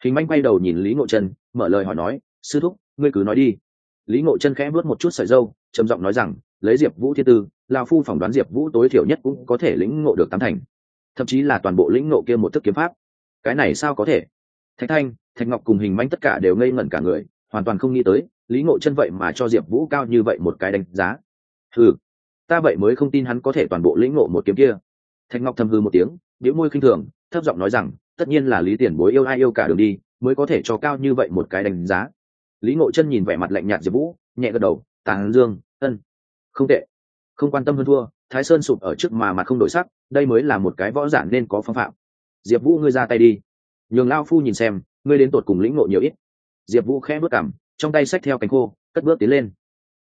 Hình manh quay đầu nhìn lý ngộ chân mở lời hỏi nói, sư thúc, ngươi cứ nói đi. Lý ngộ chân khẽ vớt một chút sợi dâu, trầm giọng nói rằng, lấy diệp vũ thiên tư lao phu phỏng đoán diệp vũ tối thiểu nhất cũng có thể lĩnh ngộ được tám thành. Thậm chí là toàn bộ lĩnh ngộ kia một thức kiếm pháp. Cái này sao có thể? Thạch thanh, thạch ngọc cùng hình manh tất cả đều ngây ngẩn cả người, hoàn toàn không nghĩ tới, lý ngộ chân vậy mà cho diệp vũ cao như vậy một cái đánh giá. Ừ ta vậy mới không tin hắn có thể toàn bộ lĩnh ngộ một kiếm kia. Thạch ngọc thầm hư một tiếng biểu môi khinh thường, thấp giọng nói rằng, tất nhiên là lý tiền bối yêu ai yêu cả đường đi, mới có thể cho cao như vậy một cái đánh giá. Lý ngộ chân nhìn vẻ mặt lạnh nhạt diệp vũ, nhẹ gật đầu tàn dương, ân, không tệ. Không quan tâm hơn thua, thái sơn sụp ở trước mà mặt không đổi sắc, đây mới là một cái võ giản nên có phong phạm. Diệp vũ, ngươi ra tay đi. Nhường lao phu nhìn xem, ngươi đến tột cùng lĩnh ngộ nhiều ít? Diệp vũ khẽ bước cảm trong tay xách theo cánh khô, cất bước tiến lên.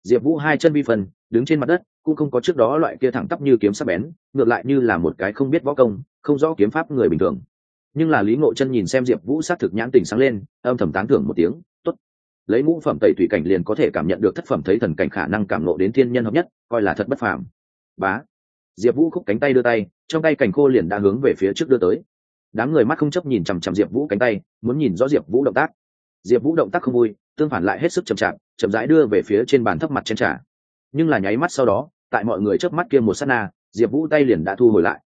Diệp vũ hai chân vi phần, đứng trên mặt đất cũng không có trước đó loại kia thẳng tắp như kiếm sắc bén, ngược lại như là một cái không biết võ công, không rõ kiếm pháp người bình thường. Nhưng là lý ngộ chân nhìn xem diệp vũ s á t thực nhãn tình sáng lên, âm thầm tán thưởng một tiếng t ố t lấy ngũ phẩm tẩy thủy cảnh liền có thể cảm nhận được thất phẩm thấy thần cảnh khả năng cảm ngộ đến thiên nhân hợp nhất, coi là thật bất phàm. Bá. Diệp vũ khúc cánh tay đưa tay, trong tay cảnh khô liền đã hướng về phía trước đưa tới. Đám người mắt không chấp nhìn chằm chằm diệp vũ cánh tay, muốn nhìn rõ diệp vũ động tác. Diệp vũ động tác không vui, tương phản lại hết sức chậm chạp, chậm rãi đưa về phía trên bàn thấp mặt trên trà. nhưng là nháy mắt sau đó tại mọi người chớp mắt kia một sát na, diệp vũ tay liền đã thu hồi lại.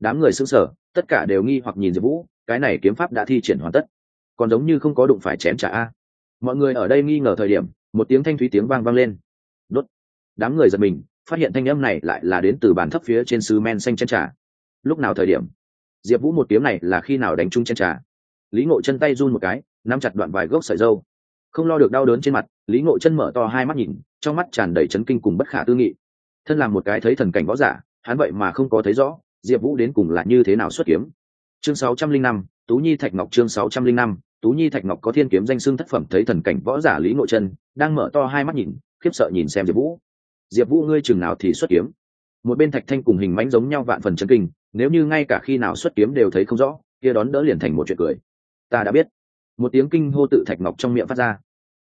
Đám người xứng sở tất cả đều nghi hoặc nhìn diệp vũ, cái này kiếm pháp đã thi triển hoàn tất. Còn giống như không có đụng phải chém trả a. Mọi người ở đây nghi ngờ thời điểm, một tiếng thanh thúy tiếng vang vang lên. Đốt. Đám người giật mình, phát hiện thanh âm này lại là đến từ bàn thấp phía trên sứ men xanh chén trà. Lúc nào thời điểm? Diệp vũ một tiếng này là khi nào đánh chung chén trà? Lý ngộ chân tay run một cái, nắm chặt đoạn vài gốc sợi dâu. Không lo được đau đớn trên mặt, lý ngộ chân mở to hai mắt nhìn, trong mắt tràn đầy chấn kinh cùng bất khả tư nghị thân là một cái thấy thần cảnh võ giả, hắn vậy mà không có thấy rõ, diệp vũ đến cùng là như thế nào xuất kiếm. Chương sáu trăm linh năm, tú nhi thạch ngọc chương sáu trăm linh năm, tú nhi thạch ngọc có thiên kiếm danh xưng thất phẩm thấy thần cảnh võ giả lý ngộ chân, đang mở to hai mắt nhìn, khiếp sợ nhìn xem diệp vũ. Diệp vũ, ngươi chừng nào thì xuất kiếm? Một bên thạch thanh cùng hình mánh giống nhau vạn phần chân kinh, nếu như ngay cả khi nào xuất kiếm đều thấy không rõ, kia đón đỡ liền thành một chuyện cười. Ta đã biết. Một tiếng kinh hô tự thạch ngọc trong miệng phát ra.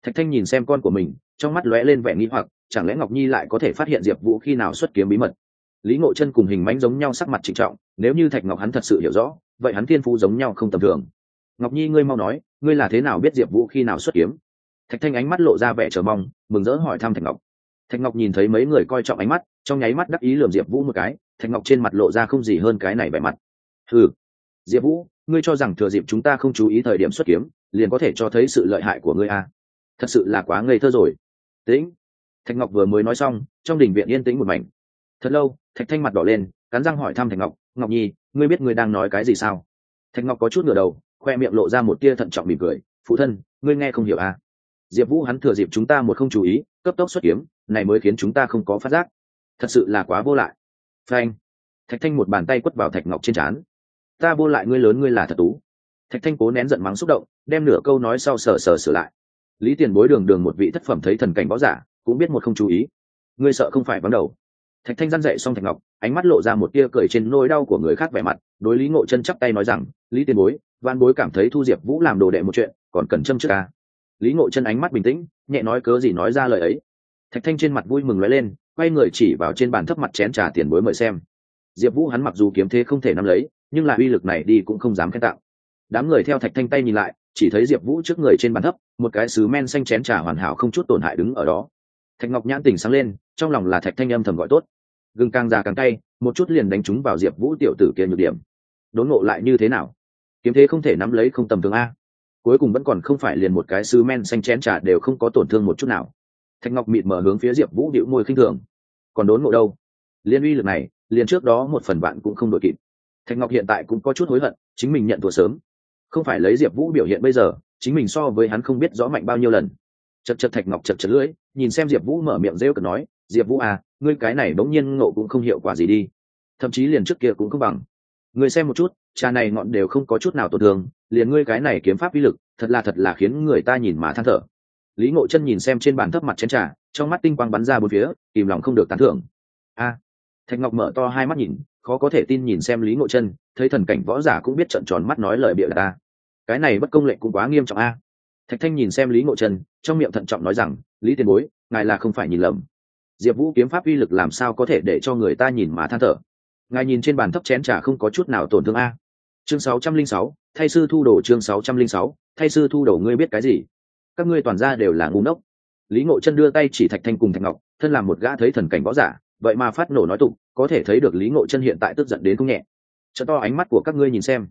Thạch thanh nhìn xem con của mình, trong mắt lóe lên vẻ nghi hoặc chẳng lẽ ngọc nhi lại có thể phát hiện diệp vũ khi nào xuất kiếm bí mật? Lý ngộ chân cùng hình mánh giống nhau sắc mặt trịnh trọng, nếu như thạch ngọc hắn thật sự hiểu rõ, vậy hắn thiên phú giống nhau không tầm thường. Ngọc nhi ngươi mau nói, ngươi là thế nào biết diệp vũ khi nào xuất kiếm? Thạch thanh ánh mắt lộ ra vẻ chờ mong, mừng rỡ hỏi thăm thạch ngọc. Thạch ngọc nhìn thấy mấy người coi trọng ánh mắt, trong nháy mắt đắc ý lườm diệp vũ một cái, thạch ngọc trên mặt lộ ra không gì hơn cái này vẻ mặt. Ừ diệp vũ, ngươi cho rằng thừa dịp chúng ta không chú ý thời điểm xuất kiếm, liền có thể cho thấy sự lợi hại của ngươi à. thật sự là quá ngây thơ rồi. Tĩnh thạch ngọc vừa mới nói xong, trong đình viện yên tĩnh một mảnh. Thật lâu, thạch thanh mặt đỏ lên, cắn răng hỏi thăm thạch ngọc ngọc nhi, ngươi biết ngươi đang nói cái gì sao? Thạch ngọc có chút ngửa đầu, khoe miệng lộ ra một tia thận trọng mỉm cười, phụ thân, ngươi nghe không hiểu à? Diệp vũ hắn thừa dịp chúng ta một không chú ý, cấp tốc xuất kiếm, này mới khiến chúng ta không có phát giác. Thật sự là quá vô lại. Phanh. Thạch thanh một bàn tay quất vào thạch ngọc trên trán. Ta vô lại ngươi lớn ngươi là thật tú. Thạch thanh cố nén giận mắng xúc động, đem nửa câu nói sau sờ sờ sửa lại. Lý tiền bối đường đường một vị thất phẩm thấy thần cảnh võ giả cũng biết một không chú ý. Ngươi sợ không phải vắng đầu. Thạch thanh răn dậy xong thạch ngọc, ánh mắt lộ ra một tia cười trên nỗi đau của người khác vẻ mặt, đối lý ngộ chân chắp tay nói rằng, lý tiền bối văn bối cảm thấy thu diệp vũ làm đồ đệ một chuyện, còn cần châm trước ca lý ngộ chân ánh mắt bình tĩnh, nhẹ nói cớ gì nói ra lời ấy. Thạch thanh trên mặt vui mừng nói lên, quay người chỉ vào trên bàn thấp mặt chén trà tiền bối mời xem. Diệp vũ hắn mặc dù kiếm thế không thể nắm lấy, nhưng là uy lực này đi cũng không dám khen tạo đám người theo thạch thanh tay nhìn lại, chỉ thấy diệp vũ trước người trên bàn thấp, một cái sứ men xanh chén trà hoàn hảo không chút tổn hại đứng ở đó thạch ngọc nhãn tỉnh sáng lên, trong lòng là thạch thanh âm thầm gọi tốt. Gừng càng già càng tay một chút liền đánh trúng vào diệp vũ tiểu tử kia nhược điểm. Đốn ngộ lại như thế nào? Kiếm thế không thể nắm lấy không tầm thường a. Cuối cùng vẫn còn không phải liền một cái sứ men xanh chén trà đều không có tổn thương một chút nào. Thạch ngọc mịt mở hướng phía diệp vũ điệu môi khinh thường. Còn đốn ngộ đâu? Liên uy lực này, liền trước đó một phần bạn cũng không đội kịp. Thạch ngọc hiện tại cũng có chút hối hận, chính mình nhận thua sớm. Không phải lấy diệp vũ biểu hiện bây giờ, chính mình so với hắn không biết rõ mạnh bao nhiêu lần. Chật chật thạch ngọc chật chật lưỡi nhìn xem diệp vũ mở miệng rêu cực nói, diệp vũ à ngươi cái này bỗng nhiên ngộ cũng không hiệu quả gì đi. Thậm chí liền trước kia cũng không bằng. Người xem một chút, trà này ngọn đều không có chút nào tổn thương, liền ngươi cái này kiếm pháp uy lực, thật là thật là khiến người ta nhìn mà than thở. Lý ngộ chân nhìn xem trên bàn thấp mặt chén trà, trong mắt tinh quang bắn ra bốn phía, kìm lòng không được tán thưởng. A. Thạch ngọc mở to hai mắt nhìn, khó có thể tin nhìn xem lý ngộ chân, thấy thần cảnh võ giả cũng biết trận tròn mắt nói lời bịa là ta. Cái này bất công lệnh cũng quá nghiêm trọng a. Thạch thanh nhìn xem lý ngộ chân, trong miệng thận trọng nói rằng lý tiền bối, ngài là không phải nhìn lầm. Diệp vũ kiếm pháp uy lực làm sao có thể để cho người ta nhìn mà than thở? Ngài nhìn trên bàn thấp chén trà không có chút nào tổn thương a. Chương sáu trăm linh sáu, thay sư thu đồ chương sáu trăm linh sáu, thay sư thu đồ ngươi biết cái gì? Các ngươi toàn ra đều là ngu ngốc. Lý ngộ chân đưa tay chỉ thạch thanh cùng thạch ngọc, thân làm một gã thấy thần cảnh võ giả, vậy mà phát nổ nói tục, có thể thấy được lý ngộ chân hiện tại tức giận đến không nhẹ. Chợ to ánh mắt của các ngươi nhìn xem.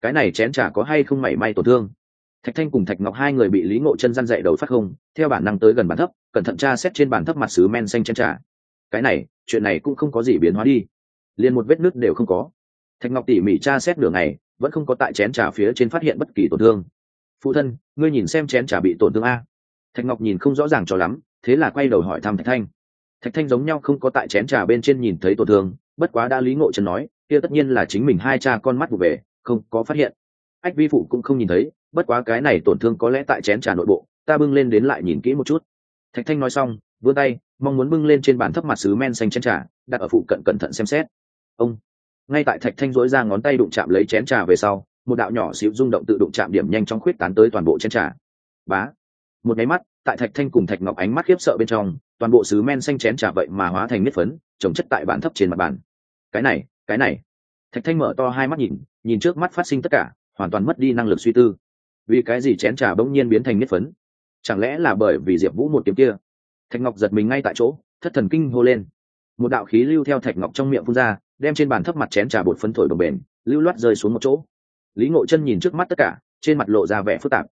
Cái này chén trà có hay không mảy may tổn thương? Thạch thanh cùng thạch ngọc hai người bị lý ngộ chân răn dậy đầu phát không, theo bản năng tới gần bàn thấp, cẩn thận tra xét trên bàn thấp mặt sứ men xanh chân trà. Cái này, chuyện này cũng không có gì biến hóa đi. Liền một vết nứt đều không có. Thạch ngọc tỉ mỉ tra xét đường này, vẫn không có tại chén trà phía trên phát hiện bất kỳ tổn thương. Phụ thân, ngươi nhìn xem chén trà bị tổn thương a. Thạch ngọc nhìn không rõ ràng cho lắm, thế là quay đầu hỏi thăm thạch thanh. Thạch thanh giống nhau không có tại chén trà bên trên nhìn thấy tổn thương, bất quá đã lý ngộ chân nói, kia tất nhiên là chính mình hai cha con mắt vụ về, không có phát hiện. Ách vi phụ cũng không nhìn thấy bất quá cái này tổn thương có lẽ tại chén trà nội bộ, ta bưng lên đến lại nhìn kỹ một chút. Thạch thanh nói xong, vươn tay, mong muốn bưng lên trên bàn thấp mặt sứ men xanh chén trà, đặt ở phụ cận cẩn thận xem xét. Ông, ngay tại thạch thanh dối ra ngón tay đụng chạm lấy chén trà về sau, một đạo nhỏ xíu rung động tự đụng chạm điểm nhanh chóng khuyết tán tới toàn bộ chén trà. Bá. Một nháy mắt, tại thạch thanh cùng thạch ngọc ánh mắt khiếp sợ bên trong, toàn bộ sứ men xanh chén trà vậy mà hóa thành nếp phấn trồng chất tại bản thấp trên mặt bàn. Cái này cái này. Thạch thanh mở to hai mắt nhìn nhìn trước mắt phát sinh tất cả, hoàn toàn mất đi năng lực suy tư vì cái gì chén trà bỗng nhiên biến thành nếp phấn? Chẳng lẽ là bởi vì diệp vũ một kiếm kia? Thạch ngọc giật mình ngay tại chỗ, thất thần kinh hô lên. Một đạo khí lưu theo thạch ngọc trong miệng phun ra, đem trên bàn thấp mặt chén trà bột phấn thổi đồng bền lưu loát rơi xuống một chỗ. Lý ngộ chân nhìn trước mắt tất cả, trên mặt lộ ra vẻ phức tạp.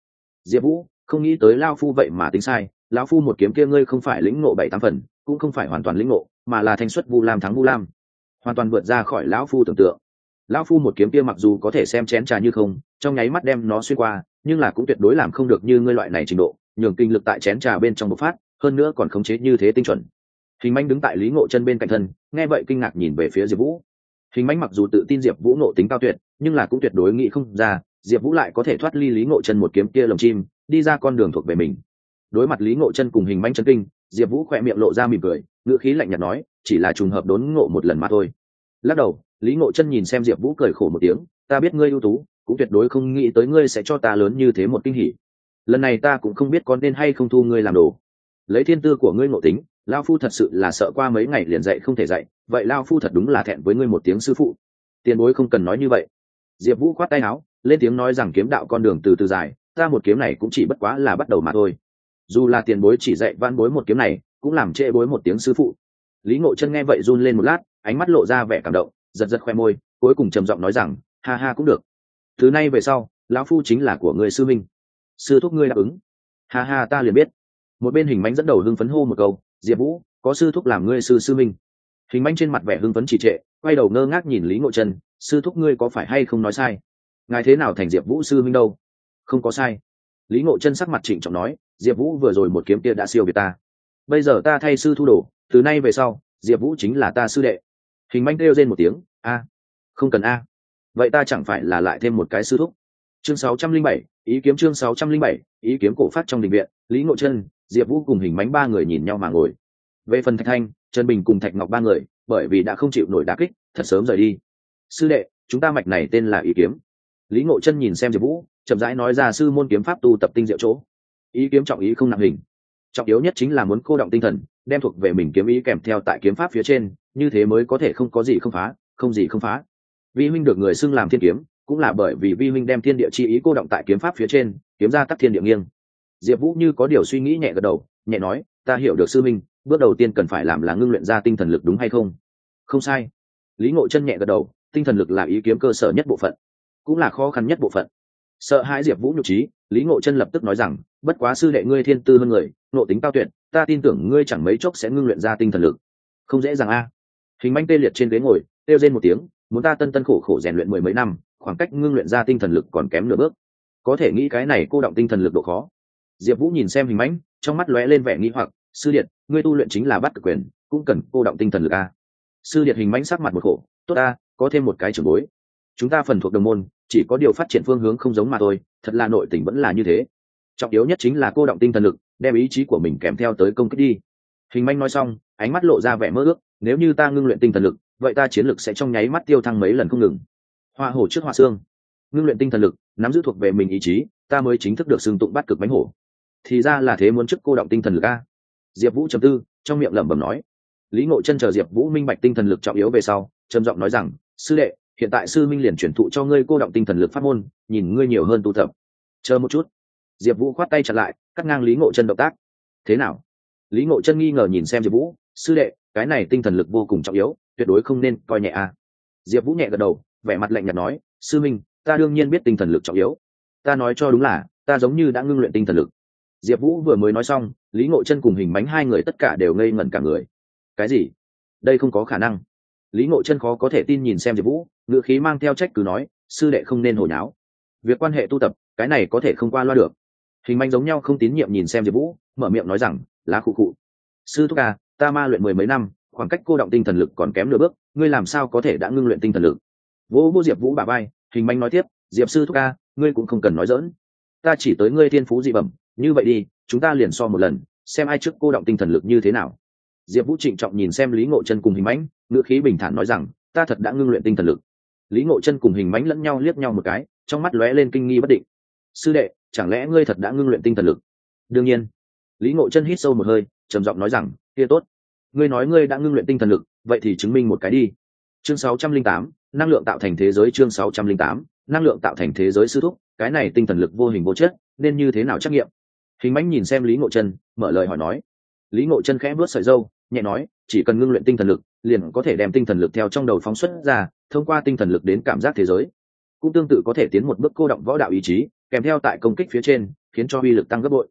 Diệp vũ, không nghĩ tới lao phu vậy mà tính sai, lão phu một kiếm kia ngươi không phải lĩnh ngộ bảy tám phần, cũng không phải hoàn toàn lĩnh ngộ, mà là thanh xuất vu lam thắng vu lam. Hoàn toàn vượt ra khỏi lão phu tưởng tượng. Lão phu một kiếm kia mặc dù có thể xem chén trà như không, trong nháy mắt đem nó xuyên qua nhưng là cũng tuyệt đối làm không được như ngươi loại này trình độ, nhường kinh lực tại chén trà bên trong bộc phát, hơn nữa còn khống chế như thế tinh chuẩn. Hình manh đứng tại lý ngộ chân bên cạnh thân, nghe vậy kinh ngạc nhìn về phía diệp vũ. Hình manh mặc dù tự tin diệp vũ nộ tính cao tuyệt, nhưng là cũng tuyệt đối nghĩ không ra, diệp vũ lại có thể thoát ly lý ngộ chân một kiếm kia lồng chim, đi ra con đường thuộc về mình. Đối mặt lý ngộ chân cùng hình manh chân kinh, diệp vũ khỏe miệng lộ ra mỉm cười, ngữ khí lạnh nhạt nói, chỉ là trùng hợp đốn ngộ một lần mà thôi. Lắc đầu, lý ngộ chân nhìn xem diệp vũ cười khổ một tiếng, ta biết ngươi ưu tú cũng tuyệt đối không nghĩ tới ngươi sẽ cho ta lớn như thế một kinh hỉ. Lần này ta cũng không biết có nên hay không thu ngươi làm đồ. Lấy thiên tư của ngươi ngộ tính, lao phu thật sự là sợ qua mấy ngày liền dạy không thể dạy vậy lao phu thật đúng là thẹn với ngươi một tiếng sư phụ. Tiền bối không cần nói như vậy. Diệp vũ khoát tay áo, lên tiếng nói rằng kiếm đạo con đường từ từ dài, ta một kiếm này cũng chỉ bất quá là bắt đầu mà thôi. Dù là tiền bối chỉ dạy van bối một kiếm này, cũng làm trễ bối một tiếng sư phụ. Lý ngộ chân nghe vậy run lên một lát, ánh mắt lộ ra vẻ cảm động, giật giật khoe môi, cuối cùng trầm giọng nói rằng, ha ha cũng được thứ này về sau, lão phu chính là của người sư minh sư thúc ngươi đáp ứng. Ha ha, ta liền biết. Một bên hình mánh dẫn đầu hưng phấn hô một câu, diệp vũ, có sư thúc làm ngươi sư sư minh hình mánh trên mặt vẻ hưng phấn trì trệ, quay đầu ngơ ngác nhìn lý ngộ chân sư thúc ngươi có phải hay không nói sai? Ngài thế nào thành diệp vũ sư minh đâu? Không có sai. Lý ngộ chân sắc mặt trịnh trọng nói, diệp vũ vừa rồi một kiếm kia đã siêu việt ta. Bây giờ ta thay sư thu đồ, từ nay về sau, diệp vũ chính là ta sư đệ. Hình manh kêu lên một tiếng, a, không cần a vậy ta chẳng phải là lại thêm một cái sư thúc. Chương 607, ý kiếm chương 607, ý kiếm cổ phát trong đình viện lý ngộ chân diệp vũ cùng hình mánh ba người nhìn nhau mà ngồi. Về phần thạch thanh trần bình cùng thạch ngọc ba người bởi vì đã không chịu nổi đà kích thật sớm rời đi. Sư đệ chúng ta mạch này tên là ý kiếm. Lý ngộ chân nhìn xem diệp vũ chậm rãi nói ra sư môn kiếm pháp tu tập tinh diệu chỗ. Ý kiếm trọng ý không nặng hình. Trọng yếu nhất chính là muốn cô động tinh thần đem thuộc về mình kiếm ý kèm theo tại kiếm pháp phía trên như thế mới có thể không có gì không phá không gì không phá vi huynh được người xưng làm thiên kiếm, cũng là bởi vì vi huynh đem thiên địa chi ý cô động tại kiếm pháp phía trên, kiếm ra tắc thiên địa nghiêng. Diệp vũ như có điều suy nghĩ nhẹ gật đầu, nhẹ nói, ta hiểu được sư minh bước đầu tiên cần phải làm là ngưng luyện ra tinh thần lực đúng hay không? Không sai. Lý ngộ chân nhẹ gật đầu, tinh thần lực là ý kiếm cơ sở nhất bộ phận, cũng là khó khăn nhất bộ phận. Sợ hãi diệp vũ nhục trí, lý ngộ chân lập tức nói rằng, bất quá sư đệ ngươi thiên tư hơn người nộ tính cao tuyệt, ta tin tưởng ngươi chẳng mấy chốc sẽ ngưng luyện ra tinh thần lực. Không dễ dàng a. Hình manh tê liệt trên ghế ngồi, kêu rên một tiếng muốn ta tân tân khổ khổ rèn luyện mười mấy năm, khoảng cách ngưng luyện ra tinh thần lực còn kém nửa bước. Có thể nghĩ cái này cô động tinh thần lực độ khó. Diệp vũ nhìn xem hình mãnh trong mắt lóe lên vẻ nghĩ hoặc, sư điện ngươi tu luyện chính là bắt cực quyền, cũng cần cô động tinh thần lực a sư điện hình mãnh sắc mặt một khổ, tốt a có thêm một cái trưởng bối. Chúng ta phần thuộc đồng môn, chỉ có điều phát triển phương hướng không giống mà thôi, thật là nội tình vẫn là như thế. Trọng yếu nhất chính là cô động tinh thần lực, đem ý chí của mình kèm theo tới công kích đi. Hình manh nói xong, ánh mắt lộ ra vẻ mơ ước, nếu như ta ngưng luyện tinh thần lực vậy ta chiến lực sẽ trong nháy mắt tiêu thăng mấy lần không ngừng. Hoa hổ trước hoa xương. Ngưng luyện tinh thần lực, nắm giữ thuộc về mình ý chí, ta mới chính thức được xưng tụng bắt cực bánh hổ. Thì ra là thế muốn chức cô động tinh thần lực a. Diệp vũ trầm tư, trong miệng lẩm bẩm nói. Lý ngộ chân chờ diệp vũ minh bạch tinh thần lực trọng yếu về sau, trầm giọng nói rằng, sư đệ, hiện tại sư minh liền chuyển thụ cho ngươi cô động tinh thần lực pháp môn, nhìn ngươi nhiều hơn tu tập. Chờ một chút. Diệp vũ khoát tay chặt lại, cắt ngang lý ngộ chân động tác. Thế nào? Lý ngộ chân nghi ngờ nhìn xem diệp vũ, sư đệ cái này tinh thần lực vô cùng trọng yếu, tuyệt đối không nên coi nhẹ a. Diệp vũ nhẹ gật đầu, vẻ mặt lạnh nhạt nói, sư minh, ta đương nhiên biết tinh thần lực trọng yếu. Ta nói cho đúng là, ta giống như đã ngưng luyện tinh thần lực. Diệp vũ vừa mới nói xong, lý ngộ chân cùng hình mánh hai người tất cả đều ngây ngẩn cả người. Cái gì? Đây không có khả năng. Lý ngộ chân khó có thể tin nhìn xem diệp vũ ngựa khí mang theo trách cứ nói, sư đệ không nên hồi náo. Việc quan hệ tu tập, cái này có thể không qua loa được. Hình manh giống nhau không tín nhiệm nhìn xem diệp vũ, mở miệng nói rằng, lá khụ khụ. Sư thúc à ta ma luyện mười mấy năm khoảng cách cô động tinh thần lực còn kém nửa bước ngươi làm sao có thể đã ngưng luyện tinh thần lực? Vô vô diệp vũ bà bay hình manh nói tiếp diệp sư thúc ca, ngươi cũng không cần nói dỡn ta chỉ tới ngươi thiên phú dị bẩm như vậy đi chúng ta liền so một lần xem ai trước cô động tinh thần lực như thế nào. Diệp vũ trịnh trọng nhìn xem lý ngộ chân cùng hình mãnh ngữ khí bình thản nói rằng ta thật đã ngưng luyện tinh thần lực. Lý ngộ chân cùng hình mãnh lẫn nhau liếc nhau một cái trong mắt lóe lên kinh nghi bất định. Sư đệ chẳng lẽ ngươi thật đã ngưng luyện tinh thần lực? Đương nhiên. Lý ngộ chân hít sâu một hơi trầm giọng nói rằng kia tốt. Ngươi nói ngươi đã ngưng luyện tinh thần lực vậy thì chứng minh một cái đi. Chương 608, năng lượng tạo thành thế giới chương 608, năng lượng tạo thành thế giới sư thúc cái này tinh thần lực vô hình vô chất nên như thế nào trắc nghiệm? Hình mãnh nhìn xem lý ngộ chân mở lời hỏi nói. Lý ngộ chân khẽ vớt sợi dâu nhẹ nói chỉ cần ngưng luyện tinh thần lực liền có thể đem tinh thần lực theo trong đầu phóng xuất ra thông qua tinh thần lực đến cảm giác thế giới. Cũng tương tự có thể tiến một bước cô động võ đạo ý chí kèm theo tại công kích phía trên khiến cho uy lực tăng gấp bội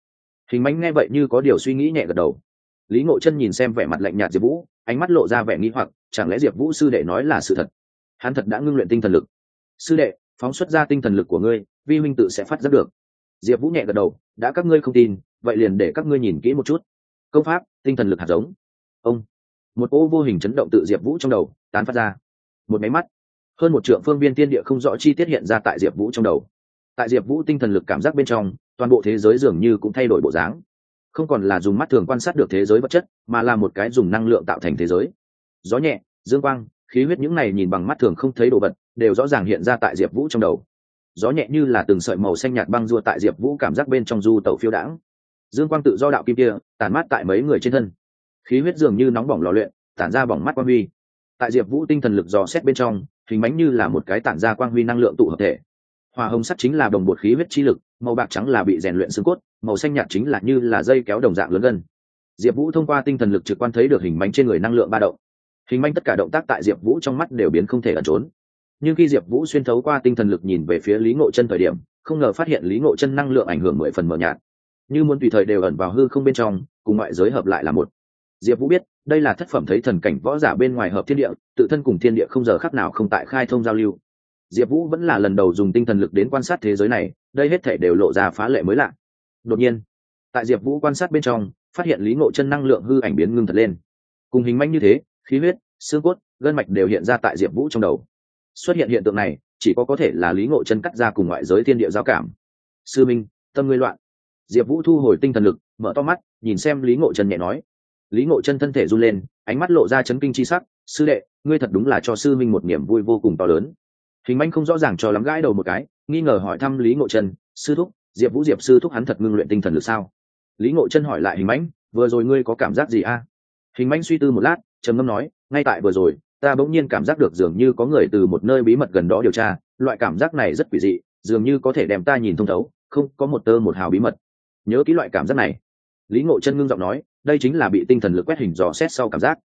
hình mánh nghe vậy như có điều suy nghĩ nhẹ gật đầu. Lý ngộ chân nhìn xem vẻ mặt lạnh nhạt diệp vũ, ánh mắt lộ ra vẻ nghĩ hoặc, chẳng lẽ diệp vũ sư đệ nói là sự thật? Hắn thật đã ngưng luyện tinh thần lực. Sư đệ, phóng xuất ra tinh thần lực của ngươi, vi huynh tự sẽ phát giác được. Diệp vũ nhẹ gật đầu, đã các ngươi không tin, vậy liền để các ngươi nhìn kỹ một chút. Công pháp, tinh thần lực hạt giống. Ông. Một ô vô hình chấn động tự diệp vũ trong đầu, tán phát ra. Một máy mắt. Hơn một triệu phương viên tiên địa không rõ chi tiết hiện ra tại diệp vũ trong đầu tại diệp vũ tinh thần lực cảm giác bên trong, toàn bộ thế giới dường như cũng thay đổi bộ dáng. Không còn là dùng mắt thường quan sát được thế giới vật chất, mà là một cái dùng năng lượng tạo thành thế giới. Gió nhẹ, dương quang, khí huyết những này nhìn bằng mắt thường không thấy đồ vật, đều rõ ràng hiện ra tại diệp vũ trong đầu. Gió nhẹ như là từng sợi màu xanh nhạt băng rua tại diệp vũ cảm giác bên trong du tàu phiêu đãng. Dương quang tự do đạo kim kia tàn mát tại mấy người trên thân. Khí huyết dường như nóng bỏng lò luyện, tản ra bỏng mắt quang huy. Tại diệp vũ tinh thần lực dò xét bên trong, hình bánh như là một cái tản ra quang huy năng lượng tụ hợp thể hòa hồng sắt chính là đồng bột khí huyết chi lực, màu bạc trắng là bị rèn luyện xương cốt, màu xanh nhạt chính là như là dây kéo đồng dạng lớn gân. Diệp vũ thông qua tinh thần lực trực quan thấy được hình bánh trên người năng lượng ba động. Hình bánh tất cả động tác tại diệp vũ trong mắt đều biến không thể ẩn trốn. Nhưng khi diệp vũ xuyên thấu qua tinh thần lực nhìn về phía lý ngộ chân thời điểm, không ngờ phát hiện lý ngộ chân năng lượng ảnh hưởng mười phần mờ nhạt. Như muốn tùy thời đều ẩn vào hư không bên trong, cùng ngoại giới hợp lại là một. Diệp vũ biết, đây là thất phẩm thấy thần cảnh võ giả bên ngoài hợp thiên địa, tự thân cùng thiên địa không giờ khác nào không tại khai thông giao lưu diệp vũ vẫn là lần đầu dùng tinh thần lực đến quan sát thế giới này, đây hết thể đều lộ ra phá lệ mới lạ. Đột nhiên, tại diệp vũ quan sát bên trong, phát hiện lý ngộ chân năng lượng hư ảnh biến ngưng thật lên. Cùng hình manh như thế, khí huyết, xương cốt, gân mạch đều hiện ra tại diệp vũ trong đầu. Xuất hiện hiện tượng này, chỉ có có thể là lý ngộ chân cắt ra cùng ngoại giới thiên địa giao cảm. Sư minh, tâm ngươi loạn. Diệp vũ thu hồi tinh thần lực, mở to mắt, nhìn xem lý ngộ chân nhẹ nói. Lý ngộ chân thân thể run lên, ánh mắt lộ ra chấn kinh c h i sắc. Sư đệ, ngươi thật đúng là cho sư minh một niềm vui vô cùng to lớn hình manh không rõ ràng cho lắm gãi đầu một cái, nghi ngờ hỏi thăm lý ngộ chân, sư thúc, diệp vũ diệp sư thúc hắn thật ngưng luyện tinh thần lực sao? Lý ngộ chân hỏi lại hình mãnh vừa rồi ngươi có cảm giác gì a? Hình mãnh suy tư một lát, trầm ngâm nói, ngay tại vừa rồi, ta bỗng nhiên cảm giác được dường như có người từ một nơi bí mật gần đó điều tra, loại cảm giác này rất quỷ dị, dường như có thể đem ta nhìn thông thấu, không có một tơ một hào bí mật. Nhớ kỹ loại cảm giác này. Lý ngộ chân ngưng giọng nói, đây chính là bị tinh thần lực quét hình dò xét sau cảm giác.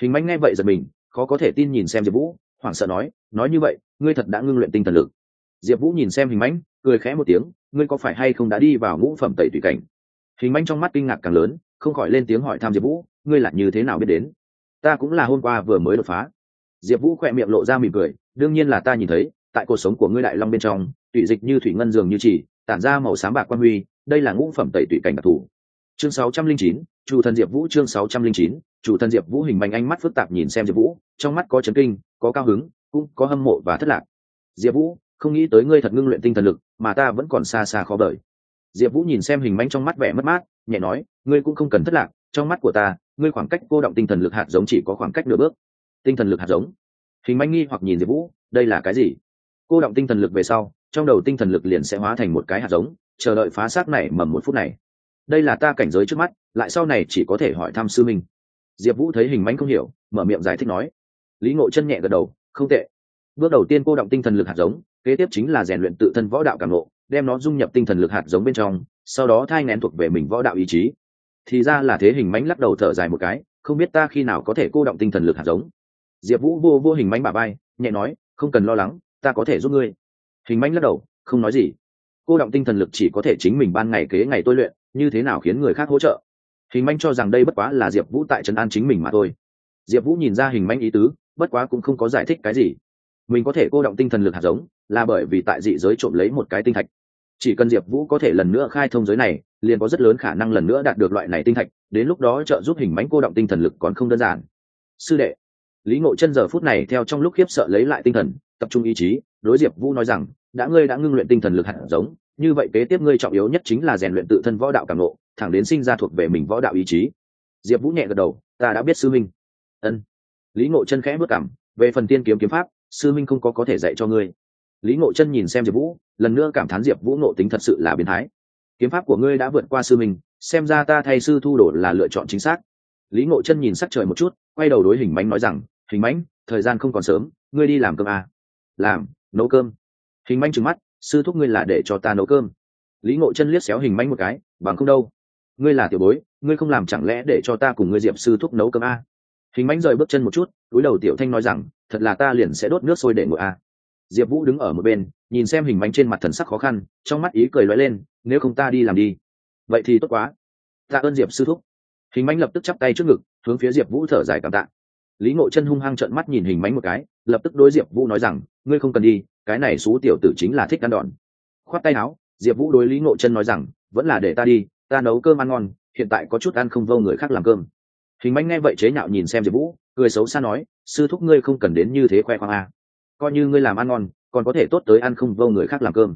Hình manh nghe vậy giật mình, khó có thể tin nhìn xem diệp vũ, hoảng sợ nói nói như vậy ngươi thật đã ngưng luyện tinh thần lực. Diệp vũ nhìn xem hình mãnh cười khẽ một tiếng ngươi có phải hay không đã đi vào ngũ phẩm tẩy tùy cảnh? Hình mãnh trong mắt kinh ngạc càng lớn không khỏi lên tiếng hỏi tham diệp vũ ngươi là như thế nào biết đến? Ta cũng là hôm qua vừa mới đột phá. Diệp vũ khỏe miệng lộ ra mỉm cười đương nhiên là ta nhìn thấy tại cuộc sống của ngươi đại long bên trong tụy dịch như thủy ngân dường như chỉ tản ra màu sáng bạc quan huy đây là ngũ phẩm tẩy tụy cảnh đặc thù. Chương 609, chủ thần diệp vũ chương 609, chủ thần diệp vũ hình mạnh ánh mắt phức tạp nhìn xem diệp vũ trong mắt có chấn kinh có cao hứng cũng có hâm mộ và thất lạc. Diệp vũ, không nghĩ tới ngươi thật ngưng luyện tinh thần lực, mà ta vẫn còn xa xa khó đợi diệp vũ nhìn xem hình manh trong mắt vẻ mất mát, nhẹ nói, ngươi cũng không cần thất lạc, trong mắt của ta, ngươi khoảng cách cô động tinh thần lực hạt giống chỉ có khoảng cách nửa bước. Tinh thần lực hạt giống. Hình manh nghi hoặc nhìn diệp vũ, đây là cái gì? Cô động tinh thần lực về sau, trong đầu tinh thần lực liền sẽ hóa thành một cái hạt giống, chờ đợi phá xác này mầm một phút này. Đây là ta cảnh giới trước mắt, lại sau này chỉ có thể hỏi thăm sư minh. Diệp vũ thấy hình manh không hiểu, mở miệng giải thích nói. Lý ngộ chân nhẹ gật đầu không tệ. Bước đầu tiên cô động tinh thần lực hạt giống, kế tiếp chính là rèn luyện tự thân võ đạo cảm ngộ, đem nó dung nhập tinh thần lực hạt giống bên trong, sau đó thai ngén thuộc về mình võ đạo ý chí. Thì ra là thế hình mánh lắc đầu thở dài một cái, không biết ta khi nào có thể cô động tinh thần lực hạt giống. Diệp vũ vô vô hình mánh bà bay nhẹ nói, không cần lo lắng, ta có thể giúp ngươi. Hình mánh lắc đầu, không nói gì. Cô động tinh thần lực chỉ có thể chính mình ban ngày kế ngày tôi luyện, như thế nào khiến người khác hỗ trợ? Hình manh cho rằng đây bất quá là diệp vũ tại trấn an chính mình mà thôi. Diệp vũ nhìn ra hình manh ý tứ bất quá cũng không có giải thích cái gì. Mình có thể cô động tinh thần lực hạt giống, là bởi vì tại dị giới trộm lấy một cái tinh thạch. Chỉ cần diệp vũ có thể lần nữa khai thông giới này, liền có rất lớn khả năng lần nữa đạt được loại này tinh thạch, đến lúc đó trợ giúp hình mánh cô động tinh thần lực còn không đơn giản. Sư đệ, lý ngộ chân giờ phút này theo trong lúc khiếp sợ lấy lại tinh thần, tập trung ý chí, đối diệp vũ nói rằng, đã ngươi đã ngưng luyện tinh thần lực hạt giống, như vậy kế tiếp ngươi trọng yếu nhất chính là rèn luyện tự thân võ đạo cảm lộ thẳng đến sinh ra thuộc về mình võ đạo ý chí. Diệp vũ nhẹ gật đầu, ta đã biết sư minh. Ân lý ngộ chân khẽ bước cảm, về phần tiên kiếm kiếm pháp, sư minh không có có thể dạy cho ngươi. Lý ngộ chân nhìn xem diệp vũ, lần nữa cảm thán diệp vũ nộ tính thật sự là biến thái. Kiếm pháp của ngươi đã vượt qua sư minh xem ra ta thay sư thu đổ là lựa chọn chính xác. Lý ngộ chân nhìn sắc trời một chút, quay đầu đối hình mánh nói rằng, hình mánh, thời gian không còn sớm, ngươi đi làm cơm à. làm, nấu cơm. Hình mánh trừng mắt, sư thúc ngươi là để cho ta nấu cơm. Lý ngộ chân liếc xéo hình mánh một cái, bằng không đâu. Ngươi là tiểu bối, ngươi không làm chẳng lẽ để cho ta cùng ngươi diệp sư thúc nấu cơm à hình mánh rời bước chân một chút, túi đầu tiểu thanh nói rằng, thật là ta liền sẽ đốt nước sôi để ngồi à. diệp vũ đứng ở một bên, nhìn xem hình mánh trên mặt thần sắc khó khăn, trong mắt ý cười lóe lên, nếu không ta đi làm đi. Vậy thì tốt quá. Ta ơn diệp sư thúc. Hình mánh lập tức chắp tay trước ngực, hướng phía diệp vũ thở dài cảm tạ. Lý ngộ chân hung hăng trợn mắt nhìn hình mánh một cái, lập tức đối diệp vũ nói rằng, ngươi không cần đi, cái này xú tiểu tử chính là thích ăn đòn. Khoát tay áo, diệp vũ đối lý ngộ chân nói rằng, vẫn là để ta đi, ta nấu cơm ăn ngon, hiện tại có chút ăn không vô người khác làm cơm hình Manh nghe vậy chế nhạo nhìn xem diệp vũ, cười xấu xa nói, sư thúc ngươi không cần đến như thế khoe khoang a à. coi như ngươi làm ăn ngon, còn có thể tốt tới ăn không vô người khác làm cơm.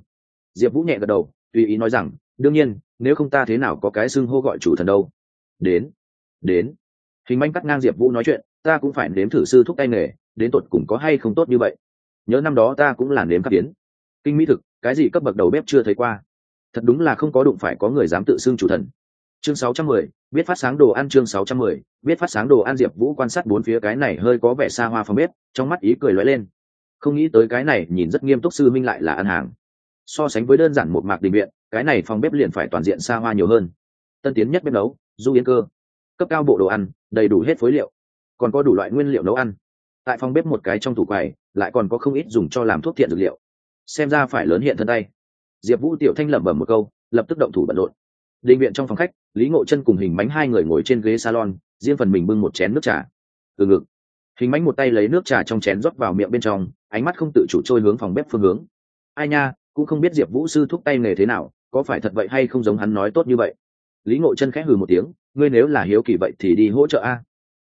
Diệp vũ nhẹ gật đầu, tùy ý nói rằng, đương nhiên, nếu không ta thế nào có cái xưng hô gọi chủ thần đâu. Đến đến. Hình manh cắt ngang diệp vũ nói chuyện, ta cũng phải nếm thử sư thúc tay nghề, đến tột cùng có hay không tốt như vậy. Nhớ năm đó ta cũng là nếm các tiến kinh mỹ thực, cái gì cấp bậc đầu bếp chưa thấy qua. Thật đúng là không có đụng phải có người dám tự xưng chủ thần chương 610, biết phát sáng đồ ăn chương 610, biết phát sáng đồ ăn diệp vũ quan sát bốn phía cái này hơi có vẻ xa hoa phòng bếp trong mắt ý cười lóe lên. Không nghĩ tới cái này nhìn rất nghiêm túc sư minh lại là ăn hàng. So sánh với đơn giản một mạc đình viện cái này phòng bếp liền phải toàn diện xa hoa nhiều hơn. Tân tiến nhất bếp nấu du yến cơ. Cấp cao bộ đồ ăn đầy đủ hết phối liệu. Còn có đủ loại nguyên liệu nấu ăn. Tại phòng bếp một cái trong tủ quầy lại còn có không ít dùng cho làm thuốc thiện dược liệu. Xem ra phải lớn hiện thân tay. Diệp vũ tiểu thanh lẩm bẩm một câu lập tức động thủ bận rộn định viện trong phòng khách, lý ngộ chân cùng hình Mánh hai người ngồi trên ghế salon, riêng phần mình bưng một chén nước trà. Từ ngực, hình Mánh một tay lấy nước trà trong chén rót vào miệng bên trong, ánh mắt không tự chủ trôi hướng phòng bếp phương hướng. Ai nha, cũng không biết diệp vũ sư thúc tay nghề thế nào, có phải thật vậy hay không giống hắn nói tốt như vậy? Lý ngộ chân khẽ hừ một tiếng, ngươi nếu là hiếu kỳ vậy thì đi hỗ trợ a.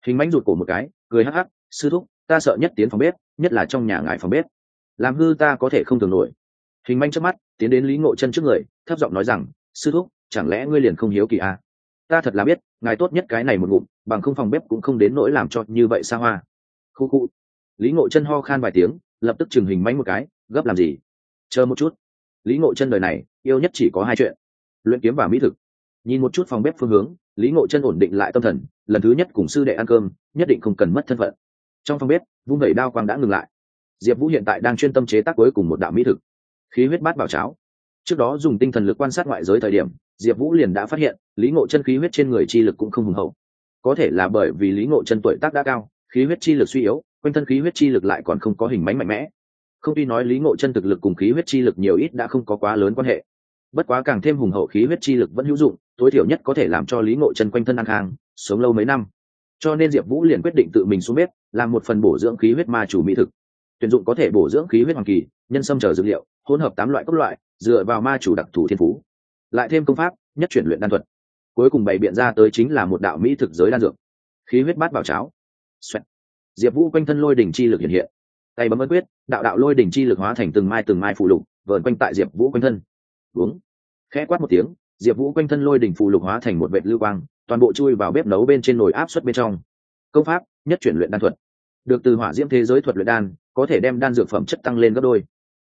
Hình mánh rụt cổ một cái, cười hắc hắc, sư thúc, ta sợ nhất tiến phòng bếp, nhất là trong nhà ngại phòng bếp. Làm hư ta có thể không thường nổi. Hình manh trước mắt, tiến đến lý ngộ chân trước người, thấp giọng nói rằng, sư thúc chẳng lẽ ngươi liền không hiếu kỳ à? ta thật là biết, ngài tốt nhất cái này một ngụm, bằng không phòng bếp cũng không đến nỗi làm cho như vậy xa hoa. Khu khu. Lý ngộ chân ho khan vài tiếng, lập tức chừng hình mánh một cái, gấp làm gì? Chờ một chút. Lý ngộ chân đời này, yêu nhất chỉ có hai chuyện. Luyện kiếm và mỹ thực. Nhìn một chút phòng bếp phương hướng, lý ngộ chân ổn định lại tâm thần, lần thứ nhất cùng sư đệ ăn cơm, nhất định không cần mất thân phận. Trong phòng bếp, vung vẩy đao quang đã ngừng lại. Diệp vũ hiện tại đang chuyên tâm chế tác cuối cùng một đạo mỹ thực. Khí huyết bát bảo cháo. Trước đó dùng tinh thần lực quan sát ngoại giới thời điểm diệp vũ liền đã phát hiện, lý ngộ chân khí huyết trên người chi lực cũng không hùng hậu. Có thể là bởi vì lý ngộ chân tuổi tác đã cao, khí huyết chi lực suy yếu, quanh thân khí huyết chi lực lại còn không có hình mánh mạnh mẽ. Không tuy nói lý ngộ chân thực lực cùng khí huyết chi lực nhiều ít đã không có quá lớn quan hệ, bất quá càng thêm hùng hậu khí huyết chi lực vẫn hữu dụng, tối thiểu nhất có thể làm cho lý ngộ chân quanh thân ăn hàng sống lâu mấy năm. Cho nên diệp vũ liền quyết định tự mình xuống bếp, làm một phần bổ dưỡng khí huyết ma chủ mỹ thực. Tuyển dụng có thể bổ dưỡng khí huyết hoàng kỳ, nhân sâm chờ dược liệu, hỗn hợp tám loại các loại, dựa vào ma chủ đặc thù thiên phú lại thêm công pháp, nhất chuyển luyện đan thuật. Cuối cùng bày biện ra tới chính là một đạo mỹ thực giới đan dược. Khí huyết bát vào cháo. Xoẹt. diệp vũ quanh thân lôi đỉnh chi lực hiện hiện. Tay bấm ấn quyết, đạo đạo lôi đỉnh chi lực hóa thành từng mai từng mai phụ lục, vờn quanh tại diệp vũ quanh thân. Uống. Khẽ quát một tiếng, diệp vũ quanh thân lôi đỉnh phụ lục hóa thành một vệt lưu quang, toàn bộ chui vào bếp nấu bên trên nồi áp suất bên trong. Công pháp, nhất chuyển luyện đan thuật. Được từ hỏa diễm thế giới thuật luyện đan, có thể đem đan dược phẩm chất tăng lên gấp đôi.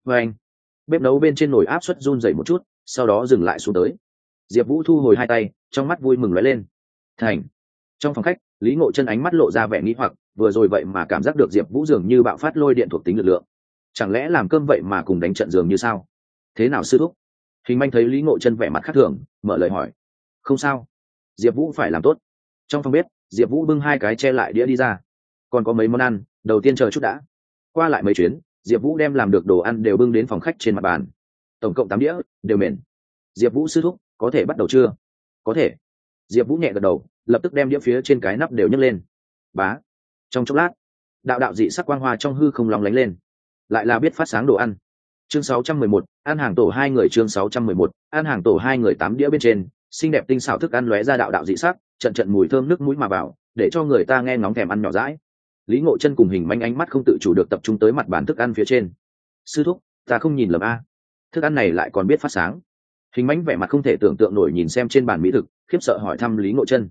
Và anh bếp nấu bên trên nồi áp suất run dày một chút sau đó dừng lại xuống tới. Diệp vũ thu hồi hai tay, trong mắt vui mừng lóe lên. Thành. Trong phòng khách, lý ngộ chân ánh mắt lộ ra vẻ nghĩ hoặc, vừa rồi vậy mà cảm giác được diệp vũ dường như bạo phát lôi điện thuộc tính lực lượng. Chẳng lẽ làm cơm vậy mà cùng đánh trận dường như sao? Thế nào sư thúc? Hình manh thấy lý ngộ chân vẻ mặt khác thường, mở lời hỏi. Không sao. Diệp vũ phải làm tốt. Trong phòng bếp, diệp vũ bưng hai cái che lại đĩa đi ra. Còn có mấy món ăn, đầu tiên chờ chút đã. Qua lại mấy chuyến, diệp vũ đem làm được đồ ăn đều bưng đến phòng khách trên mặt bàn tổng cộng tám đĩa đều mềm. Diệp vũ sư thúc có thể bắt đầu chưa? Có thể. Diệp vũ nhẹ gật đầu lập tức đem đĩa phía trên cái nắp đều nhấc lên. Bá. Trong chốc lát đạo đạo dị sắc quang hoa trong hư không lóng lánh lên. Lại là biết phát sáng đồ ăn. Chương 611, ăn hàng tổ hai người chương 611, ăn hàng tổ hai người tám đĩa bên trên xinh đẹp tinh xảo thức ăn lóe ra đạo đạo dị sắc trận trận mùi thơm nước mũi mà vào để cho người ta nghe ngóng thèm ăn nhỏ rãi lý ngộ chân cùng hình manh ánh mắt không tự chủ được tập trung tới mặt bàn thức ăn phía trên. Sư thúc ta không nhìn lầm a thức ăn này lại còn biết phát sáng. Hình mánh vẻ mặt không thể tưởng tượng nổi nhìn xem trên bàn mỹ thực, khiếp sợ hỏi thăm lý ngộ chân.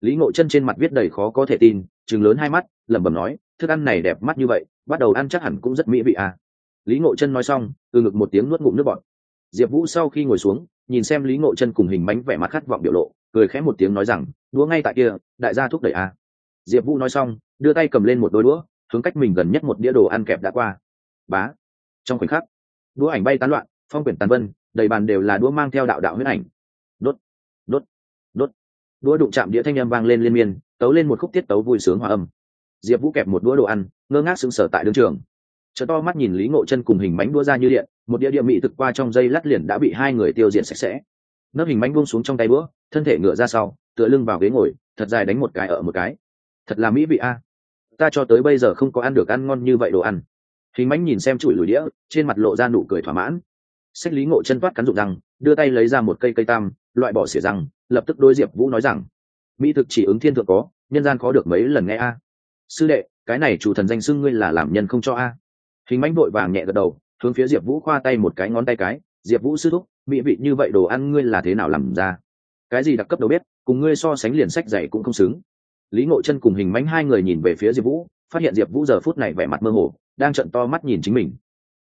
Lý ngộ chân trên mặt viết đầy khó có thể tin chừng lớn hai mắt, lẩm bẩm nói, thức ăn này đẹp mắt như vậy, bắt đầu ăn chắc hẳn cũng rất mỹ vị à. lý ngộ chân nói xong, từ ngực một tiếng nuốt ngụm nước bọt. Diệp vũ sau khi ngồi xuống, nhìn xem lý ngộ chân cùng hình mánh vẻ mặt khát vọng biểu lộ, cười khẽ một tiếng nói rằng, đũa ngay tại kia, đại gia thúc đẩy à. diệp vũ nói xong, đưa tay cầm lên một đôi đũa, hướng cách mình gần nhất một đĩa đồ ăn kẹp đã qua. Bá. Trong khoảnh khắc, đũa ảnh bay tán loạn phong quyển tàn vân, đầy bàn đều là đũa mang theo đạo đạo huyết ảnh. Đốt đốt đốt. Đũa đụng chạm đĩa thanh âm vang lên liên miên, tấu lên một khúc tiết tấu vui sướng hòa âm. Diệp vũ kẹp một đũa đồ ăn, ngơ ngác sững sờ tại đương trường. Chợ to mắt nhìn lý ngộ chân cùng hình bánh đũa ra như điện, một đĩa địa mị thực qua trong dây lắt liền đã bị hai người tiêu diệt sạch sẽ. Nấp hình bánh buông xuống trong tay bữa thân thể ngựa ra sau, tựa lưng vào ghế ngồi, thật dài đánh một cái ở một cái. Thật là mỹ vị a. Ta cho tới bây giờ không có ăn được ăn ngon như vậy đồ ăn. Hình bánh nhìn xem chùi lùi đĩa, trên mặt lộ ra nụ cười thỏa mãn sách lý ngộ chân toát cắn rụng răng, đưa tay lấy ra một cây cây tam, loại bỏ xỉa răng, lập tức đối diệp vũ nói rằng, mỹ thực chỉ ứng thiên thượng có, nhân gian khó được mấy lần nghe a. Sư đệ, cái này chủ thần danh xưng ngươi là làm nhân không cho a. Hình mánh vội vàng nhẹ gật đầu, hướng phía diệp vũ khoa tay một cái ngón tay cái, diệp vũ sư thúc, mỹ vị như vậy đồ ăn ngươi là thế nào làm ra? Cái gì đặc cấp đầu bếp cùng ngươi so sánh liền sách dạy cũng không xứng. Lý ngộ chân cùng hình mánh hai người nhìn về phía diệp vũ, phát hiện diệp vũ giờ phút này vẻ mặt mơ hồ, đang trận to mắt nhìn chính mình.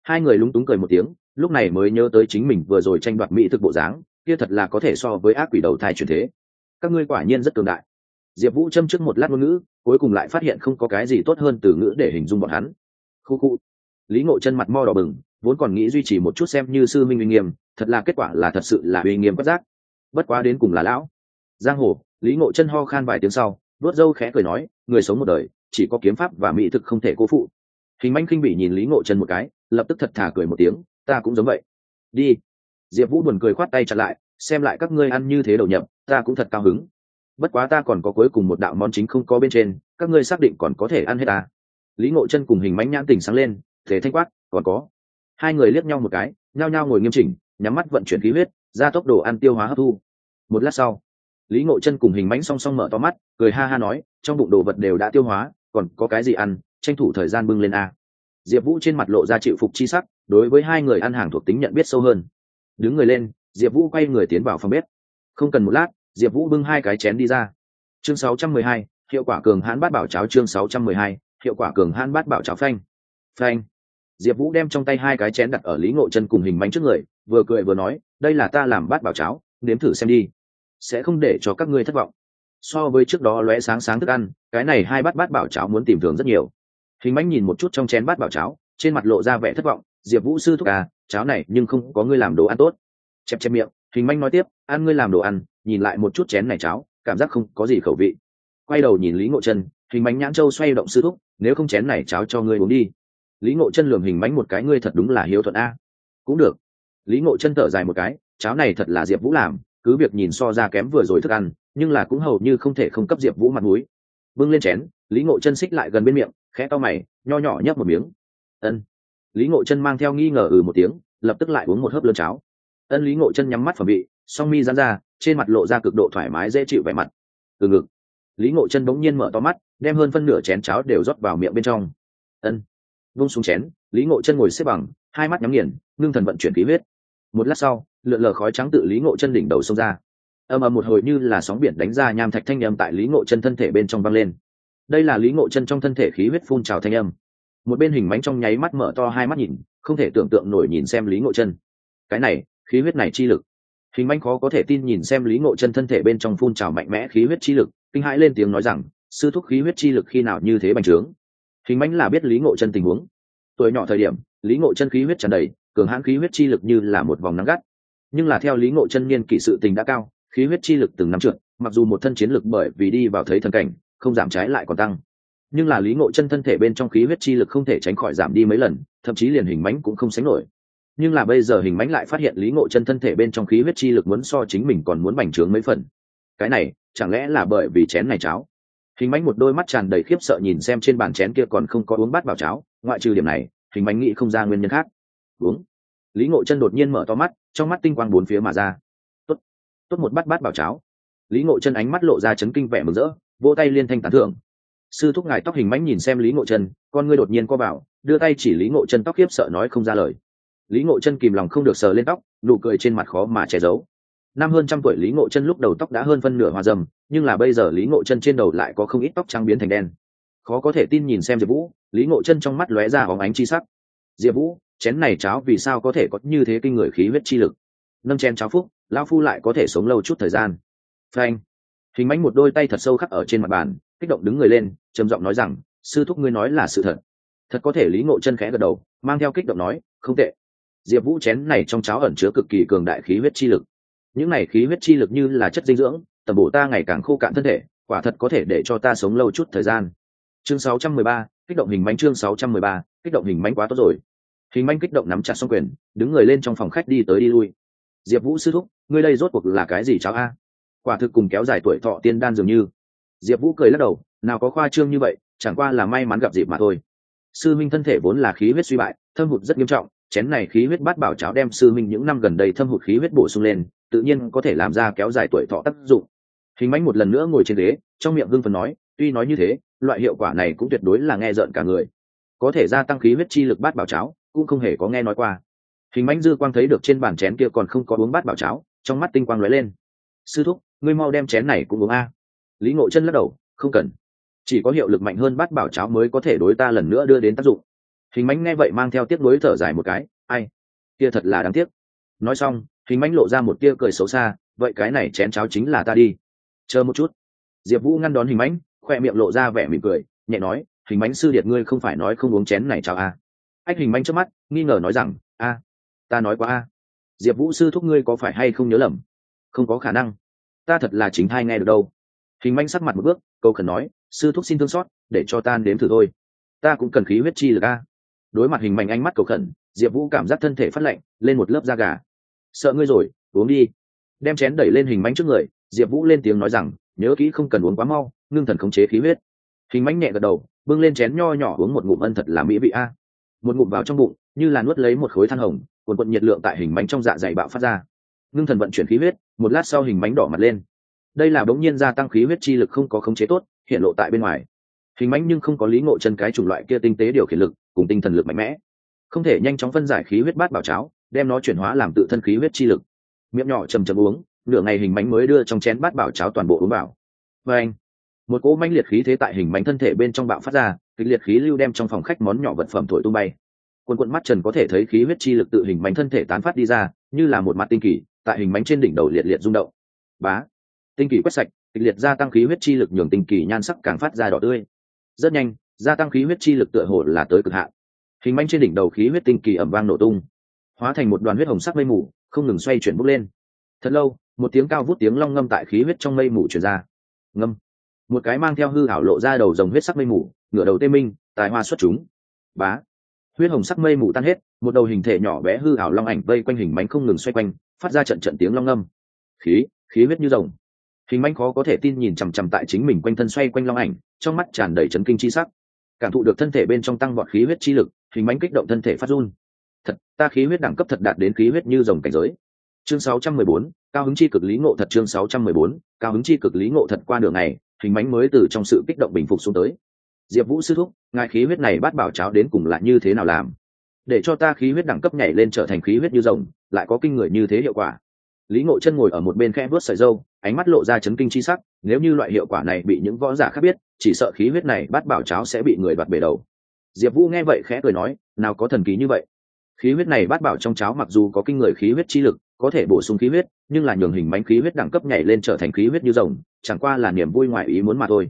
Hai người lúng túng cười một tiếng lúc này mới nhớ tới chính mình vừa rồi tranh đoạt mỹ thực bộ dáng, kia thật là có thể so với ác quỷ đầu thai truyền thế. Các ngươi quả nhiên rất cường đại. Diệp vũ châm trước một lát ngôn ngữ, cuối cùng lại phát hiện không có cái gì tốt hơn từ ngữ để hình dung bọn hắn. Khu khu. Lý ngộ chân mặt mo đỏ bừng, vốn còn nghĩ duy trì một chút xem như sư minh uy nghiêm, thật là kết quả là thật sự là uy nghiêm bất giác. Bất quá đến cùng là lão. Giang hồ, lý ngộ chân ho khan vài tiếng sau vớt râu khẽ cười nói, người sống một đời, chỉ có kiếm pháp và mỹ thực không thể cố phụ. Hình manh khinh bị nhìn lý ngộ chân một cái, lập tức thật thà cười một tiếng ta cũng giống vậy. Đi. Diệp vũ buồn cười khoát tay chặt lại, xem lại các ngươi ăn như thế đầu nhập, ta cũng thật cao hứng. Bất quá ta còn có cuối cùng một đạo món chính không có bên trên, các ngươi xác định còn có thể ăn hết ta. Lý ngộ chân cùng hình mánh nhãn tỉnh sáng lên thế thanh quát, còn có. Hai người liếc nhau một cái, nhao nhao ngồi nghiêm chỉnh, nhắm mắt vận chuyển khí huyết ra tốc độ ăn tiêu hóa hấp thu. Một lát sau, lý ngộ chân cùng hình mánh song song mở to mắt, cười ha ha nói, trong bụng đồ vật đều đã tiêu hóa, còn có cái gì ăn, tranh thủ thời gian bưng lên a diệp vũ trên mặt lộ ra chịu phục chi sắc đối với hai người ăn hàng thuộc tính nhận biết sâu hơn. Đứng người lên diệp vũ quay người tiến vào phòng bếp. Không cần một lát diệp vũ bưng hai cái chén đi ra. Chương 612, hiệu quả cường hãn bát bảo cháo chương 612, hiệu quả cường hãn bát bảo cháo phanh. Phanh. Diệp vũ đem trong tay hai cái chén đặt ở lý ngộ chân cùng hình bánh trước người vừa cười vừa nói đây là ta làm bát bảo cháo nếm thử xem đi. Sẽ không để cho các ngươi thất vọng. So với trước đó lóe sáng sáng thức ăn cái này hai bát bát bảo cháo muốn tìm thường rất nhiều hình bánh nhìn một chút trong chén bát bảo cháo, trên mặt lộ ra vẻ thất vọng, diệp vũ sư thúc à cháo này nhưng không có ngươi làm đồ ăn tốt. Chẹp chẹp miệng, hình manh nói tiếp, ăn ngươi làm đồ ăn, nhìn lại một chút chén này cháo, cảm giác không có gì khẩu vị. Quay đầu nhìn lý ngộ chân hình mánh nhãn châu xoay động sư thúc, nếu không chén này cháo cho ngươi uống đi. Lý ngộ chân lường hình mánh một cái, ngươi thật đúng là hiếu thuận a. Cũng được. Lý ngộ chân thở dài một cái, cháo này thật là diệp vũ làm, cứ việc nhìn so ra kém vừa rồi thức ăn, nhưng là cũng hầu như không thể không cấp diệp vũ mặt mũi. Bưng lên chén, lý ngộ chân xích lại gần bên miệng khẽ to mày, nho nhỏ nhấp một miếng. Ân. Lý ngộ chân mang theo nghi ngờ ừ một tiếng, lập tức lại uống một hớp lơn cháo. Ân lý ngộ chân nhắm mắt phẩm vị, song mi dán ra, trên mặt lộ ra cực độ thoải mái, dễ chịu vẻ mặt. Từ ngực. Lý ngộ chân bỗng nhiên mở to mắt, đem hơn phân nửa chén cháo đều rót vào miệng bên trong. Ân. Vung xuống chén, lý ngộ chân ngồi xếp bằng, hai mắt nhắm nghiền, ngưng thần vận chuyển khí huyết. Một lát sau, lượn lờ khói trắng tự lý ngộ chân đỉnh đầu xông ra. Ầm ầm một hồi như là sóng biển đánh ra nham thạch thanh âm tại lý ngộ chân thân thể bên trong văng lên đây là lý ngộ chân trong thân thể khí huyết phun trào thanh âm. Một bên hình mánh trong nháy mắt mở to hai mắt nhìn, không thể tưởng tượng nổi nhìn xem lý ngộ chân. Cái này, khí huyết này chi lực. Hình mánh khó có thể tin nhìn xem lý ngộ chân thân thể bên trong phun trào mạnh mẽ khí huyết chi lực, kinh hãi lên tiếng nói rằng, sư thúc khí huyết chi lực khi nào như thế bành trướng? Hình mánh là biết lý ngộ chân tình huống. Tuổi nhỏ thời điểm, lý ngộ chân khí huyết tràn đầy, cường hãn khí huyết chi lực như là một vòng nắng gắt. Nhưng là theo lý ngộ chân niên kỷ sự tình đã cao, khí huyết chi lực từng năm trượt, mặc dù một thân chiến lực bởi vì đi vào thấy thần cảnh không giảm trái lại còn tăng. Nhưng là lý ngộ chân thân thể bên trong khí huyết chi lực không thể tránh khỏi giảm đi mấy lần, thậm chí liền hình mánh cũng không sánh nổi. Nhưng là bây giờ hình mánh lại phát hiện lý ngộ chân thân thể bên trong khí huyết chi lực muốn so chính mình còn muốn bành trướng mấy phần. Cái này, chẳng lẽ là bởi vì chén này cháo? Hình mánh một đôi mắt tràn đầy khiếp sợ nhìn xem trên bàn chén kia còn không có uống bát vào cháo, ngoại trừ điểm này, hình mánh nghĩ không ra nguyên nhân khác. Uống. Lý ngộ chân đột nhiên mở to mắt, trong mắt tinh quang bốn phía mà ra. Tốt. Tốt một bát bát vào cháo. Lý ngộ chân ánh mắt lộ ra chấn kinh vẻ mừng rỡ vỗ tay liên thanh tán thưởng. Sư thúc ngài tóc hình mánh nhìn xem lý ngộ chân con ngươi đột nhiên co bảo, đưa tay chỉ lý ngộ chân tóc khiếp sợ nói không ra lời. Lý ngộ chân kìm lòng không được sờ lên tóc, nụ cười trên mặt khó mà che giấu. Năm hơn trăm tuổi lý ngộ chân lúc đầu tóc đã hơn phân nửa hoa dầm nhưng là bây giờ lý ngộ chân trên đầu lại có không ít tóc trắng biến thành đen. Khó có thể tin nhìn xem diệp vũ, lý ngộ chân trong mắt lóe ra hóng ánh chi sắc. Diệp vũ, chén này cháo vì sao có thể có như thế kinh người khí huyết chi lực? Nâng chén cháo phúc lao phu lại có thể sống lâu chút thời gian. Phanh hình mánh một đôi tay thật sâu khắc ở trên mặt bàn kích động đứng người lên trầm giọng nói rằng sư thúc ngươi nói là sự thật. Thật có thể lý ngộ chân khẽ gật đầu mang theo kích động nói không tệ. Diệp vũ chén này trong cháo ẩn chứa cực kỳ cường đại khí huyết chi lực. Những này khí huyết chi lực như là chất dinh dưỡng tầm bổ ta ngày càng khô cạn thân thể quả thật có thể để cho ta sống lâu chút thời gian. Chương 613, kích động hình mánh chương 613, kích động hình mánh quá tốt rồi. Hình mánh kích động nắm chặt xong quyền đứng người lên trong phòng khách đi tới đi lui. Diệp vũ sư thúc ngươi đây rốt cuộc là cái gì cháu a? Quả thực cùng kéo dài tuổi thọ tiên đan dường như. Diệp vũ cười lắc đầu, nào có khoa trương như vậy, chẳng qua là may mắn gặp dịp mà thôi. Sư minh thân thể vốn là khí huyết suy bại, thâm hụt rất nghiêm trọng, chén này khí huyết bát bảo cháo đem sư minh những năm gần đây thâm hụt khí huyết bổ sung lên, tự nhiên có thể làm ra kéo dài tuổi thọ tác dụng. Hình mánh một lần nữa ngồi trên ghế, trong miệng hưng phần nói, tuy nói như thế, loại hiệu quả này cũng tuyệt đối là nghe rợn cả người. Có thể gia tăng khí huyết chi lực bát bảo cháo, cũng không hề có nghe nói qua. Hình mánh dư quang thấy được trên bàn chén kia còn không có uống bát bảo cháo, trong mắt tinh quang lóe lên. Sư thúc ngươi mau đem chén này cũng uống a. Lý ngộ chân lắc đầu, không cần. Chỉ có hiệu lực mạnh hơn bát bảo cháo mới có thể đối ta lần nữa đưa đến tác dụng. Hình mánh nghe vậy mang theo tiếc nuối thở dài một cái, ai? Kia thật là đáng tiếc. Nói xong, hình mánh lộ ra một tia cười xấu xa, vậy cái này chén cháo chính là ta đi. Chờ một chút. Diệp vũ ngăn đón hình mánh khoe miệng lộ ra vẻ mỉm cười, nhẹ nói, hình mánh sư điệt ngươi không phải nói không uống chén này cháo a à. ách hình mánh trước mắt, nghi ngờ nói rằng, a, ta nói quá a. Diệp vũ sư thúc ngươi có phải hay không nhớ lầm? Không có khả năng ta thật là chính thai nghe được đâu. Hình manh sắc mặt một bước câu khẩn nói, sư thúc xin thương xót, để cho ta đếm thử thôi. Ta cũng cần khí huyết chi lực a. Đối mặt hình manh ánh mắt cầu khẩn, diệp vũ cảm giác thân thể phát lạnh, lên một lớp da gà. Sợ ngươi rồi, uống đi. Đem chén đẩy lên hình manh trước người, diệp vũ lên tiếng nói rằng, nhớ kỹ không cần uống quá mau, ngưng thần khống chế khí huyết. Hình manh nhẹ gật đầu, bưng lên chén nho nhỏ uống một ngụm ân thật là mỹ vị a. Một ngụm vào trong bụng, như là nuốt lấy một khối than hồng quần quận nhiệt lượng tại hình bánh trong dạ dày bạo phát ra. Ngưng thần vận chuyển khí huyết một lát sau hình bánh đỏ mặt lên. Đây là bỗng nhiên gia tăng khí huyết chi lực không có khống chế tốt, hiện lộ tại bên ngoài. Hình bánh nhưng không có lý ngộ chân cái chủng loại kia tinh tế điều khiển lực, cùng tinh thần lực mạnh mẽ. Không thể nhanh chóng phân giải khí huyết bát bảo cháo, đem nó chuyển hóa làm tự thân khí huyết chi lực. Miệng nhỏ chầm chầm uống, nửa ngày hình bánh mới đưa trong chén bát bảo cháo toàn bộ uống vào. Và anh, một cỗ manh liệt khí thế tại hình bánh thân thể bên trong bạo phát ra, kịch liệt khí lưu đem trong phòng khách món nhỏ vật phẩm thổi tung bay. Quần quận mắt trần có thể thấy khí huyết chi lực tự hình bánh thân thể tán phát đi ra, như là một mặt tinh kỳ tại hình bánh trên đỉnh đầu liệt liệt rung động. Bá! Tinh kỳ quét sạch, kịch liệt gia tăng khí huyết chi lực nhường tinh kỳ nhan sắc càng phát ra đỏ tươi. Rất nhanh, gia tăng khí huyết chi lực tựa hồ là tới cực hạn. Hình bánh trên đỉnh đầu khí huyết tinh kỳ ẩm vang nổ tung. Hóa thành một đoàn huyết hồng sắc mây mù, không ngừng xoay chuyển bốc lên. Thật lâu, một tiếng cao vút tiếng long ngâm tại khí huyết trong mây mù chuyển ra. Ngâm! Một cái mang theo hư hảo lộ ra đầu dòng huyết sắc mây mù, ngửa đầu tê minh, tài hoa xuất chúng. Bá! Huyết hồng sắc mây mù tan hết, một đầu hình thể nhỏ bé hư hảo long ảnh vây quanh hình bánh không ngừng xoay quanh phát ra trận trận tiếng long ngâm. Khí khí huyết như rồng. Hình manh khó có thể tin nhìn chằm chằm tại chính mình quanh thân xoay quanh long ảnh trong mắt tràn đầy chấn kinh chi sắc. Cảm thụ được thân thể bên trong tăng vọt khí huyết chi lực hình manh kích động thân thể phát run. Thật ta khí huyết đẳng cấp thật đạt đến khí huyết như rồng cảnh giới. Chương 614, cao hứng chi cực lý ngộ thật chương 614, cao hứng chi cực lý ngộ thật qua đường này hình mánh mới từ trong sự kích động bình phục xuống tới. Diệp vũ sư thúc ngài khí huyết này bắt bảo cháo đến cùng lại như thế nào làm? Để cho ta khí huyết đẳng cấp nhảy lên trở thành khí huyết như rồng lại có kinh người như thế hiệu quả. Lý ngộ chân ngồi ở một bên khe vớt sợi dâu ánh mắt lộ ra chấn kinh chi sắc, nếu như loại hiệu quả này bị những võ giả khác biết, chỉ sợ khí huyết này bắt bảo cháo sẽ bị người đoạt bể đầu. Diệp vũ nghe vậy khẽ cười nói, nào có thần kỳ như vậy. Khí huyết này bắt bảo trong cháo mặc dù có kinh người khí huyết chi lực, có thể bổ sung khí huyết, nhưng là nhường hình bánh khí huyết đẳng cấp nhảy lên trở thành khí huyết như rồng, chẳng qua là niềm vui ngoài ý muốn mà thôi.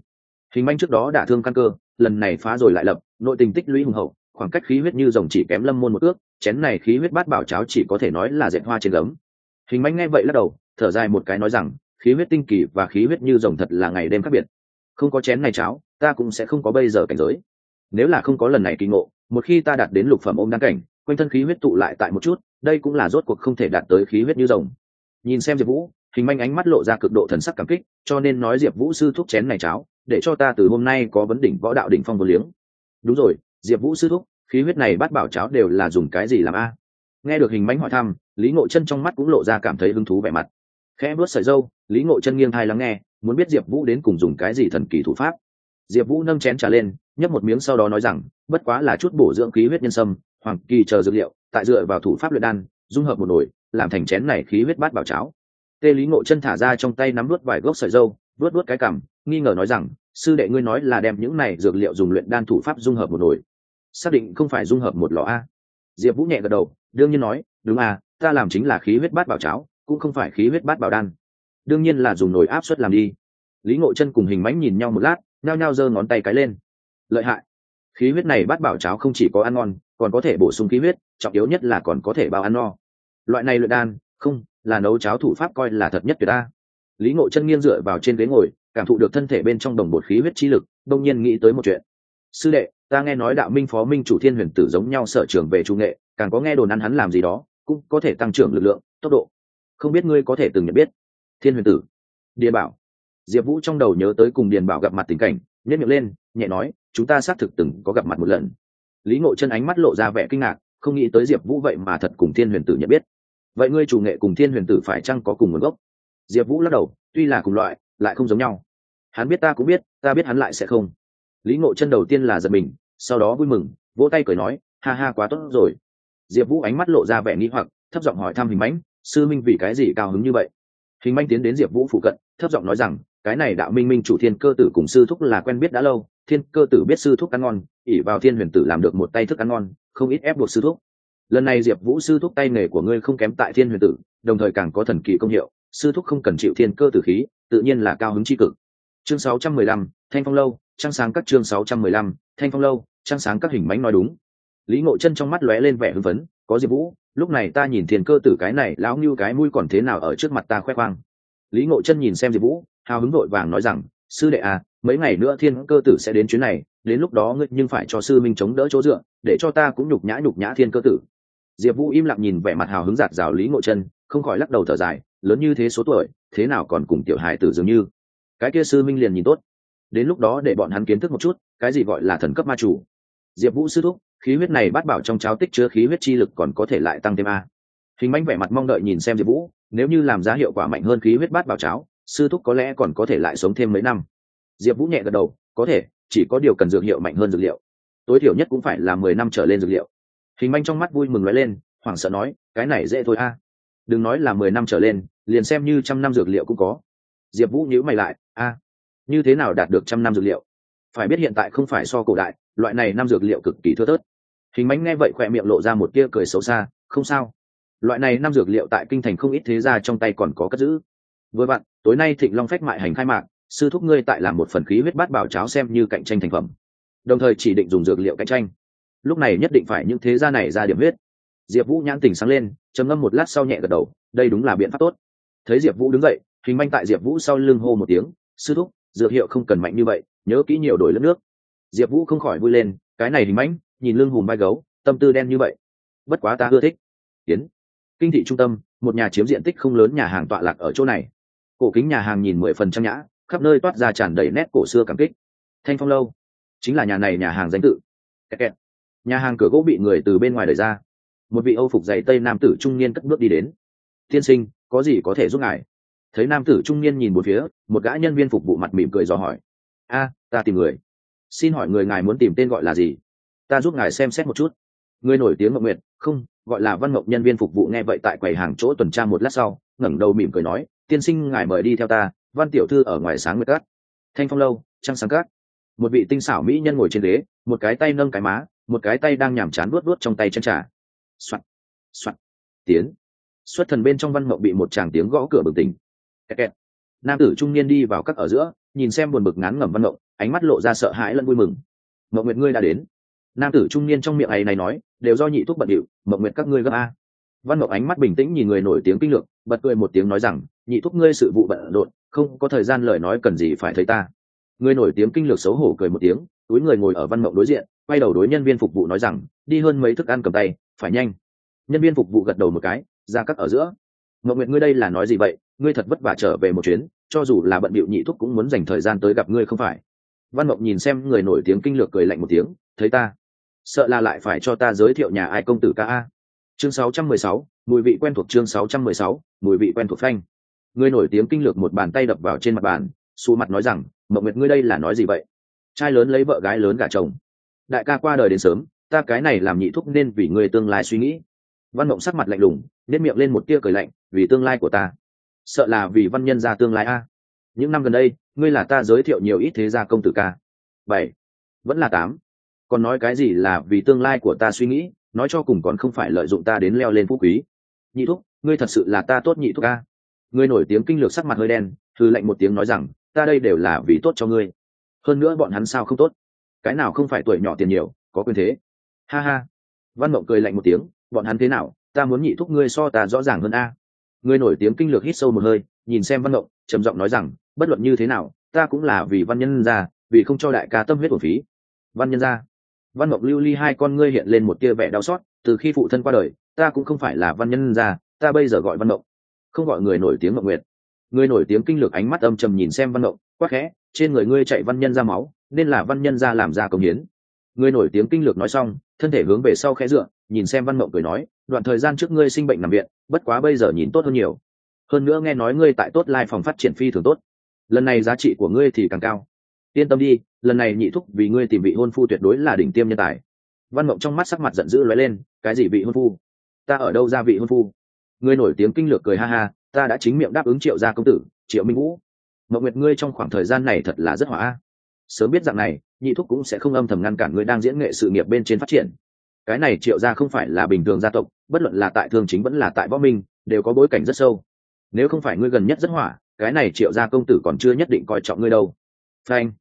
Hình bánh trước đó đả thương căn cơ, lần này phá rồi lại lập, nội tình tích lũy hùng hậu, khoảng cách khí huyết như rồng chỉ kém lâm môn một ước chén này khí huyết bát bảo cháo chỉ có thể nói là dệt hoa trên gấm. Hình bánh nghe vậy lắc đầu, thở dài một cái nói rằng, khí huyết tinh kỳ và khí huyết như rồng thật là ngày đêm khác biệt. Không có chén này cháo, ta cũng sẽ không có bây giờ cảnh giới. Nếu là không có lần này kỳ ngộ, một khi ta đạt đến lục phẩm ôm đăng cảnh, quanh thân khí huyết tụ lại tại một chút, đây cũng là rốt cuộc không thể đạt tới khí huyết như rồng. Nhìn xem diệp vũ, hình manh ánh mắt lộ ra cực độ thần sắc cảm kích, cho nên nói diệp vũ sư thúc chén này cháo, để cho ta từ hôm nay có vấn đỉnh võ đạo đỉnh phong vô liếng. Đúng rồi, diệp vũ sư thúc khí huyết này bát bảo cháo đều là dùng cái gì làm a? Nghe được hình mánh hỏi thăm, lý ngộ chân trong mắt cũng lộ ra cảm thấy hứng thú vẻ mặt. Khẽ bước sợi dâu, lý ngộ chân nghiêng thai lắng nghe, muốn biết diệp vũ đến cùng dùng cái gì thần kỳ thủ pháp. Diệp vũ nâng chén trả lên, nhấp một miếng sau đó nói rằng, bất quá là chút bổ dưỡng khí huyết nhân sâm, hoàng kỳ chờ dược liệu, tại dựa vào thủ pháp luyện đan, dung hợp một nồi, làm thành chén này khí huyết bát bảo cháo. Tê lý ngộ chân thả ra trong tay nắm luốt vài gốc sợi dâu, nuốt nuốt cái cằm, nghi ngờ nói rằng, sư đệ ngươi nói là đem những này dược liệu dùng luyện đan thủ pháp dung hợp một nồi xác định không phải dung hợp một lọ a. Diệp vũ nhẹ gật đầu, đương nhiên nói, đúng à ta làm chính là khí huyết bát bảo cháo, cũng không phải khí huyết bát bảo đan. Đương nhiên là dùng nồi áp suất làm đi. Lý ngộ chân cùng hình mánh nhìn nhau một lát, nhao nhao giơ ngón tay cái lên. Lợi hại. Khí huyết này bát bảo cháo không chỉ có ăn ngon, còn có thể bổ sung khí huyết, trọng yếu nhất là còn có thể bao ăn no. Loại này luyện đan, không, là nấu cháo thủ pháp coi là thật nhất tuyệt ta lý ngộ chân nghiêng dựa vào trên ghế ngồi, cảm thụ được thân thể bên trong đồng bột khí huyết chi lực, đông nhiên nghĩ tới một chuyện. Sư đệ ta nghe nói đạo minh phó minh chủ thiên huyền tử giống nhau sở trường về trung nghệ, càng có nghe đồn ăn hắn làm gì đó, cũng có thể tăng trưởng lực lượng, tốc độ. Không biết ngươi có thể từng nhận biết thiên huyền tử? Điền bảo. Diệp vũ trong đầu nhớ tới cùng điền bảo gặp mặt tình cảnh nhét miệng lên, nhẹ nói, chúng ta xác thực từng có gặp mặt một lần. Lý ngộ chân ánh mắt lộ ra vẻ kinh ngạc, không nghĩ tới diệp vũ vậy mà thật cùng thiên huyền tử nhận biết. Vậy ngươi chủ nghệ cùng thiên huyền tử phải chăng có cùng nguồn gốc? Diệp vũ lắc đầu, tuy là cùng loại, lại không giống nhau. Hắn biết ta cũng biết, ta biết hắn lại sẽ không. Lý ngộ chân đầu tiên là giật mình sau đó vui mừng, vỗ tay cười nói, ha ha, quá tốt rồi. Diệp vũ ánh mắt lộ ra vẻ nghĩ hoặc, thấp giọng hỏi thăm hình mãnh, sư minh vì cái gì cao hứng như vậy? Hình mãnh tiến đến diệp vũ phụ cận, thấp giọng nói rằng, cái này đạo minh minh chủ thiên cơ tử cùng sư thúc là quen biết đã lâu, thiên cơ tử biết sư thúc ăn ngon ỉ vào thiên huyền tử làm được một tay thức ăn ngon, không ít ép buộc sư thúc. Lần này diệp vũ sư thúc tay nghề của ngươi không kém tại thiên huyền tử, đồng thời càng có thần kỳ công hiệu, sư thúc không cần chịu thiên cơ tử khí, tự nhiên là cao hứng tri cực chương 615, thanh phong lâu trăng sáng các chương 615, thanh phong lâu trăng sáng các hình mánh nói đúng. Lý ngộ chân trong mắt lóe lên vẻ hưng phấn có diệp vũ lúc này ta nhìn thiên cơ tử cái này lão như cái mũi còn thế nào ở trước mặt ta khoe khoang? Lý ngộ chân nhìn xem diệp vũ hào hứng vội vàng nói rằng sư đệ à mấy ngày nữa thiên cơ tử sẽ đến chuyến này đến lúc đó ngươi nhưng phải cho sư minh chống đỡ chỗ dựa để cho ta cũng nhục nhã nhục nhã thiên cơ tử. Diệp vũ im lặng nhìn vẻ mặt hào hứng giạt rào lý ngộ chân không khỏi lắc đầu thở dài lớn như thế số tuổi thế nào còn cùng tiểu hài tử dường như? Cái kia sư minh liền nhìn tốt. Đến lúc đó để bọn hắn kiến thức một chút, cái gì gọi là thần cấp ma chủ. Diệp vũ sư thúc, khí huyết này bắt bảo trong cháo tích chứa khí huyết chi lực còn có thể lại tăng thêm a. Hình mánh vẻ mặt mong đợi nhìn xem diệp vũ, nếu như làm giá hiệu quả mạnh hơn khí huyết bát bảo cháo, sư thúc có lẽ còn có thể lại sống thêm mấy năm. Diệp vũ nhẹ gật đầu, có thể, chỉ có điều cần dược hiệu mạnh hơn dược liệu. Tối thiểu nhất cũng phải là mười năm trở lên dược liệu. Hình manh trong mắt vui mừng nói lên, hoảng sợ nói, cái này dễ thôi a. Đừng nói là mười năm trở lên, liền xem như trăm năm dược liệu cũng có. Diệp vũ nhữ mày lại a, như thế nào đạt được trăm năm dược liệu? Phải biết hiện tại không phải so cổ đại, loại này năm dược liệu cực kỳ thưa thớt. Hình mánh nghe vậy khỏe miệng lộ ra một tia cười xấu xa, không sao. Loại này năm dược liệu tại kinh thành không ít thế ra trong tay còn có cất giữ. Vừa vặn, tối nay thịnh long phách mại hành khai mạc, sư thúc ngươi tại làm một phần khí huyết bát bảo cháo xem như cạnh tranh thành phẩm. Đồng thời chỉ định dùng dược liệu cạnh tranh. Lúc này nhất định phải những thế gia này ra điểm huyết. Diệp vũ nhãn tình sáng lên, trầm ngâm một lát sau nhẹ gật đầu, đây đúng là biện pháp tốt. Thấy diệp vũ đứng dậy, hình manh tại diệp vũ sau lưng hô một tiếng sư thúc, dược hiệu không cần mạnh như vậy, nhớ kỹ nhiều đổi lớp nước. Diệp vũ không khỏi vui lên, cái này hình mãnh, nhìn lưng hùm vai gấu, tâm tư đen như vậy. Bất quá ta ưa thích. Tiến kinh thị trung tâm, một nhà chiếm diện tích không lớn nhà hàng tọa lạc ở chỗ này. Cổ kính nhà hàng nhìn mười phần trăm nhã, khắp nơi toát ra tràn đầy nét cổ xưa cảm kích. Thanh phong lâu, chính là nhà này nhà hàng danh tự. Kẹt kẹt. nhà hàng cửa gỗ bị người từ bên ngoài đẩy ra. Một vị âu phục dày tây nam tử trung niên cất bước đi đến. Tiên sinh, có gì có thể giúp ngài? Thấy nam tử trung niên nhìn một phía, một gã nhân viên phục vụ mặt mỉm cười dò hỏi. A, ta tìm người. Xin hỏi người ngài muốn tìm tên gọi là gì? Ta giúp ngài xem xét một chút. Người nổi tiếng mộng nguyệt, không, gọi là văn mộng nhân viên phục vụ nghe vậy tại quầy hàng chỗ tuần tra một lát sau, ngẩng đầu mỉm cười nói, tiên sinh ngài mời đi theo ta, văn tiểu thư ở ngoài sáng nguyệt cát thanh phong lâu, trăng sáng cát một vị tinh xảo mỹ nhân ngồi trên ghế, một cái tay nâng cái má, một cái tay đang nhàm chán luốt luốt trong tay chân trà. Soạn soạn, tiến. Xuất thần bên trong văn mộng bị một chàng tiếng gõ cửa bừng tỉnh kẹt kẹt. nam tử trung niên đi vào các ở giữa, nhìn xem buồn bực ngán ngẩm văn ngộng, ánh mắt lộ ra sợ hãi lẫn vui mừng. Mộng nguyệt, ngươi đã đến. Nam tử trung niên trong miệng ấy này nói, đều do nhị thuốc bận điệu mộng nguyệt, các ngươi gấp a. Văn mộng ánh mắt bình tĩnh nhìn người nổi tiếng kinh lược, bật cười một tiếng nói rằng, nhị thúc ngươi sự vụ bận rộn, không có thời gian lời nói cần gì phải thấy ta. Người nổi tiếng kinh lược xấu hổ cười một tiếng, túi người ngồi ở văn mộng đối diện, quay đầu đối nhân viên phục vụ nói rằng, đi hơn mấy thức ăn cầm tay, phải nhanh. Nhân viên phục vụ gật đầu một cái, ra cắt ở giữa ngậu nguyệt ngươi đây là nói gì vậy? Ngươi thật vất vả trở về một chuyến cho dù là bận bịu nhị thúc cũng muốn dành thời gian tới gặp ngươi không phải. Văn mộng nhìn xem người nổi tiếng kinh lược cười lạnh một tiếng thấy ta? Sợ là lại phải cho ta giới thiệu nhà ai công tử ca a? Chương 616, mùi vị quen thuộc chương 616, mùi vị quen thuộc phanh. Người nổi tiếng kinh lược một bàn tay đập vào trên mặt bàn xù mặt nói rằng mộng nguyệt ngươi đây là nói gì vậy? Trai lớn lấy vợ gái lớn gả chồng. Đại ca qua đời đến sớm ta cái này làm nhị thúc nên vì người tương lai suy nghĩ. Văn mộng sắc mặt lạnh lùng nếp miệng lên một tia cười lạnh, vì tương lai của ta. Sợ là vì văn nhân ra tương lai a. Những năm gần đây, ngươi là ta giới thiệu nhiều ít thế gia công tử ca. Bảy. Vẫn là tám. Còn nói cái gì là vì tương lai của ta suy nghĩ, nói cho cùng còn không phải lợi dụng ta đến leo lên phú quý. Nhị thúc, ngươi thật sự là ta tốt nhị thúc ca ngươi nổi tiếng kinh lược sắc mặt hơi đen thư lệnh một tiếng nói rằng, ta đây đều là vì tốt cho ngươi. Hơn nữa bọn hắn sao không tốt? Cái nào không phải tuổi nhỏ tiền nhiều, có quyền thế. Ha ha. Văn mộng cười lạnh một tiếng, bọn hắn thế nào? Ta muốn nhị thúc ngươi so ta rõ ràng hơn a. Ngươi nổi tiếng kinh lược hít sâu một hơi, nhìn xem văn ngộng, trầm giọng nói rằng, bất luận như thế nào, ta cũng là vì văn nhân ra vì không cho đại ca tâm huyết của phí. Văn nhân ra văn ngộng lưu ly hai con ngươi hiện lên một tia vẻ đau xót, từ khi phụ thân qua đời, ta cũng không phải là văn nhân ra ta bây giờ gọi văn ngộng. Không gọi người nổi tiếng ngộng nguyệt. Người nổi tiếng kinh lược ánh mắt âm trầm nhìn xem văn ngộng, quắc khẽ, trên người ngươi chạy văn nhân ra máu, nên là văn nhân ra làm ra công hiến. Người nổi tiếng kinh lược nói xong, thân thể hướng về sau khẽ dựa nhìn xem văn mộng cười nói, đoạn thời gian trước ngươi sinh bệnh nằm viện, bất quá bây giờ nhìn tốt hơn nhiều. Hơn nữa nghe nói ngươi tại tốt lai phòng phát triển phi thường tốt. Lần này giá trị của ngươi thì càng cao. Yên tâm đi, lần này nhị thúc vì ngươi tìm vị hôn phu tuyệt đối là đỉnh tiêm nhân tài. Văn mộng trong mắt sắc mặt giận dữ lóe lên, cái gì vị hôn phu? Ta ở đâu ra vị hôn phu? Ngươi nổi tiếng kinh lược cười ha ha, ta đã chính miệng đáp ứng triệu gia công tử, triệu minh vũ. Mộng nguyệt ngươi trong khoảng thời gian này thật là rất hỏa sớm biết dạng này, nhị thúc cũng sẽ không âm thầm ngăn cản ngươi đang diễn nghệ sự nghiệp bên trên phát triển cái này triệu gia không phải là bình thường gia tộc, bất luận là tại thương chính vẫn là tại võ minh, đều có bối cảnh rất sâu. Nếu không phải ngươi gần nhất rất hỏa, cái này triệu gia công tử còn chưa nhất định coi trọng ngươi đâu. Frank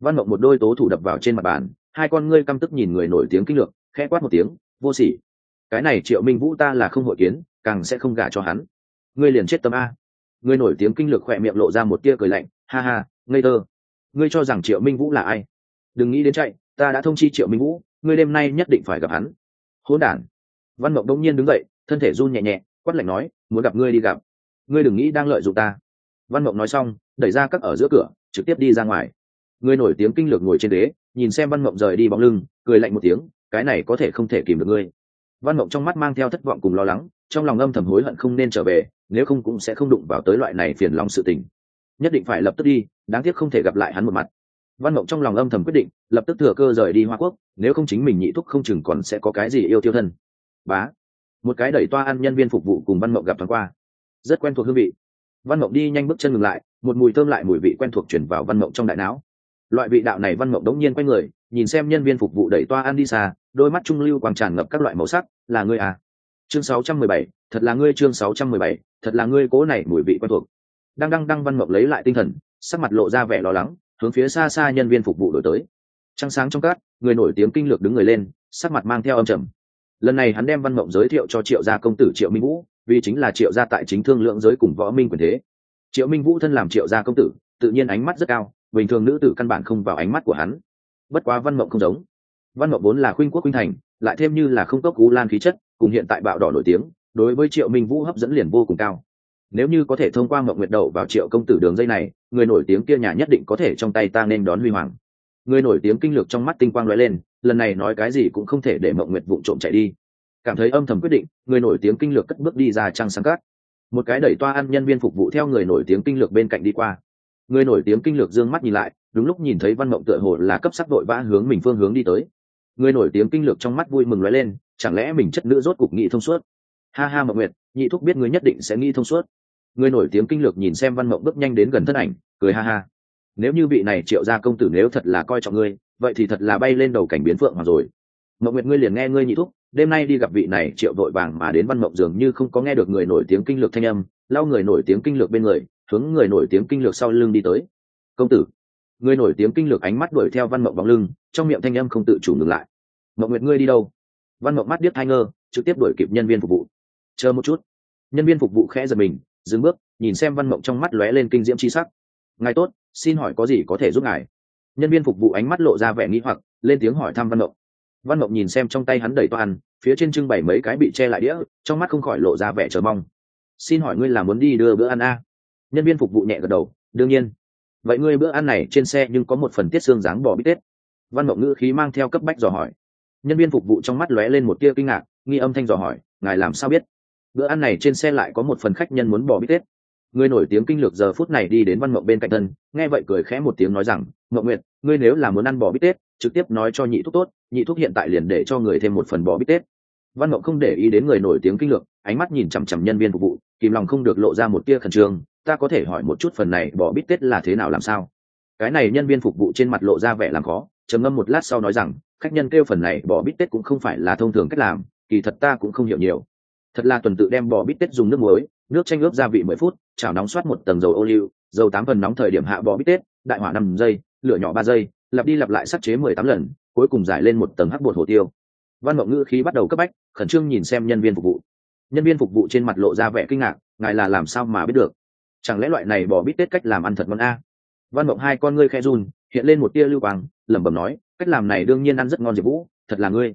văn mộng một đôi tố thủ đập vào trên mặt bàn, hai con ngươi căm tức nhìn người nổi tiếng kinh lược, khẽ quát một tiếng, vô sỉ. Cái này triệu minh vũ ta là không hội kiến, càng sẽ không gả cho hắn. Ngươi liền chết tâm a. Ngươi nổi tiếng kinh lược khỏe miệng lộ ra một tia cười lạnh, ha ha, ngây thơ. Ngươi cho rằng triệu minh vũ là ai? Đừng nghĩ đến chạy, ta đã thông chi triệu minh vũ ngươi đêm nay nhất định phải gặp hắn. Hỗn đản. Văn mộng đông nhiên đứng dậy, thân thể run nhẹ nhẹ, quát lạnh nói, muốn gặp ngươi đi gặp. Ngươi đừng nghĩ đang lợi dụng ta. Văn mộng nói xong, đẩy ra các ở giữa cửa, trực tiếp đi ra ngoài. Ngươi nổi tiếng kinh lược ngồi trên đế nhìn xem văn mộng rời đi bóng lưng, cười lạnh một tiếng, cái này có thể không thể kìm được ngươi. Văn mộng trong mắt mang theo thất vọng cùng lo lắng, trong lòng âm thầm hối hận không nên trở về, nếu không cũng sẽ không đụng vào tới loại này phiền lòng sự tình. Nhất định phải lập tức đi, đáng tiếc không thể gặp lại hắn một mặt văn mộng trong lòng âm thầm quyết định lập tức thừa cơ rời đi hoa quốc nếu không chính mình nhị thúc không chừng còn sẽ có cái gì yêu tiêu thân. Bá. Một cái đẩy toa ăn nhân viên phục vụ cùng văn mộng gặp thoáng qua. Rất quen thuộc hương vị. Văn mộng đi nhanh bước chân ngừng lại một mùi thơm lại mùi vị quen thuộc chuyển vào văn mộng trong đại não. Loại vị đạo này văn mộng đống nhiên quay người nhìn xem nhân viên phục vụ đẩy toa ăn đi xa đôi mắt trung lưu quang tràn ngập các loại màu sắc là ngươi à? Chương 617, thật là ngươi chương 617, thật là ngươi cố này mùi vị quen thuộc. Đang đăng đăng văn mộng lấy lại tinh thần sắc mặt lộ ra vẻ lo lắng hướng phía xa xa nhân viên phục vụ đổi tới. Trăng sáng trong cát, người nổi tiếng kinh lược đứng người lên, sắc mặt mang theo âm trầm. Lần này hắn đem văn mộng giới thiệu cho triệu gia công tử triệu minh vũ, vì chính là triệu gia tại chính thương lượng giới cùng võ minh quyền thế. Triệu minh vũ thân làm triệu gia công tử, tự nhiên ánh mắt rất cao, bình thường nữ tử căn bản không vào ánh mắt của hắn. Bất quá văn mộng không giống. Văn mộng vốn là khuynh quốc khuynh thành, lại thêm như là không cốc cú lan khí chất, cùng hiện tại bạo đỏ nổi tiếng, đối với triệu minh vũ hấp dẫn liền vô cùng cao nếu như có thể thông qua mộng nguyệt đậu vào triệu công tử đường dây này, người nổi tiếng kia nhà nhất định có thể trong tay ta nên đón huy hoàng. Người nổi tiếng kinh lược trong mắt tinh quang lóe lên, lần này nói cái gì cũng không thể để mộng nguyệt vụ trộm chạy đi. Cảm thấy âm thầm quyết định, người nổi tiếng kinh lược cất bước đi ra trăng sáng cát. Một cái đẩy toa ăn nhân viên phục vụ theo người nổi tiếng kinh lược bên cạnh đi qua. Người nổi tiếng kinh lược d ư ơ n g mắt nhìn lại, đúng lúc nhìn thấy văn mộng tựa hồ là cấp sắc đội vã hướng mình phương hướng đi tới. Người nổi tiếng kinh lược trong mắt vui mừng lóe lên, chẳng lẽ mình chất nữ rốt cục nghị thông suốt? Ha ha mộng nguyệt, nhị thúc biết người nhất định sẽ nghĩ thông suốt người nổi tiếng kinh lược nhìn xem văn mộng bước nhanh đến gần thân ảnh, cười ha ha. Nếu như vị này triệu gia công tử nếu thật là coi trọng ngươi, vậy thì thật là bay lên đầu cảnh biến phượng hoàng rồi. Mộng nguyệt ngươi liền nghe ngươi nhị thúc, đêm nay đi gặp vị này triệu vội vàng mà đến văn mộng dường như không có nghe được người nổi tiếng kinh lược thanh âm, lau người nổi tiếng kinh lược bên người, hướng người nổi tiếng kinh lược sau lưng đi tới. Công tử, người nổi tiếng kinh lược ánh mắt đuổi theo văn mộng bóng lưng, trong miệng thanh âm không tự chủ ngừng lại. Mộng nguyệt ngươi đi đâu? Văn mộng mắt biết hai ngơ, trực tiếp đuổi kịp nhân viên phục vụ. Chờ một chút. Nhân viên phục vụ khẽ giật mình dừng bước, nhìn xem văn mộng trong mắt lóe lên kinh diễm c h i sắc. Ngài tốt, xin hỏi có gì có thể giúp ngài? Nhân viên phục vụ ánh mắt lộ ra vẻ nghĩ hoặc, lên tiếng hỏi thăm văn mộng. Văn mộng nhìn xem trong tay hắn đầy toàn phía trên trưng bày mấy cái bị che lại đĩa, trong mắt không khỏi lộ ra vẻ chờ mong. Xin hỏi ngươi là muốn đi đưa bữa ăn a? Nhân viên phục vụ nhẹ gật đầu, đương nhiên. Vậy ngươi bữa ăn này trên xe nhưng có một phần tiết xương dáng bỏ bít tết. Văn mộng ngữ khí mang theo cấp bách dò hỏi. Nhân viên phục vụ trong mắt lóe lên một tia kinh ngạc, nghi âm thanh dò hỏi, ngài làm sao biết? Bữa ăn này trên xe lại có một phần khách nhân muốn bò bít tết. Người nổi tiếng kinh lược giờ phút này đi đến văn mộng bên cạnh thân, nghe vậy cười khẽ một tiếng nói rằng, mộng nguyệt, ngươi nếu là muốn ăn bò bít tết, trực tiếp nói cho nhị thuốc tốt, nhị thuốc hiện tại liền để cho người thêm một phần bò bít tết. Văn mộng không để ý đến người nổi tiếng kinh lược, ánh mắt nhìn chằm chằm nhân viên phục vụ, kìm lòng không được lộ ra một tia khẩn trương, ta có thể hỏi một chút phần này bò bít tết là thế nào làm sao? Cái này nhân viên phục vụ trên mặt lộ ra vẻ làm khó, trầm ngâm một lát sau nói rằng, khách nhân kêu phần này bò bít tết cũng không phải là thông thường cách làm, kỳ thật ta cũng không hiểu nhiều thật là tuần tự đem bò bít tết dùng nước muối, nước chanh ướp gia vị mười phút, chảo nóng xoát một tầng dầu ô liu dầu tám phần nóng thời điểm hạ bò bít tết, đại hỏa năm giây, lửa nhỏ ba giây, lặp đi lặp lại sắc chế mười tám lần, cuối cùng giải lên một tầng hắc bột hồ tiêu. Văn mộng ngữ khí bắt đầu cấp bách, khẩn trương nhìn xem nhân viên phục vụ. Nhân viên phục vụ trên mặt lộ ra vẻ kinh ngạc, ngài là làm sao mà biết được? Chẳng lẽ loại này bỏ bít tết cách làm ăn thật ngon a? Văn mộng hai con ngươi khe run, hiện lên một tia lưu quang, lẩm bẩm nói, cách làm này đương nhiên ăn rất ngon diệp vũ, thật là ngươi.